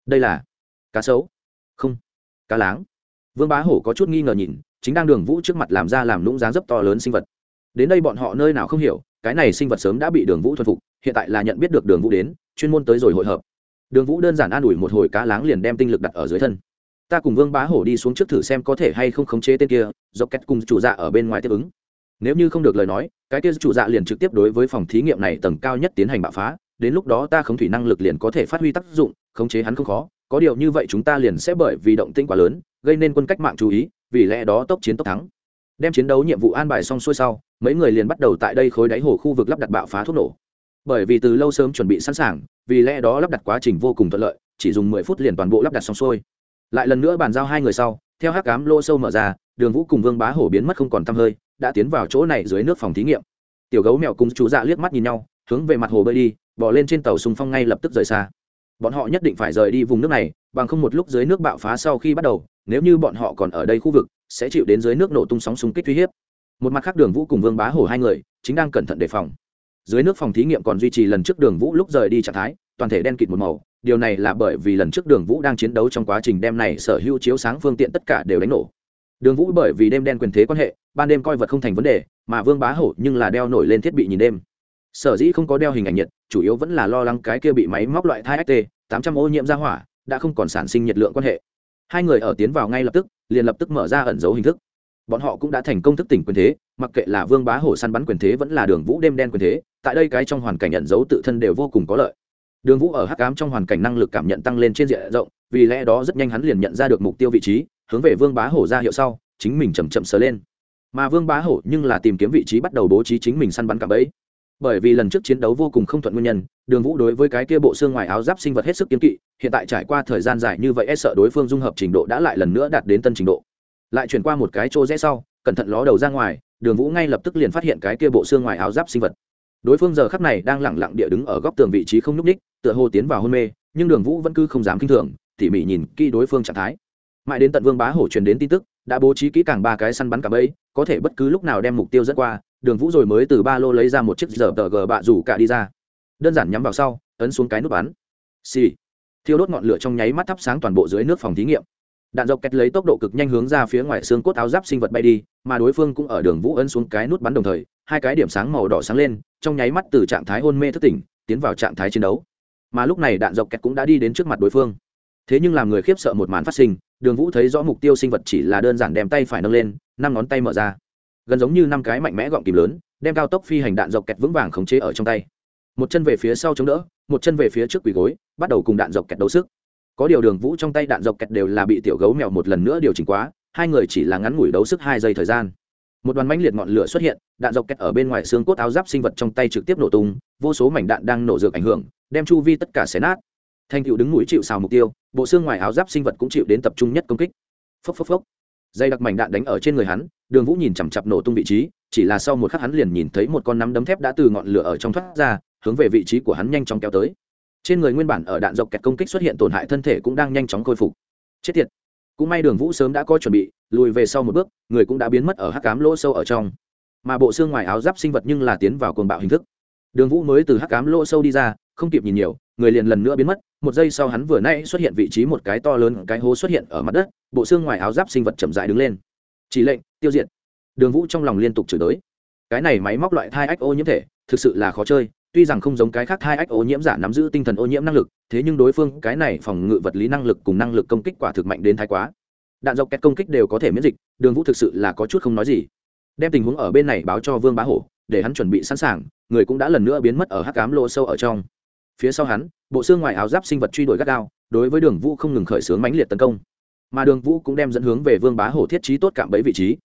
A: Đây là cá sấu. Không, cá láng. Vương bá hổ có chút nghi ngờ nhìn, chính đang đường vũ trước mặt làm ra làm lũng dáng dấp to lớn sinh vật. Đến đây bọn họ nơi nào không hiểu, cái này sinh vật sớm đã bị đường vũ thuần phục, hiện tại là nhận biết được đường vũ đến, chuyên môn tới rồi hội hợp. Đường vũ đơn giản an ủi một hồi cá láng liền đem tinh lực đặt ở dưới thân. Ta cùng vương bá hổ đi xuống trước thử xem có thể hay không khống chế tên kia do két cùng chủ dạ ở bên ngoài tiếp ứng nếu như không được lời nói, cái kia chủ dạ liền trực tiếp đối với phòng thí nghiệm này tầng cao nhất tiến hành bạo phá, đến lúc đó ta khống thủy năng lực liền có thể phát huy tác dụng, khống chế hắn không khó. Có điều như vậy chúng ta liền sẽ bởi vì động tĩnh quá lớn, gây nên quân cách mạng chú ý, vì lẽ đó tốc chiến tốc thắng. Đem chiến đấu nhiệm vụ an bài xong xuôi sau, mấy người liền bắt đầu tại đây khối đáy hồ khu vực lắp đặt bạo phá thuốc nổ. Bởi vì từ lâu sớm chuẩn bị sẵn sàng, vì lẽ đó lắp đặt quá trình vô cùng thuận lợi, chỉ dùng mười phút liền toàn bộ lắp đặt xong xuôi. Lại lần nữa bàn giao hai người sau, theo hắc cám lô sâu mở ra, đường vũ cùng vương bá hổ biến mất không còn t hơi đã tiến vào chỗ này dưới nước phòng thí nghiệm. Tiểu gấu mèo cùng chú dạ liếc mắt nhìn nhau, hướng về mặt hồ bơi đi bỏ lên trên tàu sùng phong ngay lập tức rời xa. Bọn họ nhất định phải rời đi vùng nước này, bằng không một lúc dưới nước bạo phá sau khi bắt đầu, nếu như bọn họ còn ở đây khu vực, sẽ chịu đến dưới nước nổ tung sóng xung kích uy hiếp. Một mặt khác đường vũ cùng vương bá hổ hai người, chính đang cẩn thận đề phòng. Dưới nước phòng thí nghiệm còn duy trì lần trước đường vũ lúc rời đi trạng thái, toàn thể đen kịt một màu. Điều này là bởi vì lần trước đường vũ đang chiến đấu trong quá trình đem này sở hữu chiếu sáng phương tiện tất cả đều đánh nổ đường vũ bởi vì đêm đen quyền thế quan hệ, ban đêm coi vật không thành vấn đề, mà vương bá hổ nhưng là đeo nổi lên thiết bị nhìn đêm. Sở dĩ không có đeo hình ảnh nhiệt, chủ yếu vẫn là lo lắng cái kia bị máy móc loại thai ht tám trăm ô nhiễm ra hỏa, đã không còn sản sinh nhiệt lượng quan hệ. Hai người ở tiến vào ngay lập tức, liền lập tức mở ra ẩn dấu hình thức. Bọn họ cũng đã thành công thức tỉnh quyền thế, mặc kệ là vương bá hổ săn bắn quyền thế vẫn là đường vũ đêm đen quyền thế, tại đây cái trong hoàn cảnh ẩn dấu tự thân đều vô cùng có lợi. Đường vũ ở hắc ám trong hoàn cảnh năng lực cảm nhận tăng lên trên diện rộng vì lẽ đó rất nhanh hắn liền nhận ra được mục tiêu vị trí, hướng về vương bá hổ ra hiệu sau, chính mình chầm chậm sờ lên. Mà vương bá hổ nhưng là tìm kiếm vị trí bắt đầu bố trí chính mình săn bắn cả bẫy. Bởi vì lần trước chiến đấu vô cùng không thuận nguyên nhân, đường vũ đối với cái kia bộ xương ngoài áo giáp sinh vật hết sức kiếm kỵ, hiện tại trải qua thời gian dài như vậy e sợ đối phương dung hợp trình độ đã lại lần nữa đạt đến tân trình độ. Lại chuyển qua một cái chỗ rẽ sau, cẩn thận ló đầu ra ngoài, đường vũ ngay lập tức liền phát hiện cái kia bộ xương ngoài áo giáp sinh vật. Đối phương giờ khắp này đang lẳng lặng địa đứng ở góc tường vị trí không nhúc ních tựa hồ tiến vào hôn mê, nhưng đường vũ vẫn cứ không dám k i n h thường tỉ mỉ nhìn kỹ đối phương trạng thái. Mãi đến tận vương bá hổ truyền đến tin tức, đã bố trí kỹ càng ba cái săn bắn cả bẫy, có thể bất cứ lúc nào đem mục tiêu dẫn qua, đường vũ rồi mới từ ba lô lấy ra một chiếc giờ tờ gờ bạ rủ cả đi ra. Đơn giản nhắm vào sau, ấn xuống cái nút bắn. Xì、sì. thiêu đốt ngọn lửa trong nháy mắt thắp sáng toàn bộ dưới nước phòng thí nghiệm. Đạn dọc kẹt lấy tốc độ cực nhanh hướng ra phía ngoài xương cốt áo giáp sinh vật bay đi, mà đối phương cũng ở đường vũ ấn xuống cái nút bắn đồng thời, hai cái điểm sáng màu đỏ sáng lên, trong nháy mắt từ trạng thái hôn mê thức tỉnh, tiến vào trạng thái chiến đấu. Mà lúc này đạn dọc kẹt cũng đã đi đến trước mặt đối phương thế nhưng làm người khiếp sợ một màn phát sinh, đường vũ thấy rõ mục tiêu sinh vật chỉ là đơn giản đem tay phải nâng lên, năm ngón tay mở ra. Gần giống như năm cái mạnh mẽ gọn kìm lớn, đem cao tốc phi hành đạn dọc kẹt vững vàng khống chế ở trong tay. Một chân về phía sau chống đỡ, một chân về phía trước quỳ gối, bắt đầu cùng đạn dọc kẹt đấu sức. Có điều đường vũ trong tay đạn dọc kẹt đều là bị tiểu gấu mèo một lần nữa điều chỉnh quá, hai người chỉ là ngắn ngủi đấu sức hai giây thời gian. Một đoàn mãnh liệt ngọn lửa xuất hiện, đạn dọc kẹt ở bên ngoài xương cốt áo giáp sinh vật trong tay trực tiếp nổ tung, vô số mảnh đạn đang nổ dược ảnh hưởng, đem chu vi tất cả xé nát thanh cựu đứng mũi chịu xào mục tiêu, bộ xương ngoài áo giáp sinh vật cũng chịu đến tập trung nhất công kích. Phốc phốc phốc. Dây đặc mảnh đạn đánh ở trên người hắn, đường vũ nhìn chằm chặp nổ tung vị trí, chỉ là sau một khắc hắn liền nhìn thấy một con nắm đấm thép đã từ ngọn lửa ở trong thoát ra, hướng về vị trí của hắn nhanh chóng kéo tới. Trên người nguyên bản ở đạn dọc kẹt công kích xuất hiện tổn hại thân thể cũng đang nhanh chóng khôi phục. Chết tiệt. Cũng may đường vũ sớm đã có chuẩn bị, lùi về sau một bước, người cũng đã biến mất ở hắc cám lỗ sâu ở trong. Mà bộ xương ngoài áo giáp sinh vật nhưng là tiến vào cồn bạo hình thức. Đường vũ mới từ hắc cám lỗ sâu đi ra, không kịp nhìn nhiều, người liền lần nữa biến mất một giây sau hắn vừa nãy xuất hiện vị trí một cái to lớn, cái hố xuất hiện ở mặt đất, bộ xương ngoài áo giáp sinh vật chậm dại đứng lên. Chỉ lệnh, tiêu diệt. Đường vũ trong lòng liên tục chửi tới cái này máy móc loại thai ách ô nhiễm thể, thực sự là khó chơi, tuy rằng không giống cái khác thai ách ô nhiễm giả nắm giữ tinh thần ô nhiễm năng lực, thế nhưng đối phương, cái này phòng ngự vật lý năng lực cùng năng lực công kích quả thực mạnh đến thái quá. Đạn dọc kẹt công kích đều có thể miễn dịch, đường vũ thực sự là có chút không nói gì. Đem tình huống ở bên này báo cho vương bá hổ, để hắn chuẩn bị sẵn sàng, người cũng đã lần nữa biến mất ở hắc cám lô sâu ở trong phía sau hắn, bộ xương ngoài áo giáp sinh vật truy đuổi gắt gao, đối với đường vũ không ngừng khởi xướng mãnh liệt tấn công. Mà đường vũ cũng đem dẫn hướng về vương bá hổ thiết trí tốt cạm bẫy vị trí.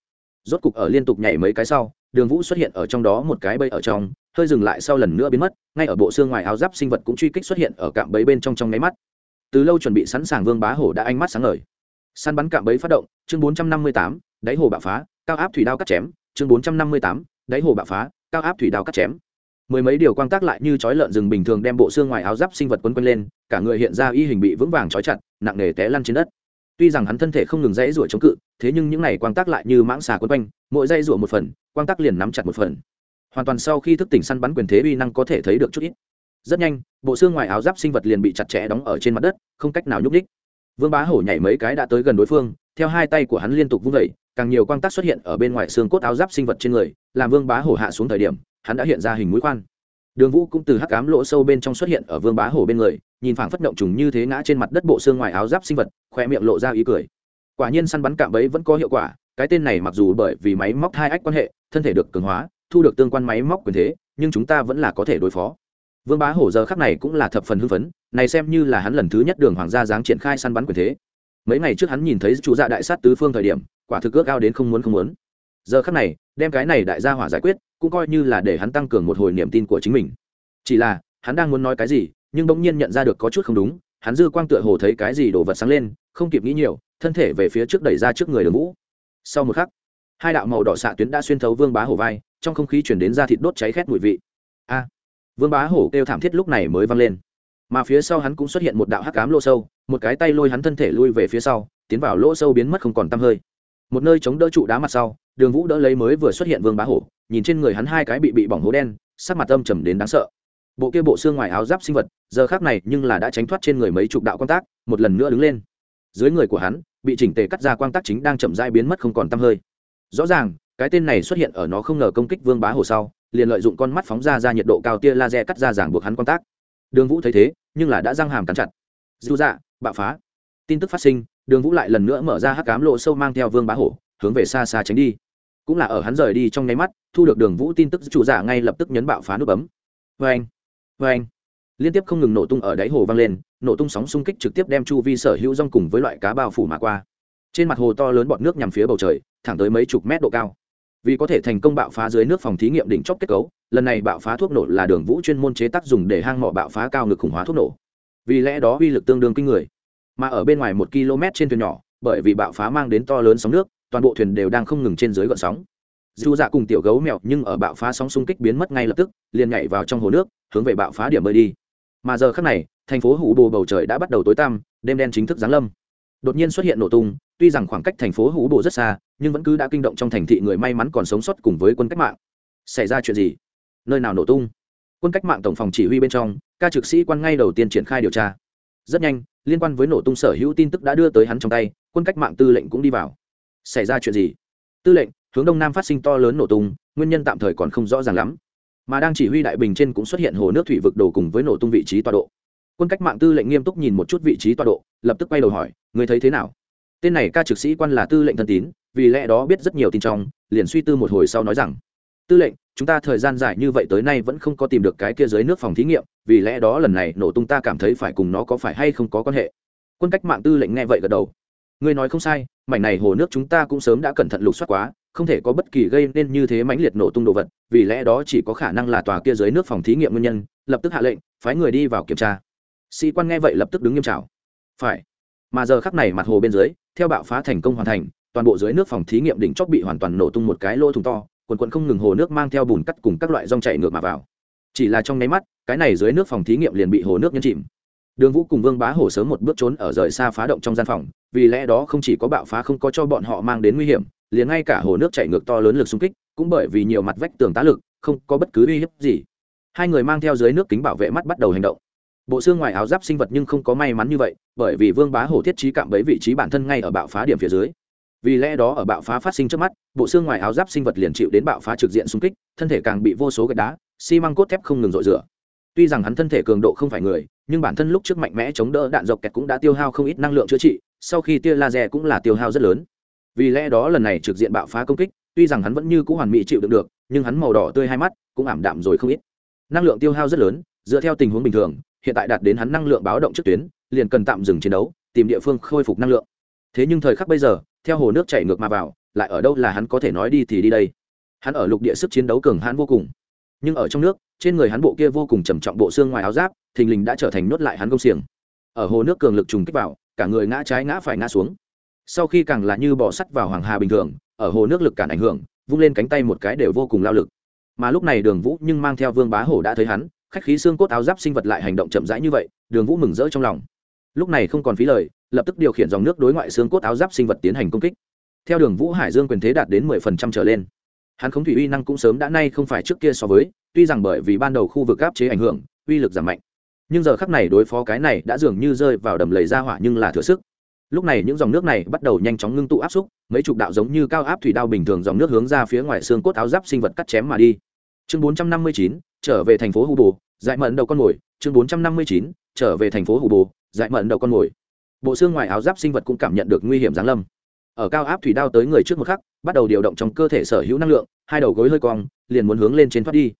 A: Rốt cục ở liên tục nhảy mấy cái sau, đường vũ xuất hiện ở trong đó một cái bẫy ở trong, hơi dừng lại sau lần nữa biến mất, ngay ở bộ xương ngoài áo giáp sinh vật cũng truy kích xuất hiện ở cạm bẫy bên trong trong nháy mắt. Từ lâu chuẩn bị sẵn sàng vương bá hổ đã ánh mắt sáng ngời. Săn bắn cạm bẫy phát động, chương bốn trăm năm mươi tám, đáy hồ bạo phá, cao áp thủy đao cắt chém, chương bốn trăm năm mươi tám, đáy hồ bạo phá, cao áp thủy đao cắt chém mười mấy điều quang tác lại như chói lợn rừng bình thường đem bộ xương ngoài áo giáp sinh vật quấn quanh lên, cả người hiện ra y hình bị vững vàng chói chặt, nặng nề té lăn trên đất. Tuy rằng hắn thân thể không ngừng dãy rủa chống cự, thế nhưng những này quang tác lại như mãng xà quấn quanh, mỗi dãy rủa một phần, quang tác liền nắm chặt một phần. Hoàn toàn sau khi thức tỉnh săn bắn quyền thế uy năng có thể thấy được chút ít. Rất nhanh, bộ xương ngoài áo giáp sinh vật liền bị chặt chẽ đóng ở trên mặt đất, không cách nào nhúc đích vương bá hổ nhảy mấy cái đã tới gần đối phương, theo hai tay của hắn liên tục vung vẩy càng nhiều quang tác xuất hiện ở bên ngoài xương cốt áo giáp sinh vật trên người, làm vương bá hổ hạ xuống thời điểm hắn đã hiện ra hình mũi khoan. Đường vũ cũng từ hắc cám lỗ sâu bên trong xuất hiện ở vương bá hổ bên người, nhìn phảng phất động trùng như thế ngã trên mặt đất bộ xương ngoài áo giáp sinh vật khoe miệng lộ ra ý cười. Quả nhiên săn bắn cạm bẫy vẫn có hiệu quả, cái tên này mặc dù bởi vì máy móc hai ách quan hệ, thân thể được cường hóa, thu được tương quan máy móc quyền thế, nhưng chúng ta vẫn là có thể đối phó. Vương bá hổ giờ khắc này cũng là thập phần hưng phấn, này xem như là hắn lần thứ nhất đường hoàng gia giáng triển khai săn bắn quyền thế. Mấy ngày trước hắn nhìn thấy chủ dạ đại sát tứ phương thời điểm, quả thực ước ao đến không muốn không muốn. Giờ khắc này, đem cái này đại gia hỏa giải quyết cũng coi như là để hắn tăng cường một hồi niềm tin của chính mình. Chỉ là, hắn đang muốn nói cái gì, nhưng bỗng nhiên nhận ra được có chút không đúng, hắn dư quang tựa hồ thấy cái gì đổ vật sáng lên, không kịp nghĩ nhiều, thân thể về phía trước đẩy ra trước người đường vũ. Sau một khắc, hai đạo màu đỏ xạ tuyến đã xuyên thấu vương bá hổ vai, trong không khí chuyển đến ra thịt đốt cháy khét mùi vị. A! Vương bá hổ kêu thảm thiết lúc này mới văng lên. Mà phía sau hắn cũng xuất hiện một đạo hắc cám lỗ sâu, một cái tay lôi hắn thân thể lui về phía sau, tiến vào lỗ sâu biến mất không còn tăm hơi. Một nơi chống đỡ trụ đá mặt sau, đường vũ đỡ lấy mới vừa xuất hiện vương bá hổ nhìn trên người hắn hai cái bị bị bỏng hố đen, sắc mặt âm trầm đến đáng sợ. Bộ kia bộ xương ngoài áo giáp sinh vật, giờ khác này nhưng là đã tránh thoát trên người mấy chục đạo quan tác, một lần nữa đứng lên. Dưới người của hắn, bị chỉnh tề cắt ra quan tác chính đang chậm dai biến mất không còn tăm hơi. Rõ ràng, cái tên này xuất hiện ở nó không ngờ công kích vương bá hồ sau, liền lợi dụng con mắt phóng ra ra nhiệt độ cao tia laser cắt ra giảng buộc hắn quan tác. Đường vũ thấy thế, nhưng là đã răng hàm cắn chặt. Dư dạ bạo phá. Tin tức phát sinh, đường vũ lại lần nữa mở ra hắc cám lộ sâu mang theo vương bá hổ hướng về xa xa tránh đi cũng là ở hắn rời đi trong nháy mắt, thu được đường vũ tin tức chủ giả ngay lập tức nhấn bạo phá nút bấm. Vê anh vê anh liên tiếp không ngừng nổ tung ở đáy hồ vang lên, nổ tung sóng xung kích trực tiếp đem chu vi sở hữu rong cùng với loại cá bao phủ mà qua. Trên mặt hồ to lớn bọt nước nhằm phía bầu trời, thẳng tới mấy chục mét độ cao. Vì có thể thành công bạo phá dưới nước phòng thí nghiệm đỉnh chóp kết cấu, lần này bạo phá thuốc nổ là đường vũ chuyên môn chế tác dùng để hang mỏ bạo phá cao ngực khủng hóa thuốc nổ. Vì lẽ đó uy lực tương đương kinh người. Mà ở bên ngoài một km trên thuyền nhỏ, bởi vì bạo phá mang đến to lớn sóng nước toàn bộ thuyền đều đang không ngừng trên dưới gợn sóng. Dù dạ cùng tiểu gấu mèo nhưng ở bạo phá sóng xung kích biến mất ngay lập tức, liền nhảy vào trong hồ nước, hướng về bạo phá điểm bơi đi. Mà giờ khác này, thành phố hủ bồ bầu trời đã bắt đầu tối tăm, đêm đen chính thức giáng lâm. Đột nhiên xuất hiện nổ tung, tuy rằng khoảng cách thành phố hủ bồ rất xa, nhưng vẫn cứ đã kinh động trong thành thị người may mắn còn sống sót cùng với quân cách mạng. Xảy ra chuyện gì? Nơi nào nổ tung? Quân cách mạng tổng phòng chỉ huy bên trong, ca trực sĩ quan ngay đầu tiên triển khai điều tra. Rất nhanh, liên quan với nổ tung sở hữu tin tức đã đưa tới hắn trong tay, quân cách mạng tư lệnh cũng đi vào xảy ra chuyện gì? Tư lệnh, hướng đông nam phát sinh to lớn nổ tung, nguyên nhân tạm thời còn không rõ ràng lắm. Mà đang chỉ huy đại bình trên cũng xuất hiện hồ nước thủy vực đồ cùng với nổ tung vị trí tọa độ. Quân cách mạng tư lệnh nghiêm túc nhìn một chút vị trí tọa độ, lập tức quay đầu hỏi người thấy thế nào? Tên này ca trực sĩ quan là tư lệnh thân tín, vì lẽ đó biết rất nhiều tin trong, liền suy tư một hồi sau nói rằng, tư lệnh, chúng ta thời gian dài như vậy tới nay vẫn không có tìm được cái kia dưới nước phòng thí nghiệm, vì lẽ đó lần này nổ tung ta cảm thấy phải cùng nó có phải hay không có quan hệ. Quân cách mạng tư lệnh nghe vậy gật đầu ngươi nói không sai, mảnh này hồ nước chúng ta cũng sớm đã cẩn thận lục soát quá, không thể có bất kỳ gây nên như thế mãnh liệt nổ tung đồ vật, vì lẽ đó chỉ có khả năng là tòa kia dưới nước phòng thí nghiệm nguyên nhân, lập tức hạ lệnh, phái người đi vào kiểm tra. Sĩ quan nghe vậy lập tức đứng nghiêm trào phải. Mà giờ khắc này mặt hồ bên dưới, theo bạo phá thành công hoàn thành, toàn bộ dưới nước phòng thí nghiệm đỉnh chóp bị hoàn toàn nổ tung một cái lỗ thùng to, quần quần không ngừng hồ nước mang theo bùn cắt cùng các loại rong chảy ngược mà vào. Chỉ là trong nháy mắt, cái này dưới nước phòng thí nghiệm liền bị hồ nước nhấn chìm. Đường vũ cùng vương bá hổ sớm một bước trốn ở rời xa phá động trong gian phòng vì lẽ đó không chỉ có bạo phá không có cho bọn họ mang đến nguy hiểm, liền ngay cả hồ nước chảy ngược to lớn lực xung kích, cũng bởi vì nhiều mặt vách tường tá lực, không có bất cứ uy hiếp gì. Hai người mang theo dưới nước kính bảo vệ mắt bắt đầu hành động. Bộ xương ngoài áo giáp sinh vật nhưng không có may mắn như vậy, bởi vì vương bá hổ thiết trí cạm bẫy vị trí bản thân ngay ở bạo phá điểm phía dưới. Vì lẽ đó ở bạo phá phát sinh trước mắt, bộ xương ngoài áo giáp sinh vật liền chịu đến bạo phá trực diện xung kích, thân thể càng bị vô số gạch đá, xi măng cốt thép không ngừng rội rửa. Tuy rằng hắn thân thể cường độ không phải người, nhưng bản thân lúc trước mạnh mẽ chống đỡ đạn dọc kẹt cũng đã tiêu hao không ít năng lượng chữa trị sau khi tia laser cũng là tiêu hao rất lớn. Vì lẽ đó lần này trực diện bạo phá công kích, tuy rằng hắn vẫn như c ũ hoàn mỹ chịu đựng được, nhưng hắn màu đỏ tươi hai mắt cũng ảm đạm rồi không ít. Năng lượng tiêu hao rất lớn, dựa theo tình huống bình thường, hiện tại đạt đến hắn năng lượng báo động trước tuyến, liền cần tạm dừng chiến đấu, tìm địa phương khôi phục năng lượng. Thế nhưng thời khắc bây giờ, theo hồ nước chảy ngược mà vào, lại ở đâu là hắn có thể nói đi thì đi đây. Hắn ở lục địa sức chiến đấu cường hãn vô cùng. Nhưng ở trong nước, trên người hắn bộ kia vô cùng trầm trọng bộ xương ngoài áo giáp, thình lình đã trở thành nhốt lại hắn công xiềng. Ở hồ nước cường lực trùng kích vào cả người ngã trái ngã phải ngã xuống. Sau khi càng là như bỏ sắt vào hoàng hà bình thường, ở hồ nước lực cản ảnh hưởng, vung lên cánh tay một cái đều vô cùng lao lực. Mà lúc này đường vũ nhưng mang theo vương bá hổ đã thấy hắn, khách khí xương cốt áo giáp sinh vật lại hành động chậm rãi như vậy, đường vũ mừng rỡ trong lòng. Lúc này không còn phí lời, lập tức điều khiển dòng nước đối ngoại xương cốt áo giáp sinh vật tiến hành công kích. Theo đường vũ hải dương quyền thế đạt đến mười phần trăm trở lên. Hắn khống thủy uy năng cũng sớm đã nay không phải trước kia so với, tuy rằng bởi vì ban đầu khu vực áp chế ảnh hưởng, uy lực giảm mạnh nhưng giờ khắc này đối phó cái này đã dường như rơi vào đầm lầy ra hỏa nhưng là thừa sức. Lúc này những dòng nước này bắt đầu nhanh chóng ngưng tụ áp xúc, mấy chục đạo giống như cao áp thủy đao bình thường dòng nước hướng ra phía ngoài xương cốt áo giáp sinh vật cắt chém mà đi. Chương bốn trăm năm mươi chín, trở về thành phố hù bồ, dại mận đầu con mồi. Chương bốn trăm năm mươi chín, trở về thành phố hù bồ, dại mận đầu con mồi. Bộ xương ngoài áo giáp sinh vật cũng cảm nhận được nguy hiểm giáng lâm. Ở cao áp thủy đao tới người trước một khắc, bắt đầu điều động trong cơ thể sở hữu năng lượng, hai đầu gối hơi cong, liền muốn hướng lên trên thoát đi.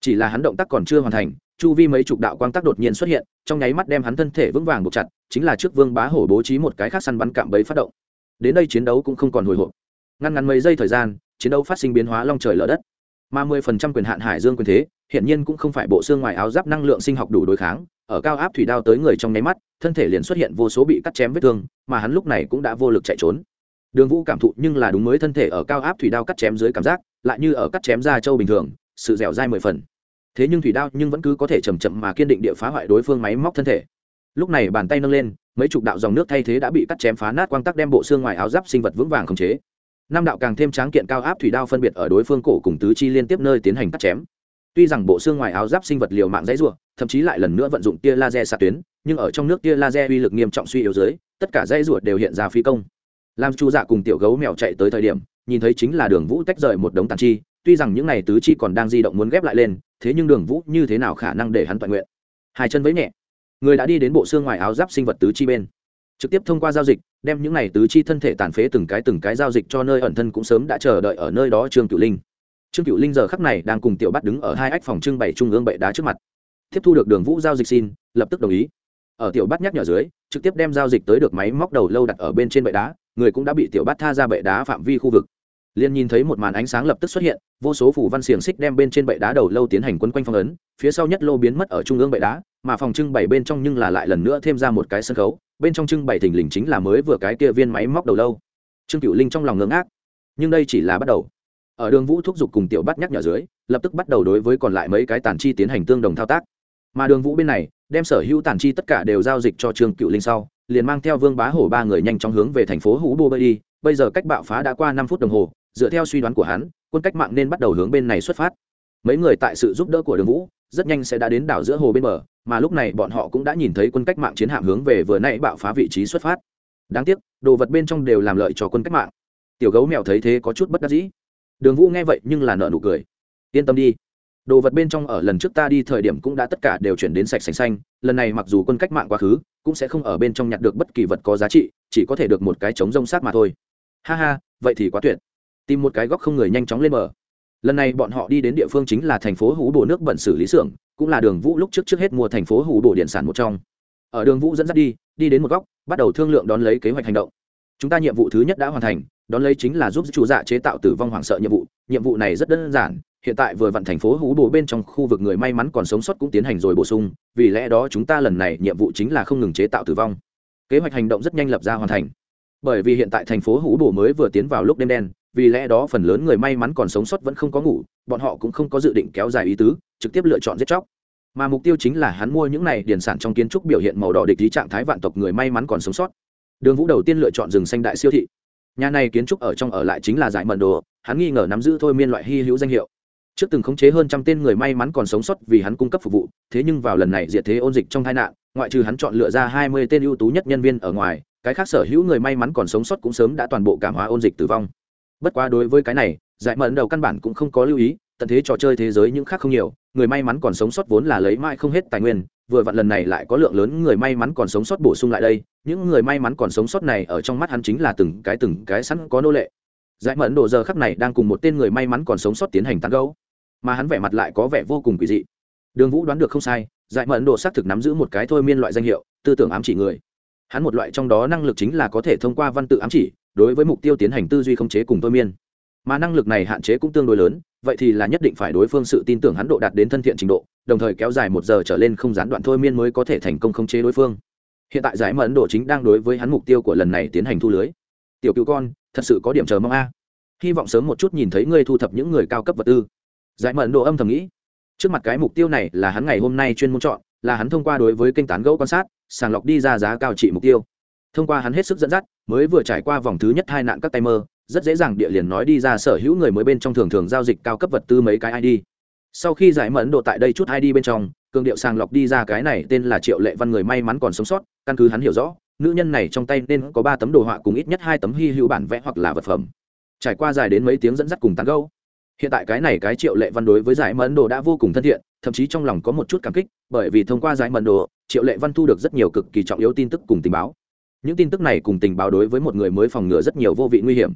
A: Chỉ là hắn động tác còn chưa hoàn thành chu vi mấy chục đạo quang tác đột nhiên xuất hiện, trong nháy mắt đem hắn thân thể vững vàng buộc chặt, chính là trước vương bá hổ bố trí một cái khác săn bắn cạm bẫy phát động. Đến đây chiến đấu cũng không còn hồi hộp. Ngăn ngắn mấy giây thời gian, chiến đấu phát sinh biến hóa long trời lở đất. Mà mười phần trăm quyền hạn hải dương quyền thế hiện nhiên cũng không phải bộ xương ngoài áo giáp năng lượng sinh học đủ đối kháng, ở cao áp thủy đao tới người trong nháy mắt, thân thể liền xuất hiện vô số bị cắt chém vết thương, mà hắn lúc này cũng đã vô lực chạy trốn. Đường vũ cảm thụ nhưng là đúng mới thân thể ở cao áp thủy đao cắt chém dưới cảm giác, lại như ở cắt chém da trâu bình thường, sự dẻo dai mười phần thế nhưng thủy đao nhưng vẫn cứ có thể chầm chậm mà kiên định địa phá hoại đối phương máy móc thân thể. Lúc này bàn tay nâng lên, mấy chục đạo dòng nước thay thế đã bị cắt chém phá nát quang tắc đem bộ xương ngoài áo giáp sinh vật vững vàng khống chế. Năm đạo càng thêm tráng kiện cao áp thủy đao phân biệt ở đối phương cổ cùng tứ chi liên tiếp nơi tiến hành cắt chém. Tuy rằng bộ xương ngoài áo giáp sinh vật liều mạng dãy ruộng thậm chí lại lần nữa vận dụng tia laser xạ tuyến, nhưng ở trong nước tia laser uy lực nghiêm trọng suy yếu dưới, tất cả dãy ruột đều hiện ra phi công. Làm chu dạ cùng tiểu gấu mèo chạy tới thời điểm, nhìn thấy chính là đường vũ tách rời một đống tàn chi, tuy rằng những n à y tứ chi còn đang di động muốn ghép lại lên thế nhưng đường vũ như thế nào khả năng để hắn toàn nguyện? Hai chân với nhẹ. Người đã đi đến bộ xương ngoài áo giáp sinh vật tứ chi bên. Trực tiếp thông qua giao dịch, đem những n à y tứ chi thân thể tàn phế từng cái từng cái giao dịch cho nơi ẩn thân cũng sớm đã chờ đợi ở nơi đó trương cửu linh. Trương cửu linh giờ khắc này đang cùng tiểu bắt đứng ở hai ách phòng trưng bày trung ương bệ đá trước mặt. Tiếp thu được đường vũ giao dịch xin, lập tức đồng ý. Ở tiểu bắt nhắc nhở dưới, trực tiếp đem giao dịch tới được máy móc đầu lâu đặt ở bên trên bệ đá, người cũng đã bị tiểu bắt tha ra bệ đá phạm vi khu vực liền nhìn thấy một màn ánh sáng lập tức xuất hiện, vô số phủ văn xiềng xích đem bên trên bệ đá đầu lâu tiến hành quấn quanh phong ấn, phía sau nhất lô biến mất ở trung ương bệ đá, mà phòng trưng bày bên trong nhưng là lại lần nữa thêm ra một cái sân khấu, bên trong trưng bày thình lình chính là mới vừa cái kia viên máy móc đầu lâu. Trương cựu linh trong lòng ngưỡng ác, nhưng đây chỉ là bắt đầu. Ở đường vũ thúc giục cùng tiểu bắt nhắc nhở dưới, lập tức bắt đầu đối với còn lại mấy cái tàn chi tiến hành tương đồng thao tác. Mà đường vũ bên này, đem sở hữu tàn chi tất cả đều giao dịch cho trương cựu linh sau, liền mang theo vương bá hổ ba người nhanh chóng hướng về thành phố hú bô bơi đi, bây giờ cách bạo phá đã qua năm phút đồng hồ dựa theo suy đoán của hắn, quân cách mạng nên bắt đầu hướng bên này xuất phát. Mấy người tại sự giúp đỡ của đường vũ, rất nhanh sẽ đã đến đảo giữa hồ bên bờ, mà lúc này bọn họ cũng đã nhìn thấy quân cách mạng chiến hạm hướng về vừa nãy bạo phá vị trí xuất phát. Đáng tiếc, đồ vật bên trong đều làm lợi cho quân cách mạng. Tiểu gấu mèo thấy thế có chút bất đắc dĩ. Đường vũ nghe vậy nhưng là nợ nụ cười. Yên tâm đi. Đồ vật bên trong ở lần trước ta đi thời điểm cũng đã tất cả đều chuyển đến sạch sành xanh, lần này mặc dù quân cách mạng quá khứ, cũng sẽ không ở bên trong nhặt được bất kỳ vật có giá trị, chỉ có thể được một cái trống rông sát mà thôi. Ha ha, vậy thì quá tuyệt tìm một cái góc không người nhanh chóng lên bờ. Lần này bọn họ đi đến địa phương chính là thành phố hủ bồ nước bẩn xử lý xưởng, cũng là đường vũ lúc trước trước hết mua thành phố hủ bồ điện sản một trong. Ở đường vũ dẫn dắt đi đi đến một góc, bắt đầu thương lượng đón lấy kế hoạch hành động. Chúng ta nhiệm vụ thứ nhất đã hoàn thành, đón lấy chính là giúp chủ dạ chế tạo tử vong hoảng sợ nhiệm vụ. Nhiệm vụ này rất đơn giản, hiện tại vừa vặn thành phố hú bồ bên trong khu vực người may mắn còn sống sót cũng tiến hành rồi bổ sung, vì lẽ đó chúng ta lần này nhiệm vụ chính là không ngừng chế tạo tử vong. Kế hoạch hành động rất nhanh lập ra hoàn thành. Bởi vì hiện tại thành phố hú bồ mới vừa tiến vào lúc đêm đen vì lẽ đó phần lớn người may mắn còn sống sót vẫn không có ngủ, bọn họ cũng không có dự định kéo dài ý tứ, trực tiếp lựa chọn giết chóc. Mà mục tiêu chính là hắn mua những này điển sản trong kiến trúc biểu hiện màu đỏ địch lý trạng thái vạn tộc người may mắn còn sống sót. Đường vũ đầu tiên lựa chọn rừng xanh đại siêu thị. Nhà này kiến trúc ở trong ở lại chính là giải mận đồ, hắn nghi ngờ nắm giữ thôi miên loại hy hữu danh hiệu. Trước từng khống chế hơn trăm tên người may mắn còn sống sót vì hắn cung cấp phục vụ, thế nhưng vào lần này diệt thế ôn dịch trong tai nạn, ngoại trừ hắn chọn lựa ra hai mươi tên ưu tú nhất nhân viên ở ngoài, cái khác sở hữu người may mắn còn sống sót cũng sớm đã toàn bộ cảm hóa ôn dịch tử vong bất quá đối với cái này, giải mẫn đầu căn bản cũng không có lưu ý, tận thế trò chơi thế giới những khác không nhiều, người may mắn còn sống sót vốn là lấy mãi không hết tài nguyên, vừa vặn lần này lại có lượng lớn người may mắn còn sống sót bổ sung lại đây, những người may mắn còn sống sót này ở trong mắt hắn chính là từng cái từng cái sẵn có nô lệ. Giải mẫn đồ giờ khắc này đang cùng một tên người may mắn còn sống sót tiến hành tán gấu mà hắn vẻ mặt lại có vẻ vô cùng quỷ dị. Đường vũ đoán được không sai, giải mẫn đồ xác thực nắm giữ một cái thôi miên loại danh hiệu, tư tưởng ám chỉ người. Hắn một loại trong đó năng lực chính là có thể thông qua văn tự ám chỉ đối với mục tiêu tiến hành tư duy không chế cùng thôi miên. Mà năng lực này hạn chế cũng tương đối lớn, vậy thì là nhất định phải đối phương sự tin tưởng hắn độ đạt đến thân thiện trình độ, đồng thời kéo dài một giờ trở lên không gián đoạn thôi miên mới có thể thành công khống chế đối phương. Hiện tại giải mà ấn độ chính đang đối với hắn mục tiêu của lần này tiến hành thu lưới. Tiểu cứu con, thật sự có điểm chờ mong a. Hy vọng sớm một chút nhìn thấy ngươi thu thập những người cao cấp vật tư. Giải mà ấn độ âm thầm nghĩ. Trước mặt cái mục tiêu này là hắn ngày hôm nay chuyên môn chọn, là hắn thông qua đối với kênh tán gẫu quan sát, sàng lọc đi ra giá cao trị mục tiêu thông qua hắn hết sức dẫn dắt, mới vừa trải qua vòng thứ nhất hai nạn các tay mơ, rất dễ dàng địa liền nói đi ra sở hữu người mới bên trong thường thường giao dịch cao cấp vật tư mấy cái id sau khi giải mẫn độ tại đây chút id bên trong, cường điệu sàng lọc đi ra cái này tên là triệu lệ văn người may mắn còn sống sót, căn cứ hắn hiểu rõ, nữ nhân này trong tay nên có ba tấm đồ họa cùng ít nhất hai tấm hy hữu bản vẽ hoặc là vật phẩm. Trải qua dài đến mấy tiếng dẫn dắt cùng tán gâu hiện tại cái này cái triệu lệ văn đối với giải mẫn đồ đã vô cùng thân thiện, thậm chí trong lòng có một chút cảm kích, bởi vì thông qua giải mẫn đồ triệu lệ văn thu được rất nhiều cực kỳ trọng yếu tin tức cùng tình báo những tin tức này cùng tình báo đối với một người mới phòng ngừa rất nhiều vô vị nguy hiểm.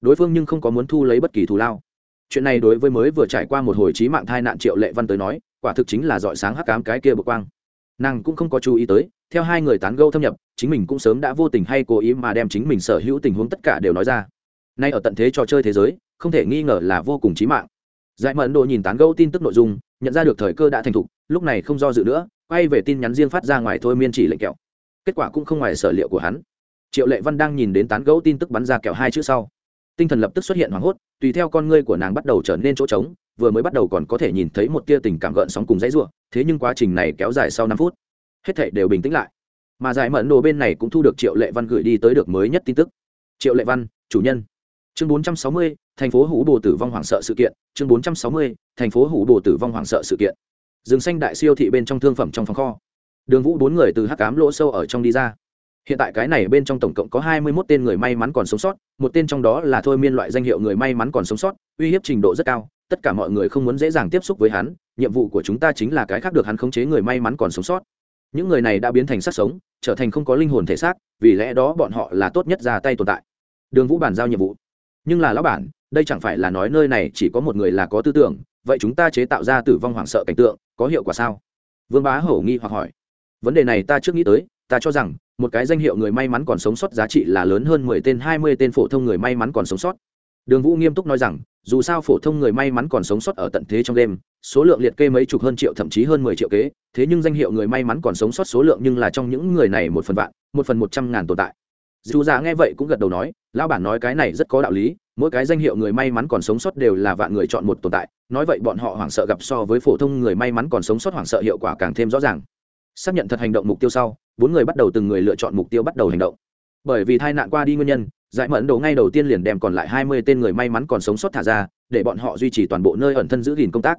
A: Đối phương nhưng không có muốn thu lấy bất kỳ thù lao. Chuyện này đối với mới vừa trải qua một hồi trí mạng thai nạn triệu lệ văn tới nói, quả thực chính là dọi sáng hắc cám cái kia bực quang. Nàng cũng không có chú ý tới, theo hai người tán gâu thâm nhập, chính mình cũng sớm đã vô tình hay cố ý mà đem chính mình sở hữu tình huống tất cả đều nói ra. Nay ở tận thế trò chơi thế giới, không thể nghi ngờ là vô cùng trí mạng. Giải mẫn độ nhìn tán gâu tin tức nội dung, nhận ra được thời cơ đã thành thục, lúc này không do dự nữa, quay về tin nhắn riêng phát ra ngoài thôi miên chỉ lệnh kẹo kết quả cũng không ngoài sở liệu của hắn. Triệu lệ văn đang nhìn đến tán gẫu tin tức bắn ra kẹo hai chữ sau. Tinh thần lập tức xuất hiện hoảng hốt tùy theo con ngươi của nàng bắt đầu trở nên chỗ trống vừa mới bắt đầu còn có thể nhìn thấy một tia tình cảm gợn sóng cùng dãy ruộng thế nhưng quá trình này kéo dài sau năm phút. Hết thảy đều bình tĩnh lại. Mà giải mẫn đồ bên này cũng thu được triệu lệ văn gửi đi tới được mới nhất tin tức. Triệu lệ văn chủ nhân. Chương 460, thành phố hủ bồ tử vong hoảng sợ sự kiện. Chương 460, thành phố hủ bồ tử vong hoảng sợ sự kiện. Rừng xanh đại siêu thị bên trong thương phẩm trong phòng kho đường vũ bốn người từ hắc cám lỗ sâu ở trong đi ra. Hiện tại cái này bên trong tổng cộng có hai mươi 21 tên người may mắn còn sống sót, một tên trong đó là thôi miên loại danh hiệu người may mắn còn sống sót, uy hiếp trình độ rất cao, tất cả mọi người không muốn dễ dàng tiếp xúc với hắn, nhiệm vụ của chúng ta chính là cái khác được hắn khống chế người may mắn còn sống sót. Những người này đã biến thành sát sống, trở thành không có linh hồn thể xác, vì lẽ đó bọn họ là tốt nhất ra tay tồn tại. Đường vũ bản giao nhiệm vụ. Nhưng là lão bản, đây chẳng phải là nói nơi này chỉ có một người là có tư tưởng, vậy chúng ta chế tạo ra tử vong hoảng sợ cảnh tượng, có hiệu quả sao? Vương bá hổ nghi hoặc hỏi vấn đề này ta trước nghĩ tới, ta cho rằng, một cái danh hiệu người may mắn còn sống sót giá trị là lớn hơn mười tên, hai mươi tên phổ thông người may mắn còn sống sót. Đường vũ nghiêm túc nói rằng, dù sao phổ thông người may mắn còn sống sót ở tận thế trong đêm, số lượng liệt kê mấy chục hơn triệu, thậm chí hơn mười triệu kế, thế nhưng danh hiệu người may mắn còn sống sót số lượng nhưng là trong những người này một phần vạn, một phần một trăm ngàn tồn tại. Dù già nghe vậy cũng gật đầu nói, lão bản nói cái này rất có đạo lý, mỗi cái danh hiệu người may mắn còn sống sót đều là vạn người chọn một tồn tại, nói vậy bọn họ hoảng sợ gặp so với phổ thông người may mắn còn sống sót hoảng sợ hiệu quả càng thêm rõ ràng xác nhận thật hành động mục tiêu sau, bốn người bắt đầu từng người lựa chọn mục tiêu bắt đầu hành động. Bởi vì tai nạn qua đi nguyên nhân, giải mẫn đồ ngay đầu tiên liền đem còn lại hai mươi tên người may mắn còn sống sót thả ra, để bọn họ duy trì toàn bộ nơi ẩn thân giữ gìn công tác.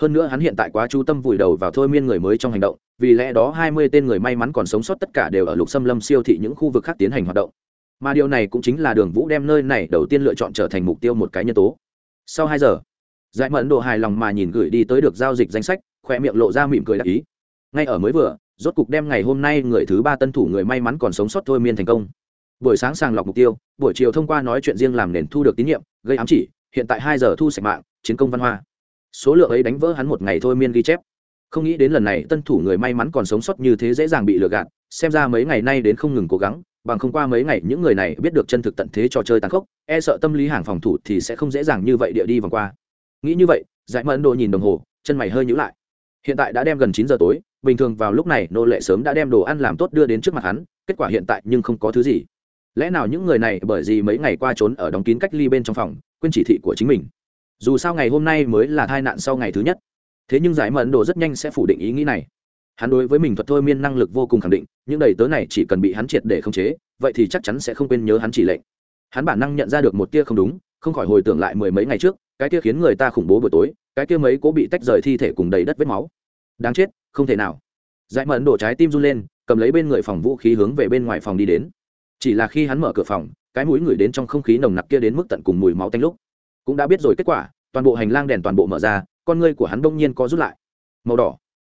A: Hơn nữa hắn hiện tại quá chú tâm vùi đầu vào thôi miên người mới trong hành động, vì lẽ đó hai mươi tên người may mắn còn sống sót tất cả đều ở lục xâm lâm siêu thị những khu vực khác tiến hành hoạt động. Mà điều này cũng chính là đường vũ đem nơi này đầu tiên lựa chọn trở thành mục tiêu một cái nhân tố. Sau hai giờ, giải mẫn độ hài lòng mà nhìn gửi đi tới được giao dịch danh sách, khoe miệng lộ ra mỉm cười đặc ý ngay ở mới vừa, rốt cục đem ngày hôm nay người thứ ba tân thủ người may mắn còn sống sót thôi miên thành công. Buổi sáng sàng lọc mục tiêu, buổi chiều thông qua nói chuyện riêng làm nền thu được tín nhiệm, gây ám chỉ, hiện tại hai giờ thu sạch mạng, chiến công văn hoa. Số lượng ấy đánh vỡ hắn một ngày thôi miên ghi chép. Không nghĩ đến lần này tân thủ người may mắn còn sống sót như thế dễ dàng bị lừa gạt, xem ra mấy ngày nay đến không ngừng cố gắng, bằng không qua mấy ngày những người này biết được chân thực tận thế trò chơi tàn khốc e sợ tâm lý hàng phòng thủ thì sẽ không dễ dàng như vậy địa đi vòng qua. Nghĩ như vậy, giải mẫn đồ nhìn đồng hồ, chân mày hơi nhữ lại hiện tại đã đem gần chín giờ tối, bình thường vào lúc này nô lệ sớm đã đem đồ ăn làm tốt đưa đến trước mặt hắn, kết quả hiện tại nhưng không có thứ gì. Lẽ nào những người này bởi vì mấy ngày qua trốn ở đóng kín cách ly bên trong phòng, quên chỉ thị của chính mình? Dù sao ngày hôm nay mới là tai nạn sau ngày thứ nhất. Thế nhưng giải mẫn đồ rất nhanh sẽ phủ định ý nghĩ này. Hắn đối với mình thuật thôi miên năng lực vô cùng khẳng định, những đầy tớ này chỉ cần bị hắn triệt để khống chế, vậy thì chắc chắn sẽ không quên nhớ hắn chỉ lệnh. Hắn bản năng nhận ra được một tia không đúng, không khỏi hồi tưởng lại mười mấy ngày trước, cái tia khiến người ta khủng bố buổi tối cái kia mấy cố bị tách rời thi thể cùng đầy đất vết máu. Đáng chết, không thể nào. Dãy mẫn đổ trái tim run lên, cầm lấy bên người phòng vũ khí hướng về bên ngoài phòng đi đến. Chỉ là khi hắn mở cửa phòng, cái mũi ngửi đến trong không khí nồng nặc kia đến mức tận cùng mùi máu tanh lúc. Cũng đã biết rồi kết quả, toàn bộ hành lang đèn toàn bộ mở ra, con ngươi của hắn đông nhiên có rút lại. Màu đỏ.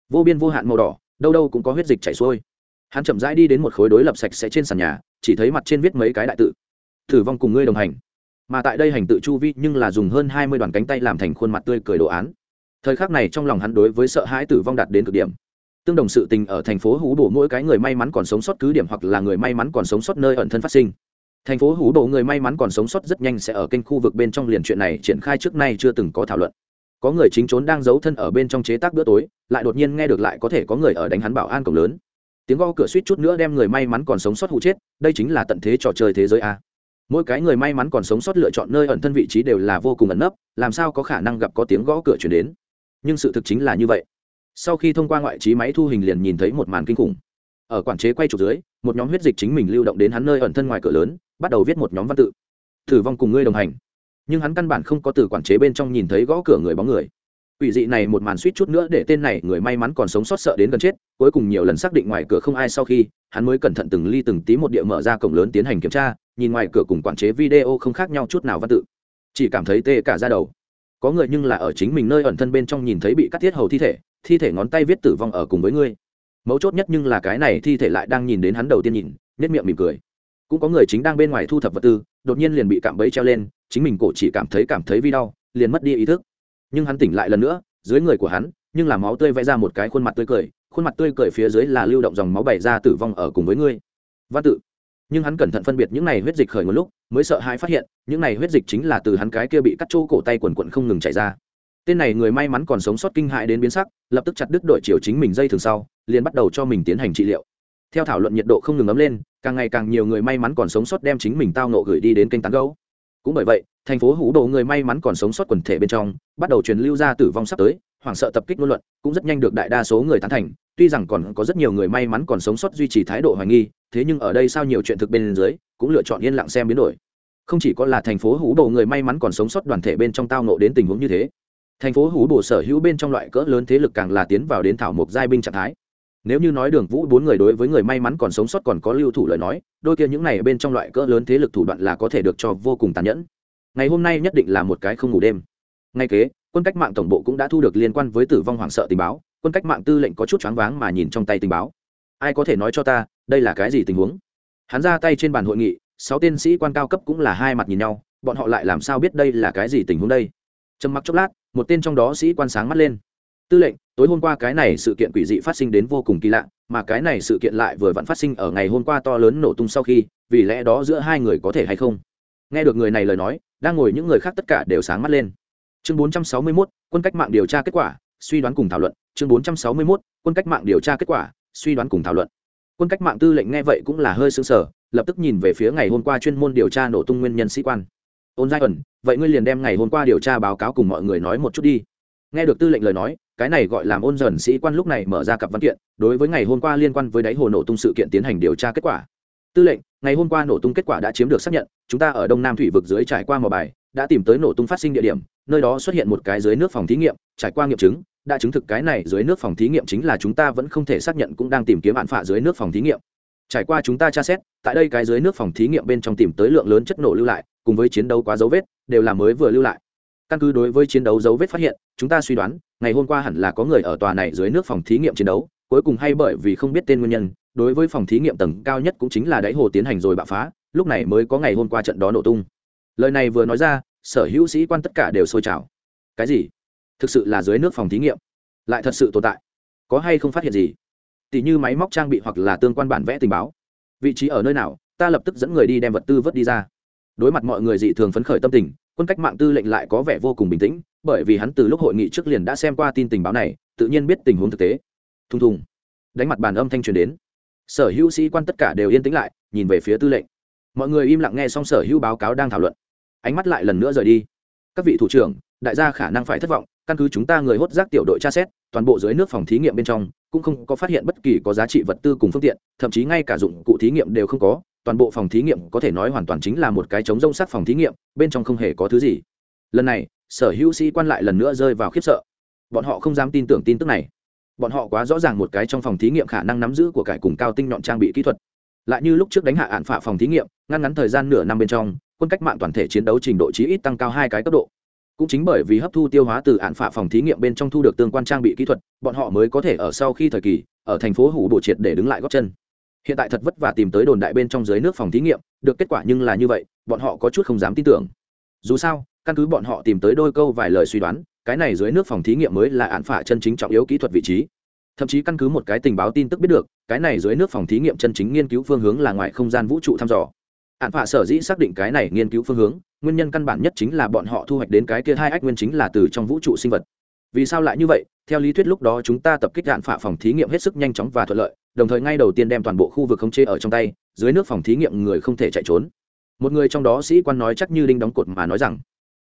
A: Vô biên vô hạn màu đỏ, đâu đâu cũng có huyết dịch chảy xuôi. Hắn chậm rãi đi đến một khối đối lập sạch sẽ trên sàn nhà, chỉ thấy mặt trên viết mấy cái đại tự. Thử vong cùng ngươi đồng hành mà tại đây hành tự chu vi nhưng là dùng hơn hai mươi đoàn cánh tay làm thành khuôn mặt tươi cười đồ án. Thời khắc này trong lòng hắn đối với sợ hãi tử vong đạt đến cực điểm. Tương đồng sự tình ở thành phố hú đổ mỗi cái người may mắn còn sống sót cứ điểm hoặc là người may mắn còn sống sót nơi ẩn thân phát sinh. Thành phố hú đổ người may mắn còn sống sót rất nhanh sẽ ở kênh khu vực bên trong liền chuyện này triển khai trước nay chưa từng có thảo luận. Có người chính trốn đang giấu thân ở bên trong chế tác bữa tối, lại đột nhiên nghe được lại có thể có người ở đánh hắn bảo an cổng lớn. Tiếng gõ cửa suýt chút nữa đem người may mắn còn sống sót hụ chết, đây chính là tận thế trò chơi thế giới a mỗi cái người may mắn còn sống sót lựa chọn nơi ẩn thân vị trí đều là vô cùng ẩn nấp làm sao có khả năng gặp có tiếng gõ cửa chuyển đến? Nhưng sự thực chính là như vậy. Sau khi thông qua ngoại trí máy thu hình liền nhìn thấy một màn kinh khủng. Ở quản chế quay trục dưới một nhóm huyết dịch chính mình lưu động đến hắn nơi ẩn thân ngoài cửa lớn bắt đầu viết một nhóm văn tự. Thử vong cùng ngươi đồng hành. Nhưng hắn căn bản không có từ quản chế bên trong nhìn thấy gõ cửa người bóng người. Quỷ dị này một màn suýt chút nữa để tên này người may mắn còn sống sót sợ đến gần chết, cuối cùng nhiều lần xác định ngoài cửa không ai sau khi, hắn mới cẩn thận từng ly từng tí một địa mở ra cổng lớn tiến hành kiểm tra, nhìn ngoài cửa cùng quản chế video không khác nhau chút nào văn tự. Chỉ cảm thấy tê cả da đầu. Có người nhưng là ở chính mình nơi ẩn thân bên trong nhìn thấy bị cắt thiết hầu thi thể, thi thể ngón tay viết tử vong ở cùng với ngươi. Mấu chốt nhất nhưng là cái này thi thể lại đang nhìn đến hắn đầu tiên nhìn, nét miệng mỉm cười. Cũng có người chính đang bên ngoài thu thập vật tư, đột nhiên liền bị cạm bẫy treo lên, chính mình cổ chỉ cảm thấy cảm thấy vi đau, liền mất đi ý thức nhưng hắn tỉnh lại lần nữa dưới người của hắn nhưng là máu tươi vẽ ra một cái khuôn mặt tươi cười khuôn mặt tươi cười phía dưới là lưu động dòng máu bày ra tử vong ở cùng với ngươi văn tự nhưng hắn cẩn thận phân biệt những này huyết dịch khởi nguồn lúc, mới sợ hãi phát hiện, những này huyết dịch chính là từ hắn cái kia bị cắt chỗ cổ tay quần quận không ngừng chảy ra. Tên này người may mắn còn sống sót kinh hại đến biến sắc, lập tức chặt đứt đội chiều chính mình dây thường sau, liền bắt đầu cho mình tiến hành trị liệu. Theo thảo luận nhiệt độ không ngừng ấm lên, càng ngày càng nhiều người may mắn còn sống sót đem chính mình tao nộ gửi đi đến kênh tán gấu cũng bởi vậy, thành phố hủ đồ người may mắn còn sống sót quần thể bên trong, bắt đầu truyền lưu ra tử vong sắp tới, hoảng sợ tập kích ngôn luận, cũng rất nhanh được đại đa số người tán thành tuy rằng còn có rất nhiều người may mắn còn sống sót duy trì thái độ hoài nghi, thế nhưng ở đây sao nhiều chuyện thực bên dưới, cũng lựa chọn yên lặng xem biến đổi. Không chỉ có là thành phố hú đồ người may mắn còn sống sót đoàn thể bên trong tao nộ đến tình huống như thế. Thành phố hú đồ sở hữu bên trong loại cỡ lớn thế lực càng là tiến vào đến thảo mộc giai binh trạng thái. Nếu như nói đường vũ bốn người đối với người may mắn còn sống sót còn có lưu thủ lời nói, đôi kia những này bên trong loại cỡ lớn thế lực thủ đoạn là có thể được cho vô cùng tàn nhẫn. Ngày hôm nay nhất định là một cái không ngủ đêm. Ngay kế, quân cách mạng tổng bộ cũng đã thu được liên quan với tử vong hoảng sợ tình báo quân cách mạng tư lệnh có chút choáng váng mà nhìn trong tay tình báo. Ai có thể nói cho ta đây là cái gì tình huống? Hắn ra tay trên bàn hội nghị sáu tên sĩ quan cao cấp cũng là hai mặt nhìn nhau bọn họ lại làm sao biết đây là cái gì tình huống đây? Trầm mặc chốc lát một tên trong đó sĩ quan sáng mắt lên. Tư lệnh tối hôm qua cái này sự kiện quỷ dị phát sinh đến vô cùng kỳ lạ mà cái này sự kiện lại vừa vặn phát sinh ở ngày hôm qua to lớn nổ tung sau khi vì lẽ đó giữa hai người có thể hay không? Nghe được người này lời nói đang ngồi những người khác tất cả đều sáng mắt lên. Chương 461, quân cách mạng điều tra kết quả suy đoán cùng thảo luận chương 461, quân cách mạng điều tra kết quả suy đoán cùng thảo luận. Quân cách mạng tư lệnh nghe vậy cũng là hơi sững sờ lập tức nhìn về phía ngày hôm qua chuyên môn điều tra nổ tung nguyên nhân sĩ quan. Ôn giai ẩn vậy ngươi liền đem ngày hôm qua điều tra báo cáo cùng mọi người nói một chút đi. Nghe được tư lệnh lời nói cái này gọi là ôn dần sĩ quan lúc này mở ra cặp văn kiện đối với ngày hôm qua liên quan với đáy hồ nổ tung sự kiện tiến hành điều tra kết quả. Tư lệnh ngày hôm qua nổ tung kết quả đã chiếm được xác nhận chúng ta ở đông nam thủy vực dưới trải qua mò bài đã tìm tới nổ tung phát sinh địa điểm nơi đó xuất hiện một cái dưới nước phòng thí nghiệm, trải qua nghiệm chứng, đã chứng thực cái này dưới nước phòng thí nghiệm chính là chúng ta vẫn không thể xác nhận cũng đang tìm kiếm bạn phạ dưới nước phòng thí nghiệm. Trải qua chúng ta tra xét, tại đây cái dưới nước phòng thí nghiệm bên trong tìm tới lượng lớn chất nổ lưu lại, cùng với chiến đấu quá dấu vết, đều là mới vừa lưu lại. Căn cứ đối với chiến đấu dấu vết phát hiện, chúng ta suy đoán, ngày hôm qua hẳn là có người ở tòa này dưới nước phòng thí nghiệm chiến đấu, cuối cùng hay bởi vì không biết tên nguyên nhân, đối với phòng thí nghiệm tầng cao nhất cũng chính là đáy hồ tiến hành rồi bạo phá, lúc này mới có ngày hôm qua trận đó nổ tung. Lời này vừa nói ra sở hữu sĩ quan tất cả đều sôi trào. Cái gì? Thực sự là dưới nước phòng thí nghiệm? Lại thật sự tồn tại? Có hay không phát hiện gì? Tỉ như máy móc trang bị hoặc là tương quan bản vẽ tình báo. Vị trí ở nơi nào, ta lập tức dẫn người đi đem vật tư vớt đi ra. Đối mặt mọi người dị thường phấn khởi tâm tình, quân cách mạng tư lệnh lại có vẻ vô cùng bình tĩnh, bởi vì hắn từ lúc hội nghị trước liền đã xem qua tin tình báo này, tự nhiên biết tình huống thực tế. Thùng thùng. Đánh mặt bàn âm thanh truyền đến. Sở hữu sĩ quan tất cả đều yên tĩnh lại, nhìn về phía tư lệnh. Mọi người im lặng nghe xong sở hữu báo cáo đang thảo luận ánh mắt lại lần nữa rời đi. Các vị thủ trưởng, đại gia khả năng phải thất vọng, căn cứ chúng ta người hốt rác tiểu đội tra xét, toàn bộ dưới nước phòng thí nghiệm bên trong, cũng không có phát hiện bất kỳ có giá trị vật tư cùng phương tiện, thậm chí ngay cả dụng cụ thí nghiệm đều không có, toàn bộ phòng thí nghiệm có thể nói hoàn toàn chính là một cái trống rông sát phòng thí nghiệm, bên trong không hề có thứ gì. Lần này, sở hữu sĩ quan lại lần nữa rơi vào khiếp sợ. Bọn họ không dám tin tưởng tin tức này. Bọn họ quá rõ ràng một cái trong phòng thí nghiệm khả năng nắm giữ của cải cùng cao tinh nhọn trang bị kỹ thuật. Lại như lúc trước đánh hạ ạn phạ phòng thí nghiệm, ngăn ngắn thời gian nửa năm bên trong quân cách mạng toàn thể chiến đấu trình độ chí ít tăng cao hai cái cấp độ. Cũng chính bởi vì hấp thu tiêu hóa từ ạn phạ phòng thí nghiệm bên trong thu được tương quan trang bị kỹ thuật, bọn họ mới có thể ở sau khi thời kỳ, ở thành phố hủ bộ triệt để đứng lại góp chân. Hiện tại thật vất vả tìm tới đồn đại bên trong dưới nước phòng thí nghiệm, được kết quả nhưng là như vậy, bọn họ có chút không dám tin tưởng. Dù sao, căn cứ bọn họ tìm tới đôi câu vài lời suy đoán, cái này dưới nước phòng thí nghiệm mới là án phả chân chính trọng yếu kỹ thuật vị trí. Thậm chí căn cứ một cái tình báo tin tức biết được, cái này dưới nước phòng thí nghiệm chân chính nghiên cứu phương hướng là ngoài không gian vũ trụ thăm dò án phạ sở dĩ xác định cái này nghiên cứu phương hướng, nguyên nhân căn bản nhất chính là bọn họ thu hoạch đến cái kia hai ách nguyên chính là từ trong vũ trụ sinh vật. Vì sao lại như vậy? Theo lý thuyết lúc đó chúng ta tập kích đạn phạ phòng thí nghiệm hết sức nhanh chóng và thuận lợi, đồng thời ngay đầu tiên đem toàn bộ khu vực khống chế ở trong tay, dưới nước phòng thí nghiệm người không thể chạy trốn. Một người trong đó sĩ quan nói chắc như đinh đóng cột mà nói rằng,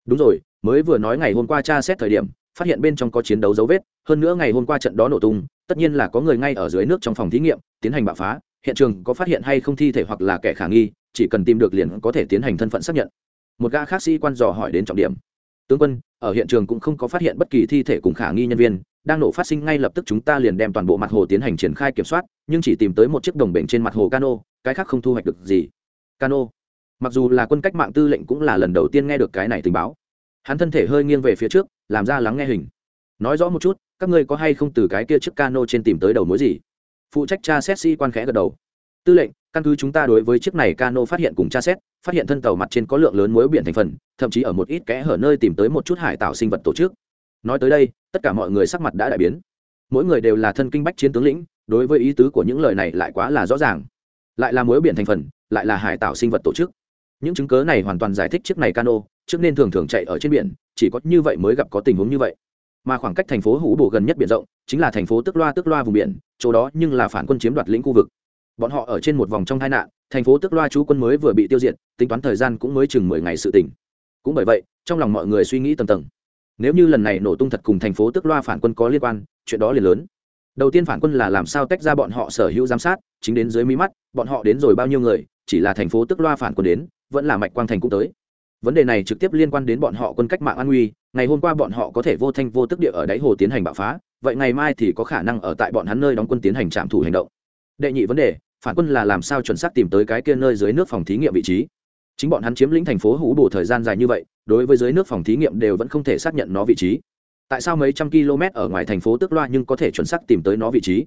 A: đúng rồi, mới vừa nói ngày hôm qua tra xét thời điểm, phát hiện bên trong có chiến đấu dấu vết, hơn nữa ngày hôm qua trận đó nổ tung, tất nhiên là có người ngay ở dưới nước trong phòng thí nghiệm, tiến hành bạo phá, hiện trường có phát hiện hay không thi thể hoặc là kẻ khả nghi chỉ cần tìm được liền có thể tiến hành thân phận xác nhận. Một gã khác sĩ quan dò hỏi đến trọng điểm. Tướng quân, ở hiện trường cũng không có phát hiện bất kỳ thi thể cùng khả nghi nhân viên, đang nổ phát sinh ngay lập tức chúng ta liền đem toàn bộ mặt hồ tiến hành triển khai kiểm soát, nhưng chỉ tìm tới một chiếc đồng bệnh trên mặt hồ cano, cái khác không thu hoạch được gì. Cano. Mặc dù là quân cách mạng tư lệnh cũng là lần đầu tiên nghe được cái này tình báo. Hắn thân thể hơi nghiêng về phía trước, làm ra lắng nghe hình. Nói rõ một chút, các ngươi có hay không từ cái kia chiếc cano trên tìm tới đầu mối gì? Phụ trách cha xét sĩ quan khẽ gật đầu tư lệnh, căn cứ chúng ta đối với chiếc này cano phát hiện cùng tra xét, phát hiện thân tàu mặt trên có lượng lớn muối biển thành phần, thậm chí ở một ít kẽ hở nơi tìm tới một chút hải tạo sinh vật tổ chức. Nói tới đây, tất cả mọi người sắc mặt đã đại biến. Mỗi người đều là thân kinh bách chiến tướng lĩnh, đối với ý tứ của những lời này lại quá là rõ ràng. Lại là muối biển thành phần, lại là hải tạo sinh vật tổ chức. Những chứng cớ này hoàn toàn giải thích chiếc này cano, trước nên thường thường chạy ở trên biển, chỉ có như vậy mới gặp có tình huống như vậy. Mà khoảng cách thành phố hủ bổ gần nhất biển rộng, chính là thành phố tức loa tức loa vùng biển, chỗ đó nhưng là phản quân chiếm đoạt lĩnh khu vực bọn họ ở trên một vòng trong tai nạn, thành phố tức loa chú quân mới vừa bị tiêu diệt, tính toán thời gian cũng mới chừng mười ngày sự tỉnh cũng bởi vậy, trong lòng mọi người suy nghĩ tầm tầng. Nếu như lần này nổ tung thật cùng thành phố tức loa phản quân có liên quan, chuyện đó liền lớn. Đầu tiên phản quân là làm sao tách ra bọn họ sở hữu giám sát, chính đến dưới mí mắt, bọn họ đến rồi bao nhiêu người, chỉ là thành phố tức loa phản quân đến, vẫn là mạch quang thành cũng tới. Vấn đề này trực tiếp liên quan đến bọn họ quân cách mạng an nguy ngày hôm qua bọn họ có thể vô thanh vô tức địa ở đáy hồ tiến hành bạo phá, vậy ngày mai thì có khả năng ở tại bọn hắn nơi đóng quân tiến hành trạm thủ hành động đệ nhị vấn đề, phản quân là làm sao chuẩn xác tìm tới cái kia nơi dưới nước phòng thí nghiệm vị trí. Chính bọn hắn chiếm lĩnh thành phố hú bổ thời gian dài như vậy, đối với dưới nước phòng thí nghiệm đều vẫn không thể xác nhận nó vị trí. Tại sao mấy trăm km ở ngoài thành phố tức loa nhưng có thể chuẩn xác tìm tới nó vị trí?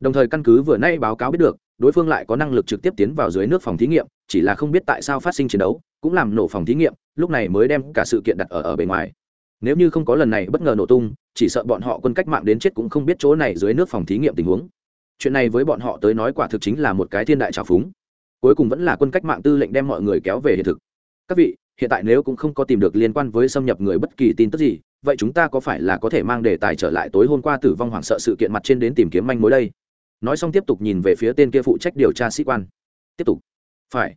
A: Đồng thời căn cứ vừa nay báo cáo biết được, đối phương lại có năng lực trực tiếp tiến vào dưới nước phòng thí nghiệm, chỉ là không biết tại sao phát sinh chiến đấu, cũng làm nổ phòng thí nghiệm, lúc này mới đem cả sự kiện đặt ở ở bề ngoài. Nếu như không có lần này bất ngờ nổ tung, chỉ sợ bọn họ quân cách mạng đến chết cũng không biết chỗ này dưới nước phòng thí nghiệm tình huống chuyện này với bọn họ tới nói quả thực chính là một cái thiên đại trào phúng. Cuối cùng vẫn là quân cách mạng tư lệnh đem mọi người kéo về hiện thực. Các vị, hiện tại nếu cũng không có tìm được liên quan với xâm nhập người bất kỳ tin tức gì, vậy chúng ta có phải là có thể mang đề tài trở lại tối hôm qua tử vong hoảng sợ sự kiện mặt trên đến tìm kiếm manh mối đây? Nói xong tiếp tục nhìn về phía tên kia phụ trách điều tra sĩ quan. Tiếp tục. Phải.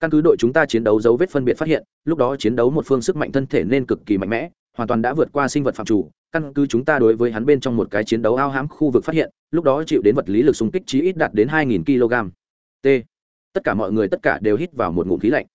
A: Căn cứ đội chúng ta chiến đấu dấu vết phân biệt phát hiện, lúc đó chiến đấu một phương sức mạnh thân thể nên cực kỳ mạnh mẽ hoàn toàn đã vượt qua sinh vật phạm chủ, căn cứ chúng ta đối với hắn bên trong một cái chiến đấu ao hãm khu vực phát hiện, lúc đó chịu đến vật lý lực xung kích chí ít đạt đến 2.000 kg t. Tất cả mọi người tất cả đều hít vào một ngụm khí lạnh.